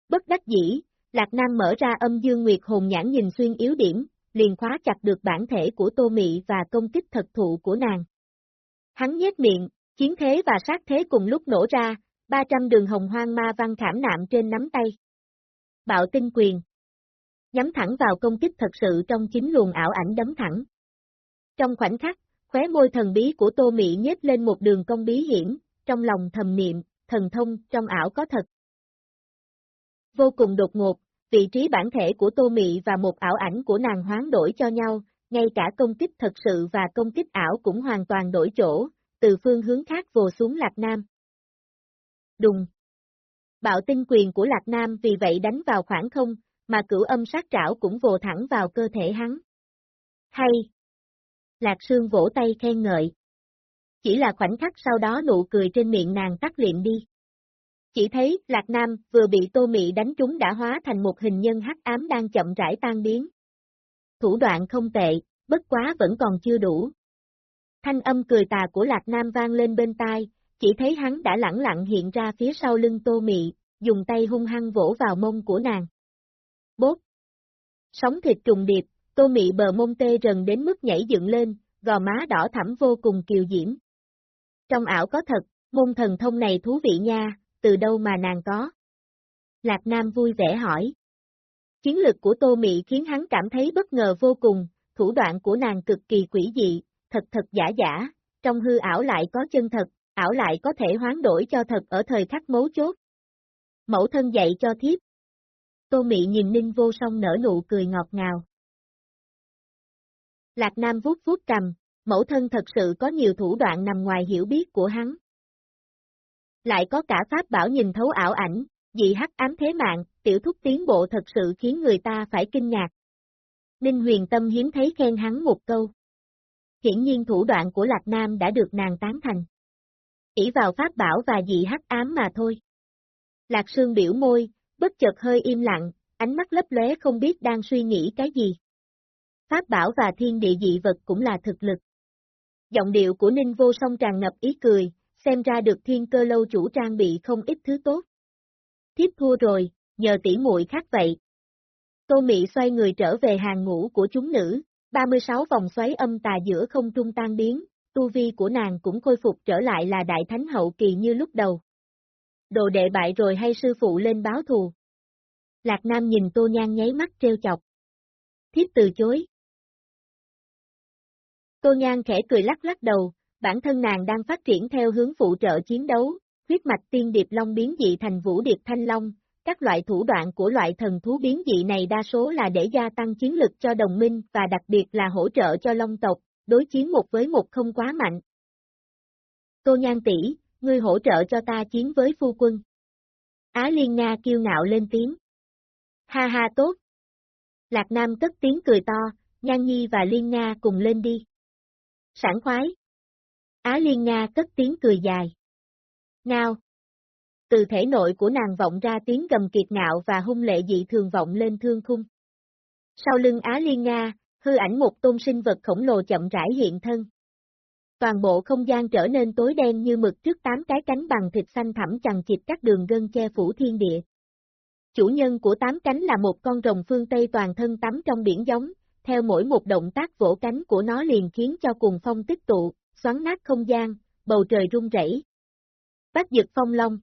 Speaker 1: Bất đắc dĩ, Lạc Nam mở ra âm dương nguyệt hồn nhãn nhìn xuyên yếu điểm, liền khóa chặt được bản thể của Tô Mị và công kích thật thụ của nàng. Hắn nhét miệng, chiến thế và sát thế cùng lúc nổ ra, 300 đường hồng hoang ma văn khảm nạm trên nắm tay. Bạo tinh quyền Nhắm thẳng vào công kích thật sự trong chính luồng ảo ảnh đấm thẳng. Trong khoảnh khắc, khóe môi thần bí của Tô Mị nhếch lên một đường công bí hiểm, trong lòng thầm niệm, thần thông trong ảo có thật. Vô cùng đột ngột, vị trí bản thể của Tô Mị và một ảo ảnh của nàng hoán đổi cho nhau, ngay cả công kích thật sự và công kích ảo cũng hoàn toàn đổi chỗ, từ phương hướng khác vồ xuống Lạc Nam. Đùng! Bạo tinh quyền của Lạc Nam vì vậy đánh vào khoảng không, mà cửu âm sát trảo cũng vồ thẳng vào cơ thể hắn. Hay! Lạc Sương vỗ tay khen ngợi. Chỉ là khoảnh khắc sau đó nụ cười trên miệng nàng tắt liệm đi. Chỉ thấy, Lạc Nam vừa bị Tô Mị đánh trúng đã hóa thành một hình nhân hắc ám đang chậm rãi tan biến. Thủ đoạn không tệ, bất quá vẫn còn chưa đủ. Thanh âm cười tà của Lạc Nam vang lên bên tai, chỉ thấy hắn đã lẳng lặng hiện ra phía sau lưng Tô Mị, dùng tay hung hăng vỗ vào mông của nàng. Bốt! Sóng thịt trùng điệp, Tô Mị bờ mông tê rần đến mức nhảy dựng lên, gò má đỏ thẳm vô cùng kiều diễm. Trong ảo có thật, môn thần thông này thú vị nha, từ đâu mà nàng có? Lạc Nam vui vẻ hỏi. Chiến lực của Tô Mị khiến hắn cảm thấy bất ngờ vô cùng, thủ đoạn của nàng cực kỳ quỷ dị, thật thật giả giả, trong hư ảo lại có chân thật, ảo lại có thể hoán đổi cho thật ở thời khắc mấu chốt. Mẫu thân dạy cho thiếp. Tô Mị nhìn Ninh Vô Song nở nụ cười ngọt ngào. Lạc Nam vuốt vuốt cầm, mẫu thân thật sự có nhiều thủ đoạn nằm ngoài hiểu biết của hắn. Lại có cả pháp bảo nhìn thấu ảo ảnh, dị hắc ám thế mạng, tiểu thúc tiến bộ thật sự khiến người ta phải kinh ngạc. Ninh huyền tâm hiếm thấy khen hắn một câu. Hiển nhiên thủ đoạn của Lạc Nam đã được nàng tán thành. Chỉ vào pháp bảo và dị hắc ám mà thôi. Lạc Sương biểu môi, bất chợt hơi im lặng, ánh mắt lấp lóe không biết đang suy nghĩ cái gì. Pháp bảo và thiên địa dị vật cũng là thực lực. Giọng điệu của Ninh Vô Song tràn ngập ý cười, xem ra được thiên cơ lâu chủ trang bị không ít thứ tốt. Thiếp thua rồi, nhờ tỉ muội khác vậy. Tô Mị xoay người trở về hàng ngũ của chúng nữ, 36 vòng xoáy âm tà giữa không trung tan biến, tu vi của nàng cũng khôi phục trở lại là đại thánh hậu kỳ như lúc đầu. Đồ đệ bại rồi hay sư phụ lên báo thù? Lạc Nam nhìn Tô Nhan nháy mắt trêu chọc. Thiếp từ chối, Tô Nhan khẽ cười lắc lắc đầu, bản thân nàng đang phát triển theo hướng phụ trợ chiến đấu, huyết mạch tiên điệp long biến dị thành vũ điệp thanh long, các loại thủ đoạn của loại thần thú biến dị này đa số là để gia tăng chiến lực cho đồng minh và đặc biệt là hỗ trợ cho long tộc, đối chiến một với một không quá mạnh. Tô Nhan tỷ, ngươi hỗ trợ cho ta chiến với phu quân. Á Liên Nga kiêu ngạo lên tiếng. Ha ha tốt. Lạc Nam cất tiếng cười to, Nhan Nhi và Liên Nga cùng lên đi. Sảng khoái. Á Liên Nga cất tiếng cười dài. Ngao. Từ thể nội của nàng vọng ra tiếng gầm kiệt ngạo và hung lệ dị thường vọng lên thương khung. Sau lưng Á Liên Nga, hư ảnh một tôn sinh vật khổng lồ chậm rãi hiện thân. Toàn bộ không gian trở nên tối đen như mực trước tám cái cánh bằng thịt xanh thẳm chằng chịt các đường gân che phủ thiên địa. Chủ nhân của tám cánh là một con rồng phương Tây toàn thân tắm trong biển giống, theo mỗi một động tác vỗ cánh của nó liền khiến cho cùng phong tích tụ, xoắn nát không gian, bầu trời rung rẩy. Bắt dực phong long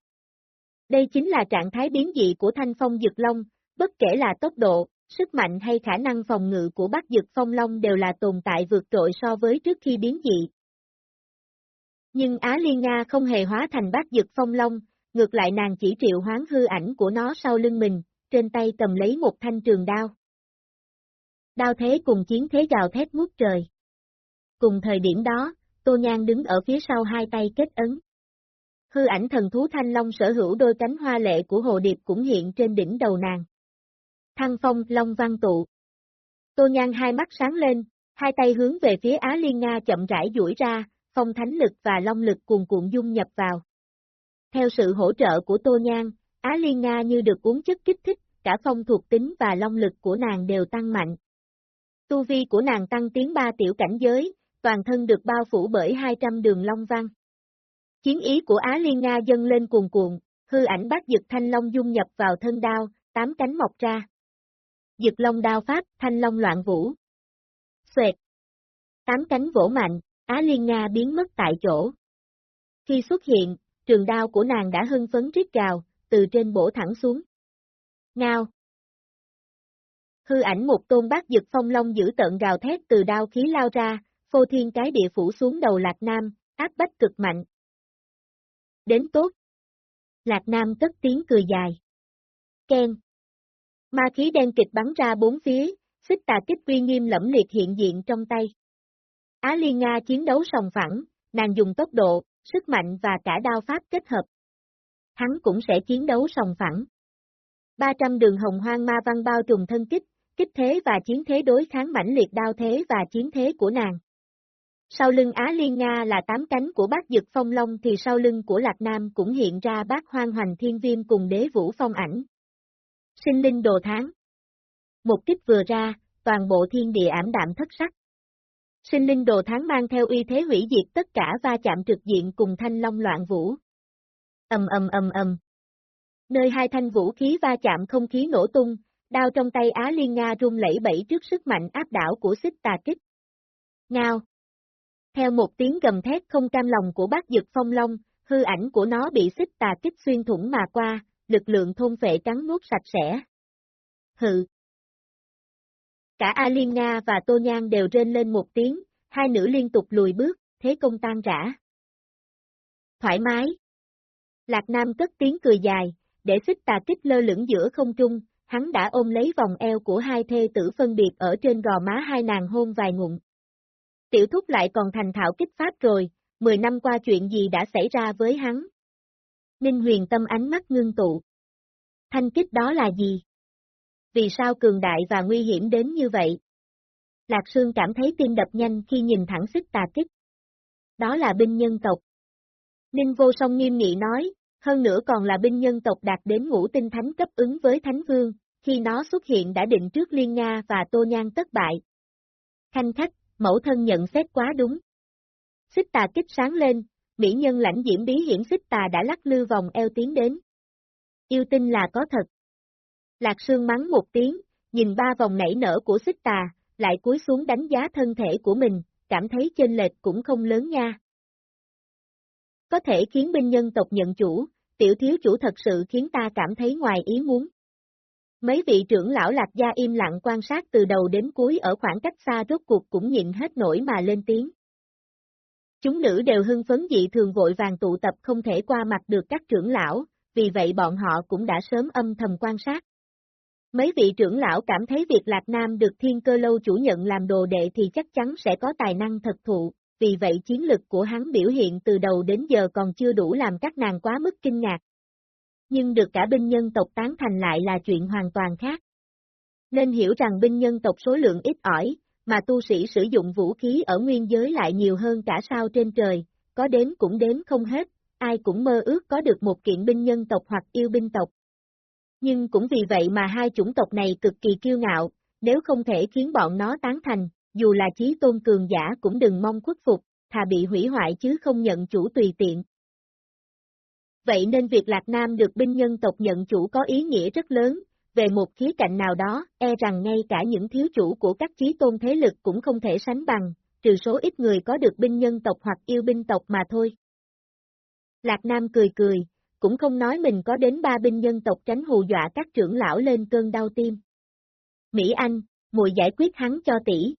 Speaker 1: Đây chính là trạng thái biến dị của thanh phong dực long, bất kể là tốc độ, sức mạnh hay khả năng phòng ngự của bát dực phong long đều là tồn tại vượt trội so với trước khi biến dị. Nhưng Á Liên Nga không hề hóa thành bát dực phong long, ngược lại nàng chỉ triệu hoán hư ảnh của nó sau lưng mình, trên tay cầm lấy một thanh trường đao. Đao thế cùng chiến thế gào thét ngút trời. Cùng thời điểm đó, Tô Nhan đứng ở phía sau hai tay kết ấn. Hư ảnh thần thú thanh long sở hữu đôi cánh hoa lệ của hồ điệp cũng hiện trên đỉnh đầu nàng. Thăng phong long văn tụ. Tô Nhan hai mắt sáng lên, hai tay hướng về phía Á Liên Nga chậm rãi duỗi ra, phong thánh lực và long lực cuồn cuộn dung nhập vào. Theo sự hỗ trợ của Tô Nhan, Á Liên Nga như được uống chất kích thích, cả phong thuộc tính và long lực của nàng đều tăng mạnh. Tu vi của nàng tăng tiến ba tiểu cảnh giới, toàn thân được bao phủ bởi 200 đường long văn. Chiến ý của Á Liên Nga dâng lên cuồn cuộn, hư ảnh bát dực thanh long dung nhập vào thân đao, tám cánh mọc ra. Dực long đao pháp, thanh long loạn vũ. Xoẹt. Tám cánh vỗ mạnh, Á Liên Nga biến mất tại chỗ. Khi xuất hiện, trường đao của nàng đã hưng phấn rít gào, từ trên bổ thẳng xuống. Ngao. Hư ảnh một tôn bát dực phong long giữ tận gào thét từ đao khí lao ra, phô thiên cái địa phủ xuống đầu Lạc Nam, áp bách cực mạnh. Đến tốt. Lạc Nam cất tiếng cười dài. Ken. Ma khí đen kịch bắn ra bốn phía, xích tà kích quy nghiêm lẫm liệt hiện diện trong tay. Á Liên Nga chiến đấu sòng phẳng, nàng dùng tốc độ, sức mạnh và cả đao pháp kết hợp. Hắn cũng sẽ chiến đấu sòng phẳng. 300 đường hồng hoang ma văn bao trùm thân kích, kích thế và chiến thế đối kháng mãnh liệt đao thế và chiến thế của nàng. Sau lưng Á Liên Nga là tám cánh của bác Dực Phong Long thì sau lưng của Lạc Nam cũng hiện ra bác Hoang Hoành Thiên Viêm cùng đế vũ phong ảnh. Sinh linh đồ tháng. Một kích vừa ra, toàn bộ thiên địa ảm đạm thất sắc. Sinh linh đồ tháng mang theo uy thế hủy diệt tất cả va chạm trực diện cùng thanh long loạn vũ. Ầm ầm ầm ầm. Nơi hai thanh vũ khí va chạm không khí nổ tung, đao trong tay Á Liên Nga rung lẫy bẫy trước sức mạnh áp đảo của xích tà kích. Ngao. Theo một tiếng gầm thét không cam lòng của bác dực phong long, hư ảnh của nó bị xích tà kích xuyên thủng mà qua, lực lượng thôn vệ trắng nuốt sạch sẽ. Hự. Cả A Liên và Tô Nhan đều rên lên một tiếng, hai nữ liên tục lùi bước, thế công tan rã. Thoải mái. Lạc Nam cất tiếng cười dài, để xích tà kích lơ lửng giữa không trung, hắn đã ôm lấy vòng eo của hai thê tử phân biệt ở trên gò má hai nàng hôn vài ngụm. Tiểu thúc lại còn thành thạo kích pháp rồi, 10 năm qua chuyện gì đã xảy ra với hắn? Ninh huyền tâm ánh mắt ngưng tụ. Thanh kích đó là gì? Vì sao cường đại và nguy hiểm đến như vậy? Lạc Sương cảm thấy tim đập nhanh khi nhìn thẳng xích tà kích. Đó là binh nhân tộc. Ninh vô song nghiêm nghị nói, hơn nữa còn là binh nhân tộc đạt đến ngũ tinh thánh cấp ứng với thánh vương, khi nó xuất hiện đã định trước Liên Nga và Tô Nhan tất bại. Khanh khách, mẫu thân nhận xét quá đúng. Xích tà kích sáng lên, mỹ nhân lãnh diễm bí hiển xích tà đã lắc lư vòng eo tiến đến. Yêu tinh là có thật. Lạc Sương mắng một tiếng, nhìn ba vòng nảy nở của xích tà, lại cúi xuống đánh giá thân thể của mình, cảm thấy chênh lệch cũng không lớn nha. Có thể khiến binh nhân tộc nhận chủ, tiểu thiếu chủ thật sự khiến ta cảm thấy ngoài ý muốn. Mấy vị trưởng lão lạc gia im lặng quan sát từ đầu đến cuối ở khoảng cách xa rốt cuộc cũng nhịn hết nổi mà lên tiếng. Chúng nữ đều hưng phấn dị thường vội vàng tụ tập không thể qua mặt được các trưởng lão, vì vậy bọn họ cũng đã sớm âm thầm quan sát. Mấy vị trưởng lão cảm thấy việc Lạc Nam được thiên cơ lâu chủ nhận làm đồ đệ thì chắc chắn sẽ có tài năng thật thụ, vì vậy chiến lực của hắn biểu hiện từ đầu đến giờ còn chưa đủ làm các nàng quá mức kinh ngạc. Nhưng được cả binh nhân tộc tán thành lại là chuyện hoàn toàn khác. Nên hiểu rằng binh nhân tộc số lượng ít ỏi, mà tu sĩ sử dụng vũ khí ở nguyên giới lại nhiều hơn cả sao trên trời, có đến cũng đến không hết, ai cũng mơ ước có được một kiện binh nhân tộc hoặc yêu binh tộc. Nhưng cũng vì vậy mà hai chủng tộc này cực kỳ kiêu ngạo, nếu không thể khiến bọn nó tán thành, dù là trí tôn cường giả cũng đừng mong khuất phục, thà bị hủy hoại chứ không nhận chủ tùy tiện. Vậy nên việc Lạc Nam được binh nhân tộc nhận chủ có ý nghĩa rất lớn, về một khía cạnh nào đó, e rằng ngay cả những thiếu chủ của các chí tôn thế lực cũng không thể sánh bằng, trừ số ít người có được binh nhân tộc hoặc yêu binh tộc mà thôi. Lạc Nam cười cười, cũng không nói mình có đến ba binh nhân tộc tránh hù dọa các trưởng lão lên cơn đau tim. Mỹ Anh, muội giải quyết hắn cho tỷ.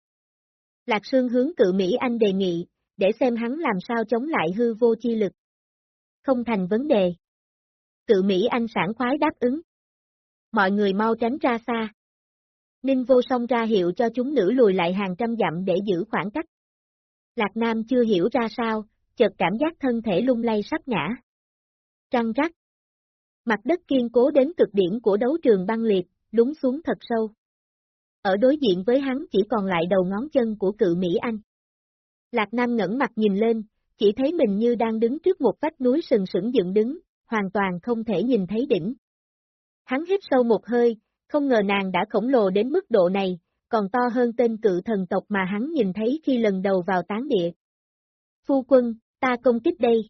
Speaker 1: Lạc Sương hướng cự Mỹ Anh đề nghị, để xem hắn làm sao chống lại hư vô chi lực. Không thành vấn đề. Cự Mỹ Anh sảng khoái đáp ứng. Mọi người mau tránh ra xa. Ninh vô song ra hiệu cho chúng nữ lùi lại hàng trăm dặm để giữ khoảng cách. Lạc Nam chưa hiểu ra sao, chợt cảm giác thân thể lung lay sắp ngã. Trăng rắc. Mặt đất kiên cố đến cực điểm của đấu trường băng liệt, lúng xuống thật sâu. Ở đối diện với hắn chỉ còn lại đầu ngón chân của cự Mỹ Anh. Lạc Nam ngẩng mặt nhìn lên, chỉ thấy mình như đang đứng trước một vách núi sừng sững dựng đứng, hoàn toàn không thể nhìn thấy đỉnh. Hắn hít sâu một hơi, không ngờ nàng đã khổng lồ đến mức độ này, còn to hơn tên cự thần tộc mà hắn nhìn thấy khi lần đầu vào tán địa. Phu quân, ta công kích đây.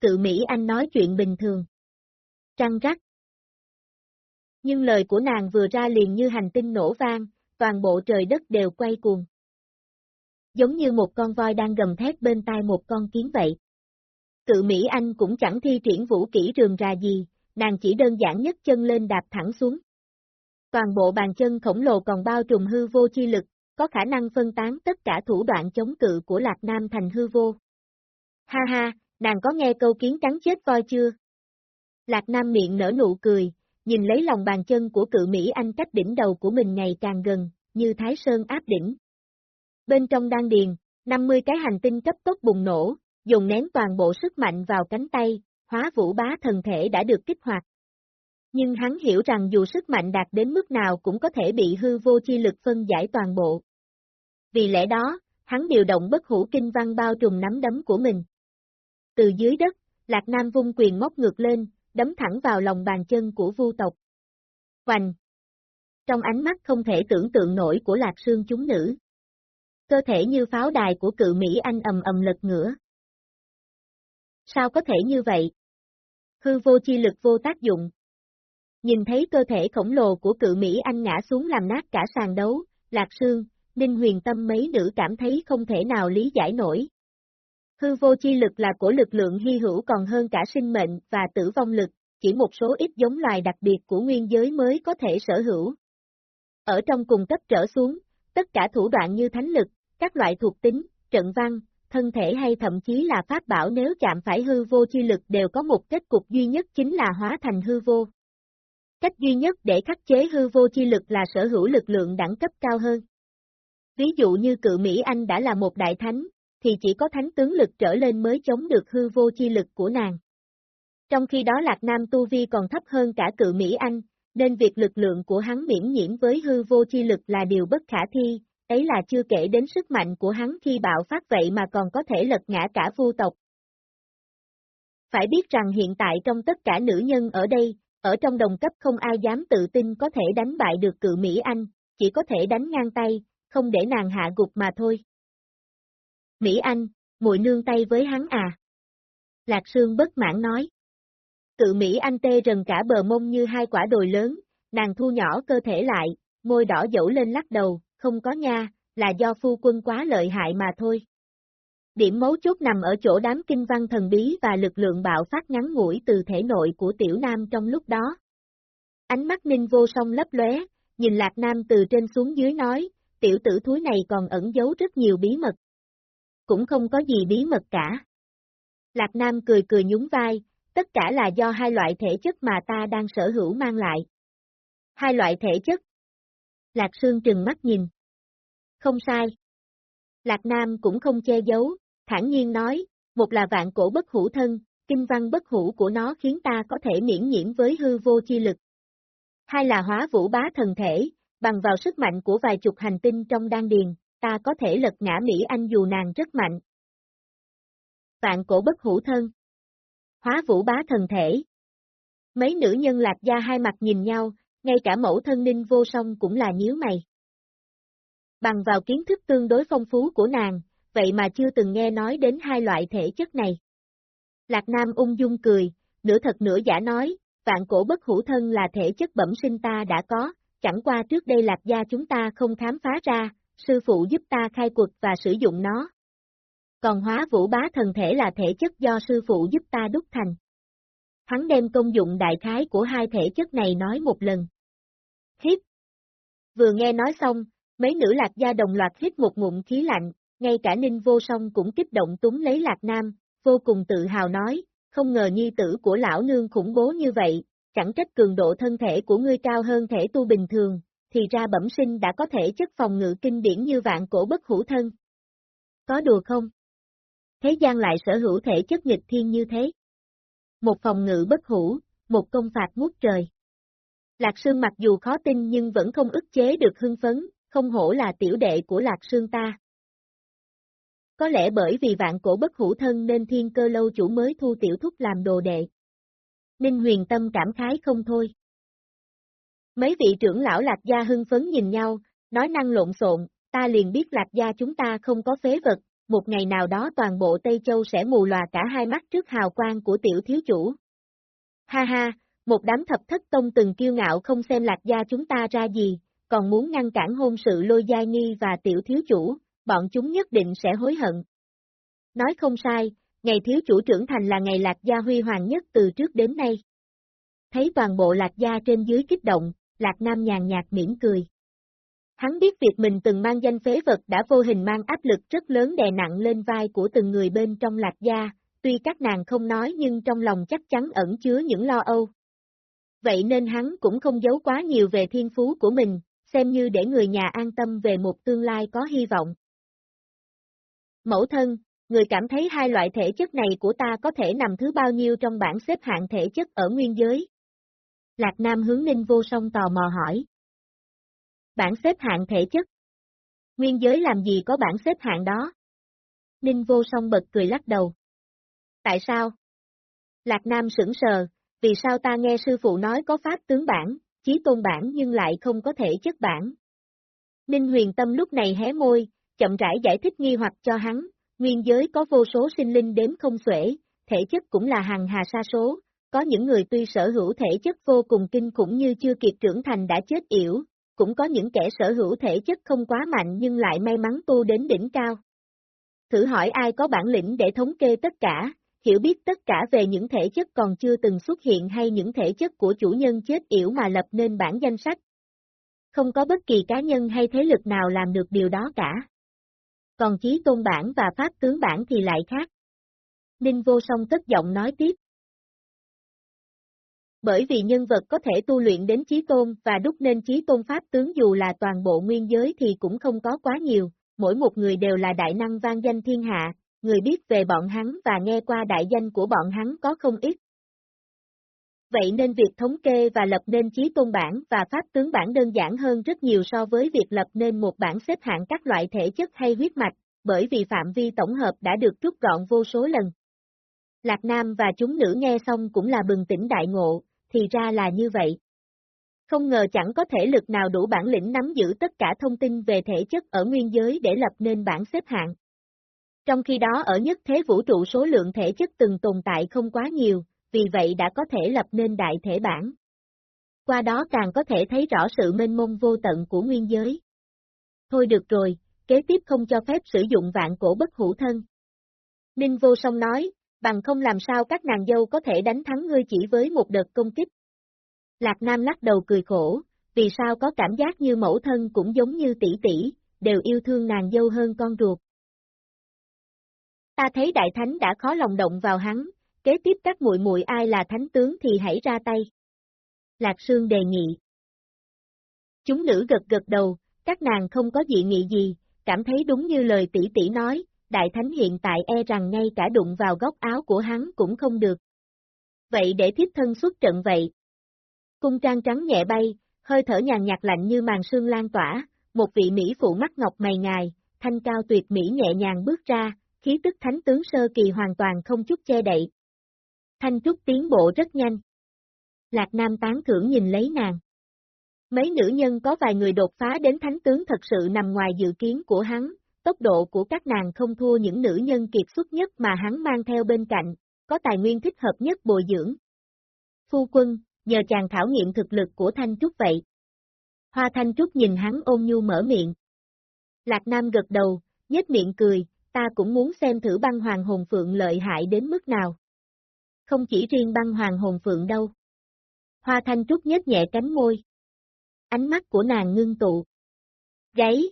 Speaker 1: Cự Mỹ Anh nói chuyện bình thường. Trăng rắc. Nhưng lời của nàng vừa ra liền như hành tinh nổ vang, toàn bộ trời đất đều quay cuồng. Giống như một con voi đang gầm thét bên tai một con kiến vậy. Cự Mỹ Anh cũng chẳng thi triển vũ kỹ rườm rà gì, nàng chỉ đơn giản nhất chân lên đạp thẳng xuống. Toàn bộ bàn chân khổng lồ còn bao trùm hư vô chi lực, có khả năng phân tán tất cả thủ đoạn chống cự của Lạc Nam thành hư vô. Ha ha, nàng có nghe câu kiến cắn chết voi chưa? Lạc Nam miệng nở nụ cười, nhìn lấy lòng bàn chân của cự Mỹ Anh cách đỉnh đầu của mình ngày càng gần, như Thái Sơn áp đỉnh. Bên trong đan điền, 50 cái hành tinh cấp tốc bùng nổ, dùng nén toàn bộ sức mạnh vào cánh tay, hóa vũ bá thần thể đã được kích hoạt. Nhưng hắn hiểu rằng dù sức mạnh đạt đến mức nào cũng có thể bị hư vô chi lực phân giải toàn bộ. Vì lẽ đó, hắn điều động bất hủ kinh văn bao trùm nắm đấm của mình. Từ dưới đất, Lạc Nam vung quyền móc ngược lên, đấm thẳng vào lòng bàn chân của vu tộc. Hoành! Trong ánh mắt không thể tưởng tượng nổi của Lạc Sương chúng nữ. Cơ thể như pháo đài của cự Mỹ Anh ầm ầm lật ngửa. Sao có thể như vậy? Hư vô chi lực vô tác dụng. Nhìn thấy cơ thể khổng lồ của cự Mỹ Anh ngã xuống làm nát cả sàn đấu, Lạc Sương, Ninh huyền tâm mấy nữ cảm thấy không thể nào lý giải nổi. Hư vô chi lực là của lực lượng hy hữu còn hơn cả sinh mệnh và tử vong lực, chỉ một số ít giống loài đặc biệt của nguyên giới mới có thể sở hữu. Ở trong cùng cấp trở xuống, tất cả thủ đoạn như thánh lực, các loại thuộc tính, trận văn, thân thể hay thậm chí là pháp bảo nếu chạm phải hư vô chi lực đều có một kết cục duy nhất chính là hóa thành hư vô. Cách duy nhất để khắc chế hư vô chi lực là sở hữu lực lượng đẳng cấp cao hơn. Ví dụ như cự Mỹ Anh đã là một đại thánh, thì chỉ có thánh tướng lực trở lên mới chống được hư vô chi lực của nàng. Trong khi đó Lạc Nam Tu Vi còn thấp hơn cả cự Mỹ Anh, nên việc lực lượng của hắn miễn nhiễm với hư vô chi lực là điều bất khả thi, ấy là chưa kể đến sức mạnh của hắn khi bạo phát vậy mà còn có thể lật ngã cả vu tộc. Phải biết rằng hiện tại trong tất cả nữ nhân ở đây, ở trong đồng cấp không ai dám tự tin có thể đánh bại được cự Mỹ Anh, chỉ có thể đánh ngang tay, không để nàng hạ gục mà thôi. Mỹ Anh, muội nương tay với hắn à? Lạc Sương bất mãn nói. Cự Mỹ Anh tê rần cả bờ mông như hai quả đồi lớn, nàng thu nhỏ cơ thể lại, môi đỏ dẫu lên lắc đầu, không có nha, là do phu quân quá lợi hại mà thôi. Điểm mấu chốt nằm ở chỗ đám kinh văn thần bí và lực lượng bạo phát ngắn ngủi từ thể nội của tiểu nam trong lúc đó. Ánh mắt ninh vô song lấp lóe, nhìn Lạc Nam từ trên xuống dưới nói, tiểu tử thúi này còn ẩn giấu rất nhiều bí mật. Cũng không có gì bí mật cả. Lạc Nam cười cười nhún vai, tất cả là do hai loại thể chất mà ta đang sở hữu mang lại. Hai loại thể chất. Lạc Sương trừng mắt nhìn. Không sai. Lạc Nam cũng không che giấu, thản nhiên nói, một là vạn cổ bất hủ thân, kinh văn bất hủ của nó khiến ta có thể miễn nhiễm với hư vô chi lực. Hai là hóa vũ bá thần thể, bằng vào sức mạnh của vài chục hành tinh trong đan điền, ta có thể lật ngã Mỹ Anh dù nàng rất mạnh. Vạn cổ bất hủ thân. Hóa vũ bá thần thể. Mấy nữ nhân lạc gia hai mặt nhìn nhau, ngay cả mẫu thân ninh vô song cũng là nhíu mày. Bằng vào kiến thức tương đối phong phú của nàng, vậy mà chưa từng nghe nói đến hai loại thể chất này. Lạc Nam ung dung cười, nửa thật nửa giả nói, vạn cổ bất hữu thân là thể chất bẩm sinh ta đã có, chẳng qua trước đây lạc gia chúng ta không khám phá ra, sư phụ giúp ta khai quật và sử dụng nó. Còn hóa vũ bá thần thể là thể chất do sư phụ giúp ta đúc thành. Hắn đem công dụng đại khái của hai thể chất này nói một lần. Hít. Vừa nghe nói xong, mấy nữ lạc gia đồng loạt hít một ngụm khí lạnh, ngay cả ninh vô song cũng kích động túng lấy lạc nam, vô cùng tự hào nói, không ngờ nhi tử của lão nương khủng bố như vậy, chẳng trách cường độ thân thể của ngươi cao hơn thể tu bình thường, thì ra bẩm sinh đã có thể chất phòng ngự kinh điển như vạn cổ bất hủ thân. Có đùa không? Thế gian lại sở hữu thể chất nghịch thiên như thế. Một phòng ngự bất hủ, một công phạt ngút trời. Lạc Sương mặc dù khó tin nhưng vẫn không ức chế được hưng phấn, không hổ là tiểu đệ của Lạc Sương ta. Có lẽ bởi vì vạn cổ bất hủ thân nên thiên cơ lâu chủ mới thu tiểu thúc làm đồ đệ. Ninh huyền tâm cảm khái không thôi. Mấy vị trưởng lão lạc gia hưng phấn nhìn nhau, nói năng lộn xộn, ta liền biết lạc gia chúng ta không có phế vật, một ngày nào đó toàn bộ Tây Châu sẽ mù lòa cả hai mắt trước hào quang của tiểu thiếu chủ. Ha ha, một đám thập thất tông từng kiêu ngạo không xem lạc gia chúng ta ra gì, còn muốn ngăn cản hôn sự lôi giai nghi và tiểu thiếu chủ, bọn chúng nhất định sẽ hối hận. Nói không sai, ngày thiếu chủ trưởng thành là ngày lạc gia huy hoàng nhất từ trước đến nay. Thấy toàn bộ lạc gia trên dưới kích động, lạc nam nhàn nhạt mỉm cười. Hắn biết việc mình từng mang danh phế vật đã vô hình mang áp lực rất lớn đè nặng lên vai của từng người bên trong lạc gia, tuy các nàng không nói nhưng trong lòng chắc chắn ẩn chứa những lo âu. Vậy nên hắn cũng không giấu quá nhiều về thiên phú của mình, xem như để người nhà an tâm về một tương lai có hy vọng. Mẫu thân, người cảm thấy hai loại thể chất này của ta có thể nằm thứ bao nhiêu trong bảng xếp hạng thể chất ở nguyên giới? Lạc Nam hướng Ninh Vô Song tò mò hỏi. Bảng xếp hạng thể chất. Nguyên giới làm gì có bảng xếp hạng đó? Ninh Vô Song bật cười lắc đầu. Tại sao? Lạc Nam sững sờ, vì sao ta nghe sư phụ nói có pháp tướng bản, chí tôn bản nhưng lại không có thể chất bản? Ninh huyền tâm lúc này hé môi, chậm rãi giải thích nghi hoặc cho hắn, nguyên giới có vô số sinh linh đếm không xuể, thể chất cũng là hàng hà sa số, có những người tuy sở hữu thể chất vô cùng kinh khủng như chưa kịp trưởng thành đã chết yểu, cũng có những kẻ sở hữu thể chất không quá mạnh nhưng lại may mắn tu đến đỉnh cao. Thử hỏi ai có bản lĩnh để thống kê tất cả, hiểu biết tất cả về những thể chất còn chưa từng xuất hiện hay những thể chất của chủ nhân chết yểu mà lập nên bản danh sách. Không có bất kỳ cá nhân hay thế lực nào làm được điều đó cả còn chí tôn bản và pháp tướng bản thì lại khác. Ninh vô song cất giọng nói tiếp. Bởi vì nhân vật có thể tu luyện đến chí tôn và đúc nên chí tôn pháp tướng dù là toàn bộ nguyên giới thì cũng không có quá nhiều, mỗi một người đều là đại năng vang danh thiên hạ, người biết về bọn hắn và nghe qua đại danh của bọn hắn có không ít. Vậy nên việc thống kê và lập nên chí tôn bản và pháp tướng bản đơn giản hơn rất nhiều so với việc lập nên một bản xếp hạng các loại thể chất hay huyết mạch, bởi vì phạm vi tổng hợp đã được rút gọn vô số lần. Lạc Nam và chúng nữ nghe xong cũng là bừng tỉnh đại ngộ, thì ra là như vậy. Không ngờ chẳng có thể lực nào đủ bản lĩnh nắm giữ tất cả thông tin về thể chất ở nguyên giới để lập nên bản xếp hạng. Trong khi đó ở nhất thế vũ trụ số lượng thể chất từng tồn tại không quá nhiều, vì vậy đã có thể lập nên đại thể bản. Qua đó càng có thể thấy rõ sự mênh mông vô tận của nguyên giới. Thôi được rồi, kế tiếp không cho phép sử dụng vạn cổ bất hữu thân. Ninh vô song nói, bằng không làm sao các nàng dâu có thể đánh thắng ngươi chỉ với một đợt công kích. Lạc Nam lắc đầu cười khổ, vì sao có cảm giác như mẫu thân cũng giống như tỷ tỷ, đều yêu thương nàng dâu hơn con ruột. Ta thấy đại thánh đã khó lòng động vào hắn, kế tiếp các muội muội ai là thánh tướng thì hãy ra tay. Lạc Sương đề nghị. Chúng nữ gật gật đầu, các nàng không có dị nghị gì, cảm thấy đúng như lời tỷ tỷ nói, đại thánh hiện tại e rằng ngay cả đụng vào góc áo của hắn cũng không được. Vậy để thiếp thân xuất trận vậy. Cung trang trắng nhẹ bay, hơi thở nhàn nhạt lạnh như màn sương lan tỏa, một vị Mỹ phụ mắt ngọc mày ngài, thanh cao tuyệt Mỹ nhẹ nhàng bước ra, khí tức thánh tướng sơ kỳ hoàn toàn không chút che đậy. Thanh trúc tiến bộ rất nhanh. Lạc Nam tán thưởng nhìn lấy nàng. Mấy nữ nhân có vài người đột phá đến thánh tướng thật sự nằm ngoài dự kiến của hắn, tốc độ của các nàng không thua những nữ nhân kiệt xuất nhất mà hắn mang theo bên cạnh, có tài nguyên thích hợp nhất bồi dưỡng. Phu quân, nhờ chàng khảo nghiệm thực lực của Thanh Trúc vậy. Hoa Thanh Trúc nhìn hắn ôn nhu mở miệng. Lạc Nam gật đầu, nhếch miệng cười, ta cũng muốn xem thử băng hoàng hồn phượng lợi hại đến mức nào. Không chỉ riêng băng hoàng hồn phượng đâu. Hoa Thanh Trúc nhếch nhẹ cánh môi. Ánh mắt của nàng ngưng tụ. Gáy.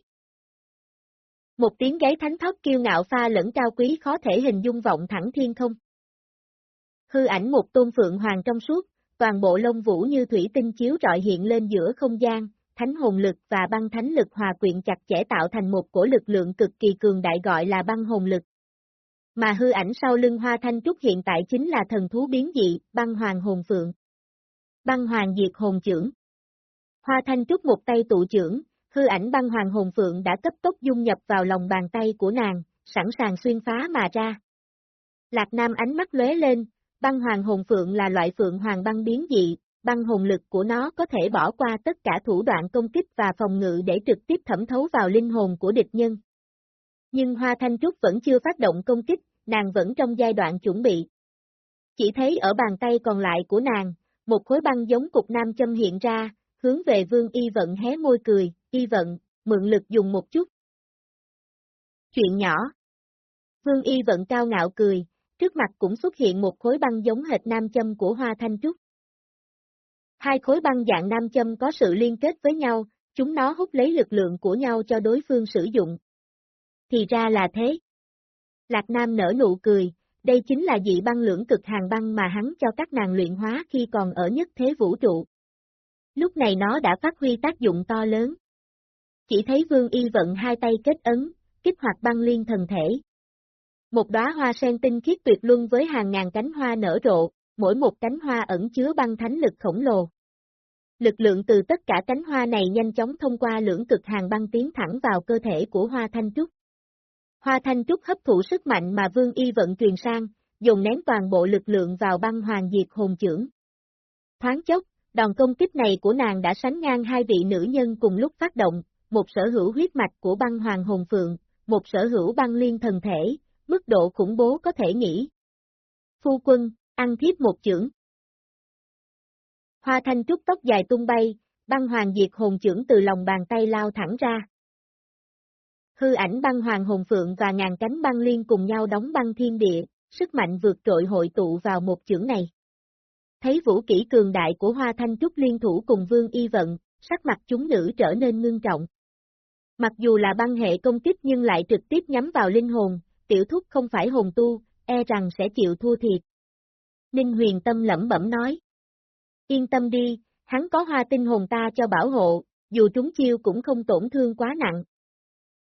Speaker 1: Một tiếng gáy thánh thót kiêu ngạo pha lẫn cao quý khó thể hình dung vọng thẳng thiên không. Hư ảnh một tôn phượng hoàng trong suốt, toàn bộ lông vũ như thủy tinh chiếu rọi hiện lên giữa không gian, thánh hồn lực và băng thánh lực hòa quyện chặt chẽ tạo thành một cổ lực lượng cực kỳ cường đại gọi là băng hồn lực. Mà hư ảnh sau lưng hoa thanh trúc hiện tại chính là thần thú biến dị, băng hoàng hồn phượng. Băng hoàng diệt hồn trưởng. Hoa thanh trúc một tay tụ trưởng, hư ảnh băng hoàng hồn phượng đã cấp tốc dung nhập vào lòng bàn tay của nàng, sẵn sàng xuyên phá mà ra. Lạc Nam ánh mắt lóe lên, băng hoàng hồn phượng là loại phượng hoàng băng biến dị, băng hồn lực của nó có thể bỏ qua tất cả thủ đoạn công kích và phòng ngự để trực tiếp thẩm thấu vào linh hồn của địch nhân. Nhưng Hoa Thanh Trúc vẫn chưa phát động công kích, nàng vẫn trong giai đoạn chuẩn bị. Chỉ thấy ở bàn tay còn lại của nàng, một khối băng giống cục nam châm hiện ra, hướng về Vương Y Vận hé môi cười, Y Vận, mượn lực dùng một chút. Chuyện nhỏ. Vương Y Vận cao ngạo cười, trước mặt cũng xuất hiện một khối băng giống hệt nam châm của Hoa Thanh Trúc. Hai khối băng dạng nam châm có sự liên kết với nhau, chúng nó hút lấy lực lượng của nhau cho đối phương sử dụng. Thì ra là thế. Lạc Nam nở nụ cười, đây chính là dị băng lưỡng cực hàng băng mà hắn cho các nàng luyện hóa khi còn ở nhất thế vũ trụ. Lúc này nó đã phát huy tác dụng to lớn. Chỉ thấy Vương Y vận hai tay kết ấn, kích hoạt băng liên thần thể. Một đóa hoa sen tinh khiết tuyệt luân với hàng ngàn cánh hoa nở rộ, mỗi một cánh hoa ẩn chứa băng thánh lực khổng lồ. Lực lượng từ tất cả cánh hoa này nhanh chóng thông qua lưỡng cực hàng băng tiến thẳng vào cơ thể của hoa thanh trúc. Hoa thanh trúc hấp thụ sức mạnh mà vương y vận truyền sang, dùng nén toàn bộ lực lượng vào băng hoàng diệt hồn trưởng. Thoáng chốc, đòn công kích này của nàng đã sánh ngang hai vị nữ nhân cùng lúc phát động, một sở hữu huyết mạch của băng hoàng hồn phượng, một sở hữu băng liên thần thể, mức độ khủng bố có thể nghĩ. Phu quân, ăn thiếp một chưởng. Hoa thanh trúc tóc dài tung bay, băng hoàng diệt hồn chưởng từ lòng bàn tay lao thẳng ra. Hư ảnh băng hoàng hồn phượng và ngàn cánh băng liên cùng nhau đóng băng thiên địa, sức mạnh vượt trội hội tụ vào một chưởng này. Thấy vũ kỹ cường đại của Hoa Thanh Trúc liên thủ cùng Vương Y Vận, sắc mặt chúng nữ trở nên ngưng trọng. Mặc dù là băng hệ công kích nhưng lại trực tiếp nhắm vào linh hồn, tiểu thúc không phải hồn tu, e rằng sẽ chịu thua thiệt. Ninh huyền tâm lẩm bẩm nói. Yên tâm đi, hắn có hoa tinh hồn ta cho bảo hộ, dù trúng chiêu cũng không tổn thương quá nặng.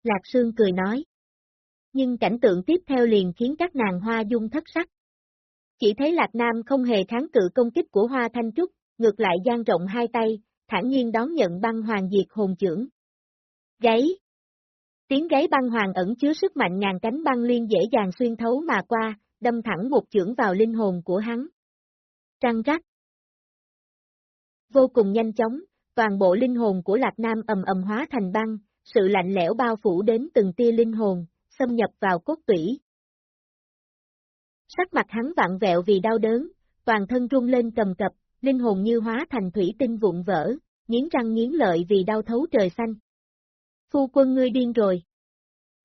Speaker 1: Lạc Sương cười nói. Nhưng cảnh tượng tiếp theo liền khiến các nàng hoa dung thất sắc. Chỉ thấy Lạc Nam không hề kháng cự công kích của Hoa Thanh Trúc, ngược lại gian rộng hai tay, thản nhiên đón nhận băng hoàng diệt hồn trưởng. Gáy! Tiếng gáy băng hoàng ẩn chứa sức mạnh ngàn cánh băng liên dễ dàng xuyên thấu mà qua, đâm thẳng một chưởng vào linh hồn của hắn. Trăng rắc. Vô cùng nhanh chóng, toàn bộ linh hồn của Lạc Nam ầm ầm hóa thành băng, sự lạnh lẽo bao phủ đến từng tia linh hồn, xâm nhập vào cốt tủy. Sắc mặt hắn vặn vẹo vì đau đớn, toàn thân rung lên cầm cập, linh hồn như hóa thành thủy tinh vụn vỡ, nghiến răng nghiến lợi vì đau thấu trời xanh. Phu quân ngươi điên rồi.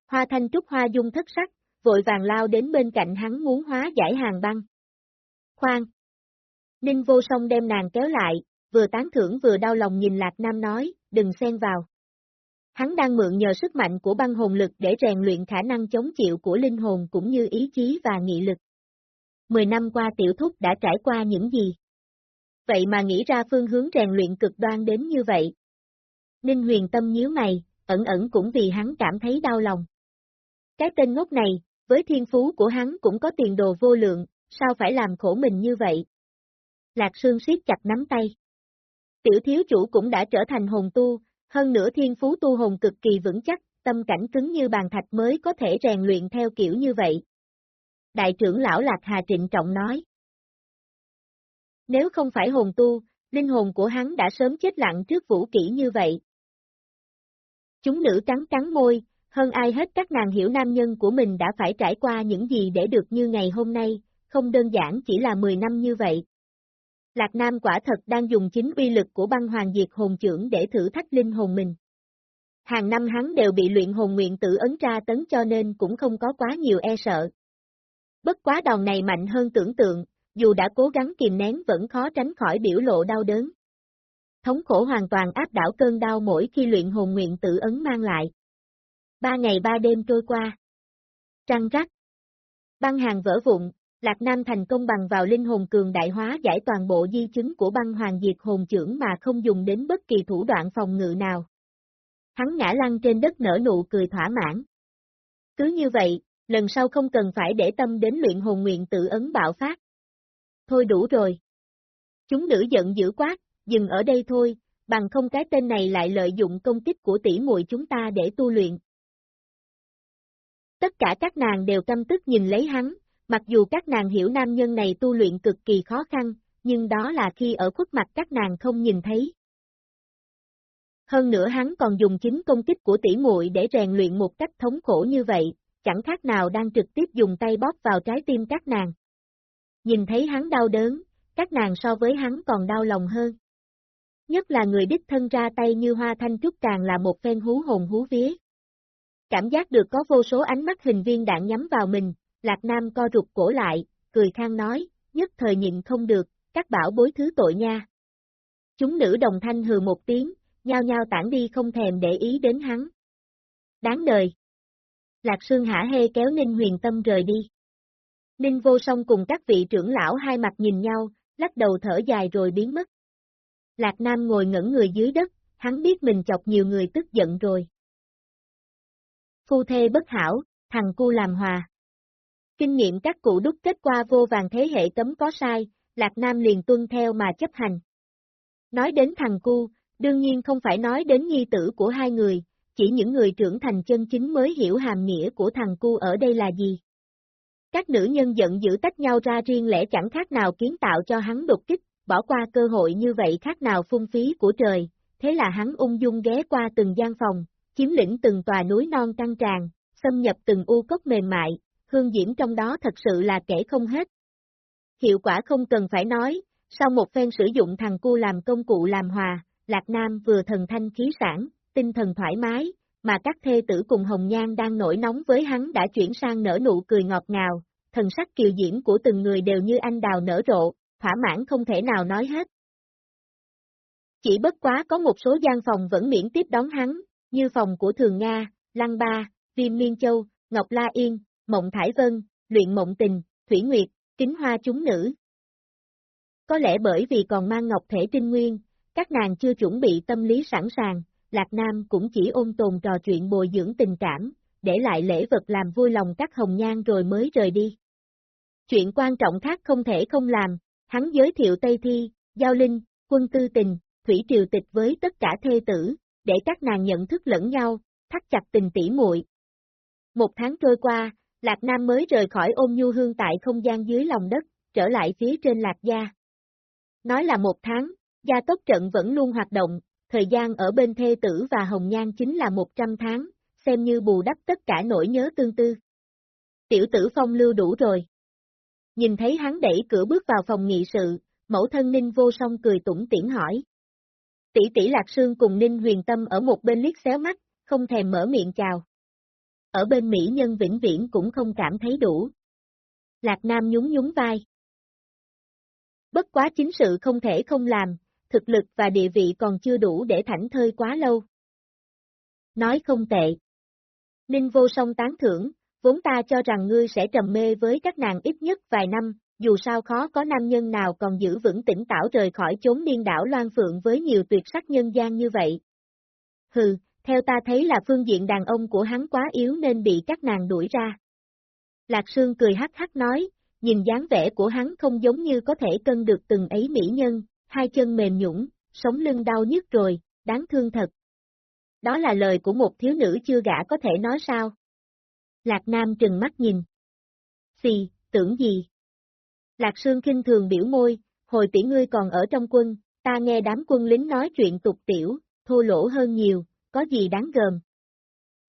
Speaker 1: Hoa thanh trúc hoa dung thất sắc, vội vàng lao đến bên cạnh hắn muốn hóa giải hàng băng. Khoan! Ninh vô song đem nàng kéo lại, vừa tán thưởng vừa đau lòng nhìn Lạc Nam nói, đừng xen vào. Hắn đang mượn nhờ sức mạnh của băng hồn lực để rèn luyện khả năng chống chịu của linh hồn cũng như ý chí và nghị lực. Mười năm qua tiểu thúc đã trải qua những gì? Vậy mà nghĩ ra phương hướng rèn luyện cực đoan đến như vậy. Ninh huyền tâm nhíu mày, ẩn ẩn cũng vì hắn cảm thấy đau lòng. Cái tên ngốc này, với thiên phú của hắn cũng có tiền đồ vô lượng, sao phải làm khổ mình như vậy? Lạc Sương siết chặt nắm tay. Tiểu thiếu chủ cũng đã trở thành hồn tu, hơn nữa thiên phú tu hồn cực kỳ vững chắc, tâm cảnh cứng như bàn thạch mới có thể rèn luyện theo kiểu như vậy. Đại trưởng lão Lạc Hà trịnh trọng nói. Nếu không phải hồn tu, linh hồn của hắn đã sớm chết lặng trước vũ kỹ như vậy. Chúng nữ cắn cắn môi, hơn ai hết các nàng hiểu nam nhân của mình đã phải trải qua những gì để được như ngày hôm nay, không đơn giản chỉ là 10 năm như vậy. Lạc Nam quả thật đang dùng chính uy lực của băng hoàng diệt hồn trưởng để thử thách linh hồn mình. Hàng năm hắn đều bị luyện hồn nguyện tự ấn tra tấn cho nên cũng không có quá nhiều e sợ. Bất quá đòn này mạnh hơn tưởng tượng, dù đã cố gắng kìm nén vẫn khó tránh khỏi biểu lộ đau đớn. Thống khổ hoàn toàn áp đảo cơn đau mỗi khi luyện hồn nguyện tự ấn mang lại. Ba ngày ba đêm trôi qua. Trăng rắc. Băng hàng vỡ vụn, Lạc Nam thành công bằng vào linh hồn cường đại hóa giải toàn bộ di chứng của băng hoàng diệt hồn trưởng mà không dùng đến bất kỳ thủ đoạn phòng ngự nào. Hắn ngã lăn trên đất nở nụ cười thỏa mãn. Cứ như vậy, lần sau không cần phải để tâm đến luyện hồn nguyện tự ấn bạo phát. Thôi đủ rồi. Chúng nữ giận dữ quát, dừng ở đây thôi, bằng không cái tên này lại lợi dụng công kích của tỷ muội chúng ta để tu luyện. Tất cả các nàng đều căm tức nhìn lấy hắn, mặc dù các nàng hiểu nam nhân này tu luyện cực kỳ khó khăn, nhưng đó là khi ở khuất mặt các nàng không nhìn thấy. Hơn nữa hắn còn dùng chính công kích của tỷ muội để rèn luyện một cách thống khổ như vậy, chẳng khác nào đang trực tiếp dùng tay bóp vào trái tim các nàng. Nhìn thấy hắn đau đớn, các nàng so với hắn còn đau lòng hơn. Nhất là người đích thân ra tay như hoa thanh trúc càng là một phen hú hồn hú vía. Cảm giác được có vô số ánh mắt hình viên đạn nhắm vào mình, Lạc Nam co rụt cổ lại, cười khang nói, nhất thời nhịn không được, các bảo bối thứ tội nha. Chúng nữ đồng thanh hừ một tiếng, nhao nhao tản đi không thèm để ý đến hắn. Đáng đời. Lạc Sương Hả Hê kéo Ninh Huyền Tâm rời đi. Ninh vô song cùng các vị trưởng lão hai mặt nhìn nhau, lắc đầu thở dài rồi biến mất. Lạc Nam ngồi ngẩn người dưới đất, hắn biết mình chọc nhiều người tức giận rồi. Phu thê bất hảo, thằng cu làm hòa. Kinh nghiệm các cụ đúc kết qua vô vàng thế hệ cấm có sai, Lạc Nam liền tuân theo mà chấp hành. Nói đến thằng cu, đương nhiên không phải nói đến nhi tử của hai người, chỉ những người trưởng thành chân chính mới hiểu hàm nghĩa của thằng cu ở đây là gì. Các nữ nhân giận dữ tách nhau ra riêng lẽ chẳng khác nào kiến tạo cho hắn đột kích, bỏ qua cơ hội như vậy khác nào phung phí của trời, thế là hắn ung dung ghé qua từng gian phòng, chiếm lĩnh từng tòa núi non căng tràn, xâm nhập từng u cốc mềm mại, hương diễm trong đó thật sự là kể không hết. Hiệu quả không cần phải nói, sau một phen sử dụng thằng cu làm công cụ làm hòa, Lạc Nam vừa thần thanh khí sản, tinh thần thoải mái, mà các thê tử cùng Hồng Nhan đang nổi nóng với hắn đã chuyển sang nở nụ cười ngọt ngào, thần sắc kiều diễm của từng người đều như anh đào nở rộ, thỏa mãn không thể nào nói hết. Chỉ bất quá có một số gian phòng vẫn miễn tiếp đón hắn, như phòng của Thường Nga, Lăng Ba, Viêm Miên Châu, Ngọc La Yên, Mộng Thải Vân, Luyện Mộng Tình, Thủy Nguyệt, Kính Hoa chúng nữ. Có lẽ bởi vì còn mang ngọc thể trinh nguyên, các nàng chưa chuẩn bị tâm lý sẵn sàng, Lạc Nam cũng chỉ ôn tồn trò chuyện bồi dưỡng tình cảm, để lại lễ vật làm vui lòng các hồng nhan rồi mới rời đi. Chuyện quan trọng khác không thể không làm, hắn giới thiệu Tây Thi, Giao Linh, Quân Tư Tình, Thủy Triều Tịch với tất cả thê tử, để các nàng nhận thức lẫn nhau, thắt chặt tình tỉ muội. Một tháng trôi qua, Lạc Nam mới rời khỏi ôm nhu hương tại không gian dưới lòng đất, trở lại phía trên Lạc Gia. Nói là một tháng, gia tốc trận vẫn luôn hoạt động, thời gian ở bên thê tử và hồng nhan chính là 100 tháng, xem như bù đắp tất cả nỗi nhớ tương tư. Tiểu tử phong lưu đủ rồi. Nhìn thấy hắn đẩy cửa bước vào phòng nghị sự, mẫu thân Ninh vô song cười tủm tiễn hỏi. Tỷ tỷ Lạc Sương cùng Ninh huyền tâm ở một bên liếc xéo mắt, không thèm mở miệng chào. Ở bên Mỹ nhân vĩnh viễn cũng không cảm thấy đủ. Lạc Nam nhún nhún vai. Bất quá chính sự không thể không làm, thực lực và địa vị còn chưa đủ để thảnh thơi quá lâu. Nói không tệ. Ninh vô song tán thưởng, vốn ta cho rằng ngươi sẽ trầm mê với các nàng ít nhất vài năm, dù sao khó có nam nhân nào còn giữ vững tỉnh táo rời khỏi chốn điên đảo loan phượng với nhiều tuyệt sắc nhân gian như vậy. Hừ, theo ta thấy là phương diện đàn ông của hắn quá yếu nên bị các nàng đuổi ra. Lạc Sương cười hắc hắc nói, nhìn dáng vẻ của hắn không giống như có thể cân được từng ấy mỹ nhân, hai chân mềm nhũng, sống lưng đau nhức rồi, đáng thương thật. Đó là lời của một thiếu nữ chưa gã có thể nói sao? Lạc Nam trừng mắt nhìn. Xì, tưởng gì? Lạc Sương kinh thường biểu môi, hồi tỷ ngươi còn ở trong quân, ta nghe đám quân lính nói chuyện tục tiểu, thô lỗ hơn nhiều, có gì đáng gờm.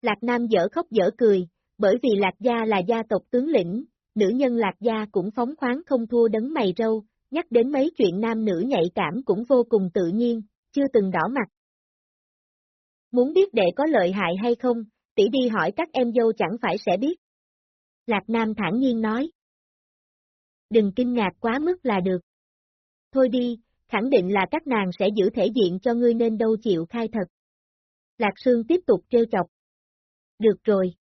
Speaker 1: Lạc Nam dở khóc dở cười, bởi vì Lạc Gia là gia tộc tướng lĩnh, nữ nhân Lạc Gia cũng phóng khoáng không thua đấng mày râu, nhắc đến mấy chuyện nam nữ nhạy cảm cũng vô cùng tự nhiên, chưa từng đỏ mặt. Muốn biết đệ có lợi hại hay không, tỷ đi hỏi các em dâu chẳng phải sẽ biết. Lạc Nam thản nhiên nói. Đừng kinh ngạc quá mức là được. Thôi đi, khẳng định là các nàng sẽ giữ thể diện cho ngươi nên đâu chịu khai thật. Lạc Sương tiếp tục trêu chọc. Được rồi.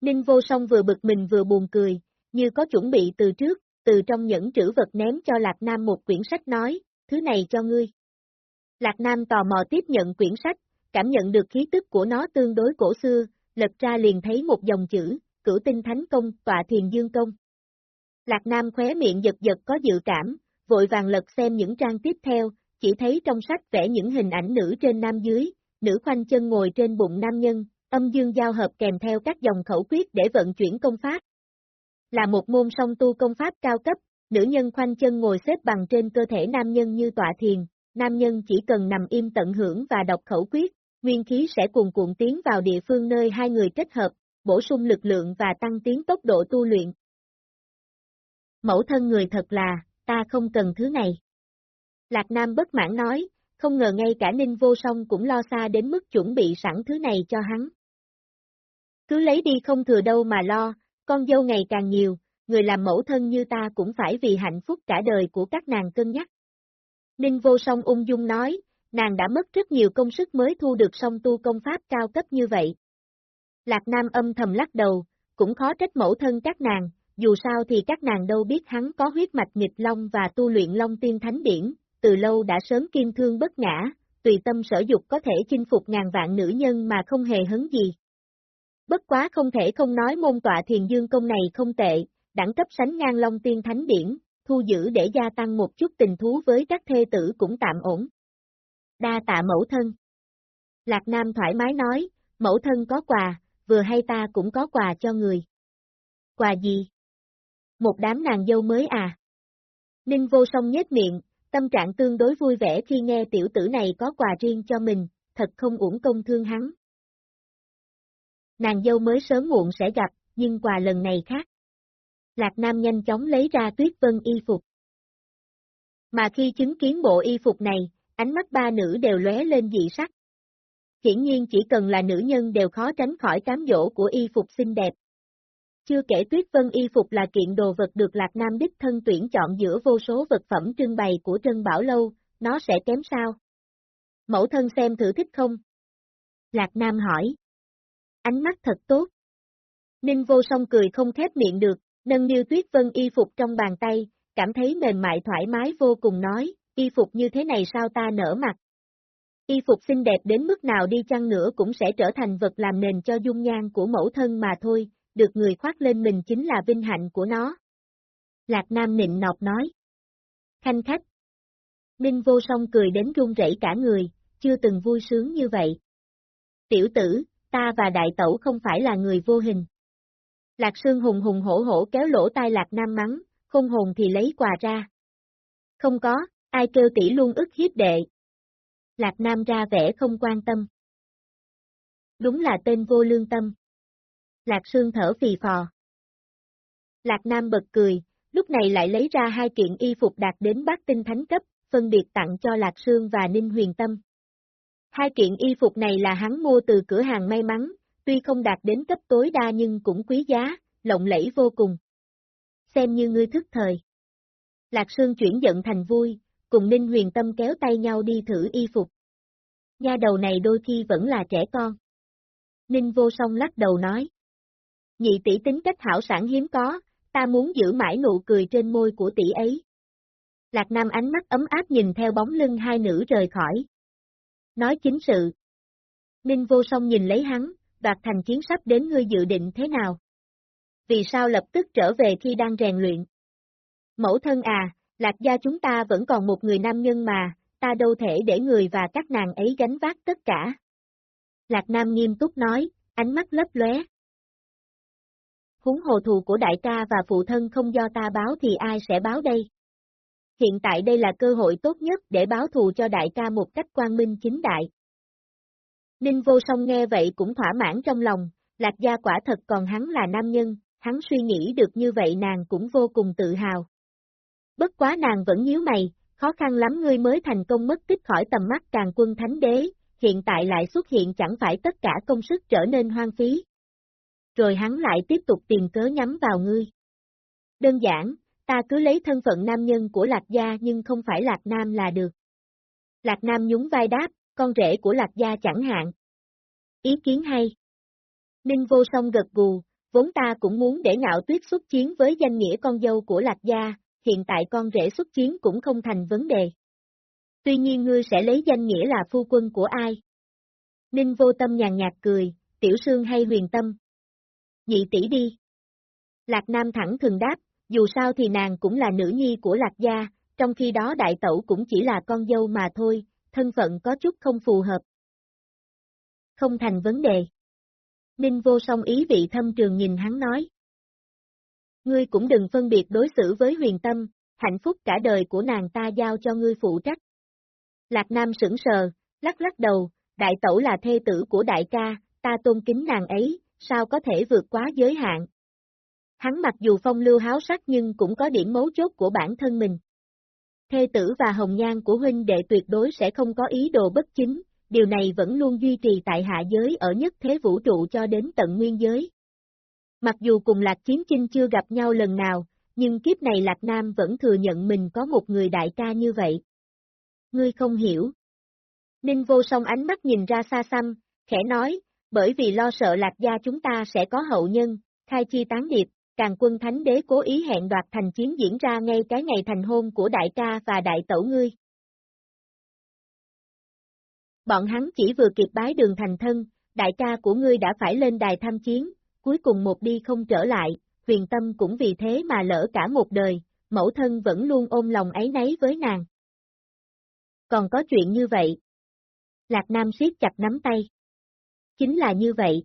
Speaker 1: Ninh vô song vừa bực mình vừa buồn cười, như có chuẩn bị từ trước, từ trong những trữ vật ném cho Lạc Nam một quyển sách nói, thứ này cho ngươi. Lạc Nam tò mò tiếp nhận quyển sách, cảm nhận được khí tức của nó tương đối cổ xưa, lật ra liền thấy một dòng chữ, cửu tinh thánh công, tọa thiền dương công. Lạc Nam khóe miệng giật giật có dự cảm, vội vàng lật xem những trang tiếp theo, chỉ thấy trong sách vẽ những hình ảnh nữ trên nam dưới, nữ khoanh chân ngồi trên bụng nam nhân, âm dương giao hợp kèm theo các dòng khẩu quyết để vận chuyển công pháp. Là một môn song tu công pháp cao cấp, nữ nhân khoanh chân ngồi xếp bằng trên cơ thể nam nhân như tọa thiền, nam nhân chỉ cần nằm im tận hưởng và đọc khẩu quyết, nguyên khí sẽ cuồn cuộn tiến vào địa phương nơi hai người kết hợp, bổ sung lực lượng và tăng tiến tốc độ tu luyện. Mẫu thân người thật là, ta không cần thứ này. Lạc Nam bất mãn nói, không ngờ ngay cả Ninh Vô Song cũng lo xa đến mức chuẩn bị sẵn thứ này cho hắn. Cứ lấy đi không thừa đâu mà lo, con dâu ngày càng nhiều, người làm mẫu thân như ta cũng phải vì hạnh phúc cả đời của các nàng cân nhắc. Ninh Vô Song ung dung nói, nàng đã mất rất nhiều công sức mới thu được song tu công pháp cao cấp như vậy. Lạc Nam âm thầm lắc đầu, cũng khó trách mẫu thân các nàng, dù sao thì các nàng đâu biết hắn có huyết mạch nghịch long và tu luyện long tiên thánh điển, từ lâu đã sớm kim thương bất ngã, tùy tâm sở dục có thể chinh phục ngàn vạn nữ nhân mà không hề hấn gì. Bất quá không thể không nói môn tọa thiền dương công này không tệ, đẳng cấp sánh ngang long tiên thánh điển, thu giữ để gia tăng một chút tình thú với các thê tử cũng tạm ổn. Đa tạ mẫu thân. Lạc Nam thoải mái nói, mẫu thân có quà, vừa hay ta cũng có quà cho người. Quà gì? Một đám nàng dâu mới à? Ninh vô song nhếch miệng, tâm trạng tương đối vui vẻ khi nghe tiểu tử này có quà riêng cho mình, thật không uổng công thương hắn. Nàng dâu mới sớm muộn sẽ gặp, nhưng quà lần này khác. Lạc Nam nhanh chóng lấy ra tuyết vân y phục. Mà khi chứng kiến bộ y phục này, ánh mắt ba nữ đều lóe lên dị sắc. Hiển nhiên chỉ cần là nữ nhân đều khó tránh khỏi cám dỗ của y phục xinh đẹp. Chưa kể tuyết vân y phục là kiện đồ vật được Lạc Nam đích thân tuyển chọn giữa vô số vật phẩm trưng bày của Trân Bảo Lâu, nó sẽ kém sao? Mẫu thân xem thử thích không? Lạc Nam hỏi. Ánh mắt thật tốt. Ninh vô song cười không khép miệng được, nâng niu tuyết vân y phục trong bàn tay, cảm thấy mềm mại thoải mái vô cùng nói, y phục như thế này sao ta nở mặt. Y phục xinh đẹp đến mức nào đi chăng nữa cũng sẽ trở thành vật làm nền cho dung nhan của mẫu thân mà thôi, được người khoác lên mình chính là vinh hạnh của nó. Lạc Nam nịnh nọc nói. Khanh khách. Ninh vô song cười đến run rẩy cả người, chưa từng vui sướng như vậy. Tiểu tử, ta và đại tẩu không phải là người vô hình. Lạc Sương hùng hùng hổ hổ kéo lỗ tai Lạc Nam mắng, không hồn thì lấy quà ra. Không có, ai kêu tỷ luôn ức hiếp đệ. Lạc Nam ra vẻ không quan tâm. Đúng là tên vô lương tâm. Lạc Sương thở phì phò. Lạc Nam bật cười, lúc này lại lấy ra hai kiện y phục đạt đến bát tinh thánh cấp, phân biệt tặng cho Lạc Sương và Ninh Huyền Tâm. Hai kiện y phục này là hắn mua từ cửa hàng may mắn, tuy không đạt đến cấp tối đa nhưng cũng quý giá, lộng lẫy vô cùng. Xem như ngươi thức thời. Lạc Sương chuyển giận thành vui, cùng Ninh Huyền Tâm kéo tay nhau đi thử y phục. Nha đầu này đôi khi vẫn là trẻ con. Ninh vô song lắc đầu nói. Nhị tỷ tính cách hảo sản hiếm có, ta muốn giữ mãi nụ cười trên môi của tỷ ấy. Lạc Nam ánh mắt ấm áp nhìn theo bóng lưng hai nữ rời khỏi. Nói chính sự. Ninh vô song nhìn lấy hắn, đoạt thành chiến sắp đến ngươi dự định thế nào? Vì sao lập tức trở về khi đang rèn luyện? Mẫu thân à, lạc gia chúng ta vẫn còn một người nam nhân mà, ta đâu thể để người và các nàng ấy gánh vác tất cả. Lạc Nam nghiêm túc nói, ánh mắt lấp lóe huống hồ thù của đại ca và phụ thân không do ta báo thì ai sẽ báo đây? Hiện tại đây là cơ hội tốt nhất để báo thù cho đại ca một cách quang minh chính đại. Ninh vô song nghe vậy cũng thỏa mãn trong lòng, lạc gia quả thật còn hắn là nam nhân, hắn suy nghĩ được như vậy nàng cũng vô cùng tự hào. Bất quá nàng vẫn nhíu mày, khó khăn lắm ngươi mới thành công mất tích khỏi tầm mắt càng quân thánh đế, hiện tại lại xuất hiện chẳng phải tất cả công sức trở nên hoang phí. Rồi hắn lại tiếp tục tìm cớ nhắm vào ngươi. Đơn giản, ta cứ lấy thân phận nam nhân của Lạc Gia nhưng không phải Lạc Nam là được. Lạc Nam nhún vai đáp, con rể của Lạc Gia chẳng hạn. Ý kiến hay. Ninh vô song gật gù, vốn ta cũng muốn để ngạo tuyết xuất chiến với danh nghĩa con dâu của Lạc Gia, hiện tại con rể xuất chiến cũng không thành vấn đề. Tuy nhiên ngươi sẽ lấy danh nghĩa là phu quân của ai? Ninh vô tâm nhàn nhạt cười, tiểu sương hay huyền tâm? Nhị tỷ đi. Lạc Nam thẳng thường đáp, dù sao thì nàng cũng là nữ nhi của Lạc Gia, trong khi đó đại tẩu cũng chỉ là con dâu mà thôi, thân phận có chút không phù hợp. Không thành vấn đề. Ninh vô song ý vị thâm trường nhìn hắn nói. Ngươi cũng đừng phân biệt đối xử với huyền tâm, hạnh phúc cả đời của nàng ta giao cho ngươi phụ trách. Lạc Nam sững sờ, lắc lắc đầu, đại tẩu là thê tử của đại ca, ta tôn kính nàng ấy, sao có thể vượt quá giới hạn. Hắn mặc dù phong lưu háo sắc nhưng cũng có điểm mấu chốt của bản thân mình. Thê tử và hồng nhan của huynh đệ tuyệt đối sẽ không có ý đồ bất chính, điều này vẫn luôn duy trì tại hạ giới ở nhất thế vũ trụ cho đến tận nguyên giới. Mặc dù cùng Lạc Chiến Chinh chưa gặp nhau lần nào, nhưng kiếp này Lạc Nam vẫn thừa nhận mình có một người đại ca như vậy. Ngươi không hiểu. Ninh vô song ánh mắt nhìn ra xa xăm, khẽ nói, bởi vì lo sợ Lạc gia chúng ta sẽ có hậu nhân, khai chi tán điệp, càng quân thánh đế cố ý hẹn đoạt thành chiến diễn ra ngay cái ngày thành hôn của đại ca và đại tẩu ngươi. Bọn hắn chỉ vừa kịp bái đường thành thân, đại ca của ngươi đã phải lên đài tham chiến, cuối cùng một đi không trở lại, huyền tâm cũng vì thế mà lỡ cả một đời, mẫu thân vẫn luôn ôm lòng ấy nấy với nàng. Còn có chuyện như vậy. Lạc Nam siết chặt nắm tay. Chính là như vậy.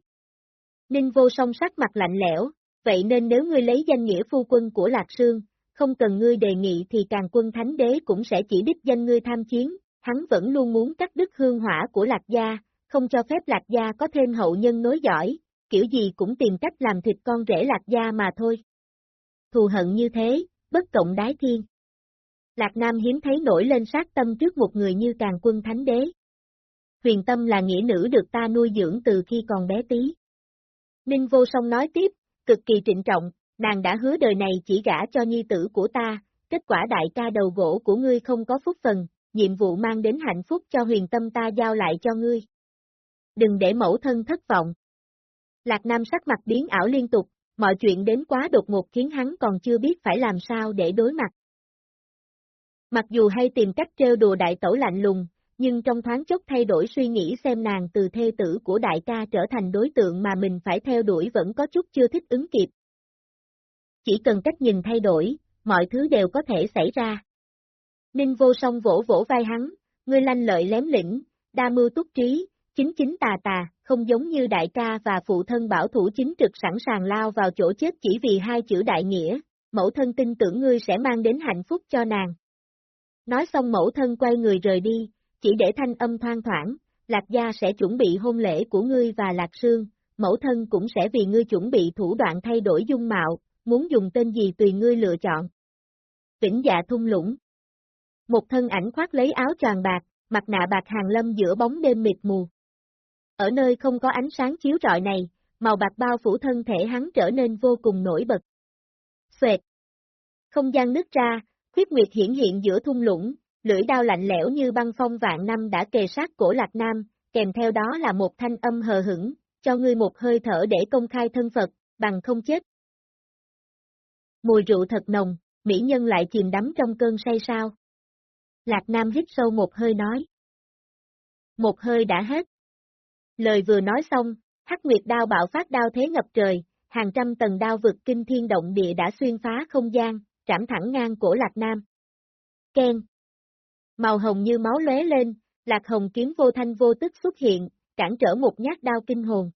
Speaker 1: Ninh vô song sắc mặt lạnh lẽo, vậy nên nếu ngươi lấy danh nghĩa phu quân của Lạc Sương, không cần ngươi đề nghị thì càng quân thánh đế cũng sẽ chỉ đích danh ngươi tham chiến, hắn vẫn luôn muốn cắt đứt hương hỏa của Lạc Gia, không cho phép Lạc Gia có thêm hậu nhân nối dõi, kiểu gì cũng tìm cách làm thịt con rể Lạc Gia mà thôi. Thù hận như thế, bất cộng đái thiên. Lạc Nam hiếm thấy nổi lên sát tâm trước một người như càng quân thánh đế. Huyền tâm là nghĩa nữ được ta nuôi dưỡng từ khi còn bé tí. Ninh vô song nói tiếp, cực kỳ trịnh trọng, nàng đã hứa đời này chỉ gả cho nhi tử của ta, kết quả đại ca đầu gỗ của ngươi không có phúc phần, nhiệm vụ mang đến hạnh phúc cho huyền tâm ta giao lại cho ngươi. Đừng để mẫu thân thất vọng. Lạc Nam sắc mặt biến ảo liên tục, mọi chuyện đến quá đột ngột khiến hắn còn chưa biết phải làm sao để đối mặt. Mặc dù hay tìm cách trêu đùa đại tẩu lạnh lùng, nhưng trong thoáng chốc thay đổi suy nghĩ xem nàng từ thê tử của đại ca trở thành đối tượng mà mình phải theo đuổi vẫn có chút chưa thích ứng kịp. Chỉ cần cách nhìn thay đổi, mọi thứ đều có thể xảy ra. Ninh vô song vỗ vỗ vai hắn, ngươi lanh lợi lém lĩnh, đa mưu túc trí, chính chính tà tà, không giống như đại ca và phụ thân bảo thủ chính trực sẵn sàng lao vào chỗ chết chỉ vì hai chữ đại nghĩa, mẫu thân tin tưởng ngươi sẽ mang đến hạnh phúc cho nàng. Nói xong mẫu thân quay người rời đi, chỉ để thanh âm thoang thoảng, Lạc Gia sẽ chuẩn bị hôn lễ của ngươi và Lạc Sương, mẫu thân cũng sẽ vì ngươi chuẩn bị thủ đoạn thay đổi dung mạo, muốn dùng tên gì tùy ngươi lựa chọn. Vĩnh dạ thung lũng Một thân ảnh khoác lấy áo tròn bạc, mặt nạ bạc hàng lâm giữa bóng đêm mịt mù. Ở nơi không có ánh sáng chiếu rọi này, màu bạc bao phủ thân thể hắn trở nên vô cùng nổi bật. Xoẹt! Không gian nứt ra, khuyết nguyệt hiển hiện giữa thung lũng, lưỡi đao lạnh lẽo như băng phong vạn năm đã kề sát cổ Lạc Nam, kèm theo đó là một thanh âm hờ hững, cho ngươi một hơi thở để công khai thân Phật, bằng không chết. Mùi rượu thật nồng, mỹ nhân lại chìm đắm trong cơn say sao. Lạc Nam hít sâu một hơi nói. Một hơi đã hết. Lời vừa nói xong, hắc nguyệt đao bạo phát đao thế ngập trời, hàng trăm tầng đao vực kinh thiên động địa đã xuyên phá không gian, trảm thẳng ngang cổ Lạc Nam. Ken. Màu hồng như máu lóe lên, Lạc Hồng kiếm vô thanh vô tức xuất hiện, cản trở một nhát đao kinh hồn.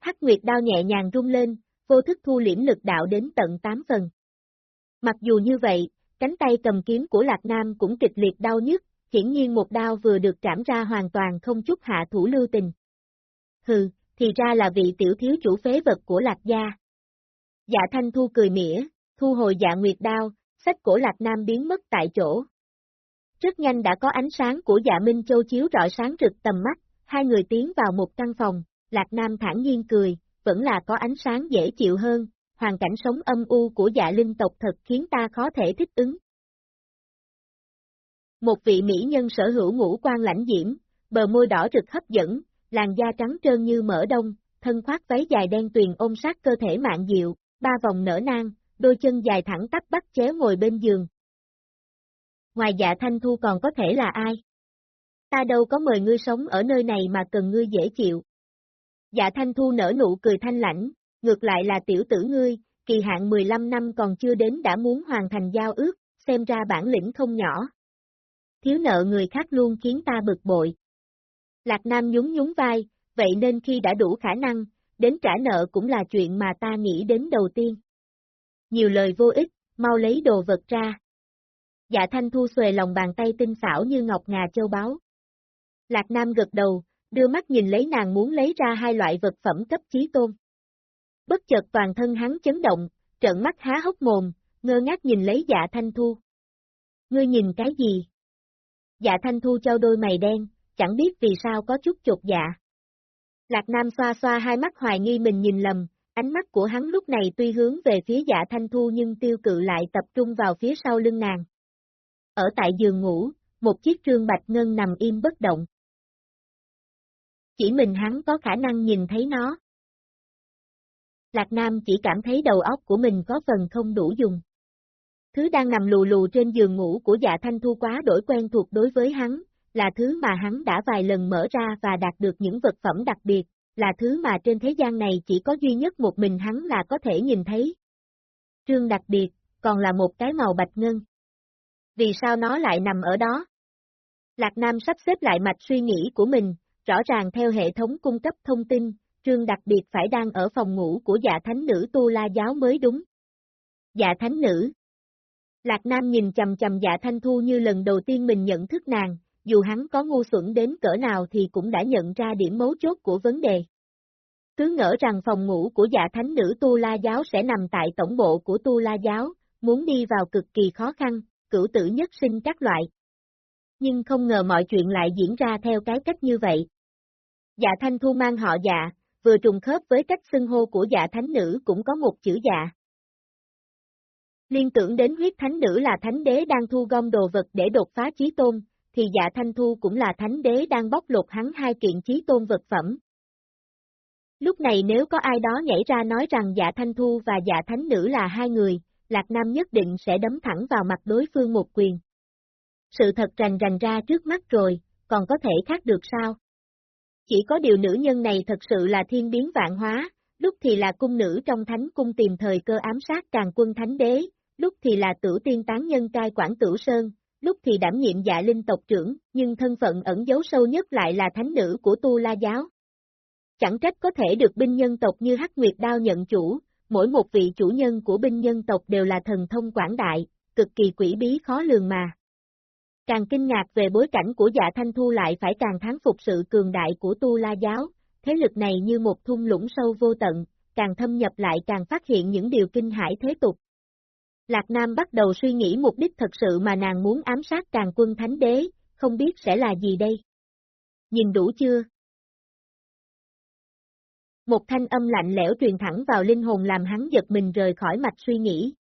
Speaker 1: Hắc Nguyệt đao nhẹ nhàng rung lên, vô thức thu liễm lực đạo đến tận 8 phần. Mặc dù như vậy, cánh tay cầm kiếm của Lạc Nam cũng kịch liệt đau nhức, hiển nhiên một đao vừa được trảm ra hoàn toàn không chút hạ thủ lưu tình. Hừ, thì ra là vị tiểu thiếu chủ phế vật của Lạc gia. Dạ Thanh Thu cười mỉa, thu hồi dạ nguyệt đao, sách cổ Lạc Nam biến mất tại chỗ. Rất nhanh đã có ánh sáng của dạ Minh Châu chiếu rọi sáng rực tầm mắt, hai người tiến vào một căn phòng, Lạc Nam thản nhiên cười, vẫn là có ánh sáng dễ chịu hơn, hoàn cảnh sống âm u của dạ linh tộc thật khiến ta khó thể thích ứng. Một vị mỹ nhân sở hữu ngũ quan lãnh diễm, bờ môi đỏ rực hấp dẫn, làn da trắng trơn như mỡ đông, thân khoác váy dài đen tuyền ôm sát cơ thể mạng diệu, ba vòng nở nang, đôi chân dài thẳng tắp bắt chéo ngồi bên giường. Ngoài dạ thanh thu còn có thể là ai? Ta đâu có mời ngươi sống ở nơi này mà cần ngươi dễ chịu. Dạ thanh thu nở nụ cười thanh lãnh, ngược lại là tiểu tử ngươi, kỳ hạn 15 năm còn chưa đến đã muốn hoàn thành giao ước, xem ra bản lĩnh không nhỏ. Thiếu nợ người khác luôn khiến ta bực bội. Lạc Nam nhún nhún vai, vậy nên khi đã đủ khả năng, đến trả nợ cũng là chuyện mà ta nghĩ đến đầu tiên. Nhiều lời vô ích, mau lấy đồ vật ra. Dạ Thanh Thu xuề lòng bàn tay tinh xảo như ngọc ngà châu báu. Lạc Nam gật đầu, đưa mắt nhìn lấy nàng muốn lấy ra hai loại vật phẩm cấp chí tôn. Bất chợt toàn thân hắn chấn động, trợn mắt há hốc mồm, ngơ ngác nhìn lấy dạ Thanh Thu. Ngươi nhìn cái gì? Dạ Thanh Thu trao đôi mày đen, chẳng biết vì sao có chút chột dạ. Lạc Nam xoa xoa hai mắt hoài nghi mình nhìn lầm, ánh mắt của hắn lúc này tuy hướng về phía dạ thanh thu nhưng tiêu cự lại tập trung vào phía sau lưng nàng. Ở tại giường ngủ, một chiếc trương bạch ngân nằm im bất động. Chỉ mình hắn có khả năng nhìn thấy nó. Lạc Nam chỉ cảm thấy đầu óc của mình có phần không đủ dùng. Thứ đang nằm lù lù trên giường ngủ của dạ thanh thu quá đổi quen thuộc đối với hắn, là thứ mà hắn đã vài lần mở ra và đạt được những vật phẩm đặc biệt, là thứ mà trên thế gian này chỉ có duy nhất một mình hắn là có thể nhìn thấy. Trương đặc biệt, còn là một cái màu bạch ngân. Vì sao nó lại nằm ở đó? Lạc Nam sắp xếp lại mạch suy nghĩ của mình, rõ ràng theo hệ thống cung cấp thông tin, trương đặc biệt phải đang ở phòng ngủ của dạ thánh nữ Tu La Giáo mới đúng. Dạ thánh nữ. Lạc Nam nhìn chầm chầm dạ thanh thu như lần đầu tiên mình nhận thức nàng, dù hắn có ngu xuẩn đến cỡ nào thì cũng đã nhận ra điểm mấu chốt của vấn đề. Cứ ngỡ rằng phòng ngủ của dạ thánh nữ Tu La Giáo sẽ nằm tại tổng bộ của Tu La Giáo, muốn đi vào cực kỳ khó khăn, cửu tử nhất sinh các loại. Nhưng không ngờ mọi chuyện lại diễn ra theo cái cách như vậy. Dạ Thanh Thu mang họ dạ, vừa trùng khớp với cách xưng hô của dạ thánh nữ cũng có một chữ dạ. Liên tưởng đến huyết thánh nữ là thánh đế đang thu gom đồ vật để đột phá trí tôn, thì dạ thanh thu cũng là thánh đế đang bóc lột hắn hai kiện trí tôn vật phẩm. Lúc này nếu có ai đó nhảy ra nói rằng dạ thanh thu và dạ thánh nữ là hai người, Lạc Nam nhất định sẽ đấm thẳng vào mặt đối phương một quyền. Sự thật rành rành ra trước mắt rồi, còn có thể khác được sao? Chỉ có điều nữ nhân này thật sự là thiên biến vạn hóa, lúc thì là cung nữ trong thánh cung tìm thời cơ ám sát càng quân thánh đế, lúc thì là tử tiên tán nhân cai quản tử sơn, lúc thì đảm nhiệm dạ linh tộc trưởng, nhưng thân phận ẩn giấu sâu nhất lại là thánh nữ của Tu La Giáo. Chẳng trách có thể được binh nhân tộc như Hắc Nguyệt Đao nhận chủ, mỗi một vị chủ nhân của binh nhân tộc đều là thần thông quảng đại, cực kỳ quỷ bí khó lường mà. Càng kinh ngạc về bối cảnh của dạ thanh thu lại phải càng thắng phục sự cường đại của Tu La Giáo, thế lực này như một thung lũng sâu vô tận, càng thâm nhập lại càng phát hiện những điều kinh hãi thế tục, Lạc Nam bắt đầu suy nghĩ mục đích thật sự mà nàng muốn ám sát càng quân thánh đế, không biết sẽ là gì đây. Nhìn đủ chưa? Một thanh âm lạnh lẽo truyền thẳng vào linh hồn làm hắn giật mình rời khỏi mạch suy nghĩ.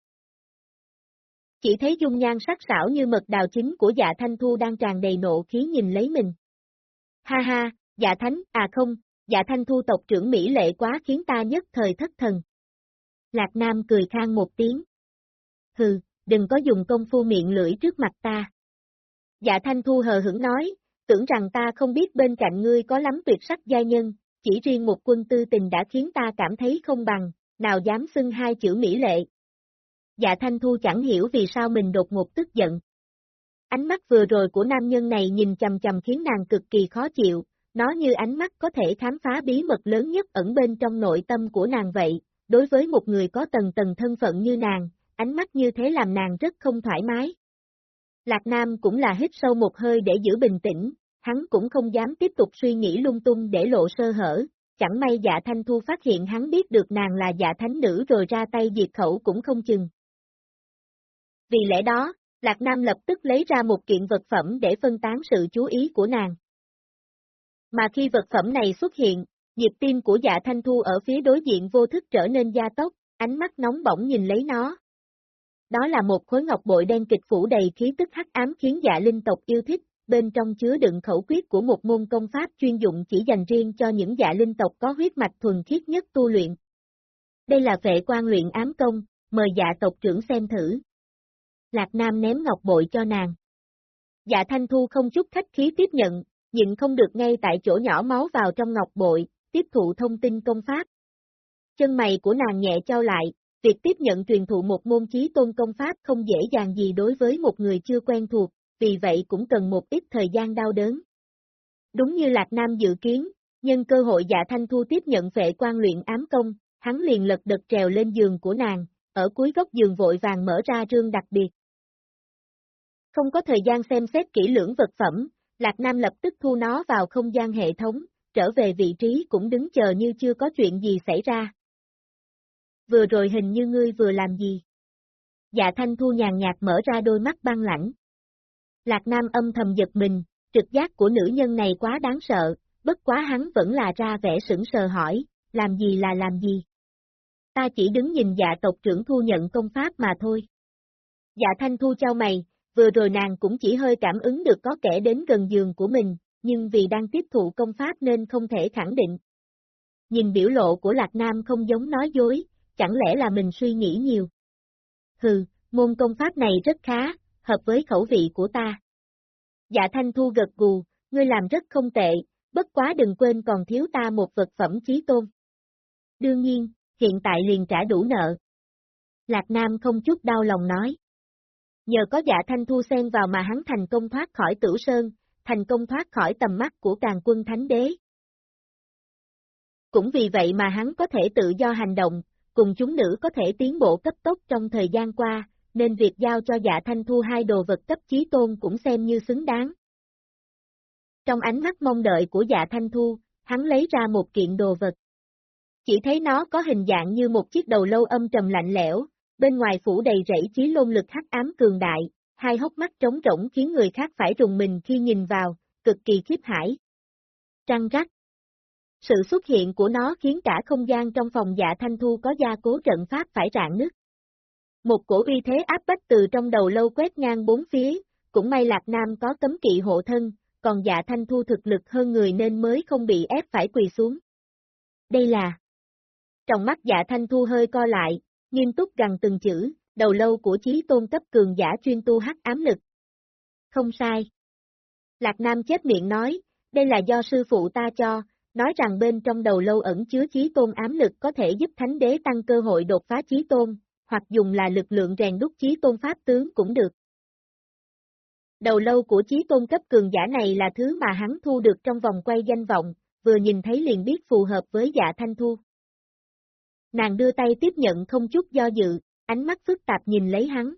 Speaker 1: Chỉ thấy dung nhan sắc sảo như mật đào chính của dạ thanh thu đang tràn đầy nộ khí nhìn lấy mình. Ha ha, dạ thánh, à không, dạ thanh thu tộc trưởng Mỹ lệ quá khiến ta nhất thời thất thần. Lạc Nam cười khang một tiếng. Hừ, đừng có dùng công phu miệng lưỡi trước mặt ta. Dạ thanh thu hờ hững nói, tưởng rằng ta không biết bên cạnh ngươi có lắm tuyệt sắc gia nhân, chỉ riêng một quân tư tình đã khiến ta cảm thấy không bằng, nào dám xưng hai chữ mỹ lệ. Dạ Thanh Thu chẳng hiểu vì sao mình đột ngột tức giận. Ánh mắt vừa rồi của nam nhân này nhìn chầm chầm khiến nàng cực kỳ khó chịu, nó như ánh mắt có thể khám phá bí mật lớn nhất ẩn bên trong nội tâm của nàng vậy, đối với một người có tầng tầng thân phận như nàng, ánh mắt như thế làm nàng rất không thoải mái. Lạc Nam cũng là hít sâu một hơi để giữ bình tĩnh, hắn cũng không dám tiếp tục suy nghĩ lung tung để lộ sơ hở, chẳng may dạ thanh thu phát hiện hắn biết được nàng là dạ thánh nữ rồi ra tay diệt khẩu cũng không chừng. Vì lẽ đó, Lạc Nam lập tức lấy ra một kiện vật phẩm để phân tán sự chú ý của nàng. Mà khi vật phẩm này xuất hiện, nhịp tim của dạ thanh thu ở phía đối diện vô thức trở nên gia tốc, ánh mắt nóng bỏng nhìn lấy nó. Đó là một khối ngọc bội đen kịch phủ đầy khí tức hắc ám khiến dạ linh tộc yêu thích, bên trong chứa đựng khẩu quyết của một môn công pháp chuyên dụng chỉ dành riêng cho những dạ linh tộc có huyết mạch thuần khiết nhất tu luyện. Đây là vệ quan luyện ám công, mời dạ tộc trưởng xem thử. Lạc Nam ném ngọc bội cho nàng. Dạ Thanh Thu không chút khách khí tiếp nhận, nhịn không được ngay tại chỗ nhỏ máu vào trong ngọc bội, tiếp thụ thông tin công pháp. Chân mày của nàng nhẹ trao lại, việc tiếp nhận truyền thụ một môn chí tôn công pháp không dễ dàng gì đối với một người chưa quen thuộc, vì vậy cũng cần một ít thời gian đau đớn. Đúng như Lạc Nam dự kiến, nhân cơ hội dạ thanh thu tiếp nhận vệ quan luyện ám công, hắn liền lật đật trèo lên giường của nàng, ở cuối góc giường vội vàng mở ra rương đặc biệt. Không có thời gian xem xét kỹ lưỡng vật phẩm, Lạc Nam lập tức thu nó vào không gian hệ thống, trở về vị trí cũng đứng chờ như chưa có chuyện gì xảy ra. Vừa rồi hình như ngươi vừa làm gì? Dạ Thanh Thu nhàn nhạt mở ra đôi mắt băng lãnh. Lạc Nam âm thầm giật mình, trực giác của nữ nhân này quá đáng sợ, bất quá hắn vẫn là ra vẻ sững sờ hỏi, làm gì là làm gì? Ta chỉ đứng nhìn dạ tộc trưởng thu nhận công pháp mà thôi. Dạ Thanh Thu trao mày, vừa rồi nàng cũng chỉ hơi cảm ứng được có kẻ đến gần giường của mình, nhưng vì đang tiếp thụ công pháp nên không thể khẳng định. Nhìn biểu lộ của Lạc Nam không giống nói dối, chẳng lẽ là mình suy nghĩ nhiều. Hừ, môn công pháp này rất khá, hợp với khẩu vị của ta. Dạ Thanh Thu gật gù, ngươi làm rất không tệ, bất quá đừng quên còn thiếu ta một vật phẩm chí tôn. Đương nhiên, hiện tại liền trả đủ nợ. Lạc Nam không chút đau lòng nói. Nhờ có dạ Thanh Thu xen vào mà hắn thành công thoát khỏi tử sơn, thành công thoát khỏi tầm mắt của càng quân thánh đế. Cũng vì vậy mà hắn có thể tự do hành động, cùng chúng nữ có thể tiến bộ cấp tốc trong thời gian qua, nên việc giao cho dạ thanh thu hai đồ vật cấp chí tôn cũng xem như xứng đáng. Trong ánh mắt mong đợi của dạ thanh thu, hắn lấy ra một kiện đồ vật. Chỉ thấy nó có hình dạng như một chiếc đầu lâu âm trầm lạnh lẽo, bên ngoài phủ đầy rẫy chí lôn lực hắc ám cường đại, hai hốc mắt trống rỗng khiến người khác phải rùng mình khi nhìn vào, cực kỳ khiếp hải. Trăng rắc. Sự xuất hiện của nó khiến cả không gian trong phòng dạ thanh thu có gia cố trận pháp phải rạn nứt. Một cổ uy thế áp bách từ trong đầu lâu quét ngang bốn phía, cũng may Lạc Nam có cấm kỵ hộ thân, còn dạ thanh thu thực lực hơn người nên mới không bị ép phải quỳ xuống. Đây là... Trong mắt dạ thanh thu hơi co lại, nghiêm túc gần từng chữ, đầu lâu của chí tôn cấp cường giả chuyên tu hắc ám lực. Không sai. Lạc Nam chết miệng nói, đây là do sư phụ ta cho, nói rằng bên trong đầu lâu ẩn chứa chí tôn ám lực có thể giúp thánh đế tăng cơ hội đột phá chí tôn, hoặc dùng là lực lượng rèn đúc chí tôn pháp tướng cũng được. Đầu lâu của chí tôn cấp cường giả này là thứ mà hắn thu được trong vòng quay danh vọng, vừa nhìn thấy liền biết phù hợp với dạ thanh thu. Nàng đưa tay tiếp nhận không chút do dự, ánh mắt phức tạp nhìn lấy hắn.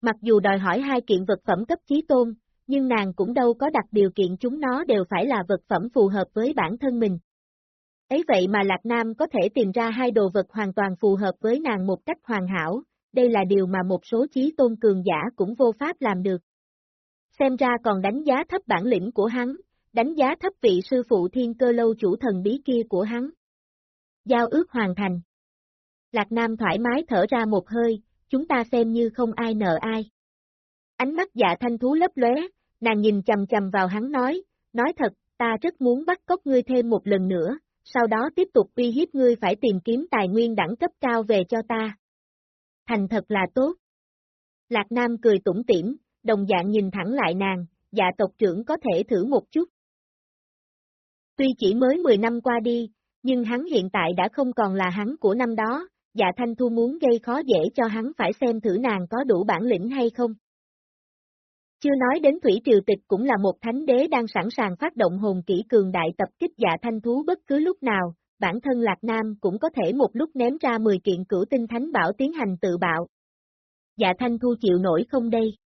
Speaker 1: Mặc dù đòi hỏi hai kiện vật phẩm cấp chí tôn, nhưng nàng cũng đâu có đặt điều kiện chúng nó đều phải là vật phẩm phù hợp với bản thân mình. Ấy vậy mà Lạc Nam có thể tìm ra hai đồ vật hoàn toàn phù hợp với nàng một cách hoàn hảo, đây là điều mà một số chí tôn cường giả cũng vô pháp làm được. Xem ra còn đánh giá thấp bản lĩnh của hắn, đánh giá thấp vị sư phụ thiên cơ lâu chủ thần bí kia của hắn. Giao ước hoàn thành. Lạc Nam thoải mái thở ra một hơi, chúng ta xem như không ai nợ ai. Ánh mắt dạ thanh thú lấp lóe, nàng nhìn chầm chầm vào hắn nói, nói thật, ta rất muốn bắt cóc ngươi thêm một lần nữa, sau đó tiếp tục uy hiếp ngươi phải tìm kiếm tài nguyên đẳng cấp cao về cho ta. Thành thật là tốt. Lạc Nam cười tủm tỉm, đồng dạng nhìn thẳng lại nàng, dạ tộc trưởng có thể thử một chút. Tuy chỉ mới 10 năm qua đi, nhưng hắn hiện tại đã không còn là hắn của năm đó, dạ thanh thu muốn gây khó dễ cho hắn phải xem thử nàng có đủ bản lĩnh hay không. Chưa nói đến Thủy Triều Tịch cũng là một thánh đế đang sẵn sàng phát động hồn kỹ cường đại tập kích dạ thanh thú bất cứ lúc nào, bản thân Lạc Nam cũng có thể một lúc ném ra 10 kiện cửu tinh thánh bảo tiến hành tự bạo. Dạ thanh thu chịu nổi không đây?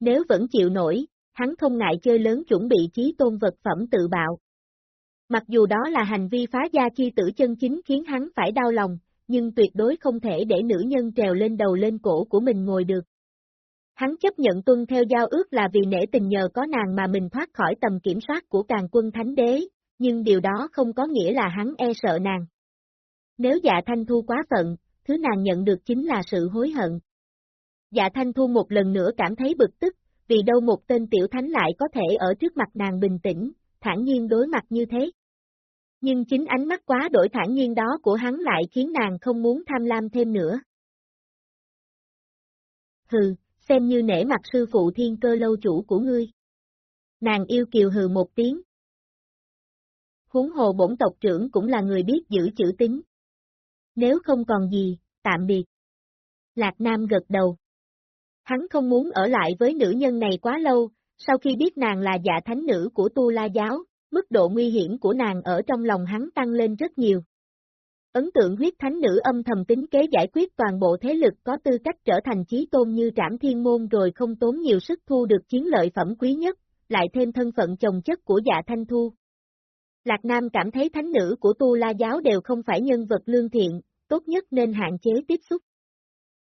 Speaker 1: Nếu vẫn chịu nổi, hắn không ngại chơi lớn chuẩn bị trí tôn vật phẩm tự bạo. Mặc dù đó là hành vi phá gia chi tử chân chính khiến hắn phải đau lòng, nhưng tuyệt đối không thể để nữ nhân trèo lên đầu lên cổ của mình ngồi được. Hắn chấp nhận tuân theo giao ước là vì nể tình nhờ có nàng mà mình thoát khỏi tầm kiểm soát của càng quân thánh đế, nhưng điều đó không có nghĩa là hắn e sợ nàng. Nếu dạ thanh thu quá phận, thứ nàng nhận được chính là sự hối hận. Dạ thanh thu một lần nữa cảm thấy bực tức, vì đâu một tên tiểu thánh lại có thể ở trước mặt nàng bình tĩnh, thản nhiên đối mặt như thế. Nhưng chính ánh mắt quá đổi thản nhiên đó của hắn lại khiến nàng không muốn tham lam thêm nữa. Hừ, xem như nể mặt sư phụ thiên cơ lâu chủ của ngươi. Nàng yêu kiều hừ một tiếng. Huống hồ bổn tộc trưởng cũng là người biết giữ chữ tính. Nếu không còn gì, tạm biệt. Lạc Nam gật đầu. Hắn không muốn ở lại với nữ nhân này quá lâu, sau khi biết nàng là dạ thánh nữ của Tu La Giáo, mức độ nguy hiểm của nàng ở trong lòng hắn tăng lên rất nhiều. Ấn tượng huyết thánh nữ âm thầm tính kế giải quyết toàn bộ thế lực có tư cách trở thành chí tôn như trảm thiên môn rồi không tốn nhiều sức thu được chiến lợi phẩm quý nhất, lại thêm thân phận chồng chất của dạ thanh thu. Lạc Nam cảm thấy thánh nữ của tu la giáo đều không phải nhân vật lương thiện, tốt nhất nên hạn chế tiếp xúc.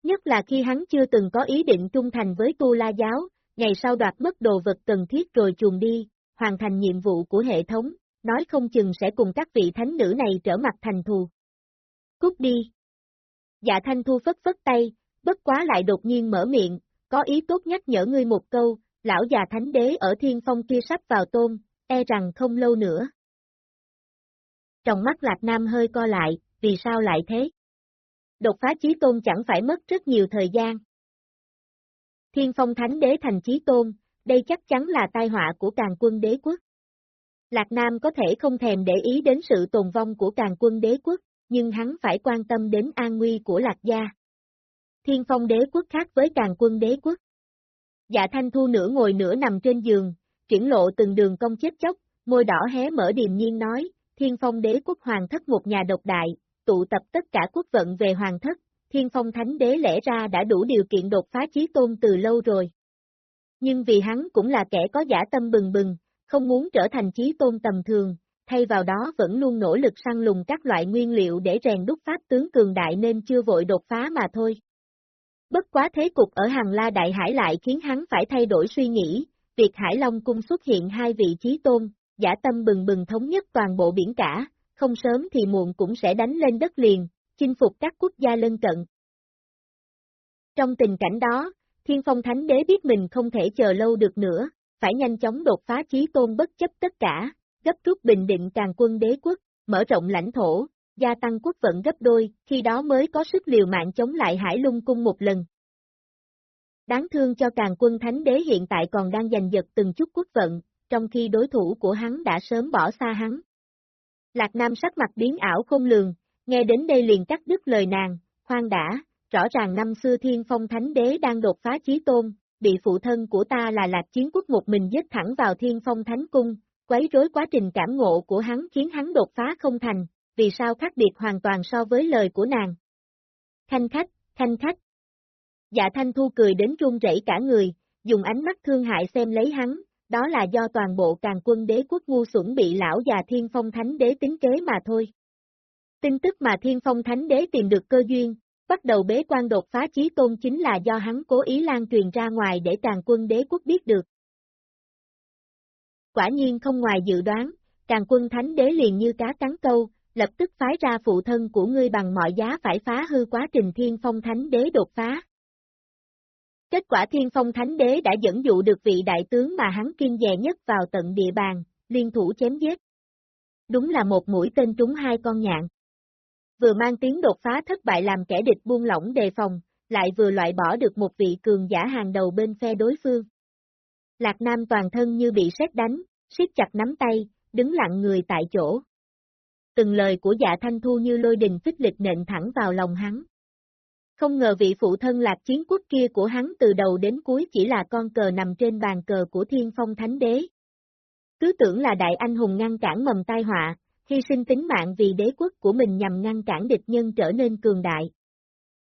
Speaker 1: Nhất là khi hắn chưa từng có ý định trung thành với tu la giáo, ngày sau đoạt mất đồ vật cần thiết rồi chuồn đi, hoàn thành nhiệm vụ của hệ thống, nói không chừng sẽ cùng các vị thánh nữ này trở mặt thành thù. Cút đi. Dạ thanh thu phất phất tay, bất quá lại đột nhiên mở miệng, có ý tốt nhắc nhở ngươi một câu, lão già thánh đế ở thiên phong kia sắp vào tôn, e rằng không lâu nữa. Trong mắt Lạc Nam hơi co lại, vì sao lại thế? Đột phá chí tôn chẳng phải mất rất nhiều thời gian. Thiên phong thánh đế thành chí tôn, đây chắc chắn là tai họa của càng quân đế quốc. Lạc Nam có thể không thèm để ý đến sự tồn vong của càng quân đế quốc, nhưng hắn phải quan tâm đến an nguy của Lạc Gia. Thiên phong đế quốc khác với càng quân đế quốc. Dạ thanh thu nửa ngồi nửa nằm trên giường, triển lộ từng đường công chết chóc, môi đỏ hé mở điềm nhiên nói, thiên phong đế quốc hoàng thất một nhà độc đại, tụ tập tất cả quốc vận về hoàng thất, thiên phong thánh đế lẽ ra đã đủ điều kiện đột phá chí tôn từ lâu rồi. Nhưng vì hắn cũng là kẻ có giả tâm bừng bừng, không muốn trở thành chí tôn tầm thường, thay vào đó vẫn luôn nỗ lực săn lùng các loại nguyên liệu để rèn đúc pháp tướng cường đại nên chưa vội đột phá mà thôi. Bất quá thế cục ở hàng la đại hải lại khiến hắn phải thay đổi suy nghĩ, việc Hải Long cung xuất hiện hai vị trí tôn, giả tâm bừng bừng thống nhất toàn bộ biển cả, không sớm thì muộn cũng sẽ đánh lên đất liền, chinh phục các quốc gia lân cận. Trong tình cảnh đó, Thiên Phong Thánh Đế biết mình không thể chờ lâu được nữa, phải nhanh chóng đột phá trí tôn bất chấp tất cả, gấp rút bình định càng quân đế quốc, mở rộng lãnh thổ, gia tăng quốc vận gấp đôi, khi đó mới có sức liều mạng chống lại Hải Lung Cung một lần. Đáng thương cho càng quân thánh đế hiện tại còn đang giành giật từng chút quốc vận, trong khi đối thủ của hắn đã sớm bỏ xa hắn. Lạc Nam sắc mặt biến ảo không lường, nghe đến đây liền cắt đứt lời nàng, khoan đã, rõ ràng năm xưa thiên phong thánh đế đang đột phá chí tôn, bị phụ thân của ta là lạc chiến quốc một mình giết thẳng vào thiên phong thánh cung, quấy rối quá trình cảm ngộ của hắn khiến hắn đột phá không thành, vì sao khác biệt hoàn toàn so với lời của nàng. Thanh khách, thanh khách. Dạ thanh thu cười đến run rẩy cả người, dùng ánh mắt thương hại xem lấy hắn, đó là do toàn bộ càng quân đế quốc ngu xuẩn bị lão già thiên phong thánh đế tính kế mà thôi. Tin tức mà thiên phong thánh đế tìm được cơ duyên, bắt đầu bế quan đột phá chí tôn chính là do hắn cố ý lan truyền ra ngoài để càng quân đế quốc biết được. Quả nhiên không ngoài dự đoán, càng quân thánh đế liền như cá cắn câu, lập tức phái ra phụ thân của ngươi bằng mọi giá phải phá hư quá trình thiên phong thánh đế đột phá, Kết quả thiên phong thánh đế đã dẫn dụ được vị đại tướng mà hắn kiên dè nhất vào tận địa bàn, liên thủ chém giết. Đúng là một mũi tên trúng hai con nhạn. Vừa mang tiếng đột phá thất bại làm kẻ địch buông lỏng đề phòng, lại vừa loại bỏ được một vị cường giả hàng đầu bên phe đối phương. Lạc Nam toàn thân như bị sét đánh, siết chặt nắm tay, đứng lặng người tại chỗ. Từng lời của dạ thanh thu như lôi đình phích lịch nện thẳng vào lòng hắn. Không ngờ vị phụ thân lạc chiến quốc kia của hắn từ đầu đến cuối chỉ là con cờ nằm trên bàn cờ của thiên phong thánh đế. Cứ tưởng là đại anh hùng ngăn cản mầm tai họa, hy sinh tính mạng vì đế quốc của mình nhằm ngăn cản địch nhân trở nên cường đại.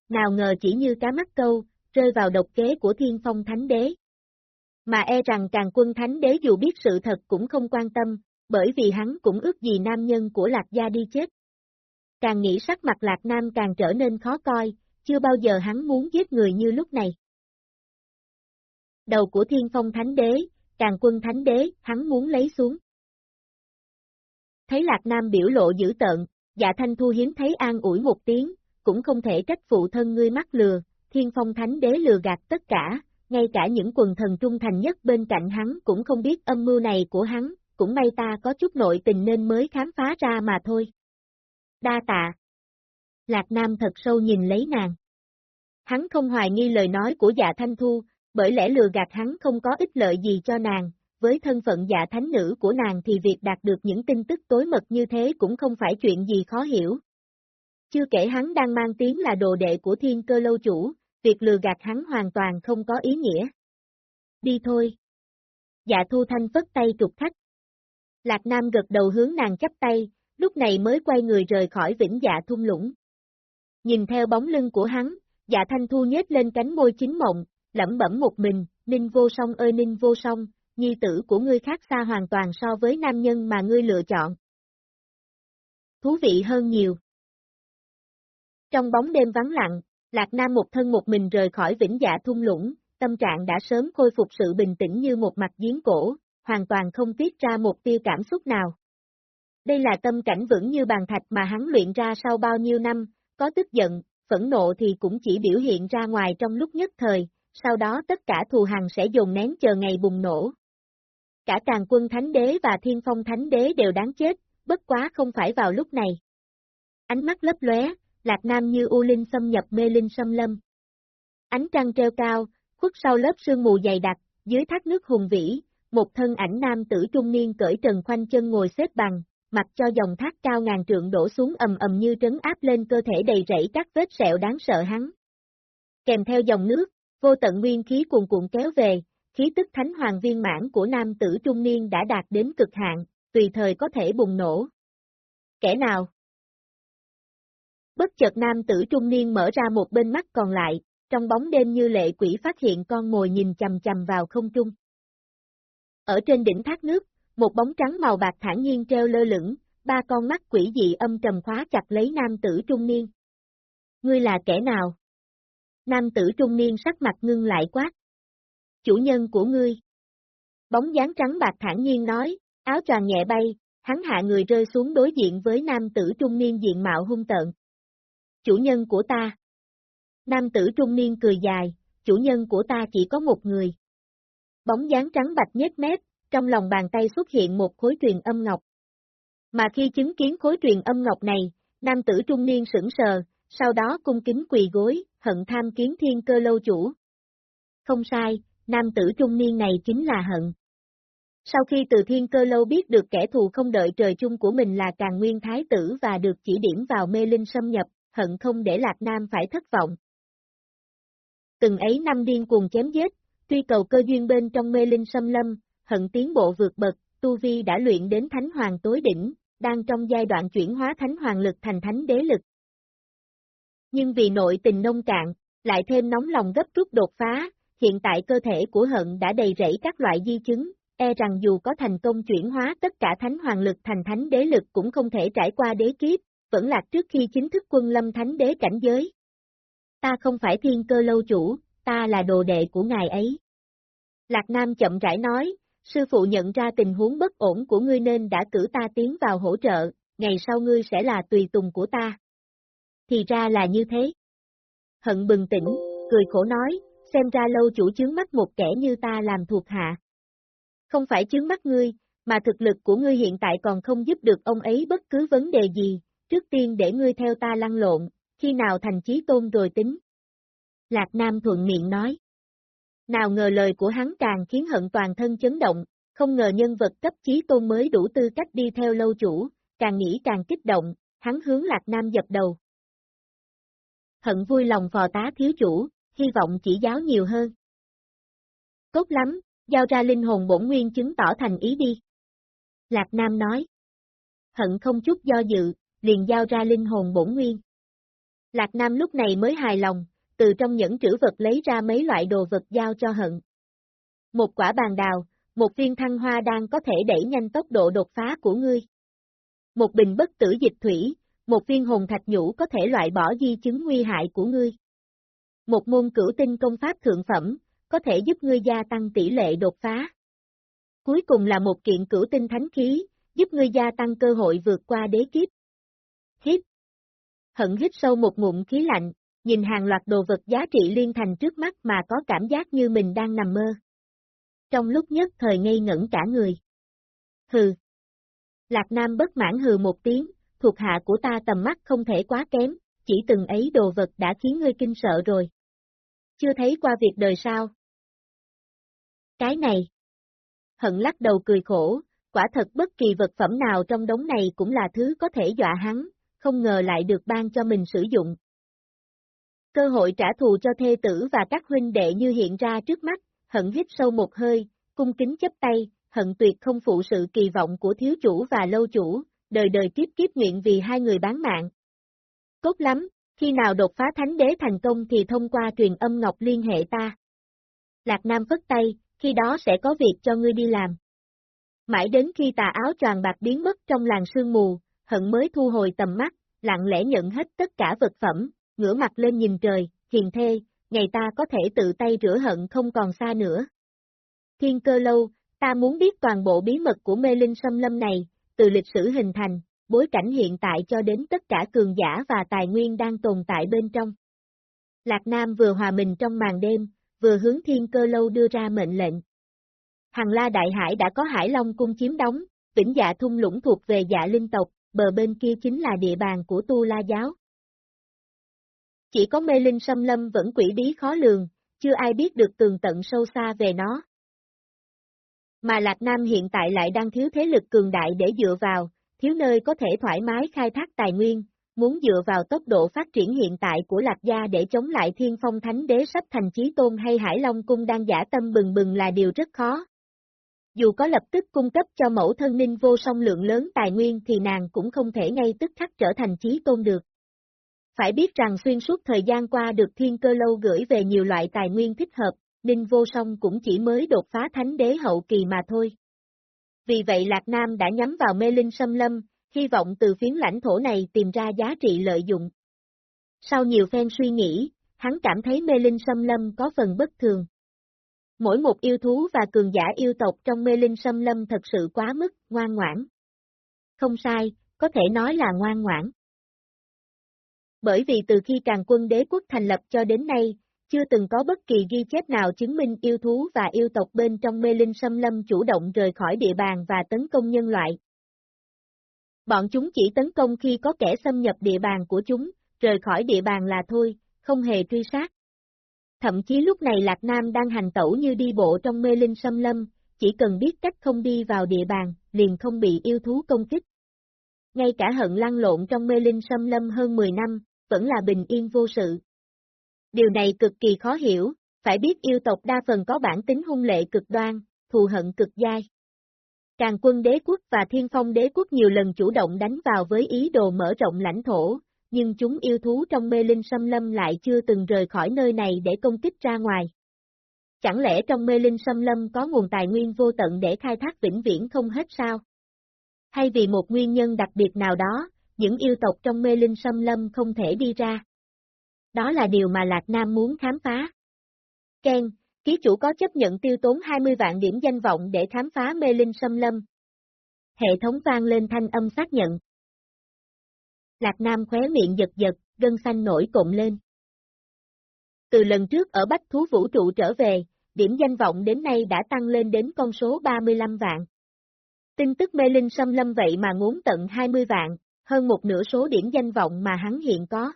Speaker 1: Nào ngờ chỉ như cá mắt câu, rơi vào độc kế của thiên phong thánh đế. Mà e rằng càng quân thánh đế dù biết sự thật cũng không quan tâm, bởi vì hắn cũng ước gì nam nhân của lạc gia đi chết. Càng nghĩ sắc mặt lạc nam càng trở nên khó coi, chưa bao giờ hắn muốn giết người như lúc này. Đầu của thiên phong thánh đế, càng quân thánh đế, hắn muốn lấy xuống. Thấy lạc nam biểu lộ dữ tợn, dạ thanh thu hiếm thấy an ủi một tiếng, cũng không thể trách phụ thân ngươi mắc lừa, thiên phong thánh đế lừa gạt tất cả, ngay cả những quần thần trung thành nhất bên cạnh hắn cũng không biết âm mưu này của hắn, cũng may ta có chút nội tình nên mới khám phá ra mà thôi. Đa tạ. Lạc Nam thật sâu nhìn lấy nàng. Hắn không hoài nghi lời nói của dạ thanh thu, bởi lẽ lừa gạt hắn không có ích lợi gì cho nàng, với thân phận dạ thánh nữ của nàng thì việc đạt được những tin tức tối mật như thế cũng không phải chuyện gì khó hiểu. Chưa kể hắn đang mang tiếng là đồ đệ của thiên cơ lâu chủ, việc lừa gạt hắn hoàn toàn không có ý nghĩa. Đi thôi. Dạ thu thanh phất tay trục khách. Lạc Nam gật đầu hướng nàng chắp tay, lúc này mới quay người rời khỏi vĩnh dạ thung lũng. Nhìn theo bóng lưng của hắn, dạ thanh thu nhếch lên cánh môi chính mộng, lẩm bẩm một mình, ninh vô song ơi ninh vô song, nhi tử của ngươi khác xa hoàn toàn so với nam nhân mà ngươi lựa chọn. Thú vị hơn nhiều. Trong bóng đêm vắng lặng, Lạc Nam một thân một mình rời khỏi vĩnh dạ thung lũng, tâm trạng đã sớm khôi phục sự bình tĩnh như một mặt giếng cổ, hoàn toàn không tiết ra một tia cảm xúc nào. Đây là tâm cảnh vững như bàn thạch mà hắn luyện ra sau bao nhiêu năm, có tức giận, phẫn nộ thì cũng chỉ biểu hiện ra ngoài trong lúc nhất thời, sau đó tất cả thù hằn sẽ dồn nén chờ ngày bùng nổ. Cả càng quân thánh đế và thiên phong thánh đế đều đáng chết, bất quá không phải vào lúc này. Ánh mắt lấp lóe, Lạc Nam như u linh xâm nhập mê linh xâm lâm. Ánh trăng treo cao, khuất sau lớp sương mù dày đặc, dưới thác nước hùng vĩ, một thân ảnh nam tử trung niên cởi trần khoanh chân ngồi xếp bằng, mặc cho dòng thác cao ngàn trượng đổ xuống ầm ầm như trấn áp lên cơ thể đầy rẫy các vết sẹo đáng sợ hắn. Kèm theo dòng nước, vô tận nguyên khí cuồn cuộn kéo về, khí tức thánh hoàng viên mãn của nam tử trung niên đã đạt đến cực hạn, tùy thời có thể bùng nổ. Kẻ nào? Bất chợt nam tử trung niên mở ra một bên mắt còn lại, trong bóng đêm như lệ quỷ phát hiện con mồi nhìn chầm chầm vào không trung. Ở trên đỉnh thác nước, một bóng trắng màu bạc thản nhiên treo lơ lửng, ba con mắt quỷ dị âm trầm khóa chặt lấy nam tử trung niên. Ngươi là kẻ nào? Nam tử trung niên sắc mặt ngưng lại quát. Chủ nhân của ngươi. Bóng dáng trắng bạc thản nhiên nói, áo choàng nhẹ bay, hắn hạ người rơi xuống đối diện với nam tử trung niên diện mạo hung tợn. Chủ nhân của ta. Nam tử trung niên cười dài, chủ nhân của ta chỉ có một người. Bóng dáng trắng bạch nhếch mép, trong lòng bàn tay xuất hiện một khối truyền âm ngọc. Mà khi chứng kiến khối truyền âm ngọc này, nam tử trung niên sững sờ, sau đó cung kính quỳ gối, hận tham kiến thiên cơ lâu chủ. Không sai, nam tử trung niên này chính là hận. Sau khi từ thiên cơ lâu biết được kẻ thù không đợi trời chung của mình là càng nguyên thái tử và được chỉ điểm vào mê linh xâm nhập, hận không để Lạc Nam phải thất vọng. Từng ấy năm điên cuồng chém giết, tuy cầu cơ duyên bên trong mê linh xâm lâm, hận tiến bộ vượt bậc, Tu Vi đã luyện đến thánh hoàng tối đỉnh, đang trong giai đoạn chuyển hóa thánh hoàng lực thành thánh đế lực. Nhưng vì nội tình nông cạn, lại thêm nóng lòng gấp rút đột phá, hiện tại cơ thể của hận đã đầy rẫy các loại di chứng, e rằng dù có thành công chuyển hóa tất cả thánh hoàng lực thành thánh đế lực cũng không thể trải qua đế kiếp, vẫn lạc trước khi chính thức quân lâm thánh đế cảnh giới. Ta không phải thiên cơ lâu chủ, ta là đồ đệ của ngài ấy. Lạc Nam chậm rãi nói, sư phụ nhận ra tình huống bất ổn của ngươi nên đã cử ta tiến vào hỗ trợ, ngày sau ngươi sẽ là tùy tùng của ta. Thì ra là như thế. Hận bừng tỉnh, cười khổ nói, xem ra lâu chủ chướng mắt một kẻ như ta làm thuộc hạ. Không phải chướng mắt ngươi, mà thực lực của ngươi hiện tại còn không giúp được ông ấy bất cứ vấn đề gì, trước tiên để ngươi theo ta lăn lộn, khi nào thành chí tôn rồi tính. Lạc Nam thuận miệng nói. Nào ngờ lời của hắn càng khiến hận toàn thân chấn động, không ngờ nhân vật cấp chí tôn mới đủ tư cách đi theo lâu chủ, càng nghĩ càng kích động, hắn hướng Lạc Nam dập đầu. Hận vui lòng phò tá thiếu chủ, hy vọng chỉ giáo nhiều hơn. Tốt lắm, giao ra linh hồn bổn nguyên chứng tỏ thành ý đi. Lạc Nam nói. Hận không chút do dự, liền giao ra linh hồn bổn nguyên. Lạc Nam lúc này mới hài lòng, từ trong những trữ vật lấy ra mấy loại đồ vật giao cho hận. Một quả bàn đào, một viên thăng hoa đang có thể đẩy nhanh tốc độ đột phá của ngươi. Một bình bất tử dịch thủy, một viên hồn thạch nhũ có thể loại bỏ di chứng nguy hại của ngươi. Một môn cửu tinh công pháp thượng phẩm, có thể giúp ngươi gia tăng tỷ lệ đột phá. Cuối cùng là một kiện cửu tinh thánh khí, giúp ngươi gia tăng cơ hội vượt qua đế kiếp. Hít. Hận hít sâu một ngụm khí lạnh, nhìn hàng loạt đồ vật giá trị liên thành trước mắt mà có cảm giác như mình đang nằm mơ. Trong lúc nhất thời ngây ngẩn cả người. Hừ. Lạc Nam bất mãn hừ một tiếng, thuộc hạ của ta tầm mắt không thể quá kém, chỉ từng ấy đồ vật đã khiến ngươi kinh sợ rồi. Chưa thấy qua việc đời sao? Cái này. Hận lắc đầu cười khổ, quả thật bất kỳ vật phẩm nào trong đống này cũng là thứ có thể dọa hắn, không ngờ lại được ban cho mình sử dụng. Cơ hội trả thù cho thê tử và các huynh đệ như hiện ra trước mắt, hận hít sâu một hơi, cung kính chấp tay, hận tuyệt không phụ sự kỳ vọng của thiếu chủ và lâu chủ, đời đời kiếp kiếp nguyện vì hai người bán mạng. Tốt lắm, khi nào đột phá thánh đế thành công thì thông qua truyền âm ngọc liên hệ ta. Lạc Nam phất tay, khi đó sẽ có việc cho ngươi đi làm. Mãi đến khi tà áo tròn bạc biến mất trong làng sương mù, hận mới thu hồi tầm mắt, lặng lẽ nhận hết tất cả vật phẩm, ngửa mặt lên nhìn trời, hiền thê, ngày ta có thể tự tay rửa hận không còn xa nữa. Thiên cơ lâu, ta muốn biết toàn bộ bí mật của mê linh xâm lâm này, từ lịch sử hình thành, bối cảnh hiện tại cho đến tất cả cường giả và tài nguyên đang tồn tại bên trong. Lạc Nam vừa hòa mình trong màn đêm, vừa hướng thiên cơ lâu đưa ra mệnh lệnh. Hằng La Đại Hải đã có Hải Long cung chiếm đóng, vĩnh dạ thung lũng thuộc về dạ linh tộc, bờ bên kia chính là địa bàn của Tu La Giáo. Chỉ có mê linh xâm lâm vẫn quỷ bí khó lường, chưa ai biết được tường tận sâu xa về nó. Mà Lạc Nam hiện tại lại đang thiếu thế lực cường đại để dựa vào, thiếu nơi có thể thoải mái khai thác tài nguyên, muốn dựa vào tốc độ phát triển hiện tại của Lạc Gia để chống lại thiên phong thánh đế sắp thành chí tôn hay Hải Long Cung đang giả tâm bừng bừng là điều rất khó. Dù có lập tức cung cấp cho mẫu thân ninh vô song lượng lớn tài nguyên thì nàng cũng không thể ngay tức khắc trở thành trí tôn được. Phải biết rằng xuyên suốt thời gian qua được thiên cơ lâu gửi về nhiều loại tài nguyên thích hợp, ninh vô song cũng chỉ mới đột phá thánh đế hậu kỳ mà thôi. Vì vậy Lạc Nam đã nhắm vào mê linh xâm lâm, hy vọng từ phiến lãnh thổ này tìm ra giá trị lợi dụng. Sau nhiều phen suy nghĩ, hắn cảm thấy mê linh xâm lâm có phần bất thường. Mỗi một yêu thú và cường giả yêu tộc trong mê linh xâm lâm thật sự quá mức, ngoan ngoãn. Không sai, có thể nói là ngoan ngoãn. Bởi vì từ khi càng quân đế quốc thành lập cho đến nay, chưa từng có bất kỳ ghi chép nào chứng minh yêu thú và yêu tộc bên trong mê linh xâm lâm chủ động rời khỏi địa bàn và tấn công nhân loại. Bọn chúng chỉ tấn công khi có kẻ xâm nhập địa bàn của chúng, rời khỏi địa bàn là thôi, không hề truy sát. Thậm chí lúc này Lạc Nam đang hành tẩu như đi bộ trong mê linh xâm lâm, chỉ cần biết cách không đi vào địa bàn, liền không bị yêu thú công kích. Ngay cả hận lăn lộn trong mê linh xâm lâm hơn 10 năm, vẫn là bình yên vô sự. Điều này cực kỳ khó hiểu, phải biết yêu tộc đa phần có bản tính hung lệ cực đoan, thù hận cực dai. Càng quân đế quốc và thiên phong đế quốc nhiều lần chủ động đánh vào với ý đồ mở rộng lãnh thổ, nhưng chúng yêu thú trong mê linh xâm lâm lại chưa từng rời khỏi nơi này để công kích ra ngoài. Chẳng lẽ trong mê linh xâm lâm có nguồn tài nguyên vô tận để khai thác vĩnh viễn không hết sao? Hay vì một nguyên nhân đặc biệt nào đó, những yêu tộc trong mê linh xâm lâm không thể đi ra? Đó là điều mà Lạc Nam muốn khám phá. Ken, ký chủ có chấp nhận tiêu tốn 20 vạn điểm danh vọng để khám phá mê linh xâm lâm. Hệ thống vang lên thanh âm xác nhận. Lạc Nam khóe miệng giật giật, gân xanh nổi cộm lên. Từ lần trước ở Bách Thú Vũ trụ trở về, điểm danh vọng đến nay đã tăng lên đến con số 35 vạn. Tin tức mê linh xâm lâm vậy mà ngốn tận 20 vạn, hơn một nửa số điểm danh vọng mà hắn hiện có.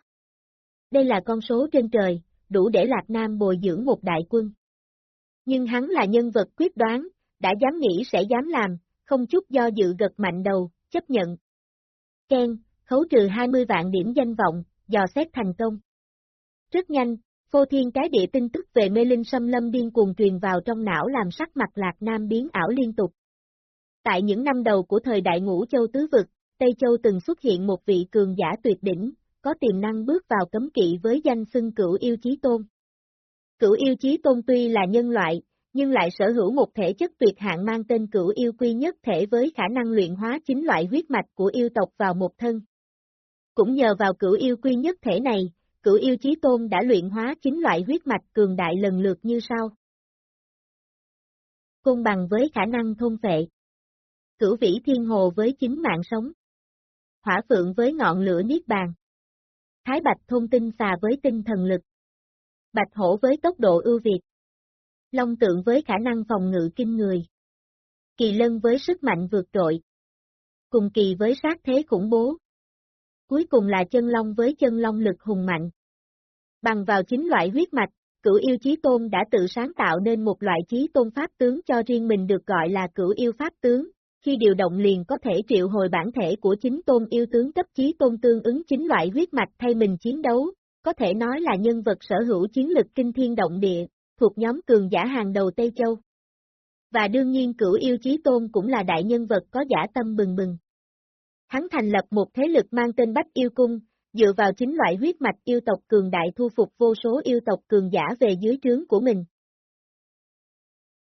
Speaker 1: Đây là con số trên trời, đủ để Lạc Nam bồi dưỡng một đại quân. Nhưng hắn là nhân vật quyết đoán, đã dám nghĩ sẽ dám làm, không chút do dự gật mạnh đầu, chấp nhận. Ken, khấu trừ 20 vạn điểm danh vọng, dò xét thành công. Rất nhanh, phô thiên cái địa tin tức về mê linh xâm lâm điên cuồng truyền vào trong não làm sắc mặt Lạc Nam biến ảo liên tục. Tại những năm đầu của thời đại ngũ châu tứ vực, Tây Châu từng xuất hiện một vị cường giả tuyệt đỉnh, có tiềm năng bước vào cấm kỵ với danh xưng cửu yêu chí tôn. Cửu yêu chí tôn tuy là nhân loại, nhưng lại sở hữu một thể chất tuyệt hạng mang tên cửu yêu quy nhất thể với khả năng luyện hóa chính loại huyết mạch của yêu tộc vào một thân. Cũng nhờ vào cửu yêu quy nhất thể này, cửu yêu chí tôn đã luyện hóa chính loại huyết mạch cường đại lần lượt như sau. cung bằng với khả năng thôn phệ. Cửu vĩ thiên hồ với chính mạng sống. Hỏa phượng với ngọn lửa niết bàn. Thái bạch thôn tinh xà với tinh thần lực. Bạch hổ với tốc độ ưu việt. Long tượng với khả năng phòng ngự kinh người. Kỳ lân với sức mạnh vượt trội. Cùng kỳ với sát thế khủng bố. Cuối cùng là chân long với chân long lực hùng mạnh. Bằng vào chính loại huyết mạch, cửu yêu chí tôn đã tự sáng tạo nên một loại chí tôn pháp tướng cho riêng mình được gọi là cửu yêu pháp tướng, khi điều động liền có thể triệu hồi bản thể của chính tôn yêu tướng cấp chí tôn tương ứng chính loại huyết mạch thay mình chiến đấu, có thể nói là nhân vật sở hữu chiến lực kinh thiên động địa, thuộc nhóm cường giả hàng đầu Tây Châu. Và đương nhiên cửu yêu chí tôn cũng là đại nhân vật có giả tâm bừng bừng. Hắn thành lập một thế lực mang tên Bách Yêu Cung, dựa vào chính loại huyết mạch yêu tộc cường đại thu phục vô số yêu tộc cường giả về dưới trướng của mình.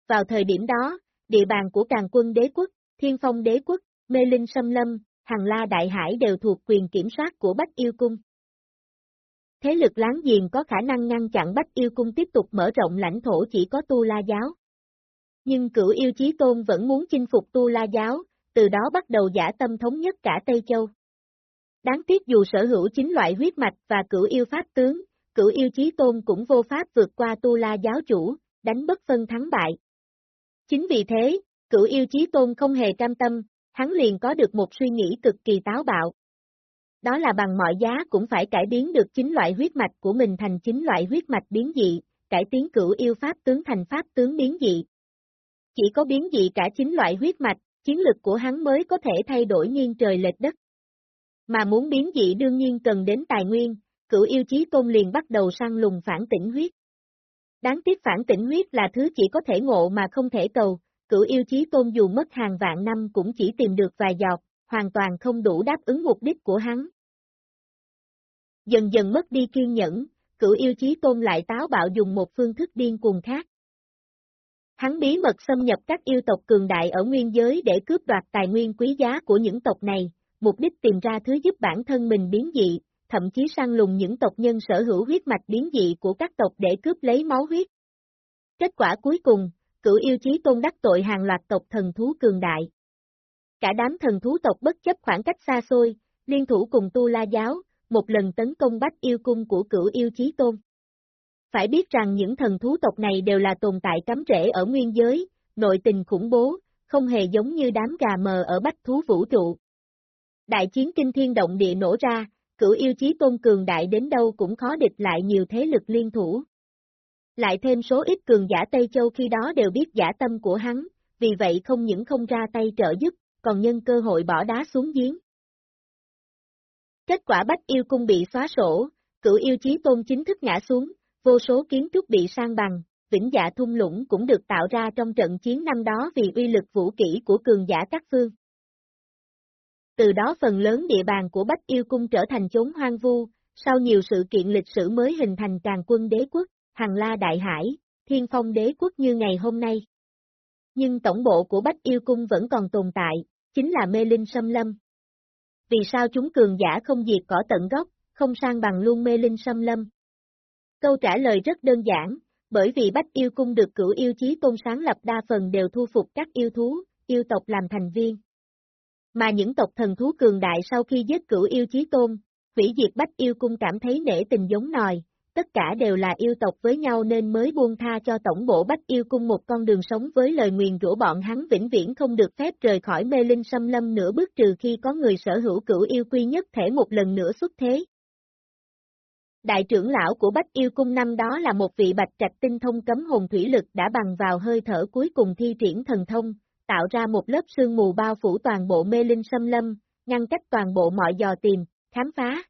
Speaker 1: Vào thời điểm đó, địa bàn của càng quân đế quốc, thiên phong đế quốc, mê linh Sâm lâm, Hằng la đại hải đều thuộc quyền kiểm soát của Bách Yêu Cung. Thế lực láng giềng có khả năng ngăn chặn Bách Yêu Cung tiếp tục mở rộng lãnh thổ chỉ có Tu La Giáo. Nhưng cửu yêu chí tôn vẫn muốn chinh phục Tu La Giáo, từ đó bắt đầu giả tâm thống nhất cả Tây Châu. Đáng tiếc dù sở hữu chính loại huyết mạch và cửu yêu pháp tướng, cửu yêu chí tôn cũng vô pháp vượt qua tu la giáo chủ, đánh bất phân thắng bại. Chính vì thế, cửu yêu chí tôn không hề cam tâm, hắn liền có được một suy nghĩ cực kỳ táo bạo. Đó là bằng mọi giá cũng phải cải biến được chính loại huyết mạch của mình thành chính loại huyết mạch biến dị, cải tiến cửu yêu pháp tướng thành pháp tướng biến dị. Chỉ có biến dị cả chính loại huyết mạch, chiến lực của hắn mới có thể thay đổi nghiêng trời lệch đất. Mà muốn biến dị đương nhiên cần đến tài nguyên, cửu yêu chí tôn liền bắt đầu săn lùng phản tỉnh huyết. Đáng tiếc phản tỉnh huyết là thứ chỉ có thể ngộ mà không thể cầu, cửu yêu chí tôn dù mất hàng vạn năm cũng chỉ tìm được vài giọt, hoàn toàn không đủ đáp ứng mục đích của hắn. Dần dần mất đi kiên nhẫn, cửu yêu chí tôn lại táo bạo dùng một phương thức điên cuồng khác. Hắn bí mật xâm nhập các yêu tộc cường đại ở nguyên giới để cướp đoạt tài nguyên quý giá của những tộc này, mục đích tìm ra thứ giúp bản thân mình biến dị, thậm chí săn lùng những tộc nhân sở hữu huyết mạch biến dị của các tộc để cướp lấy máu huyết. Kết quả cuối cùng, cửu yêu chí tôn đắc tội hàng loạt tộc thần thú cường đại. Cả đám thần thú tộc bất chấp khoảng cách xa xôi, liên thủ cùng tu la giáo, một lần tấn công bách yêu cung của cửu yêu chí tôn. Phải biết rằng những thần thú tộc này đều là tồn tại cấm rễ ở nguyên giới, nội tình khủng bố, không hề giống như đám gà mờ ở bách thú vũ trụ. Đại chiến kinh thiên động địa nổ ra, cửu yêu chí tôn cường đại đến đâu cũng khó địch lại nhiều thế lực liên thủ. Lại thêm số ít cường giả Tây Châu khi đó đều biết giả tâm của hắn, vì vậy không những không ra tay trợ giúp, còn nhân cơ hội bỏ đá xuống giếng. Kết quả Bách Yêu Cung bị xóa sổ, cửu yêu chí tôn chính thức ngã xuống, vô số kiến trúc bị sang bằng, vĩnh dạ thung lũng cũng được tạo ra trong trận chiến năm đó vì uy lực vũ kỹ của cường giả các phương. Từ đó phần lớn địa bàn của Bách Yêu Cung trở thành chốn hoang vu, sau nhiều sự kiện lịch sử mới hình thành càng quân đế quốc, hàng La Đại Hải, Thiên Phong đế quốc như ngày hôm nay. Nhưng tổng bộ của Bách Yêu Cung vẫn còn tồn tại, chính là mê linh xâm lâm. Vì sao chúng cường giả không diệt cỏ tận gốc, không sang bằng luôn mê linh xâm lâm? Câu trả lời rất đơn giản, bởi vì Bách Yêu Cung được cửu yêu chí tôn sáng lập đa phần đều thu phục các yêu thú, yêu tộc làm thành viên. Mà những tộc thần thú cường đại sau khi giết cửu yêu chí tôn, hủy diệt Bách Yêu Cung cảm thấy nể tình giống nòi, tất cả đều là yêu tộc với nhau nên mới buông tha cho tổng bộ Bách Yêu Cung một con đường sống với lời nguyền rủa bọn hắn vĩnh viễn không được phép rời khỏi mê linh xâm lâm nửa bước trừ khi có người sở hữu cửu yêu quy nhất thể một lần nữa xuất thế. Đại trưởng lão của Bách Yêu Cung năm đó là một vị bạch trạch tinh thông cấm hồn thủy lực đã bằng vào hơi thở cuối cùng thi triển thần thông, tạo ra một lớp sương mù bao phủ toàn bộ mê linh xâm lâm, ngăn cách toàn bộ mọi dò tìm, khám phá.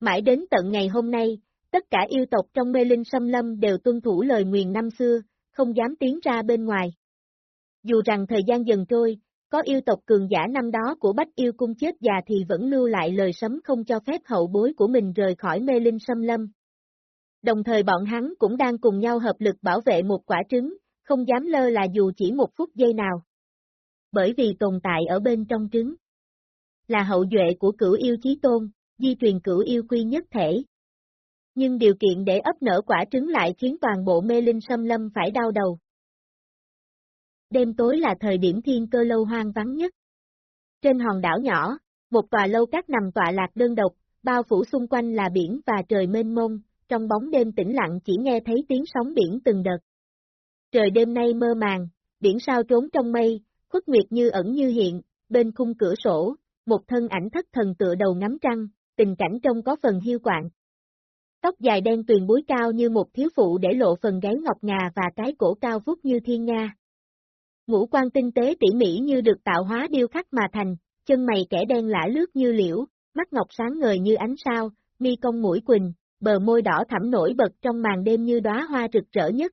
Speaker 1: Mãi đến tận ngày hôm nay, tất cả yêu tộc trong mê linh xâm lâm đều tuân thủ lời nguyền năm xưa, không dám tiến ra bên ngoài. Dù rằng thời gian dần trôi, có yêu tộc cường giả năm đó của Bách Yêu Cung chết già thì vẫn lưu lại lời sấm không cho phép hậu bối của mình rời khỏi mê linh xâm lâm. Đồng thời bọn hắn cũng đang cùng nhau hợp lực bảo vệ một quả trứng, không dám lơ là dù chỉ một phút giây nào. Bởi vì tồn tại ở bên trong trứng là hậu duệ của cửu yêu chí tôn, di truyền cửu yêu quy nhất thể. Nhưng điều kiện để ấp nở quả trứng lại khiến toàn bộ mê linh xâm lâm phải đau đầu. Đêm tối là thời điểm thiên cơ lâu hoang vắng nhất. Trên hòn đảo nhỏ, một tòa lâu cát nằm tọa lạc đơn độc, bao phủ xung quanh là biển và trời mênh mông, trong bóng đêm tĩnh lặng chỉ nghe thấy tiếng sóng biển từng đợt. Trời đêm nay mơ màng, biển sao trốn trong mây, khuất nguyệt như ẩn như hiện, bên khung cửa sổ, một thân ảnh thất thần tựa đầu ngắm trăng, tình cảnh trông có phần hiu quạng. Tóc dài đen tuyền búi cao như một thiếu phụ để lộ phần gáy ngọc ngà và cái cổ cao vút như thiên nga. Ngũ quan tinh tế tỉ mỉ như được tạo hóa điêu khắc mà thành, chân mày kẻ đen lả lướt như liễu, mắt ngọc sáng ngời như ánh sao, mi cong mũi quỳnh, bờ môi đỏ thẳm nổi bật trong màn đêm như đóa hoa rực rỡ nhất.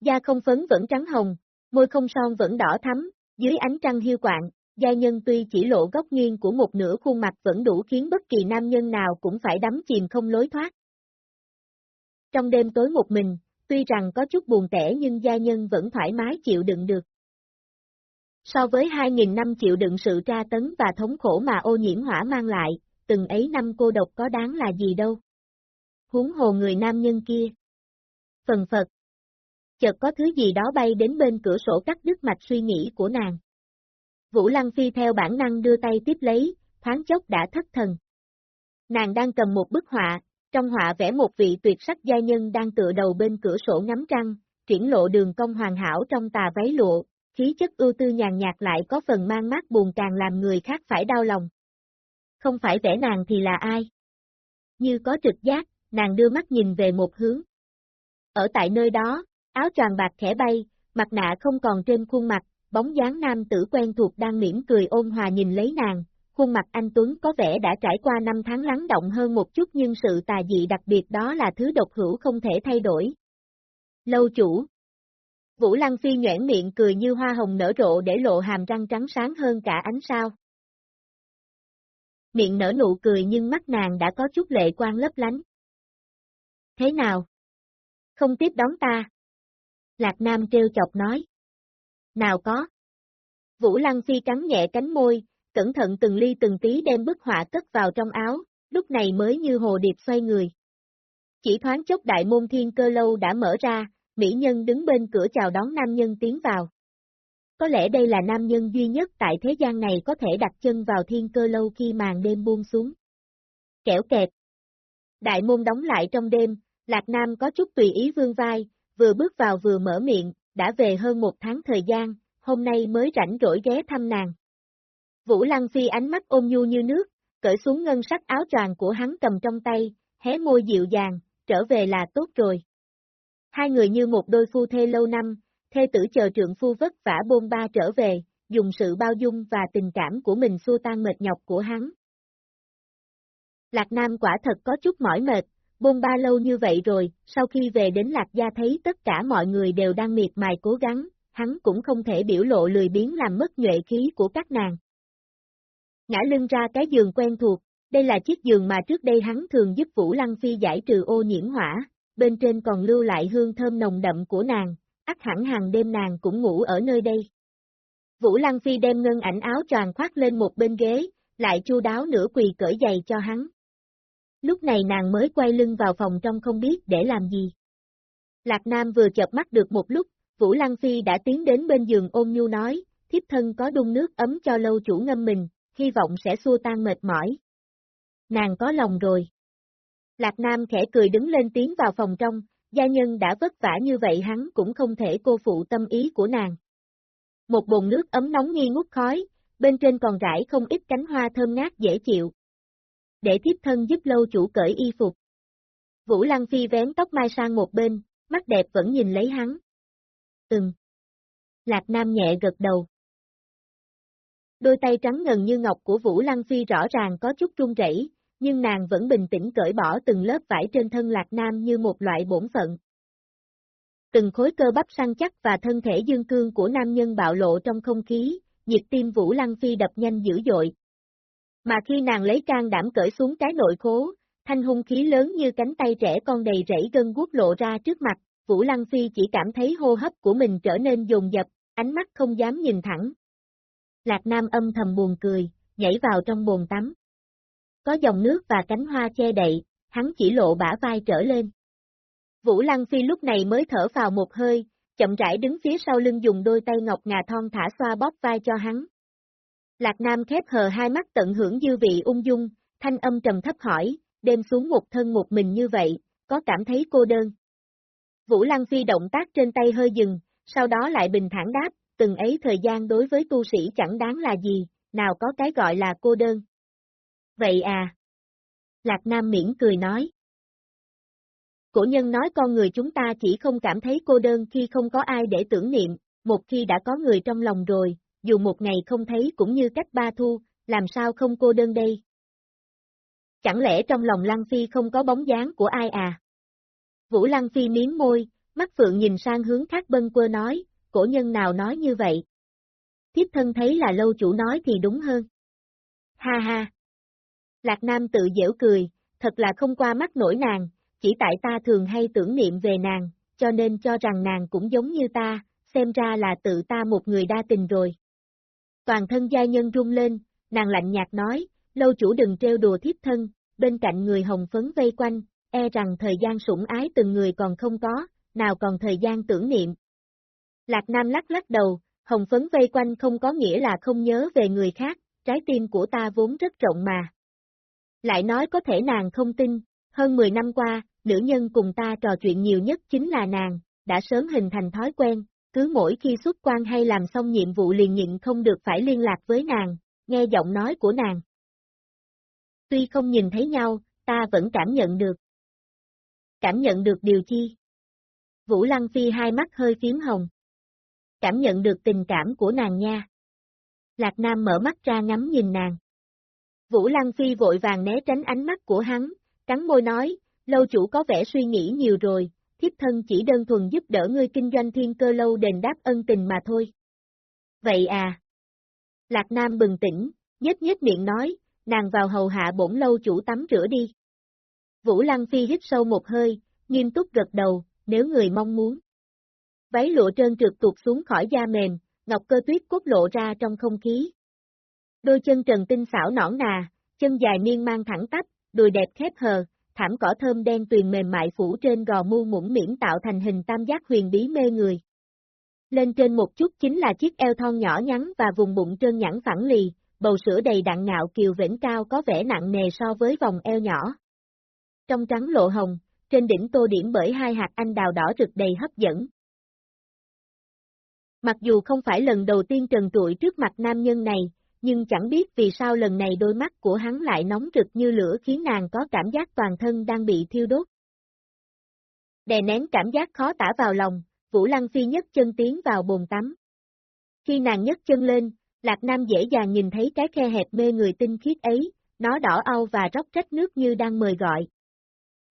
Speaker 1: Da không phấn vẫn trắng hồng, môi không son vẫn đỏ thắm, dưới ánh trăng hiu quạng, Gia nhân tuy chỉ lộ góc nghiêng của một nửa khuôn mặt vẫn đủ khiến bất kỳ nam nhân nào cũng phải đắm chìm không lối thoát. Trong đêm tối một mình, tuy rằng có chút buồn tẻ nhưng gia nhân vẫn thoải mái chịu đựng được. So với 2.000 năm chịu đựng sự tra tấn và thống khổ mà ô nhiễm hỏa mang lại, từng ấy năm cô độc có đáng là gì đâu. Huống hồ người nam nhân kia. Phần Phật. Chợt có thứ gì đó bay đến bên cửa sổ cắt đứt mạch suy nghĩ của nàng. Vũ Lăng Phi theo bản năng đưa tay tiếp lấy, thoáng chốc đã thất thần. Nàng đang cầm một bức họa, trong họa vẽ một vị tuyệt sắc gia nhân đang tựa đầu bên cửa sổ ngắm trăng, triển lộ đường cong hoàn hảo trong tà váy lụa, khí chất ưu tư nhàn nhạt lại có phần mang mát buồn càng làm người khác phải đau lòng. Không phải vẽ nàng thì là ai? Như có trực giác, nàng đưa mắt nhìn về một hướng. Ở tại nơi đó, áo choàng bạc khẽ bay, mặt nạ không còn trên khuôn mặt, bóng dáng nam tử quen thuộc đang mỉm cười ôn hòa nhìn lấy nàng, khuôn mặt anh Tuấn có vẻ đã trải qua năm tháng lắng động hơn một chút nhưng sự tà dị đặc biệt đó là thứ độc hữu không thể thay đổi. Lâu chủ Vũ Lăng Phi nhoảng miệng cười như hoa hồng nở rộ để lộ hàm răng trắng sáng hơn cả ánh sao. Miệng nở nụ cười nhưng mắt nàng đã có chút lệ quan lấp lánh. Thế nào? Không tiếp đón ta. Lạc Nam trêu chọc nói. Nào có. Vũ Lăng Phi cắn nhẹ cánh môi, cẩn thận từng ly từng tí đem bức họa cất vào trong áo, lúc này mới như hồ điệp xoay người. Chỉ thoáng chốc đại môn thiên cơ lâu đã mở ra, mỹ nhân đứng bên cửa chào đón nam nhân tiến vào. Có lẽ đây là nam nhân duy nhất tại thế gian này có thể đặt chân vào thiên cơ lâu khi màn đêm buông xuống. Kẻo kẹt. Đại môn đóng lại trong đêm, Lạc Nam có chút tùy ý vương vai, vừa bước vào vừa mở miệng, đã về hơn một tháng thời gian, hôm nay mới rảnh rỗi ghé thăm nàng. Vũ Lăng Phi ánh mắt ôm nhu như nước, cởi xuống ngân sắc áo choàng của hắn cầm trong tay, hé môi dịu dàng, trở về là tốt rồi. Hai người như một đôi phu thê lâu năm, thê tử chờ trượng phu vất vả bôn ba trở về, dùng sự bao dung và tình cảm của mình xua tan mệt nhọc của hắn. Lạc Nam quả thật có chút mỏi mệt, Bôn ba lâu như vậy rồi, sau khi về đến Lạc Gia thấy tất cả mọi người đều đang miệt mài cố gắng, hắn cũng không thể biểu lộ lười biếng làm mất nhuệ khí của các nàng. Ngã lưng ra cái giường quen thuộc, đây là chiếc giường mà trước đây hắn thường giúp Vũ Lăng Phi giải trừ ô nhiễm hỏa, bên trên còn lưu lại hương thơm nồng đậm của nàng, ắt hẳn hàng đêm nàng cũng ngủ ở nơi đây. Vũ Lăng Phi đem ngân ảnh áo choàng khoác lên một bên ghế, lại chu đáo nửa quỳ cởi giày cho hắn, Lúc này nàng mới quay lưng vào phòng trong không biết để làm gì. Lạc Nam vừa chợp mắt được một lúc, Vũ Lăng Phi đã tiến đến bên giường ôm nhu nói, thiếp thân có đun nước ấm cho lâu chủ ngâm mình, hy vọng sẽ xua tan mệt mỏi. Nàng có lòng rồi. Lạc Nam khẽ cười đứng lên tiến vào phòng trong, gia nhân đã vất vả như vậy hắn cũng không thể cô phụ tâm ý của nàng. Một bồn nước ấm nóng nghi ngút khói, bên trên còn rải không ít cánh hoa thơm ngát dễ chịu. Để thiếp thân giúp lâu chủ cởi y phục. Vũ Lăng Phi vén tóc mai sang một bên, mắt đẹp vẫn nhìn lấy hắn. Ừm. Lạc Nam nhẹ gật đầu. Đôi tay trắng ngần như ngọc của Vũ Lăng Phi rõ ràng có chút run rẩy, nhưng nàng vẫn bình tĩnh cởi bỏ từng lớp vải trên thân Lạc Nam như một loại bổn phận. Từng khối cơ bắp săn chắc và thân thể dương cương của nam nhân bạo lộ trong không khí, nhịp tim Vũ Lăng Phi đập nhanh dữ dội. Mà khi nàng lấy can đảm cởi xuống cái nội khố, thanh hung khí lớn như cánh tay trẻ con đầy rẫy gân guốc lộ ra trước mặt, Vũ Lăng Phi chỉ cảm thấy hô hấp của mình trở nên dồn dập, ánh mắt không dám nhìn thẳng. Lạc Nam âm thầm buồn cười, nhảy vào trong bồn tắm. Có dòng nước và cánh hoa che đậy, hắn chỉ lộ bả vai trở lên. Vũ Lăng Phi lúc này mới thở vào một hơi, chậm rãi đứng phía sau lưng dùng đôi tay ngọc ngà thon thả xoa bóp vai cho hắn. Lạc Nam khép hờ hai mắt tận hưởng dư vị ung dung, thanh âm trầm thấp hỏi, đêm xuống một thân một mình như vậy, có cảm thấy cô đơn. Vũ Lăng Phi động tác trên tay hơi dừng, sau đó lại bình thản đáp, từng ấy thời gian đối với tu sĩ chẳng đáng là gì, nào có cái gọi là cô đơn. Vậy à? Lạc Nam miễn cười nói. Cổ nhân nói con người chúng ta chỉ không cảm thấy cô đơn khi không có ai để tưởng niệm, một khi đã có người trong lòng rồi, dù một ngày không thấy cũng như cách ba thu, làm sao không cô đơn đây? Chẳng lẽ trong lòng Lăng Phi không có bóng dáng của ai à? Vũ Lăng Phi miếm môi, mắt phượng nhìn sang hướng khác bân quơ nói, cổ nhân nào nói như vậy? Thiếp thân thấy là lâu chủ nói thì đúng hơn. Ha ha! Lạc Nam tự dễu cười, thật là không qua mắt nổi nàng, chỉ tại ta thường hay tưởng niệm về nàng, cho nên cho rằng nàng cũng giống như ta, xem ra là tự ta một người đa tình rồi. Toàn thân gia nhân rung lên, nàng lạnh nhạt nói, lâu chủ đừng trêu đùa thiếp thân, bên cạnh người hồng phấn vây quanh, e rằng thời gian sủng ái từng người còn không có, nào còn thời gian tưởng niệm. Lạc Nam lắc lắc đầu, hồng phấn vây quanh không có nghĩa là không nhớ về người khác, trái tim của ta vốn rất rộng mà. Lại nói có thể nàng không tin, hơn 10 năm qua, nữ nhân cùng ta trò chuyện nhiều nhất chính là nàng, đã sớm hình thành thói quen, cứ mỗi khi xuất quan hay làm xong nhiệm vụ liền nhịn không được phải liên lạc với nàng, nghe giọng nói của nàng. Tuy không nhìn thấy nhau, ta vẫn cảm nhận được. Cảm nhận được điều chi? Vũ Lăng Phi hai mắt hơi phím hồng. Cảm nhận được tình cảm của nàng nha. Lạc Nam mở mắt ra ngắm nhìn nàng. Vũ Lăng Phi vội vàng né tránh ánh mắt của hắn, cắn môi nói, lâu chủ có vẻ suy nghĩ nhiều rồi, thiếp thân chỉ đơn thuần giúp đỡ ngươi kinh doanh thiên cơ lâu đền đáp ân tình mà thôi. Vậy à? Lạc Nam bừng tỉnh, nhếch nhếch miệng nói, nàng vào hầu hạ bổn lâu chủ tắm rửa đi. Vũ Lăng Phi hít sâu một hơi, nghiêm túc gật đầu, nếu người mong muốn. Váy lụa trơn trượt tuột xuống khỏi da mềm, ngọc cơ tuyết cốt lộ ra trong không khí. Đôi chân trần tinh xảo nõn nà, chân dài miên mang thẳng tắp, đùi đẹp khép hờ, thảm cỏ thơm đen tuyền mềm mại phủ trên gò mu mũm miễn tạo thành hình tam giác huyền bí mê người. Lên trên một chút chính là chiếc eo thon nhỏ nhắn và vùng bụng trơn nhẵn phẳng lì, bầu sữa đầy đặn ngạo kiều vĩnh cao có vẻ nặng nề so với vòng eo nhỏ. Trong trắng lộ hồng, trên đỉnh tô điểm bởi hai hạt anh đào đỏ rực đầy hấp dẫn. Mặc dù không phải lần đầu tiên trần trụi trước mặt nam nhân này, nhưng chẳng biết vì sao lần này đôi mắt của hắn lại nóng rực như lửa khiến nàng có cảm giác toàn thân đang bị thiêu đốt. Đè nén cảm giác khó tả vào lòng, Vũ Lăng Phi nhấc chân tiến vào bồn tắm. Khi nàng nhấc chân lên, Lạc Nam dễ dàng nhìn thấy cái khe hẹp mê người tinh khiết ấy, nó đỏ au và róc rách nước như đang mời gọi.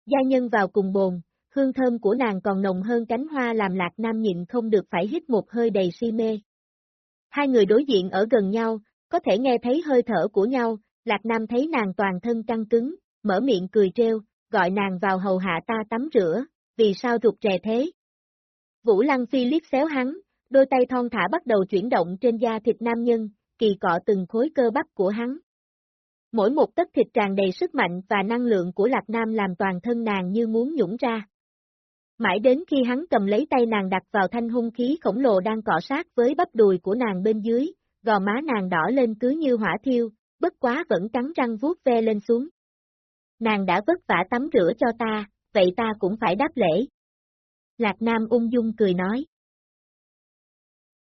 Speaker 1: Gia nhân vào cùng bồn, hương thơm của nàng còn nồng hơn cánh hoa làm Lạc Nam nhịn không được phải hít một hơi đầy si mê. Hai người đối diện ở gần nhau, có thể nghe thấy hơi thở của nhau, Lạc Nam thấy nàng toàn thân căng cứng, mở miệng cười treo, gọi nàng vào hầu hạ ta tắm rửa, vì sao rụt rè thế? Vũ Lăng Phi liếc xéo hắn, đôi tay thon thả bắt đầu chuyển động trên da thịt nam nhân, kỳ cọ từng khối cơ bắp của hắn. Mỗi một tấc thịt tràn đầy sức mạnh và năng lượng của Lạc Nam làm toàn thân nàng như muốn nhũng ra. Mãi đến khi hắn cầm lấy tay nàng đặt vào thanh hung khí khổng lồ đang cọ sát với bắp đùi của nàng bên dưới, gò má nàng đỏ lên cứ như hỏa thiêu, bất quá vẫn cắn răng vuốt ve lên xuống. Nàng đã vất vả tắm rửa cho ta, vậy ta cũng phải đáp lễ. Lạc Nam ung dung cười nói.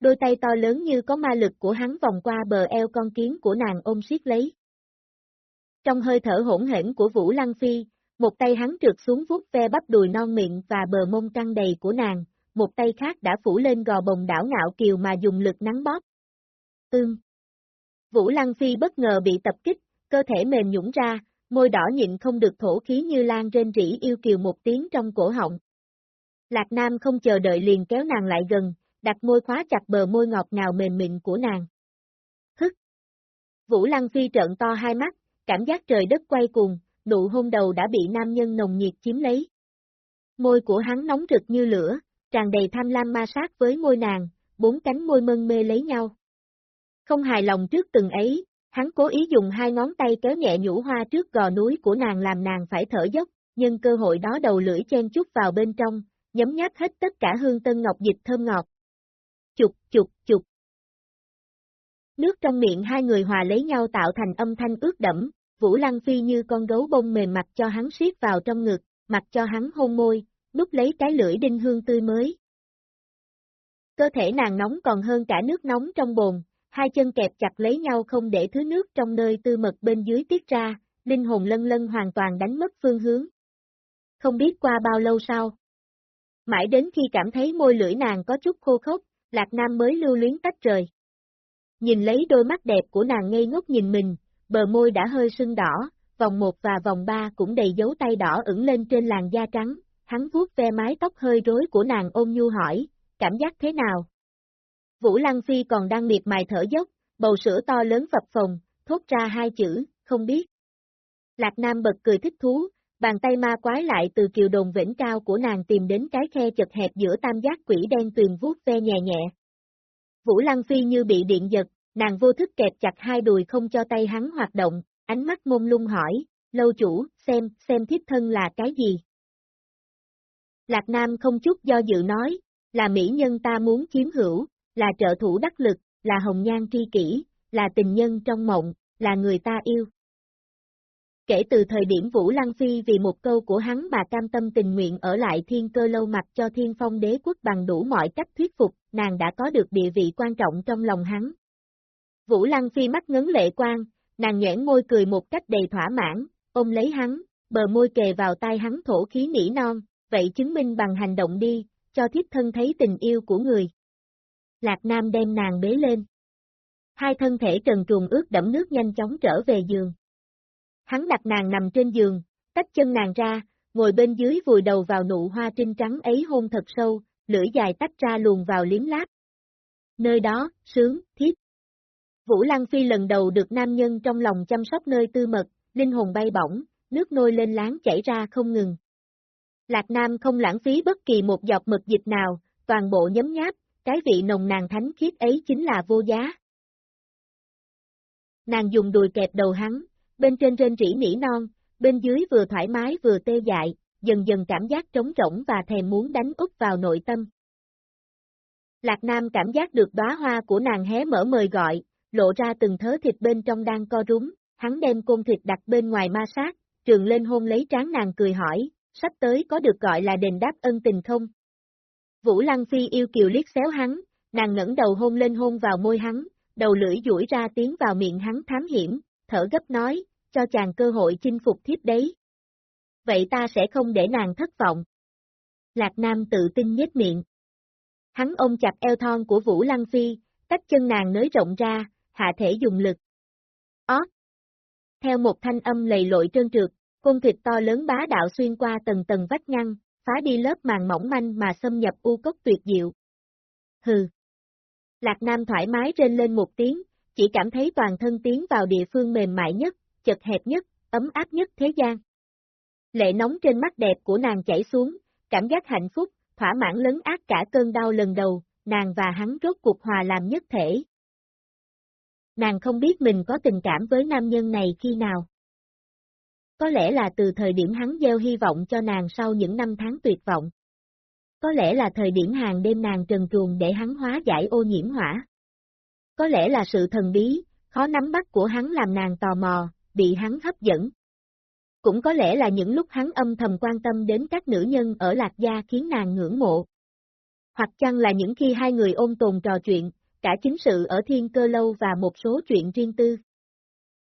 Speaker 1: Đôi tay to lớn như có ma lực của hắn vòng qua bờ eo con kiến của nàng ôm siết lấy. Trong hơi thở hỗn hển của Vũ Lăng Phi, một tay hắn trượt xuống vuốt ve bắp đùi non miệng và bờ mông căng đầy của nàng, một tay khác đã phủ lên gò bồng đảo ngạo kiều mà dùng lực nắng bóp. Ưm. Vũ Lăng Phi bất ngờ bị tập kích, cơ thể mềm nhũng ra, môi đỏ nhịn không được thổ khí như lan trên rỉ yêu kiều một tiếng trong cổ họng. Lạc Nam không chờ đợi liền kéo nàng lại gần, đặt môi khóa chặt bờ môi ngọt ngào mềm mịn của nàng. Hức! Vũ Lăng Phi trợn to hai mắt, cảm giác trời đất quay cuồng, nụ hôn đầu đã bị nam nhân nồng nhiệt chiếm lấy. Môi của hắn nóng rực như lửa, tràn đầy tham lam ma sát với môi nàng, bốn cánh môi mân mê lấy nhau. Không hài lòng trước từng ấy, hắn cố ý dùng hai ngón tay kéo nhẹ nhũ hoa trước gò núi của nàng làm nàng phải thở dốc, nhưng cơ hội đó đầu lưỡi chen chút vào bên trong, nhấm nháp hết tất cả hương tân ngọc dịch thơm ngọt. Chục, chục, chục. Nước trong miệng hai người hòa lấy nhau tạo thành âm thanh ướt đẫm, Vũ Lăng Phi như con gấu bông mềm mặt cho hắn siết vào trong ngực, mặt cho hắn hôn môi, nút lấy cái lưỡi đinh hương tươi mới. Cơ thể nàng nóng còn hơn cả nước nóng trong bồn, hai chân kẹp chặt lấy nhau không để thứ nước trong nơi tư mật bên dưới tiết ra, linh hồn lân lân hoàn toàn đánh mất phương hướng. Không biết qua bao lâu sau. Mãi đến khi cảm thấy môi lưỡi nàng có chút khô khốc, Lạc Nam mới lưu luyến tách rời. Nhìn lấy đôi mắt đẹp của nàng ngây ngốc nhìn mình, bờ môi đã hơi sưng đỏ, vòng 1 và vòng 3 cũng đầy dấu tay đỏ ửng lên trên làn da trắng, hắn vuốt ve mái tóc hơi rối của nàng ôm nhu hỏi, cảm giác thế nào? Vũ Lăng Phi còn đang miệt mài thở dốc, bầu sữa to lớn phập phồng, thốt ra hai chữ, không biết. Lạc Nam bật cười thích thú, bàn tay ma quái lại từ kiều đồn vĩnh cao của nàng tìm đến cái khe chật hẹp giữa tam giác quỷ đen tuyền vuốt ve nhẹ nhẹ. Vũ Lăng Phi như bị điện giật, nàng vô thức kẹp chặt hai đùi không cho tay hắn hoạt động, ánh mắt mông lung hỏi, lâu chủ, xem, xem thiếp thân là cái gì? Lạc Nam không chút do dự nói, là mỹ nhân ta muốn chiếm hữu, là trợ thủ đắc lực, là hồng nhan tri kỷ, là tình nhân trong mộng, là người ta yêu. Kể từ thời điểm Vũ Lăng Phi vì một câu của hắn bà cam tâm tình nguyện ở lại thiên cơ lâu mặt cho thiên phong đế quốc bằng đủ mọi cách thuyết phục, nàng đã có được địa vị quan trọng trong lòng hắn. Vũ Lăng Phi mắt ngấn lệ quan, nàng nhãn môi cười một cách đầy thỏa mãn, ôm lấy hắn, bờ môi kề vào tai hắn thổ khí nỉ non, vậy chứng minh bằng hành động đi, cho thiếp thân thấy tình yêu của người. Lạc Nam đem nàng bế lên. Hai thân thể trần truồng ướt đẫm nước nhanh chóng trở về giường. Hắn đặt nàng nằm trên giường, tách chân nàng ra, ngồi bên dưới vùi đầu vào nụ hoa trinh trắng ấy hôn thật sâu, lưỡi dài tách ra luồn vào liếm láp. Nơi đó, sướng, thiết. Vũ Lăng Phi lần đầu được nam nhân trong lòng chăm sóc nơi tư mật, linh hồn bay bổng, nước nôi lên láng chảy ra không ngừng. Lạc Nam không lãng phí bất kỳ một giọt mực dịch nào, toàn bộ nhấm nháp, cái vị nồng nàng thánh khiết ấy chính là vô giá. Nàng dùng đùi kẹp đầu hắn, bên trên trên rỉ nỉ non, bên dưới vừa thoải mái vừa tê dại, dần dần cảm giác trống rỗng và thèm muốn đánh úp vào nội tâm. Lạc Nam cảm giác được đóa hoa của nàng hé mở mời gọi, lộ ra từng thớ thịt bên trong đang co rúm, hắn đem côn thịt đặt bên ngoài ma sát, trường lên hôn lấy trán nàng cười hỏi, sắp tới có được gọi là đền đáp ân tình không? Vũ Lăng Phi yêu kiều liếc xéo hắn, nàng ngẩng đầu hôn lên hôn vào môi hắn, đầu lưỡi duỗi ra tiến vào miệng hắn thám hiểm, thở gấp nói, cho chàng cơ hội chinh phục thiếp đấy. Vậy ta sẽ không để nàng thất vọng. Lạc Nam tự tin nhếch miệng. Hắn ôm chặt eo thon của Vũ Lăng Phi, tách chân nàng nới rộng ra, hạ thể dùng lực. Ót! Theo một thanh âm lầy lội trơn trượt, côn thịt to lớn bá đạo xuyên qua tầng tầng vách ngăn, phá đi lớp màng mỏng manh mà xâm nhập u cốc tuyệt diệu. Hừ! Lạc Nam thoải mái trên lên một tiếng, chỉ cảm thấy toàn thân tiến vào địa phương mềm mại nhất, chật hẹp nhất, ấm áp nhất thế gian. Lệ nóng trên mắt đẹp của nàng chảy xuống, cảm giác hạnh phúc, thỏa mãn lớn ác cả cơn đau lần đầu, nàng và hắn rốt cuộc hòa làm nhất thể. Nàng không biết mình có tình cảm với nam nhân này khi nào. Có lẽ là từ thời điểm hắn gieo hy vọng cho nàng sau những năm tháng tuyệt vọng. Có lẽ là thời điểm hàng đêm nàng trần truồng để hắn hóa giải ô nhiễm hỏa. Có lẽ là sự thần bí, khó nắm bắt của hắn làm nàng tò mò, bị hắn hấp dẫn. cũng có lẽ là những lúc hắn âm thầm quan tâm đến các nữ nhân ở Lạc Gia khiến nàng ngưỡng mộ. Hoặc chăng là những khi hai người ôn tồn trò chuyện, cả chính sự ở thiên cơ lâu và một số chuyện riêng tư.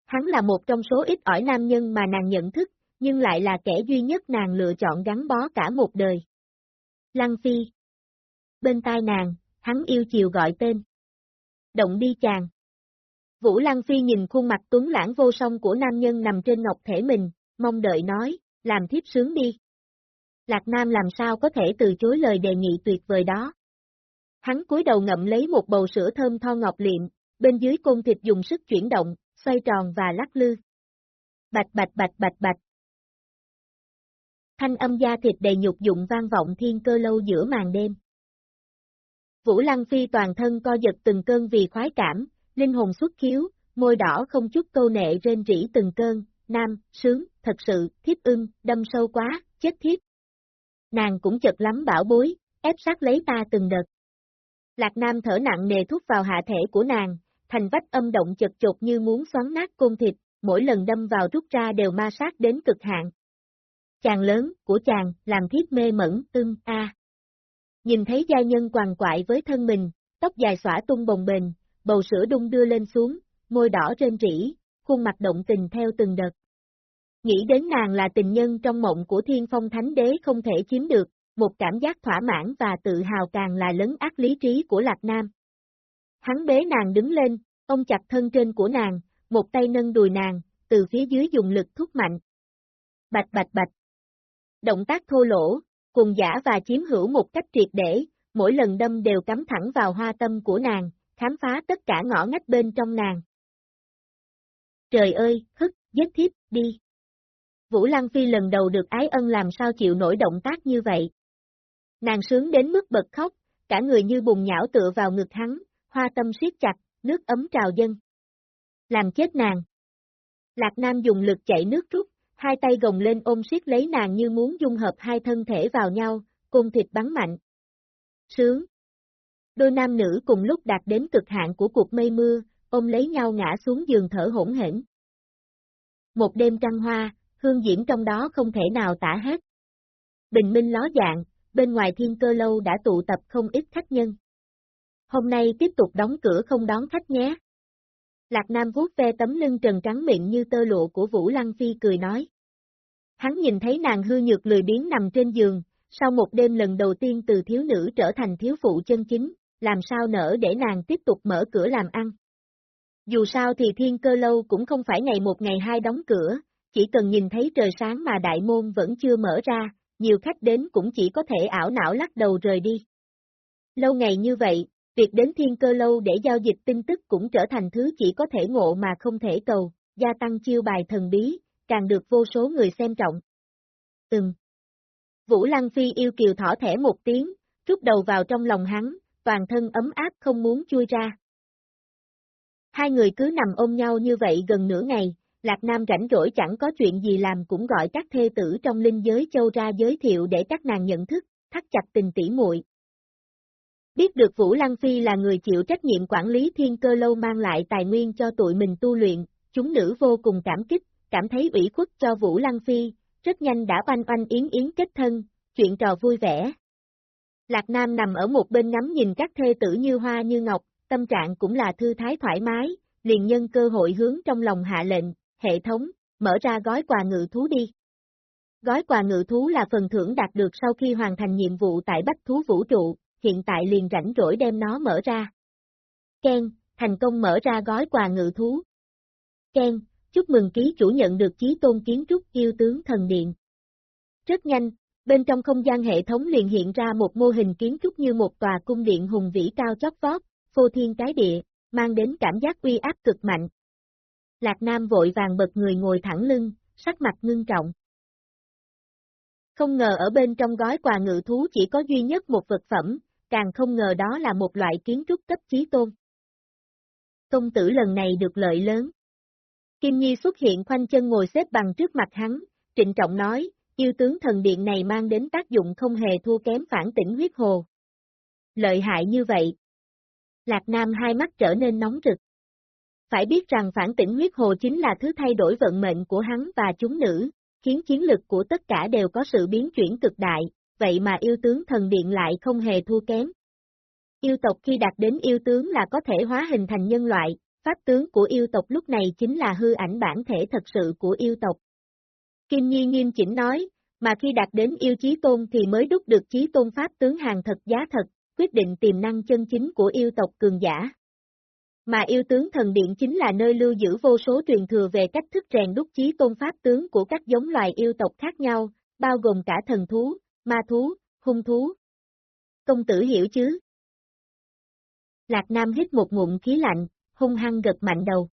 Speaker 1: Hắn là một trong số ít ỏi nam nhân mà nàng nhận thức, nhưng lại là kẻ duy nhất nàng lựa chọn gắn bó cả một đời. Lăng Phi Bên tai nàng, hắn yêu chiều gọi tên. Động đi chàng. Vũ Lăng Phi nhìn khuôn mặt tuấn lãng vô song của nam nhân nằm trên ngọc thể mình, mong đợi nói, làm thiếp sướng đi. Lạc Nam làm sao có thể từ chối lời đề nghị tuyệt vời đó. Hắn cúi đầu ngậm lấy một bầu sữa thơm tho ngọc liệm, bên dưới côn thịt dùng sức chuyển động, xoay tròn và lắc lư. Bạch bạch bạch bạch bạch. Thanh âm da thịt đầy nhục dụng vang vọng thiên cơ lâu giữa màn đêm. Vũ Lăng Phi toàn thân co giật từng cơn vì khoái cảm, linh hồn xuất khiếu, môi đỏ không chút câu nệ rên rỉ từng cơn, nam, sướng, thật sự, thiếp ưng, đâm sâu quá, chết thiếp. Nàng cũng chật lắm bảo bối, ép sát lấy ta từng đợt. Lạc Nam thở nặng nề thúc vào hạ thể của nàng, thành vách âm động chật chột như muốn xoắn nát côn thịt, mỗi lần đâm vào rút ra đều ma sát đến cực hạn. Chàng lớn, của chàng, làm thiết mê mẫn, ưng, a. Nhìn thấy gia nhân quằn quại với thân mình, tóc dài xõa tung bồng bềnh, bầu sữa đung đưa lên xuống, môi đỏ trên rỉ, khuôn mặt động tình theo từng đợt. Nghĩ đến nàng là tình nhân trong mộng của thiên phong thánh đế không thể chiếm được, một cảm giác thỏa mãn và tự hào càng là lấn ác lý trí của Lạc Nam. Hắn bế nàng đứng lên, ông chặt thân trên của nàng, một tay nâng đùi nàng, từ phía dưới dùng lực thúc mạnh. Bạch bạch bạch. Động tác thô lỗ, cùng giả và chiếm hữu một cách triệt để, mỗi lần đâm đều cắm thẳng vào hoa tâm của nàng, khám phá tất cả ngõ ngách bên trong nàng. Trời ơi, hức, giết thiếp, đi. Vũ Lăng Phi lần đầu được ái ân làm sao chịu nổi động tác như vậy. Nàng sướng đến mức bật khóc, cả người như bùng nhão tựa vào ngực hắn, hoa tâm siết chặt, nước ấm trào dân. Làm chết nàng. Lạc Nam dùng lực chạy nước rút, hai tay gồng lên ôm siết lấy nàng như muốn dung hợp hai thân thể vào nhau, cùng thịt bắn mạnh. Sướng. Đôi nam nữ cùng lúc đạt đến cực hạn của cuộc mây mưa, ôm lấy nhau ngã xuống giường thở hỗn hển. Một đêm trăng hoa, hương diễm trong đó không thể nào tả hết. Bình minh ló dạng, bên ngoài thiên cơ lâu đã tụ tập không ít khách nhân. Hôm nay tiếp tục đóng cửa không đón khách nhé. Lạc Nam vuốt ve tấm lưng trần trắng miệng như tơ lụa của Vũ Lăng Phi cười nói. Hắn nhìn thấy nàng hư nhược lười biến nằm trên giường, sau một đêm lần đầu tiên từ thiếu nữ trở thành thiếu phụ chân chính, làm sao nỡ để nàng tiếp tục mở cửa làm ăn. Dù sao thì thiên cơ lâu cũng không phải ngày một ngày hai đóng cửa, chỉ cần nhìn thấy trời sáng mà đại môn vẫn chưa mở ra, nhiều khách đến cũng chỉ có thể ảo não lắc đầu rời đi. Lâu ngày như vậy, việc đến thiên cơ lâu để giao dịch tin tức cũng trở thành thứ chỉ có thể ngộ mà không thể cầu, gia tăng chiêu bài thần bí, càng được vô số người xem trọng. Ừm. Vũ Lăng Phi yêu kiều thỏ thẻ một tiếng, rút đầu vào trong lòng hắn, toàn thân ấm áp không muốn chui ra. Hai người cứ nằm ôm nhau như vậy gần nửa ngày, Lạc Nam rảnh rỗi chẳng có chuyện gì làm cũng gọi các thê tử trong linh giới châu ra giới thiệu để các nàng nhận thức, thắt chặt tình tỉ muội. Biết được Vũ Lăng Phi là người chịu trách nhiệm quản lý thiên cơ lâu mang lại tài nguyên cho tụi mình tu luyện, chúng nữ vô cùng cảm kích, cảm thấy ủy khuất cho Vũ Lăng Phi, rất nhanh đã oanh oanh yến yến kết thân, chuyện trò vui vẻ. Lạc Nam nằm ở một bên ngắm nhìn các thê tử như hoa như ngọc, tâm trạng cũng là thư thái thoải mái, liền nhân cơ hội hướng trong lòng hạ lệnh, hệ thống, mở ra gói quà ngự thú đi. Gói quà ngự thú là phần thưởng đạt được sau khi hoàn thành nhiệm vụ tại Bách Thú Vũ trụ, hiện tại liền rảnh rỗi đem nó mở ra. Ken, thành công mở ra gói quà ngự thú. Ken, chúc mừng ký chủ nhận được chí tôn kiến trúc yêu tướng thần điện. Rất nhanh, bên trong không gian hệ thống liền hiện ra một mô hình kiến trúc như một tòa cung điện hùng vĩ cao chót vót, phô thiên cái địa, mang đến cảm giác uy áp cực mạnh, Lạc Nam vội vàng bật người ngồi thẳng lưng, sắc mặt ngưng trọng. Không ngờ ở bên trong gói quà ngự thú chỉ có duy nhất một vật phẩm, càng không ngờ đó là một loại kiến trúc cấp chí tôn. Công tử lần này được lợi lớn. Kim Nhi xuất hiện khoanh chân ngồi xếp bằng trước mặt hắn, trịnh trọng nói, yêu tướng thần điện này mang đến tác dụng không hề thua kém phản tỉnh huyết hồ. Lợi hại như vậy. Lạc Nam hai mắt trở nên nóng rực. Phải biết rằng phản tỉnh huyết hồ chính là thứ thay đổi vận mệnh của hắn và chúng nữ, khiến chiến lực của tất cả đều có sự biến chuyển cực đại, vậy mà yêu tướng thần điện lại không hề thua kém. Yêu tộc khi đạt đến yêu tướng là có thể hóa hình thành nhân loại, pháp tướng của yêu tộc lúc này chính là hư ảnh bản thể thật sự của yêu tộc. Kim Nhi nghiêm chỉnh nói, mà khi đạt đến yêu chí tôn thì mới đúc được chí tôn pháp tướng hàng thật giá thật, quyết định tiềm năng chân chính của yêu tộc cường giả. Mà yêu tướng thần điện chính là nơi lưu giữ vô số truyền thừa về cách thức rèn đúc chí tôn pháp tướng của các giống loài yêu tộc khác nhau, bao gồm cả thần thú, ma thú, hung thú. Công tử hiểu chứ? Lạc Nam hít một ngụm khí lạnh, hung hăng gật mạnh đầu.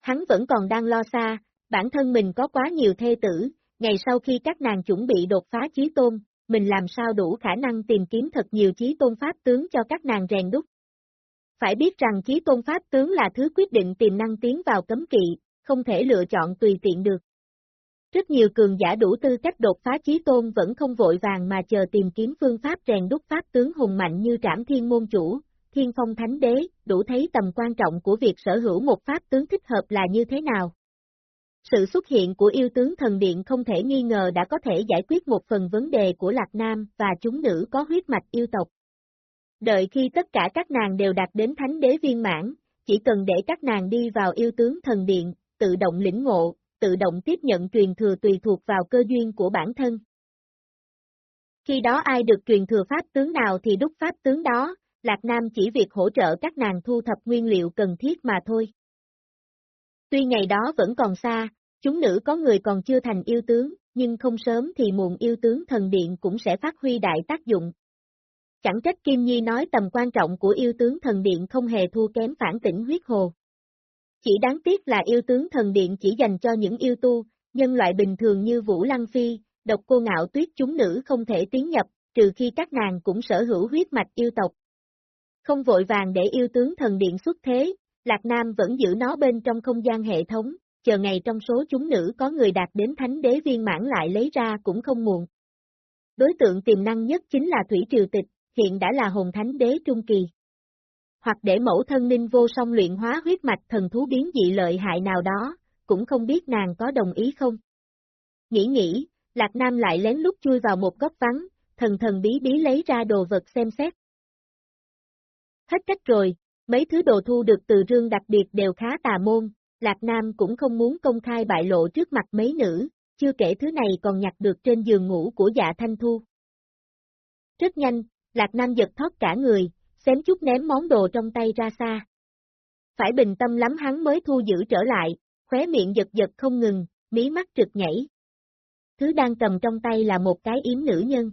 Speaker 1: Hắn vẫn còn đang lo xa, bản thân mình có quá nhiều thê tử, ngày sau khi các nàng chuẩn bị đột phá chí tôn, mình làm sao đủ khả năng tìm kiếm thật nhiều chí tôn pháp tướng cho các nàng rèn đúc. Phải biết rằng chí tôn pháp tướng là thứ quyết định tiềm năng tiến vào cấm kỵ, không thể lựa chọn tùy tiện được. Rất nhiều cường giả đủ tư cách đột phá chí tôn vẫn không vội vàng mà chờ tìm kiếm phương pháp rèn đúc pháp tướng hùng mạnh như trảm thiên môn chủ, thiên phong thánh đế, đủ thấy tầm quan trọng của việc sở hữu một pháp tướng thích hợp là như thế nào. Sự xuất hiện của yêu tướng thần điện không thể nghi ngờ đã có thể giải quyết một phần vấn đề của Lạc Nam và chúng nữ có huyết mạch yêu tộc. Đợi khi tất cả các nàng đều đạt đến thánh đế viên mãn, chỉ cần để các nàng đi vào yêu tướng thần điện, tự động lĩnh ngộ, tự động tiếp nhận truyền thừa tùy thuộc vào cơ duyên của bản thân. Khi đó ai được truyền thừa pháp tướng nào thì đúc pháp tướng đó, Lạc Nam chỉ việc hỗ trợ các nàng thu thập nguyên liệu cần thiết mà thôi. Tuy ngày đó vẫn còn xa, chúng nữ có người còn chưa thành yêu tướng, nhưng không sớm thì muộn yêu tướng thần điện cũng sẽ phát huy đại tác dụng. Chẳng trách Kim Nhi nói tầm quan trọng của yêu tướng thần điện không hề thua kém phản tỉnh huyết hồ. Chỉ đáng tiếc là yêu tướng thần điện chỉ dành cho những yêu tu, nhân loại bình thường như Vũ Lăng Phi, độc cô ngạo tuyết chúng nữ không thể tiến nhập, trừ khi các nàng cũng sở hữu huyết mạch yêu tộc. Không vội vàng để yêu tướng thần điện xuất thế, Lạc Nam vẫn giữ nó bên trong không gian hệ thống, chờ ngày trong số chúng nữ có người đạt đến thánh đế viên mãn lại lấy ra cũng không muộn. Đối tượng tiềm năng nhất chính là Thủy Triều Tịch, hiện đã là hồn thánh đế trung kỳ. Hoặc để mẫu thân ninh vô song luyện hóa huyết mạch thần thú biến dị lợi hại nào đó, cũng không biết nàng có đồng ý không. Nghĩ nghĩ, Lạc Nam lại lén lút chui vào một góc vắng, thần thần bí bí lấy ra đồ vật xem xét. Hết cách rồi, mấy thứ đồ thu được từ rương đặc biệt đều khá tà môn, Lạc Nam cũng không muốn công khai bại lộ trước mặt mấy nữ, chưa kể thứ này còn nhặt được trên giường ngủ của dạ thanh thu. Rất nhanh, Lạc Nam giật thoát cả người, xém chút ném món đồ trong tay ra xa. Phải bình tâm lắm hắn mới thu giữ trở lại, khóe miệng giật giật không ngừng, mí mắt trực nhảy. Thứ đang cầm trong tay là một cái yếm nữ nhân.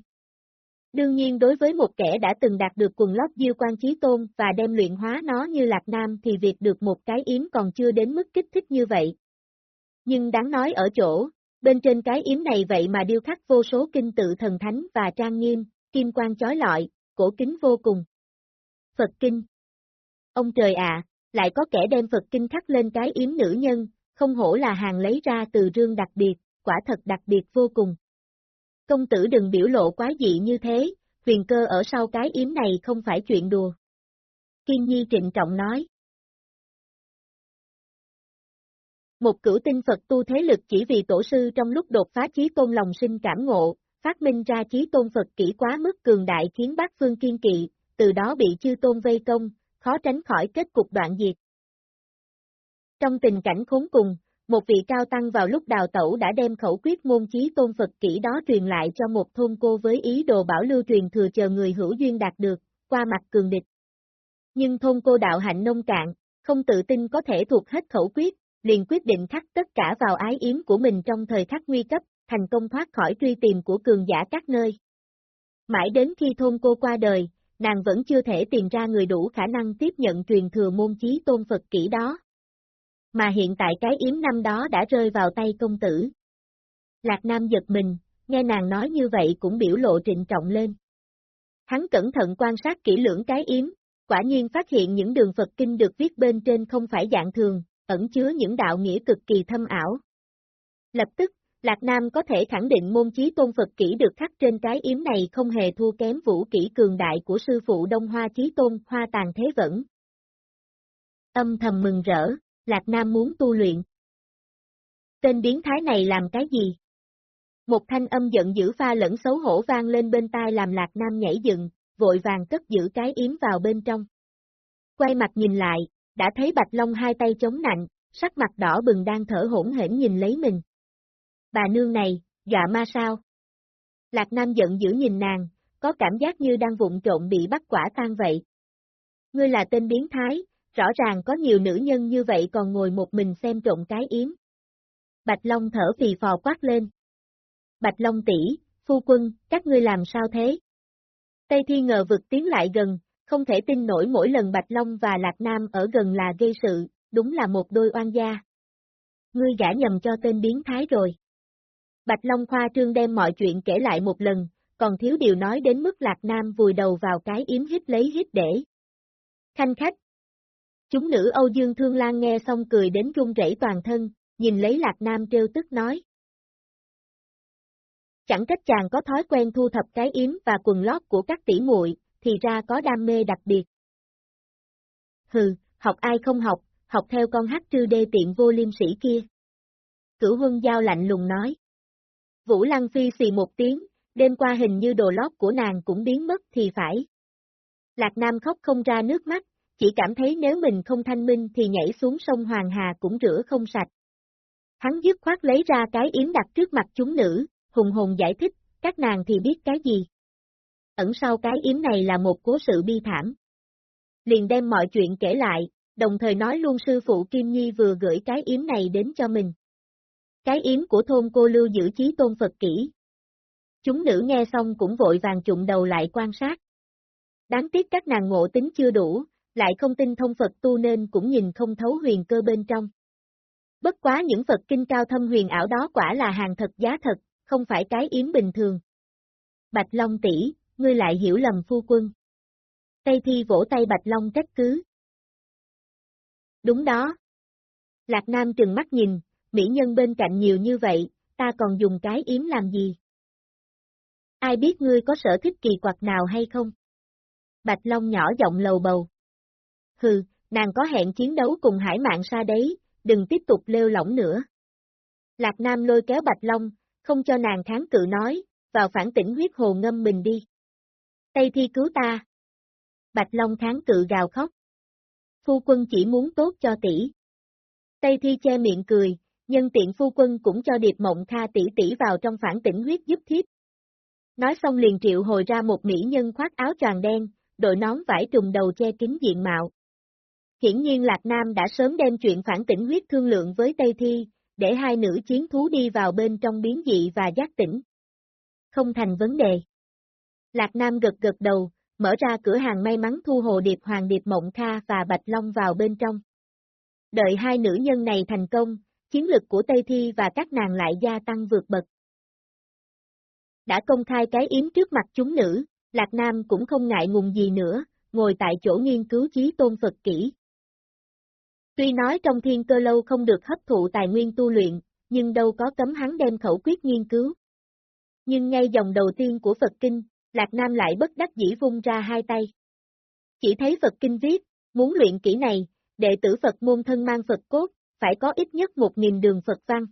Speaker 1: Đương nhiên đối với một kẻ đã từng đạt được quần lót diêu quan chí tôn và đem luyện hóa nó như Lạc Nam thì việc được một cái yếm còn chưa đến mức kích thích như vậy. Nhưng đáng nói ở chỗ, bên trên cái yếm này vậy mà điêu khắc vô số kinh tự thần thánh và trang nghiêm, kim quang chói lọi, cổ kính vô cùng. Phật Kinh Ông trời ạ, lại có kẻ đem Phật Kinh khắc lên cái yếm nữ nhân, không hổ là hàng lấy ra từ rương đặc biệt, quả thật đặc biệt vô cùng. Công tử đừng biểu lộ quá dị như thế, huyền cơ ở sau cái yếm này không phải chuyện đùa. Kim Nhi trịnh trọng nói. Một cửu tinh Phật tu thế lực chỉ vì tổ sư trong lúc đột phá chí tôn lòng sinh cảm ngộ, phát minh ra chí tôn Phật kỹ quá mức cường đại khiến bác phương kiên kỵ, từ đó bị chư tôn vây công, khó tránh khỏi kết cục đoạn diệt. Trong tình cảnh khốn cùng, một vị cao tăng vào lúc đào tẩu đã đem khẩu quyết môn chí tôn Phật kỹ đó truyền lại cho một thôn cô với ý đồ bảo lưu truyền thừa chờ người hữu duyên đạt được, qua mặt cường địch. Nhưng thôn cô đạo hạnh nông cạn, không tự tin có thể thuộc hết khẩu quyết, liền quyết định khắc tất cả vào ái yếm của mình trong thời khắc nguy cấp, thành công thoát khỏi truy tìm của cường giả các nơi. Mãi đến khi thôn cô qua đời, nàng vẫn chưa thể tìm ra người đủ khả năng tiếp nhận truyền thừa môn chí tôn Phật kỹ đó mà hiện tại cái yếm năm đó đã rơi vào tay công tử. Lạc Nam giật mình, nghe nàng nói như vậy cũng biểu lộ trịnh trọng lên. Hắn cẩn thận quan sát kỹ lưỡng cái yếm, quả nhiên phát hiện những đường Phật kinh được viết bên trên không phải dạng thường, ẩn chứa những đạo nghĩa cực kỳ thâm ảo. Lập tức, Lạc Nam có thể khẳng định môn chí tôn Phật kỹ được khắc trên cái yếm này không hề thua kém vũ kỹ cường đại của sư phụ Đông Hoa Chí Tôn Hoa Tàn Thế Vẫn. Âm thầm mừng rỡ, Lạc Nam muốn tu luyện. Tên biến thái này làm cái gì? Một thanh âm giận dữ pha lẫn xấu hổ vang lên bên tai làm Lạc Nam nhảy dựng, vội vàng cất giữ cái yếm vào bên trong. Quay mặt nhìn lại, đã thấy Bạch Long hai tay chống nạnh, sắc mặt đỏ bừng đang thở hỗn hển nhìn lấy mình. Bà nương này, dọa ma sao? Lạc Nam giận dữ nhìn nàng, có cảm giác như đang vụng trộn bị bắt quả tan vậy. Ngươi là tên biến thái, rõ ràng có nhiều nữ nhân như vậy còn ngồi một mình xem trộn cái yếm. Bạch Long thở phì phò quát lên. Bạch Long tỷ, phu quân, các ngươi làm sao thế? Tây Thi ngờ vực tiến lại gần, không thể tin nổi mỗi lần Bạch Long và Lạc Nam ở gần là gây sự, đúng là một đôi oan gia. Ngươi gã nhầm cho tên biến thái rồi. Bạch Long khoa trương đem mọi chuyện kể lại một lần, còn thiếu điều nói đến mức Lạc Nam vùi đầu vào cái yếm hít lấy hít để. Khanh khách. Chúng nữ Âu Dương Thương Lan nghe xong cười đến run rẩy toàn thân, nhìn lấy Lạc Nam trêu tức nói. Chẳng trách chàng có thói quen thu thập cái yếm và quần lót của các tỷ muội, thì ra có đam mê đặc biệt. Hừ, học ai không học, học theo con hát trư đê tiện vô liêm sĩ kia. Cửu huân giao lạnh lùng nói. Vũ Lăng Phi xì một tiếng, đêm qua hình như đồ lót của nàng cũng biến mất thì phải. Lạc Nam khóc không ra nước mắt, chỉ cảm thấy nếu mình không thanh minh thì nhảy xuống sông Hoàng Hà cũng rửa không sạch. Hắn dứt khoát lấy ra cái yếm đặt trước mặt chúng nữ, hùng hồn giải thích, các nàng thì biết cái gì. Ẩn sau cái yếm này là một cố sự bi thảm. Liền đem mọi chuyện kể lại, đồng thời nói luôn sư phụ Kim Nhi vừa gửi cái yếm này đến cho mình. Cái yếm của thôn cô lưu giữ chí tôn Phật kỹ. Chúng nữ nghe xong cũng vội vàng trụng đầu lại quan sát. Đáng tiếc các nàng ngộ tính chưa đủ, lại không tin thông Phật tu nên cũng nhìn không thấu huyền cơ bên trong. Bất quá những Phật kinh cao thâm huyền ảo đó quả là hàng thật giá thật, không phải cái yếm bình thường. Bạch Long tỷ, ngươi lại hiểu lầm phu quân. Tây Thi vỗ tay Bạch Long trách cứ. Đúng đó. Lạc Nam trừng mắt nhìn, mỹ nhân bên cạnh nhiều như vậy, ta còn dùng cái yếm làm gì? Ai biết ngươi có sở thích kỳ quặc nào hay không? Bạch Long nhỏ giọng lầu bầu. Hừ, nàng có hẹn chiến đấu cùng hải mạng xa đấy, đừng tiếp tục lêu lỏng nữa. Lạc Nam lôi kéo Bạch Long, không cho nàng kháng cự nói, vào phản tỉnh huyết hồ ngâm mình đi. Tây Thi cứu ta. Bạch Long kháng cự gào khóc. Phu quân chỉ muốn tốt cho tỷ. Tây Thi che miệng cười, nhân tiện phu quân cũng cho Điệp Mộng Kha tỷ tỷ vào trong phản tỉnh huyết giúp thiếp. Nói xong liền triệu hồi ra một mỹ nhân khoác áo tròn đen, đội nón vải trùng đầu che kín diện mạo. Hiển nhiên Lạc Nam đã sớm đem chuyện phản tỉnh huyết thương lượng với Tây Thi, để hai nữ chiến thú đi vào bên trong biến dị và giác tỉnh. Không thành vấn đề. Lạc Nam gật gật đầu, mở ra cửa hàng may mắn thu hồ điệp Hoàng Điệp Mộng Kha và Bạch Long vào bên trong. Đợi hai nữ nhân này thành công, chiến lực của Tây Thi và các nàng lại gia tăng vượt bậc. Đã công khai cái yếm trước mặt chúng nữ, Lạc Nam cũng không ngại ngùng gì nữa, ngồi tại chỗ nghiên cứu chí tôn Phật kỹ. Tuy nói trong thiên cơ lâu không được hấp thụ tài nguyên tu luyện, nhưng đâu có cấm hắn đem khẩu quyết nghiên cứu. Nhưng ngay dòng đầu tiên của Phật Kinh, Lạc Nam lại bất đắc dĩ vung ra hai tay. Chỉ thấy Phật Kinh viết, muốn luyện kỹ này, đệ tử Phật môn thân mang Phật cốt, phải có ít nhất một nghìn đường Phật văn.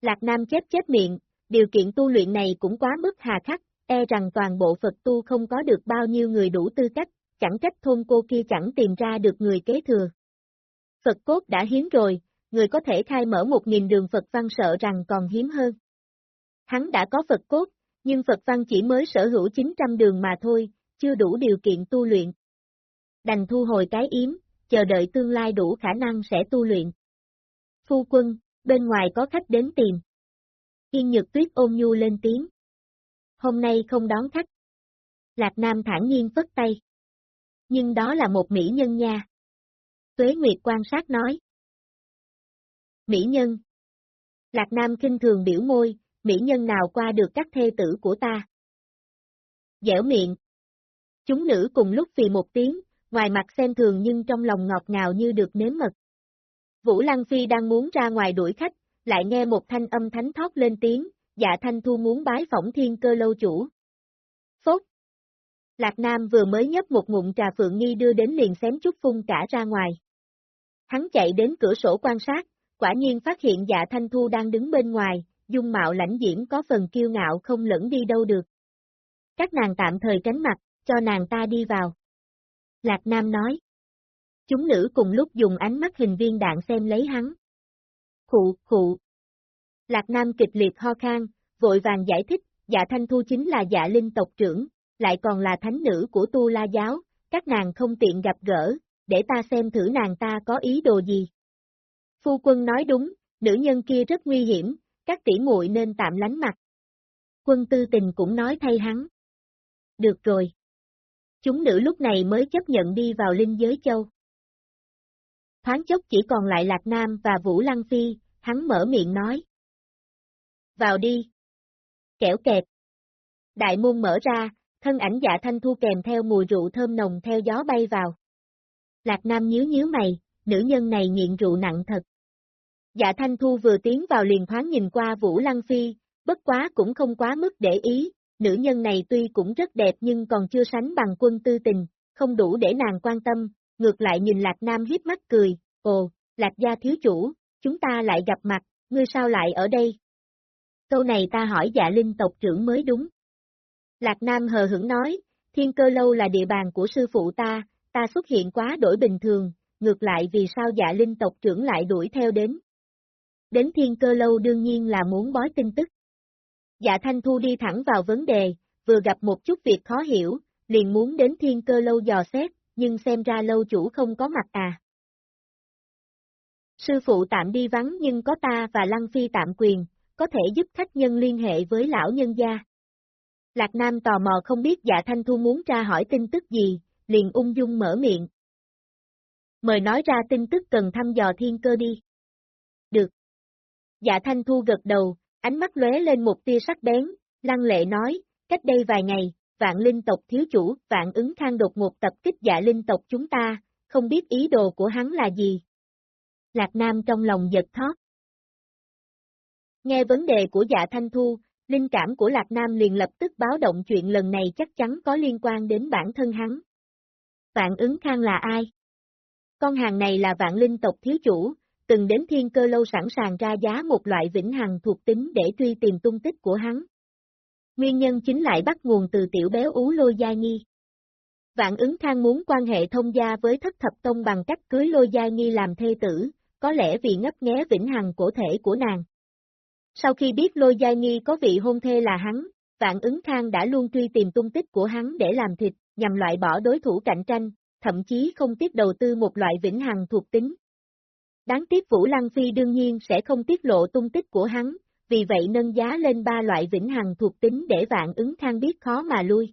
Speaker 1: Lạc Nam chép chép miệng, điều kiện tu luyện này cũng quá mức hà khắc, e rằng toàn bộ Phật tu không có được bao nhiêu người đủ tư cách, chẳng trách thôn cô kia chẳng tìm ra được người kế thừa. Phật cốt đã hiếm rồi, người có thể khai mở một nghìn đường Phật văn sợ rằng còn hiếm hơn. Hắn đã có Phật cốt, nhưng Phật văn chỉ mới sở hữu 900 đường mà thôi, chưa đủ điều kiện tu luyện. Đành thu hồi cái yếm, chờ đợi tương lai đủ khả năng sẽ tu luyện. Phu quân, bên ngoài có khách đến tìm. Yên Nhược Tuyết ôm nhu lên tiếng. Hôm nay không đón khách. Lạc Nam thản nhiên vất tay. Nhưng đó là một mỹ nhân nha. Tuế Nguyệt quan sát nói. Mỹ nhân. Lạc Nam kinh thường biểu môi, mỹ nhân nào qua được các thê tử của ta. Dẻo miệng. Chúng nữ cùng lúc vì một tiếng, ngoài mặt xem thường nhưng trong lòng ngọt ngào như được nếm mật. Vũ Lăng Phi đang muốn ra ngoài đuổi khách, lại nghe một thanh âm thánh thót lên tiếng, dạ thanh thu muốn bái phỏng thiên cơ lâu chủ. Phốt! Lạc Nam vừa mới nhấp một ngụm trà phượng nghi đưa đến liền xém chút phun cả ra ngoài. Hắn chạy đến cửa sổ quan sát, quả nhiên phát hiện dạ thanh thu đang đứng bên ngoài, dung mạo lãnh diễm có phần kiêu ngạo không lẫn đi đâu được. Các nàng tạm thời tránh mặt, cho nàng ta đi vào. Lạc Nam nói. Chúng nữ cùng lúc dùng ánh mắt hình viên đạn xem lấy hắn. Khụ, khụ. Lạc Nam kịch liệt ho khan, vội vàng giải thích, dạ thanh thu chính là dạ linh tộc trưởng, lại còn là thánh nữ của tu la giáo, các nàng không tiện gặp gỡ, để ta xem thử nàng ta có ý đồ gì. Phu quân nói đúng, nữ nhân kia rất nguy hiểm, các tỷ muội nên tạm lánh mặt. Quân tư tình cũng nói thay hắn. Được rồi. Chúng nữ lúc này mới chấp nhận đi vào linh giới châu. Thoáng chốc chỉ còn lại Lạc Nam và Vũ Lăng Phi, hắn mở miệng nói. Vào đi. Kẻo kẹt. Đại môn mở ra, thân ảnh dạ thanh thu kèm theo mùi rượu thơm nồng theo gió bay vào. Lạc Nam nhíu nhíu mày, nữ nhân này nghiện rượu nặng thật. Dạ Thanh Thu vừa tiến vào liền thoáng nhìn qua Vũ Lăng Phi, bất quá cũng không quá mức để ý, nữ nhân này tuy cũng rất đẹp nhưng còn chưa sánh bằng quân tư tình, không đủ để nàng quan tâm, ngược lại nhìn Lạc Nam hiếp mắt cười, ồ, Lạc gia thiếu chủ, chúng ta lại gặp mặt, ngươi sao lại ở đây? Câu này ta hỏi dạ linh tộc trưởng mới đúng. Lạc Nam hờ hững nói, thiên cơ lâu là địa bàn của sư phụ ta, ta xuất hiện quá đổi bình thường, ngược lại vì sao dạ linh tộc trưởng lại đuổi theo đến. Đến thiên cơ lâu đương nhiên là muốn bói tin tức. Dạ Thanh Thu đi thẳng vào vấn đề, vừa gặp một chút việc khó hiểu, liền muốn đến thiên cơ lâu dò xét, nhưng xem ra lâu chủ không có mặt à. Sư phụ tạm đi vắng nhưng có ta và Lăng Phi tạm quyền, có thể giúp khách nhân liên hệ với lão nhân gia. Lạc Nam tò mò không biết dạ Thanh Thu muốn tra hỏi tin tức gì, liền ung dung mở miệng. Mời nói ra tin tức cần thăm dò thiên cơ đi. Được. Dạ Thanh Thu gật đầu, ánh mắt lóe lên một tia sắc bén, lăng lệ nói, cách đây vài ngày, vạn linh tộc thiếu chủ, vạn ứng khang đột ngột tập kích dạ linh tộc chúng ta, không biết ý đồ của hắn là gì. Lạc Nam trong lòng giật thót. Nghe vấn đề của dạ Thanh Thu, linh cảm của Lạc Nam liền lập tức báo động chuyện lần này chắc chắn có liên quan đến bản thân hắn. Vạn ứng khang là ai? Con hàng này là vạn linh tộc thiếu chủ, từng đến thiên cơ lâu sẵn sàng ra giá một loại vĩnh hằng thuộc tính để truy tìm tung tích của hắn. Nguyên nhân chính lại bắt nguồn từ tiểu béo ú lôi gia nghi. Vạn ứng khang muốn quan hệ thông gia với thất thập tông bằng cách cưới lôi gia nghi làm thê tử, có lẽ vì ngấp nghé vĩnh hằng cổ thể của nàng. Sau khi biết lôi gia nghi có vị hôn thê là hắn, vạn ứng khang đã luôn truy tìm tung tích của hắn để làm thịt, nhằm loại bỏ đối thủ cạnh tranh, thậm chí không tiếc đầu tư một loại vĩnh hằng thuộc tính. Đáng tiếc Vũ Lăng Phi đương nhiên sẽ không tiết lộ tung tích của hắn, vì vậy nâng giá lên ba loại vĩnh hằng thuộc tính để vạn ứng thang biết khó mà lui.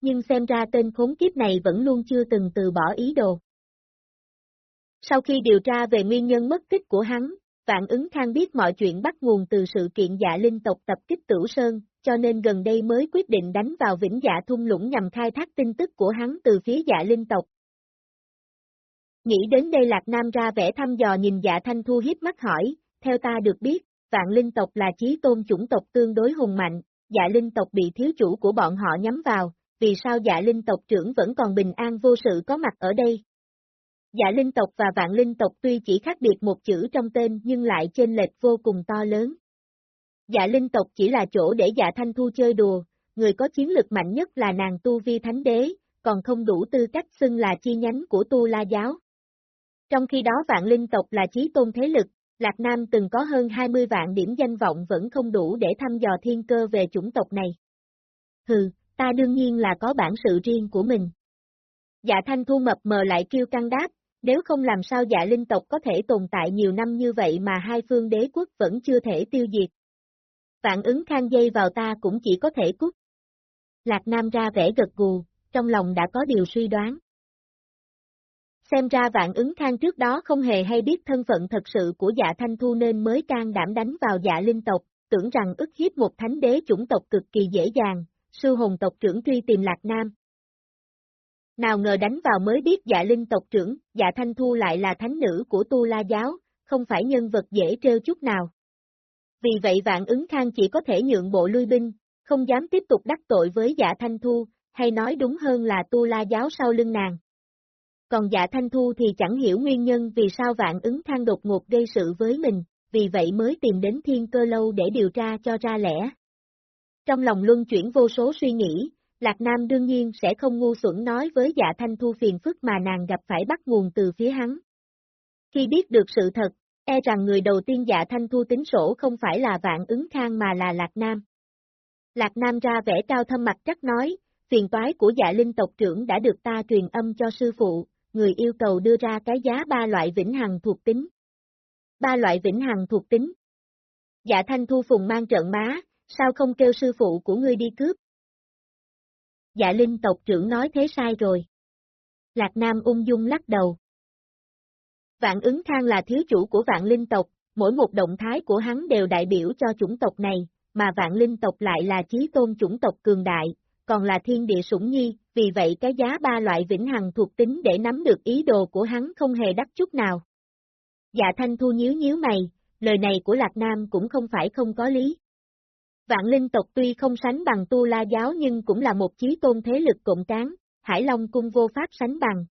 Speaker 1: Nhưng xem ra tên khốn kiếp này vẫn luôn chưa từng từ bỏ ý đồ. Sau khi điều tra về nguyên nhân mất tích của hắn, Vạn ứng thang biết mọi chuyện bắt nguồn từ sự kiện dạ linh tộc tập kích Tửu Sơn, cho nên gần đây mới quyết định đánh vào vĩnh dạ thung lũng nhằm khai thác tin tức của hắn từ phía dạ linh tộc. Nghĩ đến đây Lạc Nam ra vẻ thăm dò nhìn dạ thanh thu hiếp mắt hỏi, theo ta được biết, vạn linh tộc là chí tôn chủng tộc tương đối hùng mạnh, dạ linh tộc bị thiếu chủ của bọn họ nhắm vào, vì sao dạ linh tộc trưởng vẫn còn bình an vô sự có mặt ở đây? Dạ linh tộc và vạn linh tộc tuy chỉ khác biệt một chữ trong tên nhưng lại chênh lệch vô cùng to lớn. Dạ linh tộc chỉ là chỗ để dạ thanh thu chơi đùa, người có chiến lực mạnh nhất là nàng tu vi thánh đế, còn không đủ tư cách xưng là chi nhánh của tu la giáo. Trong khi đó vạn linh tộc là chí tôn thế lực, Lạc Nam từng có hơn 20 vạn điểm danh vọng vẫn không đủ để thăm dò thiên cơ về chủng tộc này. Hừ, ta đương nhiên là có bản sự riêng của mình. Dạ thanh thu mập mờ lại kêu căng đáp, nếu không làm sao dạ linh tộc có thể tồn tại nhiều năm như vậy mà hai phương đế quốc vẫn chưa thể tiêu diệt. Vạn ứng khang dây vào ta cũng chỉ có thể cút. Lạc Nam ra vẻ gật gù, trong lòng đã có điều suy đoán. Xem ra vạn ứng khang trước đó không hề hay biết thân phận thật sự của dạ thanh thu nên mới can đảm đánh vào dạ linh tộc, tưởng rằng ức hiếp một thánh đế chủng tộc cực kỳ dễ dàng, sư hồn tộc trưởng truy tìm Lạc Nam, nào ngờ đánh vào mới biết dạ linh tộc trưởng, dạ thanh thu lại là thánh nữ của tu la giáo, không phải nhân vật dễ trêu chút nào. Vì vậy vạn ứng khang chỉ có thể nhượng bộ lui binh, không dám tiếp tục đắc tội với dạ thanh thu, hay nói đúng hơn là tu la giáo sau lưng nàng còn dạ thanh thu thì chẳng hiểu nguyên nhân vì sao vạn ứng thang đột ngột gây sự với mình, vì vậy mới tìm đến thiên cơ lâu để điều tra cho ra lẽ. Trong lòng luân chuyển vô số suy nghĩ, Lạc Nam đương nhiên sẽ không ngu xuẩn nói với dạ thanh thu phiền phức mà nàng gặp phải bắt nguồn từ phía hắn. Khi biết được sự thật, e rằng người đầu tiên dạ thanh thu tính sổ không phải là vạn ứng khang mà là Lạc Nam. Lạc Nam ra vẻ cao thâm mặt chắc nói, phiền toái của dạ linh tộc trưởng đã được ta truyền âm cho sư phụ, người yêu cầu đưa ra cái giá ba loại vĩnh hằng thuộc tính. Ba loại vĩnh hằng thuộc tính. Dạ thanh thu phùng mang trợn má, sao không kêu sư phụ của ngươi đi cướp? Dạ linh tộc trưởng nói thế sai rồi. Lạc Nam ung dung lắc đầu. Vạn ứng khang là thiếu chủ của vạn linh tộc, mỗi một động thái của hắn đều đại biểu cho chủng tộc này, mà vạn linh tộc lại là chí tôn chủng tộc cường đại, còn là thiên địa sủng nhi, vì vậy cái giá ba loại vĩnh hằng thuộc tính để nắm được ý đồ của hắn không hề đắt chút nào. Dạ thanh thu nhíu nhíu mày, lời này của Lạc Nam cũng không phải không có lý. Vạn linh tộc tuy không sánh bằng tu la giáo nhưng cũng là một chí tôn thế lực cộng cán, Hải Long cung vô pháp sánh bằng.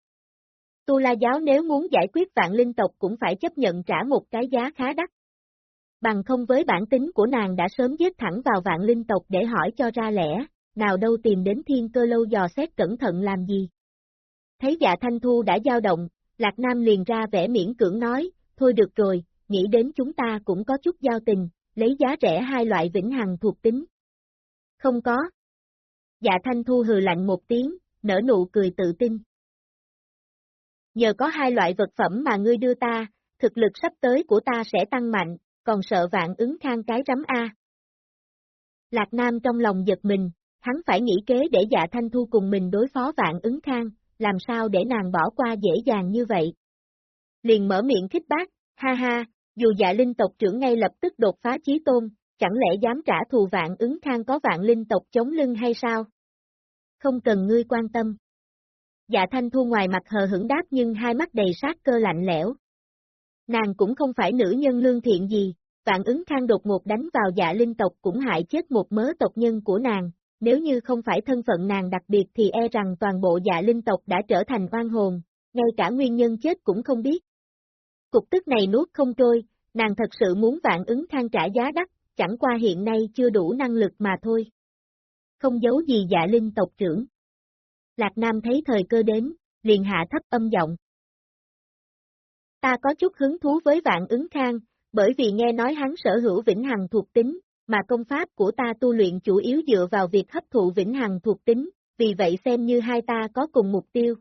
Speaker 1: Tu la giáo nếu muốn giải quyết vạn linh tộc cũng phải chấp nhận trả một cái giá khá đắt. Bằng không với bản tính của nàng đã sớm giết thẳng vào vạn linh tộc để hỏi cho ra lẽ, nào đâu tìm đến thiên cơ lâu dò xét cẩn thận làm gì. Thấy dạ thanh thu đã dao động, Lạc Nam liền ra vẻ miễn cưỡng nói, thôi được rồi, nghĩ đến chúng ta cũng có chút giao tình, lấy giá rẻ hai loại vĩnh hằng thuộc tính. Không có. Dạ thanh thu hừ lạnh một tiếng, nở nụ cười tự tin. Nhờ có hai loại vật phẩm mà ngươi đưa ta, thực lực sắp tới của ta sẽ tăng mạnh, còn sợ vạn ứng khang cái rắm A. Lạc Nam trong lòng giật mình, hắn phải nghĩ kế để dạ thanh thu cùng mình đối phó vạn ứng khang, làm sao để nàng bỏ qua dễ dàng như vậy. Liền mở miệng khích bác, ha ha, dù dạ linh tộc trưởng ngay lập tức đột phá chí tôn, chẳng lẽ dám trả thù vạn ứng khang có vạn linh tộc chống lưng hay sao? Không cần ngươi quan tâm. Dạ thanh thu ngoài mặt hờ hững đáp nhưng hai mắt đầy sát cơ lạnh lẽo. Nàng cũng không phải nữ nhân lương thiện gì, vạn ứng khang đột ngột đánh vào dạ linh tộc cũng hại chết một mớ tộc nhân của nàng, nếu như không phải thân phận nàng đặc biệt thì e rằng toàn bộ dạ linh tộc đã trở thành oan hồn, ngay cả nguyên nhân chết cũng không biết. Cục tức này nuốt không trôi, nàng thật sự muốn vạn ứng khang trả giá đắt, chẳng qua hiện nay chưa đủ năng lực mà thôi. Không giấu gì dạ linh tộc trưởng. Lạc Nam thấy thời cơ đến, liền hạ thấp âm giọng. Ta có chút hứng thú với vạn ứng khang, bởi vì nghe nói hắn sở hữu vĩnh hằng thuộc tính, mà công pháp của ta tu luyện chủ yếu dựa vào việc hấp thụ vĩnh hằng thuộc tính, vì vậy xem như hai ta có cùng mục tiêu.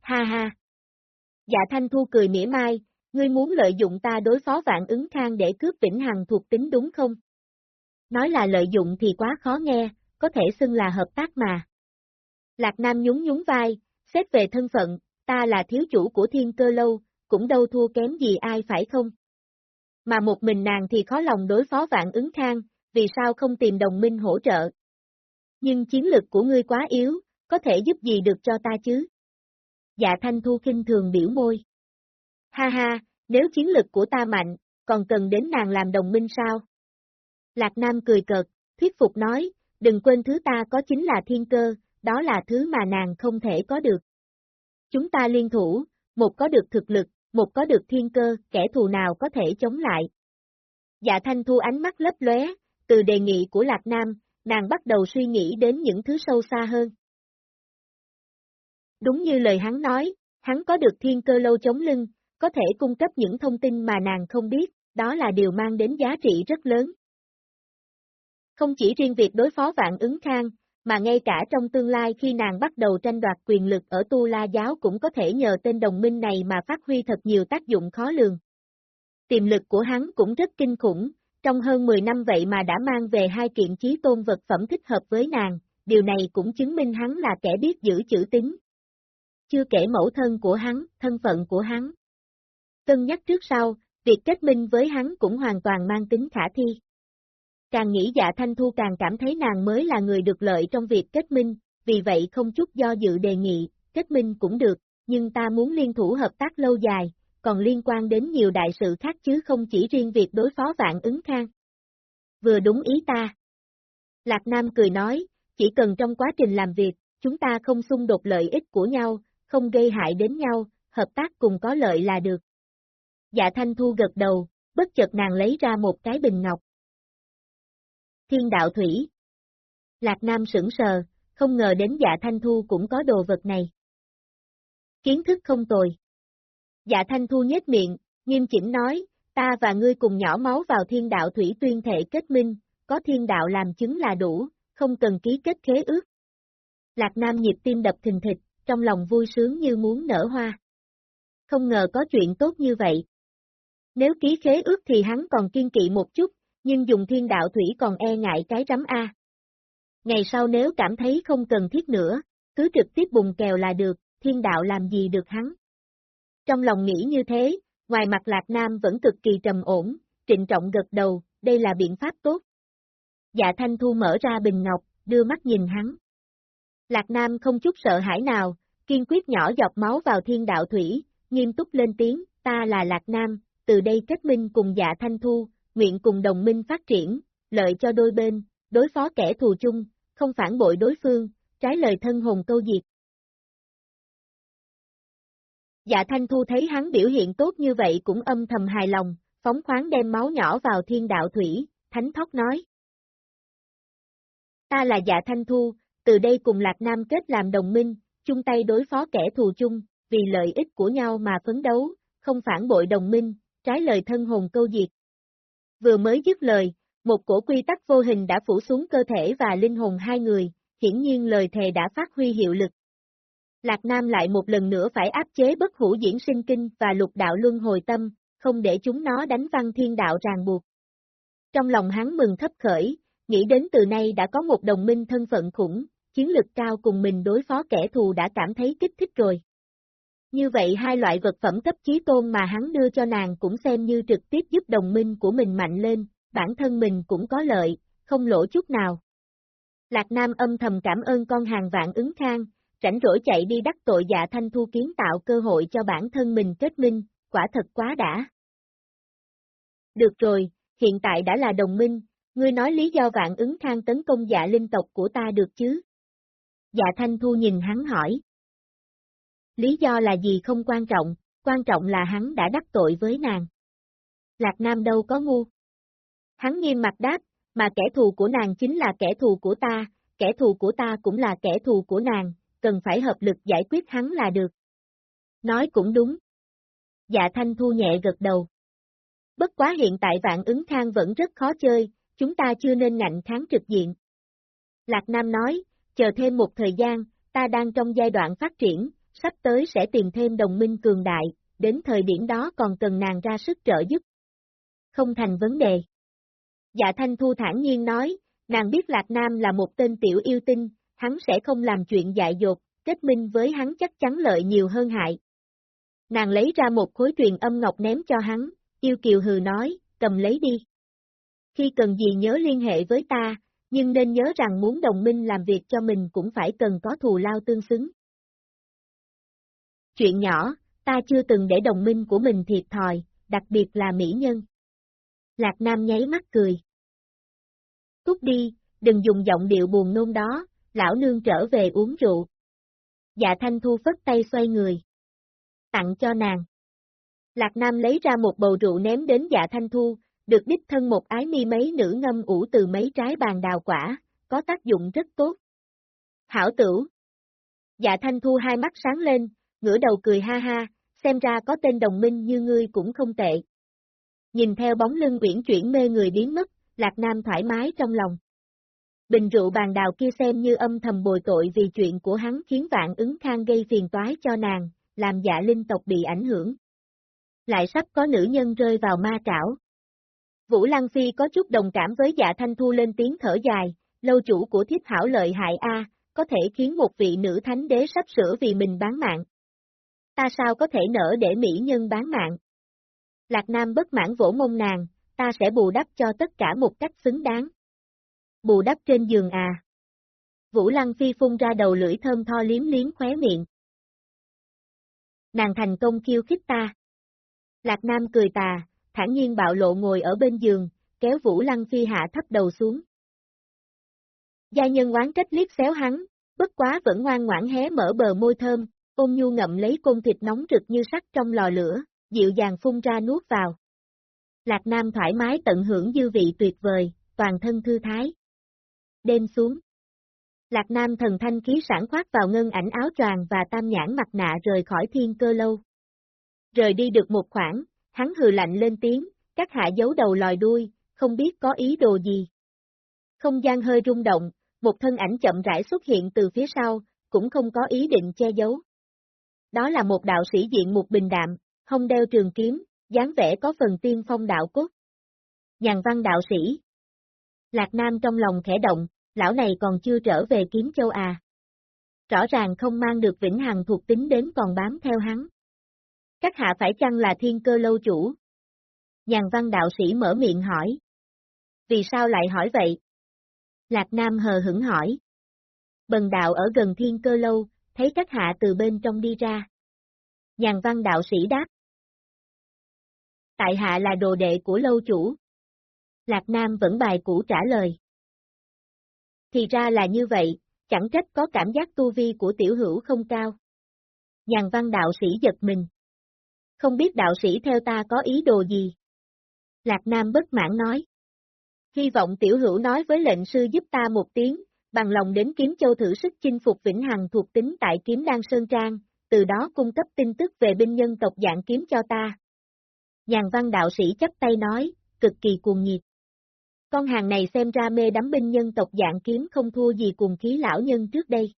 Speaker 1: Ha ha! Dạ Thanh Thu cười mỉa mai, ngươi muốn lợi dụng ta đối phó vạn ứng khang để cướp vĩnh hằng thuộc tính đúng không? Nói là lợi dụng thì quá khó nghe, có thể xưng là hợp tác mà. Lạc Nam nhún nhún vai, xét về thân phận, ta là thiếu chủ của thiên cơ lâu, cũng đâu thua kém gì ai phải không? Mà một mình nàng thì khó lòng đối phó vạn ứng khang, vì sao không tìm đồng minh hỗ trợ? Nhưng chiến lực của ngươi quá yếu, có thể giúp gì được cho ta chứ? Dạ thanh thu kinh thường biểu môi. Ha ha, nếu chiến lực của ta mạnh, còn cần đến nàng làm đồng minh sao? Lạc Nam cười cợt, thuyết phục nói, đừng quên thứ ta có chính là thiên cơ, đó là thứ mà nàng không thể có được. Chúng ta liên thủ, một có được thực lực, một có được thiên cơ, kẻ thù nào có thể chống lại. Dạ Thanh Thu ánh mắt lấp lóe, từ đề nghị của Lạc Nam, nàng bắt đầu suy nghĩ đến những thứ sâu xa hơn. Đúng như lời hắn nói, hắn có được thiên cơ lâu chống lưng, có thể cung cấp những thông tin mà nàng không biết, đó là điều mang đến giá trị rất lớn. Không chỉ riêng việc đối phó vạn ứng khang, mà ngay cả trong tương lai khi nàng bắt đầu tranh đoạt quyền lực ở Tu La Giáo cũng có thể nhờ tên đồng minh này mà phát huy thật nhiều tác dụng khó lường. Tiềm lực của hắn cũng rất kinh khủng, trong hơn 10 năm vậy mà đã mang về hai kiện chí tôn vật phẩm thích hợp với nàng, điều này cũng chứng minh hắn là kẻ biết giữ chữ tín. Chưa kể mẫu thân của hắn, thân phận của hắn. Cân nhắc trước sau, việc kết minh với hắn cũng hoàn toàn mang tính khả thi. Càng nghĩ dạ thanh thu càng cảm thấy nàng mới là người được lợi trong việc kết minh, vì vậy không chút do dự đề nghị, kết minh cũng được, nhưng ta muốn liên thủ hợp tác lâu dài, còn liên quan đến nhiều đại sự khác chứ không chỉ riêng việc đối phó vạn ứng khang. Vừa đúng ý ta. Lạc Nam cười nói, chỉ cần trong quá trình làm việc, chúng ta không xung đột lợi ích của nhau, không gây hại đến nhau, hợp tác cùng có lợi là được. Dạ Thanh Thu gật đầu, bất chợt nàng lấy ra một cái bình ngọc. Thiên đạo thủy. Lạc Nam sững sờ, không ngờ đến dạ Thanh Thu cũng có đồ vật này. Kiến thức không tồi. Dạ Thanh Thu nhếch miệng, nghiêm chỉnh nói, ta và ngươi cùng nhỏ máu vào thiên đạo thủy tuyên thể kết minh, có thiên đạo làm chứng là đủ, không cần ký kết khế ước. Lạc Nam nhịp tim đập thình thịch, trong lòng vui sướng như muốn nở hoa. Không ngờ có chuyện tốt như vậy. Nếu ký khế ước thì hắn còn kiên kỵ một chút, nhưng dùng thiên đạo thủy còn e ngại cái rắm A. Ngày sau nếu cảm thấy không cần thiết nữa, cứ trực tiếp bùng kèo là được, thiên đạo làm gì được hắn. Trong lòng nghĩ như thế, ngoài mặt Lạc Nam vẫn cực kỳ trầm ổn, trịnh trọng gật đầu, đây là biện pháp tốt. Dạ Thanh Thu mở ra bình ngọc, đưa mắt nhìn hắn. Lạc Nam không chút sợ hãi nào, kiên quyết nhỏ giọt máu vào thiên đạo thủy, nghiêm túc lên tiếng, ta là Lạc Nam, từ đây kết minh cùng dạ Thanh Thu, nguyện cùng đồng minh phát triển, lợi cho đôi bên, đối phó kẻ thù chung, không phản bội đối phương, trái lời thân hồn câu diệt. Dạ Thanh Thu thấy hắn biểu hiện tốt như vậy cũng âm thầm hài lòng, phóng khoáng đem máu nhỏ vào thiên đạo thủy, thánh thóc nói. Ta là dạ Thanh Thu, từ đây cùng Lạc Nam kết làm đồng minh, chung tay đối phó kẻ thù chung, vì lợi ích của nhau mà phấn đấu, không phản bội đồng minh, trái lời thân hồn câu diệt. Vừa mới dứt lời, một cổ quy tắc vô hình đã phủ xuống cơ thể và linh hồn hai người, hiển nhiên lời thề đã phát huy hiệu lực. Lạc Nam lại một lần nữa phải áp chế bất hủ diễn sinh kinh và lục đạo luân hồi tâm, không để chúng nó đánh văn thiên đạo ràng buộc. Trong lòng hắn mừng thấp khởi, nghĩ đến từ nay đã có một đồng minh thân phận khủng, chiến lực cao cùng mình đối phó kẻ thù đã cảm thấy kích thích rồi. Như vậy hai loại vật phẩm cấp chí tôn mà hắn đưa cho nàng cũng xem như trực tiếp giúp đồng minh của mình mạnh lên, bản thân mình cũng có lợi, không lỗ chút nào. Lạc Nam âm thầm cảm ơn con hàng vạn ứng khang, rảnh rỗi chạy đi đắc tội dạ thanh thu kiến tạo cơ hội cho bản thân mình kết minh, quả thật quá đã. Được rồi, hiện tại đã là đồng minh, ngươi nói lý do vạn ứng khang tấn công dạ linh tộc của ta được chứ? Dạ thanh thu nhìn hắn hỏi. Lý do là gì không quan trọng, quan trọng là hắn đã đắc tội với nàng. Lạc Nam đâu có ngu. Hắn nghiêm mặt đáp, mà kẻ thù của nàng chính là kẻ thù của ta, kẻ thù của ta cũng là kẻ thù của nàng, cần phải hợp lực giải quyết hắn là được. Nói cũng đúng. Dạ Thanh Thu nhẹ gật đầu. Bất quá hiện tại vạn ứng khang vẫn rất khó chơi, chúng ta chưa nên ngạnh kháng trực diện. Lạc Nam nói, chờ thêm một thời gian, ta đang trong giai đoạn phát triển, sắp tới sẽ tìm thêm đồng minh cường đại, đến thời điểm đó còn cần nàng ra sức trợ giúp. Không thành vấn đề. Dạ Thanh Thu thản nhiên nói, nàng biết Lạc Nam là một tên tiểu yêu tinh, hắn sẽ không làm chuyện dại dột, kết minh với hắn chắc chắn lợi nhiều hơn hại. Nàng lấy ra một khối truyền âm ngọc ném cho hắn, yêu kiều hừ nói, cầm lấy đi. Khi cần gì nhớ liên hệ với ta, nhưng nên nhớ rằng muốn đồng minh làm việc cho mình cũng phải cần có thù lao tương xứng. Chuyện nhỏ, ta chưa từng để đồng minh của mình thiệt thòi, đặc biệt là mỹ nhân. Lạc Nam nháy mắt cười. Cút đi, đừng dùng giọng điệu buồn nôn đó, lão nương trở về uống rượu. Dạ Thanh Thu phất tay xoay người. Tặng cho nàng. Lạc Nam lấy ra một bầu rượu ném đến dạ Thanh Thu, được đích thân một ái mi mấy nữ ngâm ủ từ mấy trái bàn đào quả, có tác dụng rất tốt. Hảo tửu. Dạ Thanh Thu hai mắt sáng lên, ngửa đầu cười ha ha, xem ra có tên đồng minh như ngươi cũng không tệ. Nhìn theo bóng lưng quyển chuyển mê người biến mất, Lạc Nam thoải mái trong lòng. Bình rượu bàn đào kia xem như âm thầm bồi tội vì chuyện của hắn khiến vạn ứng khang gây phiền toái cho nàng, làm dạ linh tộc bị ảnh hưởng. Lại sắp có nữ nhân rơi vào ma trảo. Vũ Lăng Phi có chút đồng cảm với dạ thanh thu lên tiếng thở dài, lâu chủ của thiếp hảo lợi hại A, có thể khiến một vị nữ thánh đế sắp sửa vì mình bán mạng. Ta sao có thể nở để mỹ nhân bán mạng? Lạc Nam bất mãn vỗ mông nàng, ta sẽ bù đắp cho tất cả một cách xứng đáng. Bù đắp trên giường à. Vũ Lăng Phi phun ra đầu lưỡi thơm tho liếm liếm khóe miệng. Nàng thành công khiêu khích ta. Lạc Nam cười tà, thản nhiên bạo lộ ngồi ở bên giường, kéo Vũ Lăng Phi hạ thấp đầu xuống. Gia nhân oán trách liếc xéo hắn, bất quá vẫn ngoan ngoãn hé mở bờ môi thơm, Ôn nhu ngậm lấy côn thịt nóng rực như sắt trong lò lửa, dịu dàng phun ra nuốt vào. Lạc Nam thoải mái tận hưởng dư vị tuyệt vời, toàn thân thư thái. Đêm xuống. Lạc Nam thần thanh khí sản khoát vào ngân ảnh áo choàng và tam nhãn mặt nạ rời khỏi thiên cơ lâu. Rời đi được một khoảng, hắn hừ lạnh lên tiếng, các hạ giấu đầu lòi đuôi, không biết có ý đồ gì. Không gian hơi rung động, một thân ảnh chậm rãi xuất hiện từ phía sau, cũng không có ý định che giấu. Đó là một đạo sĩ diện một bình đạm, hông đeo trường kiếm, dáng vẻ có phần tiên phong đạo cốt. Nhàn văn đạo sĩ. Lạc Nam trong lòng khẽ động, lão này còn chưa trở về kiếm châu à. Rõ ràng không mang được vĩnh hằng thuộc tính đến còn bám theo hắn. Các hạ phải chăng là thiên cơ lâu chủ? Nhàn văn đạo sĩ mở miệng hỏi. Vì sao lại hỏi vậy? Lạc Nam hờ hững hỏi. Bần đạo ở gần thiên cơ lâu, thấy các hạ từ bên trong đi ra. Nhàn văn đạo sĩ đáp. Tại hạ là đồ đệ của lâu chủ. Lạc Nam vẫn bài cũ trả lời. Thì ra là như vậy, chẳng trách có cảm giác tu vi của tiểu hữu không cao. Nhàn văn đạo sĩ giật mình. Không biết đạo sĩ theo ta có ý đồ gì? Lạc Nam bất mãn nói. Hy vọng tiểu hữu nói với lệnh sư giúp ta một tiếng, bằng lòng đến kiếm châu thử sức chinh phục Vĩnh Hằng thuộc tính tại kiếm đan Sơn Trang, từ đó cung cấp tin tức về binh nhân tộc dạng kiếm cho ta. Nhàn văn đạo sĩ chấp tay nói, cực kỳ cuồng nhiệt. Con hàng này xem ra mê đắm binh nhân tộc dạng kiếm không thua gì cùng khí lão nhân trước đây.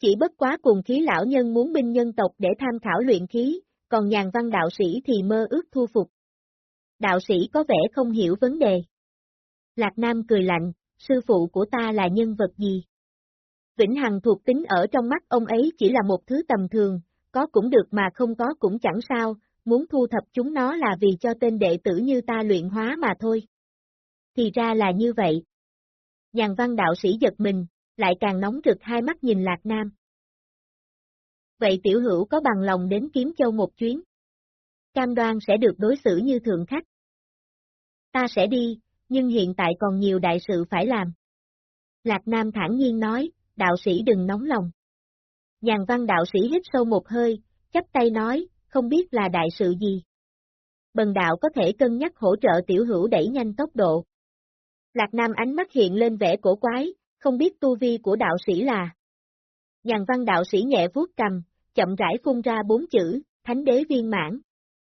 Speaker 1: Chỉ bất quá cùng khí lão nhân muốn binh nhân tộc để tham khảo luyện khí, còn nhàn văn đạo sĩ thì mơ ước thu phục. Đạo sĩ có vẻ không hiểu vấn đề. Lạc Nam cười lạnh, sư phụ của ta là nhân vật gì? Vĩnh Hằng thuộc tính ở trong mắt ông ấy chỉ là một thứ tầm thường, có cũng được mà không có cũng chẳng sao, muốn thu thập chúng nó là vì cho tên đệ tử như ta luyện hóa mà thôi. Thì ra là như vậy. Nhàn văn đạo sĩ giật mình, lại càng nóng rực hai mắt nhìn Lạc Nam. Vậy tiểu hữu có bằng lòng đến kiếm châu một chuyến? Cam đoan sẽ được đối xử như thượng khách. Ta sẽ đi, nhưng hiện tại còn nhiều đại sự phải làm. Lạc Nam thản nhiên nói, đạo sĩ đừng nóng lòng. Nhàn văn đạo sĩ hít sâu một hơi, chắp tay nói, không biết là đại sự gì. Bần đạo có thể cân nhắc hỗ trợ tiểu hữu đẩy nhanh tốc độ. Lạc Nam ánh mắt hiện lên vẻ cổ quái, không biết tu vi của đạo sĩ là. Nhàn văn đạo sĩ nhẹ vuốt cầm, chậm rãi phun ra bốn chữ, thánh đế viên mãn.